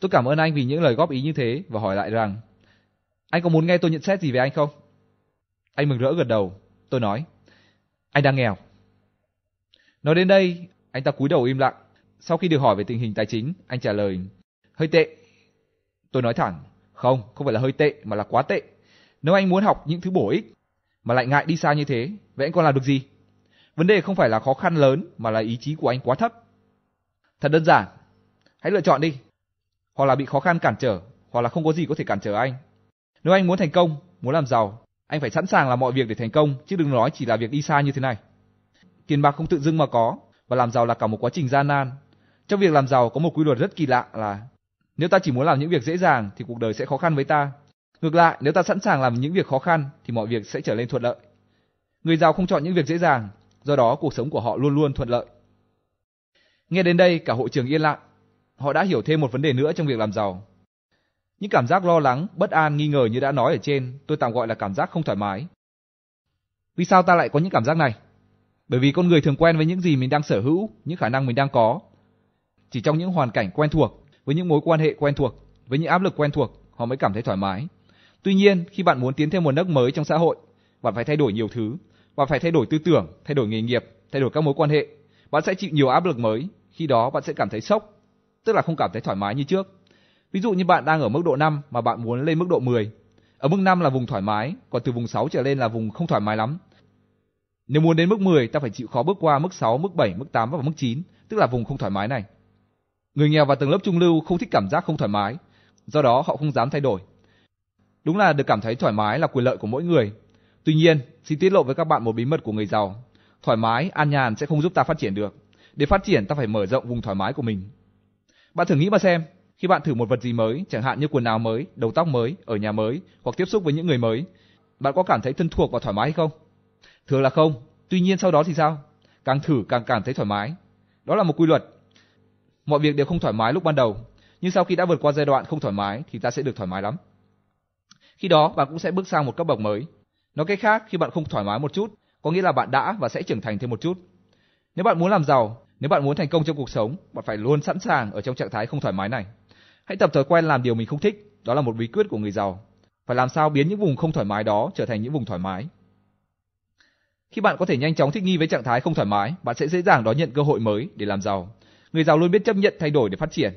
Tôi cảm ơn anh vì những lời góp ý như thế và hỏi lại rằng, anh có muốn nghe tôi nhận xét gì về anh không? Anh mừng rỡ gật đầu. Tôi nói, anh đang nghèo. Nói đến đây, anh ta cúi đầu im lặng. Sau khi được hỏi về tình hình tài chính, anh trả lời, hơi tệ. Tôi nói thẳng, không, không phải là hơi tệ mà là quá tệ. Nếu anh muốn học những thứ bổ ích mà lại ngại đi xa như thế, vậy anh còn làm được gì? Vấn đề không phải là khó khăn lớn mà là ý chí của anh quá thấp. Thật đơn giản, hãy lựa chọn đi. Hoặc là bị khó khăn cản trở, hoặc là không có gì có thể cản trở anh. Nếu anh muốn thành công, muốn làm giàu, anh phải sẵn sàng làm mọi việc để thành công, chứ đừng nói chỉ là việc đi xa như thế này. Tiền bạc không tự dưng mà có, và làm giàu là cả một quá trình gian nan. Trong việc làm giàu có một quy luật rất kỳ lạ là nếu ta chỉ muốn làm những việc dễ dàng thì cuộc đời sẽ khó khăn với ta. Ngược lại, nếu ta sẵn sàng làm những việc khó khăn thì mọi việc sẽ trở nên thuận lợi. Người giàu không chọn những việc dễ dàng, do đó cuộc sống của họ luôn luôn thuận lợi. Nghe đến đây cả hội trường yên lặng. Họ đã hiểu thêm một vấn đề nữa trong việc làm giàu. Những cảm giác lo lắng, bất an, nghi ngờ như đã nói ở trên, tôi tạm gọi là cảm giác không thoải mái. Vì sao ta lại có những cảm giác này? Bởi vì con người thường quen với những gì mình đang sở hữu, những khả năng mình đang có. Chỉ trong những hoàn cảnh quen thuộc, với những mối quan hệ quen thuộc, với những áp lực quen thuộc, họ mới cảm thấy thoải mái. Tuy nhiên, khi bạn muốn tiến thêm một nấc mới trong xã hội, bạn phải thay đổi nhiều thứ, bạn phải thay đổi tư tưởng, thay đổi nghề nghiệp, thay đổi các mối quan hệ. Bạn sẽ chịu nhiều áp lực mới, khi đó bạn sẽ cảm thấy sốc, tức là không cảm thấy thoải mái như trước. Ví dụ như bạn đang ở mức độ 5 mà bạn muốn lên mức độ 10. Ở mức 5 là vùng thoải mái, còn từ vùng 6 trở lên là vùng không thoải mái lắm. Nếu muốn đến mức 10, ta phải chịu khó bước qua mức 6, mức 7, mức 8 và mức 9, tức là vùng không thoải mái này. Người nghèo và tầng lớp trung lưu không thích cảm giác không thoải mái, do đó họ không dám thay đổi. Đúng là được cảm thấy thoải mái là quyền lợi của mỗi người. Tuy nhiên, xin tiết lộ với các bạn một bí mật của người giàu. Thoải mái, an nhàn sẽ không giúp ta phát triển được. Để phát triển ta phải mở rộng vùng thoải mái của mình. Bạn thử nghĩ mà xem, khi bạn thử một vật gì mới, chẳng hạn như quần áo mới, đầu tóc mới, ở nhà mới hoặc tiếp xúc với những người mới, bạn có cảm thấy thân thuộc và thoải mái hay không? Thường là không. Tuy nhiên sau đó thì sao? Càng thử càng cảm thấy thoải mái. Đó là một quy luật. Mọi việc đều không thoải mái lúc ban đầu, nhưng sau khi đã vượt qua giai đoạn không thoải mái thì ta sẽ được thoải mái lắm. Khi đó bạn cũng sẽ bước sang một cấp bậc mới. Nói cách khác, khi bạn không thoải mái một chút, có nghĩa là bạn đã và sẽ trưởng thành thêm một chút. Nếu bạn muốn làm giàu, nếu bạn muốn thành công trong cuộc sống, bạn phải luôn sẵn sàng ở trong trạng thái không thoải mái này. Hãy tập thói quen làm điều mình không thích, đó là một bí quyết của người giàu. Phải làm sao biến những vùng không thoải mái đó trở thành những vùng thoải mái. Khi bạn có thể nhanh chóng thích nghi với trạng thái không thoải mái, bạn sẽ dễ dàng đón nhận cơ hội mới để làm giàu. Người giàu luôn biết chấp nhận thay đổi để phát triển.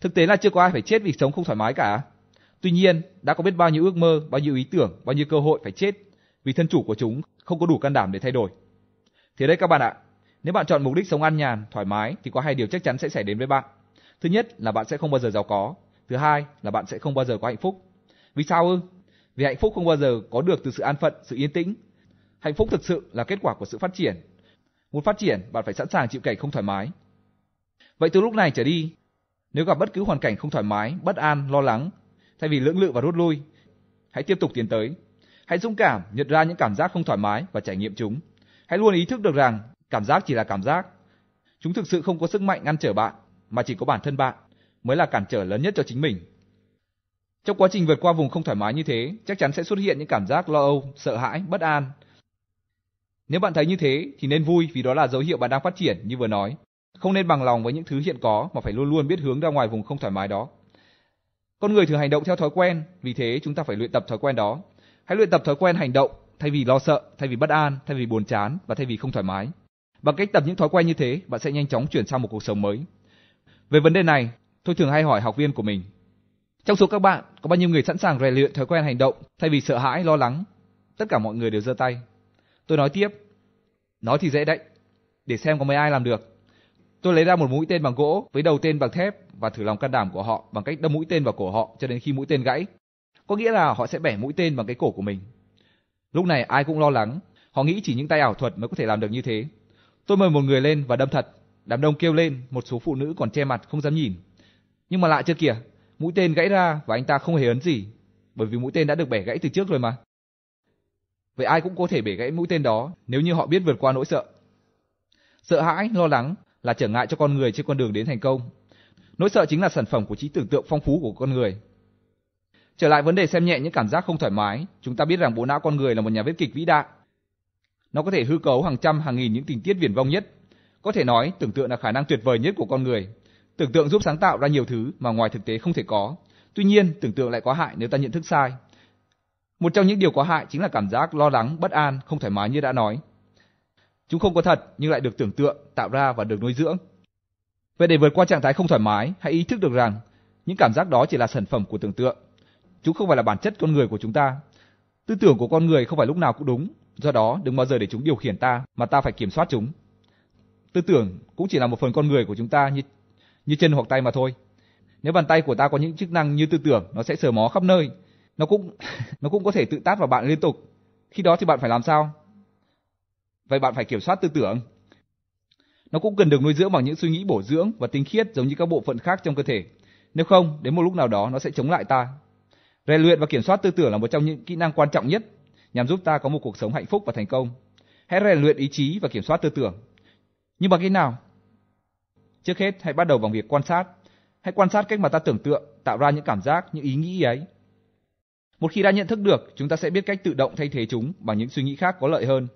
Thực tế là chưa có ai phải chết vì sống không thoải mái cả. Tuy nhiên, đã có biết bao nhiêu ước mơ, bao nhiêu ý tưởng, bao nhiêu cơ hội phải chết vì thân chủ của chúng không có đủ can đảm để thay đổi. Thế đấy các bạn ạ, nếu bạn chọn mục đích sống an nhàn, thoải mái thì có hai điều chắc chắn sẽ xảy đến với bạn. Thứ nhất là bạn sẽ không bao giờ giàu có, thứ hai là bạn sẽ không bao giờ có hạnh phúc. Vì sao ư? Vì hạnh phúc không bao giờ có được từ sự an phận, sự yên tĩnh. Hạnh phúc thực sự là kết quả của sự phát triển. Muốn phát triển, bạn phải sẵn sàng chịu cảnh không thoải mái. Vậy từ lúc này trở đi, nếu gặp bất cứ hoàn cảnh không thoải mái, bất an, lo lắng, thay vì lưỡng lự và rút lui, hãy tiếp tục tiến tới. Hãy dũng cảm nhận ra những cảm giác không thoải mái và trải nghiệm chúng. Hãy luôn ý thức được rằng cảm giác chỉ là cảm giác. Chúng thực sự không có sức mạnh ngăn trở bạn, mà chỉ có bản thân bạn mới là cản trở lớn nhất cho chính mình. Trong quá trình vượt qua vùng không thoải mái như thế, chắc chắn sẽ xuất hiện những cảm giác lo âu, sợ hãi, bất an. Nếu bạn thấy như thế thì nên vui vì đó là dấu hiệu bạn đang phát triển như vừa nói. Không nên bằng lòng với những thứ hiện có mà phải luôn luôn biết hướng ra ngoài vùng không thoải mái đó. Con người thường hành động theo thói quen, vì thế chúng ta phải luyện tập thói quen đó. Hãy luyện tập thói quen hành động thay vì lo sợ, thay vì bất an, thay vì buồn chán và thay vì không thoải mái. Bằng cách tập những thói quen như thế, bạn sẽ nhanh chóng chuyển sang một cuộc sống mới. Về vấn đề này, tôi thường hay hỏi học viên của mình. Trong số các bạn, có bao nhiêu người sẵn sàng rèn luyện thói quen hành động thay vì sợ hãi, lo lắng? Tất cả mọi người đều giơ tay. Tôi nói tiếp. Nói thì dễ đấy, để xem có mấy ai làm được. Tôi lấy ra một mũi tên bằng gỗ với đầu tên bằng thép và thử lòng can đảm của họ bằng cách đâm mũi tên vào cổ họ cho đến khi mũi tên gãy. Có nghĩa là họ sẽ bẻ mũi tên bằng cái cổ của mình. Lúc này ai cũng lo lắng, họ nghĩ chỉ những tay ảo thuật mới có thể làm được như thế. Tôi mời một người lên và đâm thật. Đám đông kêu lên, một số phụ nữ còn che mặt không dám nhìn. Nhưng mà lạ chưa kìa, mũi tên gãy ra và anh ta không hề ấn gì, bởi vì mũi tên đã được bẻ gãy từ trước rồi mà. Vậy ai cũng có thể bẻ gãy mũi tên đó nếu như họ biết vượt qua nỗi sợ. Sợ hãi, lo lắng là trở ngại cho con người trên con đường đến thành công. Nỗi sợ chính là sản phẩm của trí tưởng tượng phong phú của con người. Trở lại vấn đề xem nhẹ những cảm giác không thoải mái, chúng ta biết rằng bộ não con người là một nhà viết kịch vĩ đại. Nó có thể hư cấu hàng trăm hàng nghìn những tình tiết viển vông nhất. Có thể nói, tưởng tượng là khả năng tuyệt vời nhất của con người. Tưởng tượng giúp sáng tạo ra nhiều thứ mà ngoài thực tế không thể có. Tuy nhiên, tưởng tượng lại có hại nếu ta nhận thức sai. Một trong những điều có hại chính là cảm giác lo lắng, bất an, không thoải mái như đã nói. Chúng không có thật nhưng lại được tưởng tượng, tạo ra và được nuôi dưỡng. Vậy để vượt qua trạng thái không thoải mái, hãy ý thức được rằng những cảm giác đó chỉ là sản phẩm của tưởng tượng. Chúng không phải là bản chất con người của chúng ta. Tư tưởng của con người không phải lúc nào cũng đúng, do đó đừng bao giờ để chúng điều khiển ta mà ta phải kiểm soát chúng. Tư tưởng cũng chỉ là một phần con người của chúng ta như như chân hoặc tay mà thôi. Nếu bàn tay của ta có những chức năng như tư tưởng, nó sẽ sờ mó khắp nơi. Nó cũng [LAUGHS] nó cũng có thể tự tát vào bạn liên tục. Khi đó thì bạn phải làm sao? Vậy bạn phải kiểm soát tư tưởng. Nó cũng cần được nuôi dưỡng bằng những suy nghĩ bổ dưỡng và tinh khiết giống như các bộ phận khác trong cơ thể. Nếu không, đến một lúc nào đó nó sẽ chống lại ta. Rèn luyện và kiểm soát tư tưởng là một trong những kỹ năng quan trọng nhất nhằm giúp ta có một cuộc sống hạnh phúc và thành công. Hãy rèn luyện ý chí và kiểm soát tư tưởng. Nhưng bằng cách nào? Trước hết, hãy bắt đầu bằng việc quan sát. Hãy quan sát cách mà ta tưởng tượng, tạo ra những cảm giác, những ý nghĩ ấy. Một khi đã nhận thức được, chúng ta sẽ biết cách tự động thay thế chúng bằng những suy nghĩ khác có lợi hơn.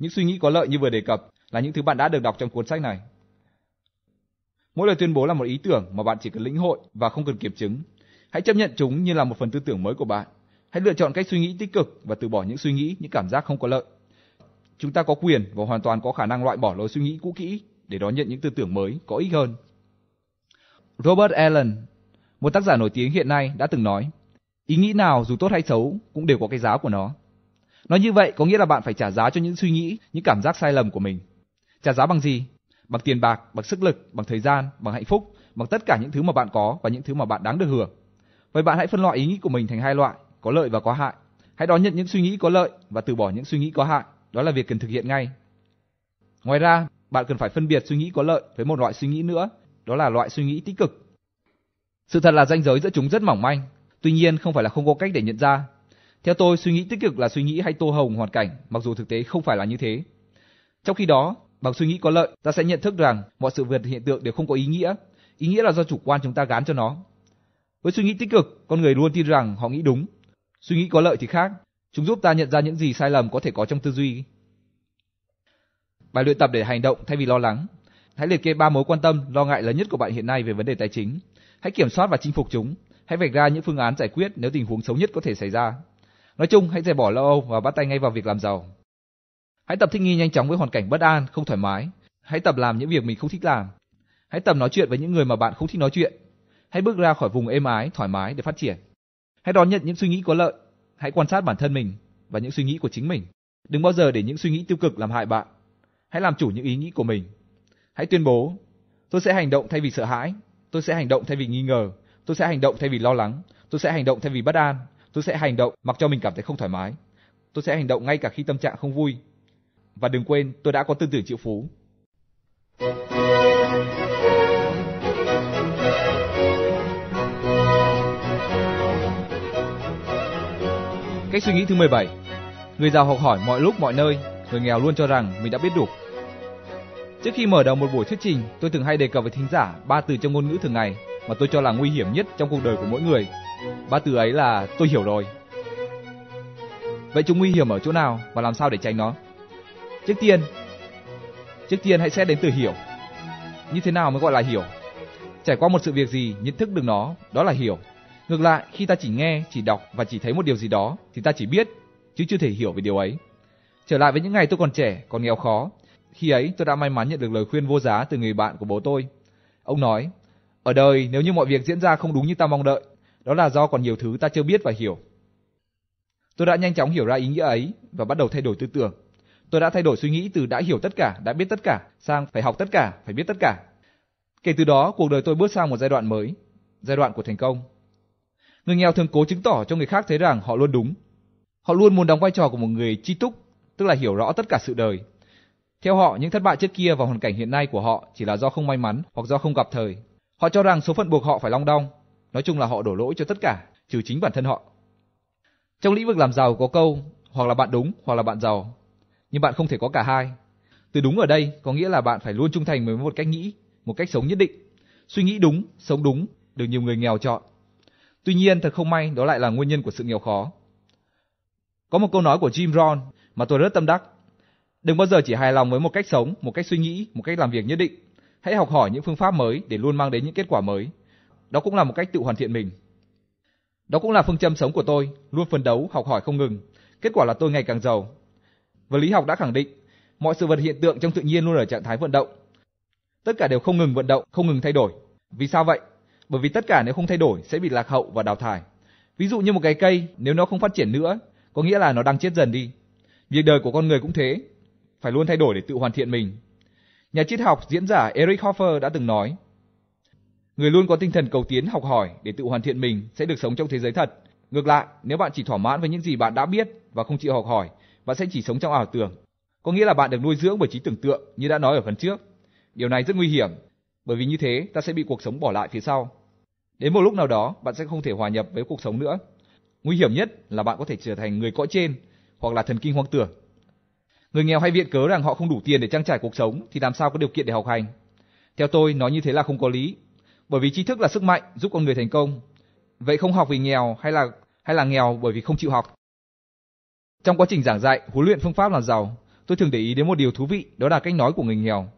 Những suy nghĩ có lợi như vừa đề cập là những thứ bạn đã được đọc trong cuốn sách này. Mỗi lời tuyên bố là một ý tưởng mà bạn chỉ cần lĩnh hội và không cần kiểm chứng. Hãy chấp nhận chúng như là một phần tư tưởng mới của bạn. Hãy lựa chọn cách suy nghĩ tích cực và từ bỏ những suy nghĩ, những cảm giác không có lợi. Chúng ta có quyền và hoàn toàn có khả năng loại bỏ lối suy nghĩ cũ kỹ để đón nhận những tư tưởng mới có ích hơn. Robert Allen, một tác giả nổi tiếng hiện nay đã từng nói, ý nghĩ nào dù tốt hay xấu cũng đều có cái giá của nó. Nói như vậy có nghĩa là bạn phải trả giá cho những suy nghĩ, những cảm giác sai lầm của mình. Trả giá bằng gì? Bằng tiền bạc, bằng sức lực, bằng thời gian, bằng hạnh phúc, bằng tất cả những thứ mà bạn có và những thứ mà bạn đáng được hưởng. Vậy bạn hãy phân loại ý nghĩ của mình thành hai loại, có lợi và có hại. Hãy đón nhận những suy nghĩ có lợi và từ bỏ những suy nghĩ có hại. Đó là việc cần thực hiện ngay. Ngoài ra, bạn cần phải phân biệt suy nghĩ có lợi với một loại suy nghĩ nữa, đó là loại suy nghĩ tích cực. Sự thật là ranh giới giữa chúng rất mỏng manh, tuy nhiên không phải là không có cách để nhận ra. Theo tôi, suy nghĩ tích cực là suy nghĩ hay tô hồng hoàn cảnh, mặc dù thực tế không phải là như thế. Trong khi đó, bằng suy nghĩ có lợi, ta sẽ nhận thức rằng mọi sự việc hiện tượng đều không có ý nghĩa. Ý nghĩa là do chủ quan chúng ta gán cho nó. Với suy nghĩ tích cực, con người luôn tin rằng họ nghĩ đúng. Suy nghĩ có lợi thì khác, chúng giúp ta nhận ra những gì sai lầm có thể có trong tư duy. Bài luyện tập để hành động thay vì lo lắng. Hãy liệt kê ba mối quan tâm, lo ngại lớn nhất của bạn hiện nay về vấn đề tài chính. Hãy kiểm soát và chinh phục chúng. Hãy vạch ra những phương án giải quyết nếu tình huống xấu nhất có thể xảy ra. Nói chung, hãy dẹp bỏ lo âu và bắt tay ngay vào việc làm giàu. Hãy tập thích nghi nhanh chóng với hoàn cảnh bất an, không thoải mái. Hãy tập làm những việc mình không thích làm. Hãy tập nói chuyện với những người mà bạn không thích nói chuyện. Hãy bước ra khỏi vùng êm ái, thoải mái để phát triển. Hãy đón nhận những suy nghĩ có lợi. Hãy quan sát bản thân mình và những suy nghĩ của chính mình. Đừng bao giờ để những suy nghĩ tiêu cực làm hại bạn. Hãy làm chủ những ý nghĩ của mình. Hãy tuyên bố, tôi sẽ hành động thay vì sợ hãi, tôi sẽ hành động thay vì nghi ngờ, tôi sẽ hành động thay vì lo lắng, tôi sẽ hành động thay vì bất an, tôi sẽ hành động mặc cho mình cảm thấy không thoải mái. Tôi sẽ hành động ngay cả khi tâm trạng không vui. Và đừng quên, tôi đã có tư tưởng triệu phú. Cách suy nghĩ thứ 17 Người giàu học hỏi mọi lúc mọi nơi, người nghèo luôn cho rằng mình đã biết đủ. Trước khi mở đầu một buổi thuyết trình, tôi thường hay đề cập với thính giả ba từ trong ngôn ngữ thường ngày mà tôi cho là nguy hiểm nhất trong cuộc đời của mỗi người. Ba từ ấy là tôi hiểu rồi. Vậy chúng nguy hiểm ở chỗ nào và làm sao để tránh nó? Trước tiên, trước tiên hãy xét đến từ hiểu. Như thế nào mới gọi là hiểu? Trải qua một sự việc gì, nhận thức được nó, đó là hiểu. Ngược lại, khi ta chỉ nghe, chỉ đọc và chỉ thấy một điều gì đó, thì ta chỉ biết, chứ chưa thể hiểu về điều ấy. Trở lại với những ngày tôi còn trẻ, còn nghèo khó, khi ấy tôi đã may mắn nhận được lời khuyên vô giá từ người bạn của bố tôi. Ông nói, ở đời nếu như mọi việc diễn ra không đúng như ta mong đợi, đó là do còn nhiều thứ ta chưa biết và hiểu. Tôi đã nhanh chóng hiểu ra ý nghĩa ấy và bắt đầu thay đổi tư tưởng. Tôi đã thay đổi suy nghĩ từ đã hiểu tất cả, đã biết tất cả sang phải học tất cả, phải biết tất cả. Kể từ đó, cuộc đời tôi bước sang một giai đoạn mới, giai đoạn của thành công. Người nghèo thường cố chứng tỏ cho người khác thấy rằng họ luôn đúng. Họ luôn muốn đóng vai trò của một người chi túc, tức là hiểu rõ tất cả sự đời. Theo họ, những thất bại trước kia và hoàn cảnh hiện nay của họ chỉ là do không may mắn hoặc do không gặp thời. Họ cho rằng số phận buộc họ phải long đong. Nói chung là họ đổ lỗi cho tất cả, trừ chính bản thân họ. Trong lĩnh vực làm giàu có câu, hoặc là bạn đúng, hoặc là bạn giàu. Nhưng bạn không thể có cả hai. Từ đúng ở đây có nghĩa là bạn phải luôn trung thành với một cách nghĩ, một cách sống nhất định. Suy nghĩ đúng, sống đúng, được nhiều người nghèo chọn. Tuy nhiên thật không may đó lại là nguyên nhân của sự nghèo khó. Có một câu nói của Jim Rohn mà tôi rất tâm đắc. Đừng bao giờ chỉ hài lòng với một cách sống, một cách suy nghĩ, một cách làm việc nhất định. Hãy học hỏi những phương pháp mới để luôn mang đến những kết quả mới. Đó cũng là một cách tự hoàn thiện mình. Đó cũng là phương châm sống của tôi, luôn phấn đấu, học hỏi không ngừng. Kết quả là tôi ngày càng giàu. Vật lý học đã khẳng định, mọi sự vật hiện tượng trong tự nhiên luôn ở trạng thái vận động. Tất cả đều không ngừng vận động, không ngừng thay đổi. Vì sao vậy? Bởi vì tất cả nếu không thay đổi sẽ bị lạc hậu và đào thải. Ví dụ như một cái cây, nếu nó không phát triển nữa, có nghĩa là nó đang chết dần đi. Việc đời của con người cũng thế, phải luôn thay đổi để tự hoàn thiện mình. Nhà triết học diễn giả Eric Hoffer đã từng nói, người luôn có tinh thần cầu tiến học hỏi để tự hoàn thiện mình sẽ được sống trong thế giới thật. Ngược lại, nếu bạn chỉ thỏa mãn với những gì bạn đã biết và không chịu học hỏi, bạn sẽ chỉ sống trong ảo tưởng. Có nghĩa là bạn được nuôi dưỡng bởi trí tưởng tượng như đã nói ở phần trước. Điều này rất nguy hiểm, bởi vì như thế ta sẽ bị cuộc sống bỏ lại phía sau. Đến một lúc nào đó, bạn sẽ không thể hòa nhập với cuộc sống nữa. Nguy hiểm nhất là bạn có thể trở thành người cõi trên hoặc là thần kinh hoang tưởng. Người nghèo hay viện cớ rằng họ không đủ tiền để trang trải cuộc sống thì làm sao có điều kiện để học hành. Theo tôi, nói như thế là không có lý. Bởi vì tri thức là sức mạnh giúp con người thành công. Vậy không học vì nghèo hay là hay là nghèo bởi vì không chịu học? Trong quá trình giảng dạy, huấn luyện phương pháp làm giàu, tôi thường để ý đến một điều thú vị, đó là cách nói của người nghèo.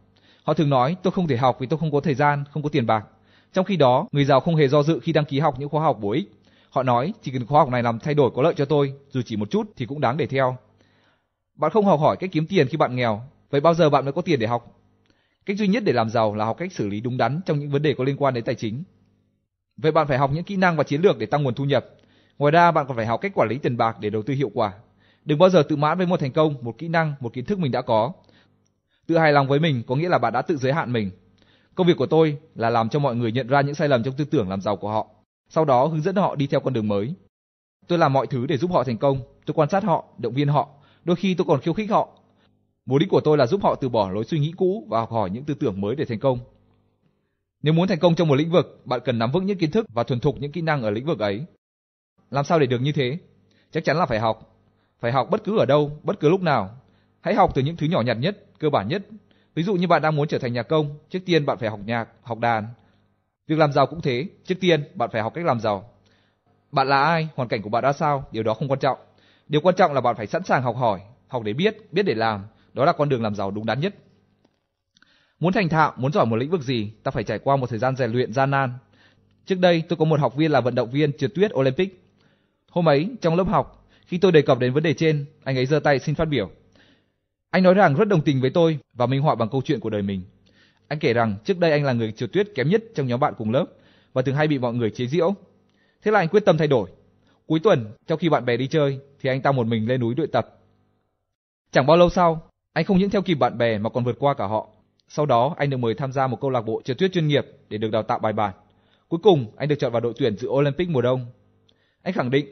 Họ thường nói, tôi không thể học vì tôi không có thời gian, không có tiền bạc. Trong khi đó, người giàu không hề do dự khi đăng ký học những khóa học bổ ích. Họ nói, chỉ cần khóa học này làm thay đổi có lợi cho tôi, dù chỉ một chút thì cũng đáng để theo. Bạn không học hỏi cách kiếm tiền khi bạn nghèo, vậy bao giờ bạn mới có tiền để học? Cách duy nhất để làm giàu là học cách xử lý đúng đắn trong những vấn đề có liên quan đến tài chính. Vậy bạn phải học những kỹ năng và chiến lược để tăng nguồn thu nhập. Ngoài ra bạn còn phải học cách quản lý tiền bạc để đầu tư hiệu quả. Đừng bao giờ tự mãn với một thành công, một kỹ năng, một kiến thức mình đã có. Tự hài lòng với mình có nghĩa là bạn đã tự giới hạn mình. Công việc của tôi là làm cho mọi người nhận ra những sai lầm trong tư tưởng làm giàu của họ, sau đó hướng dẫn họ đi theo con đường mới. Tôi làm mọi thứ để giúp họ thành công, tôi quan sát họ, động viên họ, đôi khi tôi còn khiêu khích họ. Mục đích của tôi là giúp họ từ bỏ lối suy nghĩ cũ và học hỏi những tư tưởng mới để thành công. Nếu muốn thành công trong một lĩnh vực, bạn cần nắm vững những kiến thức và thuần thục những kỹ năng ở lĩnh vực ấy. Làm sao để được như thế? Chắc chắn là phải học. Phải học bất cứ ở đâu, bất cứ lúc nào. Hãy học từ những thứ nhỏ nhặt nhất, cơ bản nhất. Ví dụ như bạn đang muốn trở thành nhà công, trước tiên bạn phải học nhạc, học đàn. Việc làm giàu cũng thế, trước tiên bạn phải học cách làm giàu. Bạn là ai, hoàn cảnh của bạn ra sao, điều đó không quan trọng. Điều quan trọng là bạn phải sẵn sàng học hỏi, học để biết, biết để làm. Đó là con đường làm giàu đúng đắn nhất. Muốn thành thạo, muốn giỏi một lĩnh vực gì, ta phải trải qua một thời gian rèn luyện gian nan. Trước đây, tôi có một học viên là vận động viên trượt tuyết Olympic. Hôm ấy, trong lớp học, khi tôi đề cập đến vấn đề trên, anh ấy giơ tay xin phát biểu. Anh nói rằng rất đồng tình với tôi và minh họa bằng câu chuyện của đời mình. Anh kể rằng trước đây anh là người trượt tuyết kém nhất trong nhóm bạn cùng lớp và thường hay bị mọi người chế giễu. Thế là anh quyết tâm thay đổi. Cuối tuần, trong khi bạn bè đi chơi, thì anh ta một mình lên núi luyện tập. Chẳng bao lâu sau, anh không những theo kịp bạn bè mà còn vượt qua cả họ. Sau đó, anh được mời tham gia một câu lạc bộ trượt tuyết chuyên nghiệp để được đào tạo bài bản. Cuối cùng, anh được chọn vào đội tuyển dự Olympic mùa đông. Anh khẳng định,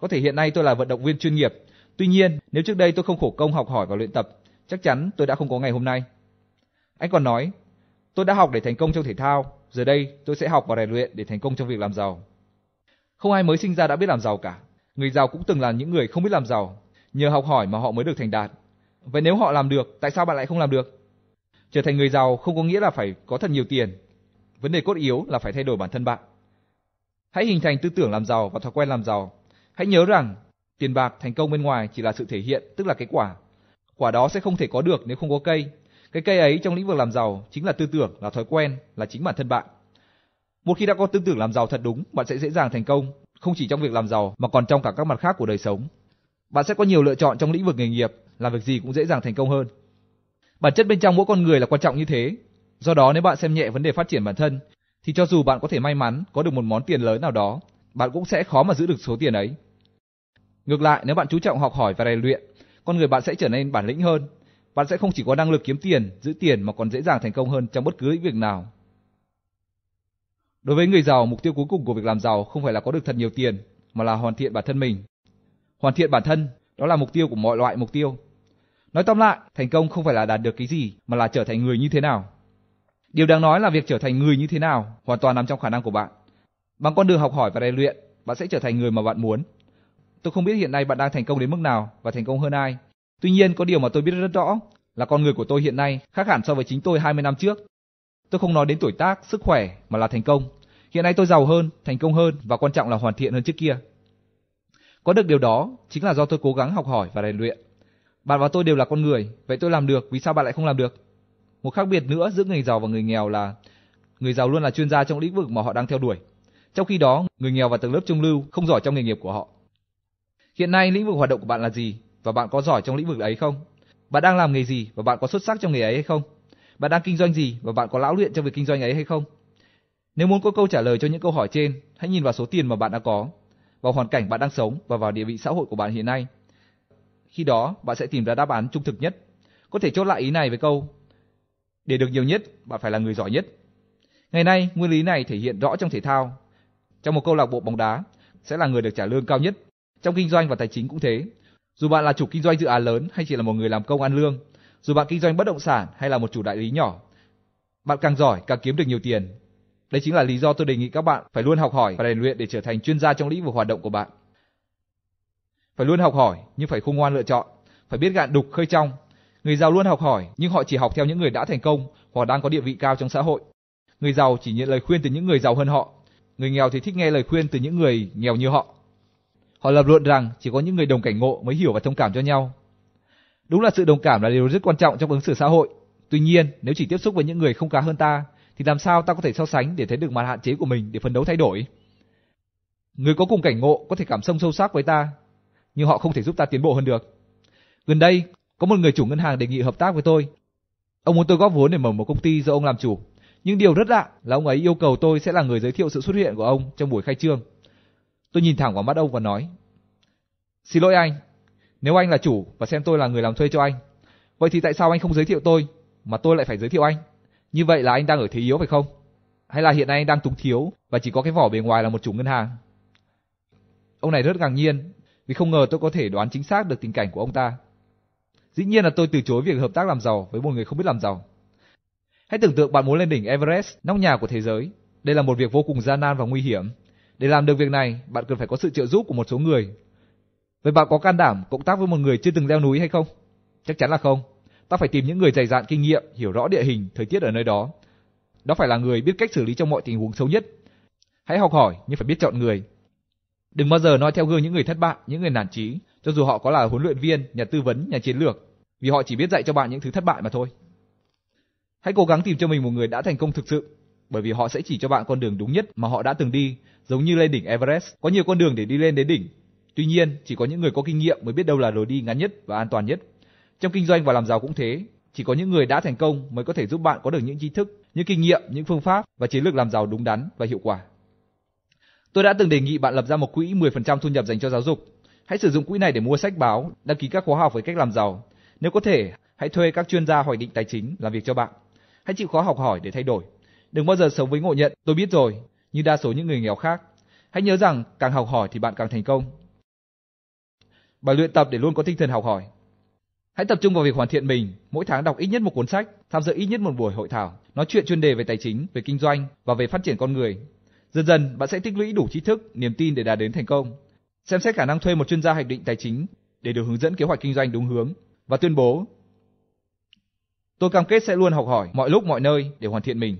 có thể hiện nay tôi là vận động viên chuyên nghiệp, tuy nhiên, nếu trước đây tôi không khổ công học hỏi và luyện tập, chắc chắn tôi đã không có ngày hôm nay. Anh còn nói, tôi đã học để thành công trong thể thao, giờ đây tôi sẽ học và rèn luyện để thành công trong việc làm giàu. Không ai mới sinh ra đã biết làm giàu cả. Người giàu cũng từng là những người không biết làm giàu, nhờ học hỏi mà họ mới được thành đạt. Vậy nếu họ làm được, tại sao bạn lại không làm được? Trở thành người giàu không có nghĩa là phải có thật nhiều tiền. Vấn đề cốt yếu là phải thay đổi bản thân bạn. Hãy hình thành tư tưởng làm giàu và thói quen làm giàu. Hãy nhớ rằng tiền bạc, thành công bên ngoài chỉ là sự thể hiện, tức là kết quả. Quả đó sẽ không thể có được nếu không có cây. Cái cây ấy trong lĩnh vực làm giàu chính là tư tưởng, là thói quen, là chính bản thân bạn. Một khi đã có tư tưởng làm giàu thật đúng, bạn sẽ dễ dàng thành công, không chỉ trong việc làm giàu mà còn trong cả các mặt khác của đời sống. Bạn sẽ có nhiều lựa chọn trong lĩnh vực nghề nghiệp, làm việc gì cũng dễ dàng thành công hơn. Bản chất bên trong mỗi con người là quan trọng như thế. Do đó nếu bạn xem nhẹ vấn đề phát triển bản thân, thì cho dù bạn có thể may mắn có được một món tiền lớn nào đó, bạn cũng sẽ khó mà giữ được số tiền ấy. Ngược lại, nếu bạn chú trọng học hỏi và rèn luyện, con người bạn sẽ trở nên bản lĩnh hơn. Bạn sẽ không chỉ có năng lực kiếm tiền, giữ tiền mà còn dễ dàng thành công hơn trong bất cứ lĩnh vực nào. Đối với người giàu, mục tiêu cuối cùng của việc làm giàu không phải là có được thật nhiều tiền, mà là hoàn thiện bản thân mình. Hoàn thiện bản thân, đó là mục tiêu của mọi loại mục tiêu. Nói tóm lại, thành công không phải là đạt được cái gì, mà là trở thành người như thế nào. Điều đáng nói là việc trở thành người như thế nào hoàn toàn nằm trong khả năng của bạn. Bằng con đường học hỏi và rèn luyện, bạn sẽ trở thành người mà bạn muốn. Tôi không biết hiện nay bạn đang thành công đến mức nào và thành công hơn ai. Tuy nhiên có điều mà tôi biết rất rõ là con người của tôi hiện nay khác hẳn so với chính tôi 20 năm trước. Tôi không nói đến tuổi tác, sức khỏe mà là thành công. Hiện nay tôi giàu hơn, thành công hơn và quan trọng là hoàn thiện hơn trước kia. Có được điều đó chính là do tôi cố gắng học hỏi và rèn luyện. Bạn và tôi đều là con người, vậy tôi làm được, vì sao bạn lại không làm được? Một khác biệt nữa giữa người giàu và người nghèo là người giàu luôn là chuyên gia trong lĩnh vực mà họ đang theo đuổi. Trong khi đó, người nghèo và tầng lớp trung lưu không giỏi trong nghề nghiệp của họ. Hiện nay lĩnh vực hoạt động của bạn là gì và bạn có giỏi trong lĩnh vực ấy không? Bạn đang làm nghề gì và bạn có xuất sắc trong nghề ấy hay không? Bạn đang kinh doanh gì và bạn có lão luyện trong việc kinh doanh ấy hay không? Nếu muốn có câu trả lời cho những câu hỏi trên, hãy nhìn vào số tiền mà bạn đã có, vào hoàn cảnh bạn đang sống và vào địa vị xã hội của bạn hiện nay. Khi đó, bạn sẽ tìm ra đáp án trung thực nhất. Có thể chốt lại ý này với câu để được nhiều nhất, bạn phải là người giỏi nhất. Ngày nay, nguyên lý này thể hiện rõ trong thể thao. Trong một câu lạc bộ bóng đá, sẽ là người được trả lương cao nhất. Trong kinh doanh và tài chính cũng thế. Dù bạn là chủ kinh doanh dự án lớn hay chỉ là một người làm công ăn lương, dù bạn kinh doanh bất động sản hay là một chủ đại lý nhỏ, bạn càng giỏi càng kiếm được nhiều tiền. Đây chính là lý do tôi đề nghị các bạn phải luôn học hỏi và rèn luyện để trở thành chuyên gia trong lĩnh vực hoạt động của bạn. Phải luôn học hỏi nhưng phải khôn ngoan lựa chọn, phải biết gạn đục khơi trong, Người giàu luôn học hỏi, nhưng họ chỉ học theo những người đã thành công hoặc đang có địa vị cao trong xã hội. Người giàu chỉ nhận lời khuyên từ những người giàu hơn họ. Người nghèo thì thích nghe lời khuyên từ những người nghèo như họ. Họ lập luận rằng chỉ có những người đồng cảnh ngộ mới hiểu và thông cảm cho nhau. Đúng là sự đồng cảm là điều rất quan trọng trong ứng xử xã hội. Tuy nhiên, nếu chỉ tiếp xúc với những người không cá hơn ta, thì làm sao ta có thể so sánh để thấy được mặt hạn chế của mình để phấn đấu thay đổi? Người có cùng cảnh ngộ có thể cảm thông sâu sắc với ta, nhưng họ không thể giúp ta tiến bộ hơn được. Gần đây, có một người chủ ngân hàng đề nghị hợp tác với tôi. Ông muốn tôi góp vốn để mở một công ty do ông làm chủ. Nhưng điều rất lạ là ông ấy yêu cầu tôi sẽ là người giới thiệu sự xuất hiện của ông trong buổi khai trương. Tôi nhìn thẳng vào mắt ông và nói: "Xin lỗi anh, nếu anh là chủ và xem tôi là người làm thuê cho anh, vậy thì tại sao anh không giới thiệu tôi mà tôi lại phải giới thiệu anh? Như vậy là anh đang ở thế yếu phải không? Hay là hiện nay anh đang túng thiếu và chỉ có cái vỏ bề ngoài là một chủ ngân hàng?" Ông này rất ngạc nhiên vì không ngờ tôi có thể đoán chính xác được tình cảnh của ông ta. Dĩ nhiên là tôi từ chối việc hợp tác làm giàu với một người không biết làm giàu. Hãy tưởng tượng bạn muốn lên đỉnh Everest, nóc nhà của thế giới. Đây là một việc vô cùng gian nan và nguy hiểm. Để làm được việc này, bạn cần phải có sự trợ giúp của một số người. Vậy bạn có can đảm cộng tác với một người chưa từng leo núi hay không? Chắc chắn là không. Ta phải tìm những người dày dạn kinh nghiệm, hiểu rõ địa hình, thời tiết ở nơi đó. Đó phải là người biết cách xử lý trong mọi tình huống xấu nhất. Hãy học hỏi nhưng phải biết chọn người. Đừng bao giờ nói theo gương những người thất bại, những người nản chí, cho dù họ có là huấn luyện viên, nhà tư vấn, nhà chiến lược, vì họ chỉ biết dạy cho bạn những thứ thất bại mà thôi. Hãy cố gắng tìm cho mình một người đã thành công thực sự, bởi vì họ sẽ chỉ cho bạn con đường đúng nhất mà họ đã từng đi, giống như lên đỉnh Everest, có nhiều con đường để đi lên đến đỉnh. Tuy nhiên, chỉ có những người có kinh nghiệm mới biết đâu là lối đi ngắn nhất và an toàn nhất. Trong kinh doanh và làm giàu cũng thế, chỉ có những người đã thành công mới có thể giúp bạn có được những tri thức, những kinh nghiệm, những phương pháp và chiến lược làm giàu đúng đắn và hiệu quả. Tôi đã từng đề nghị bạn lập ra một quỹ 10% thu nhập dành cho giáo dục, Hãy sử dụng quỹ này để mua sách báo, đăng ký các khóa học về cách làm giàu. Nếu có thể, hãy thuê các chuyên gia hoạch định tài chính làm việc cho bạn. Hãy chịu khó học hỏi để thay đổi. Đừng bao giờ sống với ngộ nhận, tôi biết rồi, như đa số những người nghèo khác. Hãy nhớ rằng càng học hỏi thì bạn càng thành công. Bài luyện tập để luôn có tinh thần học hỏi. Hãy tập trung vào việc hoàn thiện mình, mỗi tháng đọc ít nhất một cuốn sách, tham dự ít nhất một buổi hội thảo, nói chuyện chuyên đề về tài chính, về kinh doanh và về phát triển con người. Dần dần bạn sẽ tích lũy đủ trí thức, niềm tin để đạt đến thành công xem xét khả năng thuê một chuyên gia hoạch định tài chính để được hướng dẫn kế hoạch kinh doanh đúng hướng và tuyên bố Tôi cam kết sẽ luôn học hỏi mọi lúc mọi nơi để hoàn thiện mình.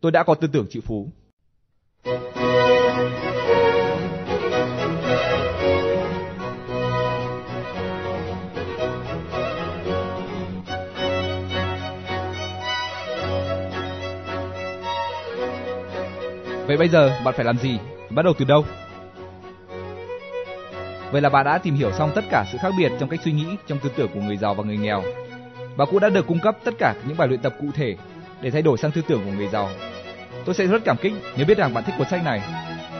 Tôi đã có tư tưởng chịu phú. Vậy bây giờ bạn phải làm gì? Bắt đầu từ đâu? Vậy là bạn đã tìm hiểu xong tất cả sự khác biệt trong cách suy nghĩ, trong tư tưởng của người giàu và người nghèo. Và cũng đã được cung cấp tất cả những bài luyện tập cụ thể để thay đổi sang tư tưởng của người giàu. Tôi sẽ rất cảm kích nếu biết rằng bạn thích cuốn sách này.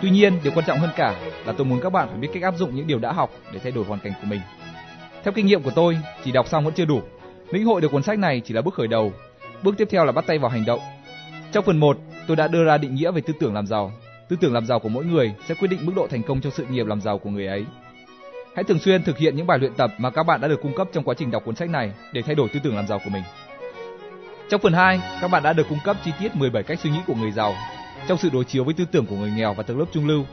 Tuy nhiên, điều quan trọng hơn cả là tôi muốn các bạn phải biết cách áp dụng những điều đã học để thay đổi hoàn cảnh của mình. Theo kinh nghiệm của tôi, chỉ đọc xong vẫn chưa đủ. Lĩnh hội được cuốn sách này chỉ là bước khởi đầu. Bước tiếp theo là bắt tay vào hành động. Trong phần 1, tôi đã đưa ra định nghĩa về tư tưởng làm giàu. Tư tưởng làm giàu của mỗi người sẽ quyết định mức độ thành công trong sự nghiệp làm giàu của người ấy. Hãy thường xuyên thực hiện những bài luyện tập mà các bạn đã được cung cấp trong quá trình đọc cuốn sách này để thay đổi tư tưởng làm giàu của mình. Trong phần 2, các bạn đã được cung cấp chi tiết 17 cách suy nghĩ của người giàu trong sự đối chiếu với tư tưởng của người nghèo và tầng lớp trung lưu.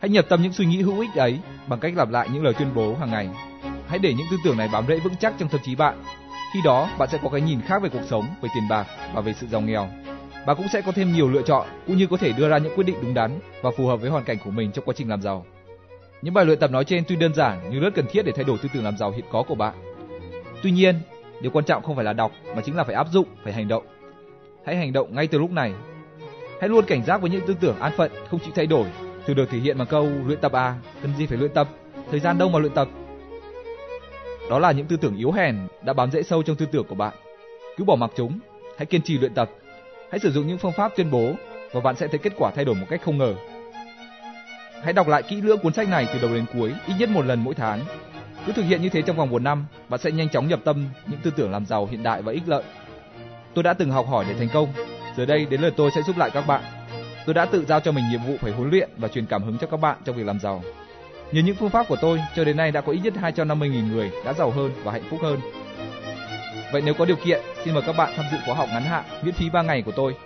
Hãy nhập tâm những suy nghĩ hữu ích ấy bằng cách lặp lại những lời tuyên bố hàng ngày. Hãy để những tư tưởng này bám rễ vững chắc trong tâm trí bạn. Khi đó, bạn sẽ có cái nhìn khác về cuộc sống, về tiền bạc và về sự giàu nghèo. Bạn cũng sẽ có thêm nhiều lựa chọn cũng như có thể đưa ra những quyết định đúng đắn và phù hợp với hoàn cảnh của mình trong quá trình làm giàu. Những bài luyện tập nói trên tuy đơn giản nhưng rất cần thiết để thay đổi tư tưởng làm giàu hiện có của bạn. Tuy nhiên, điều quan trọng không phải là đọc mà chính là phải áp dụng, phải hành động. Hãy hành động ngay từ lúc này. Hãy luôn cảnh giác với những tư tưởng an phận, không chịu thay đổi, thường được thể hiện bằng câu luyện tập à, cần gì phải luyện tập, thời gian đâu mà luyện tập. Đó là những tư tưởng yếu hèn đã bám rễ sâu trong tư tưởng của bạn. Cứ bỏ mặc chúng, hãy kiên trì luyện tập. Hãy sử dụng những phương pháp tuyên bố và bạn sẽ thấy kết quả thay đổi một cách không ngờ. Hãy đọc lại kỹ lưỡng cuốn sách này từ đầu đến cuối, ít nhất một lần mỗi tháng. Cứ thực hiện như thế trong vòng một năm, bạn sẽ nhanh chóng nhập tâm những tư tưởng làm giàu hiện đại và ích lợi. Tôi đã từng học hỏi để thành công, giờ đây đến lượt tôi sẽ giúp lại các bạn. Tôi đã tự giao cho mình nhiệm vụ phải huấn luyện và truyền cảm hứng cho các bạn trong việc làm giàu. Nhờ những phương pháp của tôi, cho đến nay đã có ít nhất 250.000 người đã giàu hơn và hạnh phúc hơn. Vậy nếu có điều kiện, xin mời các bạn tham dự khóa học ngắn hạn miễn phí 3 ngày của tôi.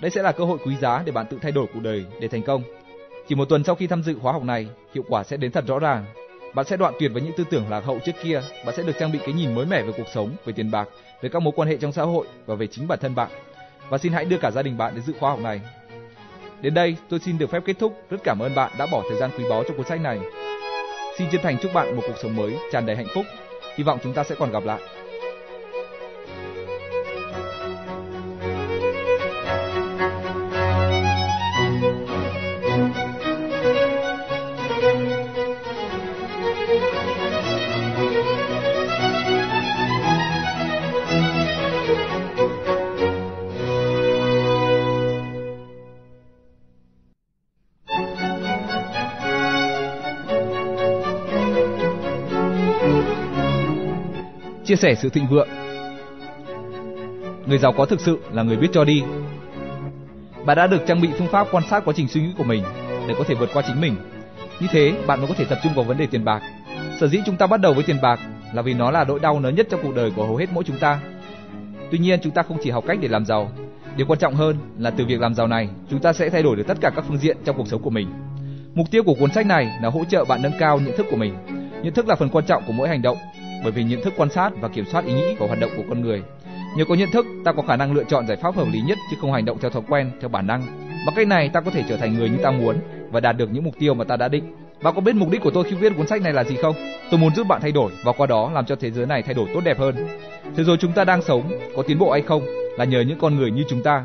Đây sẽ là cơ hội quý giá để bạn tự thay đổi cuộc đời để thành công. Chỉ một tuần sau khi tham dự khóa học này, hiệu quả sẽ đến thật rõ ràng. Bạn sẽ đoạn tuyệt với những tư tưởng lạc hậu trước kia, bạn sẽ được trang bị cái nhìn mới mẻ về cuộc sống, về tiền bạc, về các mối quan hệ trong xã hội và về chính bản thân bạn. Và xin hãy đưa cả gia đình bạn đến dự khóa học này. Đến đây, tôi xin được phép kết thúc. Rất cảm ơn bạn đã bỏ thời gian quý báu cho cuốn sách này. Xin chân thành chúc bạn một cuộc sống mới tràn đầy hạnh phúc. Hy vọng chúng ta sẽ còn gặp lại. Chia sẻ sự thịnh vượng. Người giàu có thực sự là người biết cho đi. Bạn đã được trang bị phương pháp quan sát quá trình suy nghĩ của mình để có thể vượt qua chính mình. Như thế, bạn mới có thể tập trung vào vấn đề tiền bạc. Sở dĩ chúng ta bắt đầu với tiền bạc là vì nó là nỗi đau lớn nhất trong cuộc đời của hầu hết mỗi chúng ta. Tuy nhiên, chúng ta không chỉ học cách để làm giàu. Điều quan trọng hơn là từ việc làm giàu này, chúng ta sẽ thay đổi được tất cả các phương diện trong cuộc sống của mình. Mục tiêu của cuốn sách này là hỗ trợ bạn nâng cao nhận thức của mình. Nhận thức là phần quan trọng của mỗi hành động bởi vì nhận thức quan sát và kiểm soát ý nghĩ và hoạt động của con người. Nhờ có nhận thức, ta có khả năng lựa chọn giải pháp hợp lý nhất chứ không hành động theo thói quen, theo bản năng. Bằng cách này, ta có thể trở thành người như ta muốn và đạt được những mục tiêu mà ta đã định. Bạn có biết mục đích của tôi khi viết cuốn sách này là gì không? Tôi muốn giúp bạn thay đổi và qua đó làm cho thế giới này thay đổi tốt đẹp hơn. Thế giới chúng ta đang sống có tiến bộ hay không là nhờ những con người như chúng ta.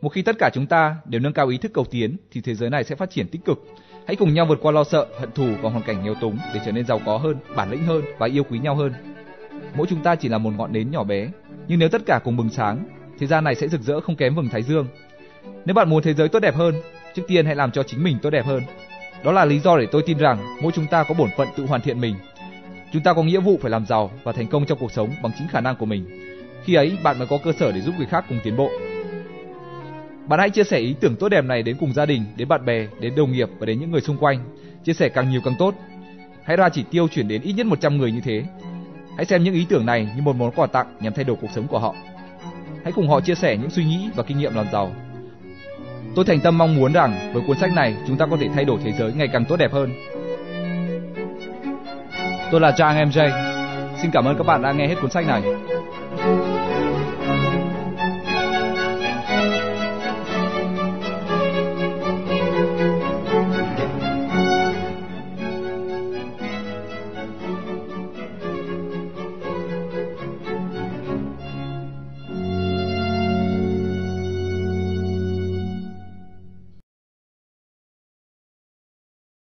Một khi tất cả chúng ta đều nâng cao ý thức cầu tiến thì thế giới này sẽ phát triển tích cực Hãy cùng nhau vượt qua lo sợ, hận thù và hoàn cảnh nghèo túng để trở nên giàu có hơn, bản lĩnh hơn và yêu quý nhau hơn. Mỗi chúng ta chỉ là một ngọn nến nhỏ bé, nhưng nếu tất cả cùng bừng sáng, thế gian này sẽ rực rỡ không kém vầng thái dương. Nếu bạn muốn thế giới tốt đẹp hơn, trước tiên hãy làm cho chính mình tốt đẹp hơn. Đó là lý do để tôi tin rằng mỗi chúng ta có bổn phận tự hoàn thiện mình. Chúng ta có nghĩa vụ phải làm giàu và thành công trong cuộc sống bằng chính khả năng của mình. Khi ấy, bạn mới có cơ sở để giúp người khác cùng tiến bộ. Bạn hãy chia sẻ ý tưởng tốt đẹp này đến cùng gia đình, đến bạn bè, đến đồng nghiệp và đến những người xung quanh. Chia sẻ càng nhiều càng tốt. Hãy ra chỉ tiêu chuyển đến ít nhất 100 người như thế. Hãy xem những ý tưởng này như một món quà tặng nhằm thay đổi cuộc sống của họ. Hãy cùng họ chia sẻ những suy nghĩ và kinh nghiệm làm giàu. Tôi thành tâm mong muốn rằng với cuốn sách này chúng ta có thể thay đổi thế giới ngày càng tốt đẹp hơn. Tôi là Trang MJ. Xin cảm ơn các bạn đã nghe hết cuốn sách này.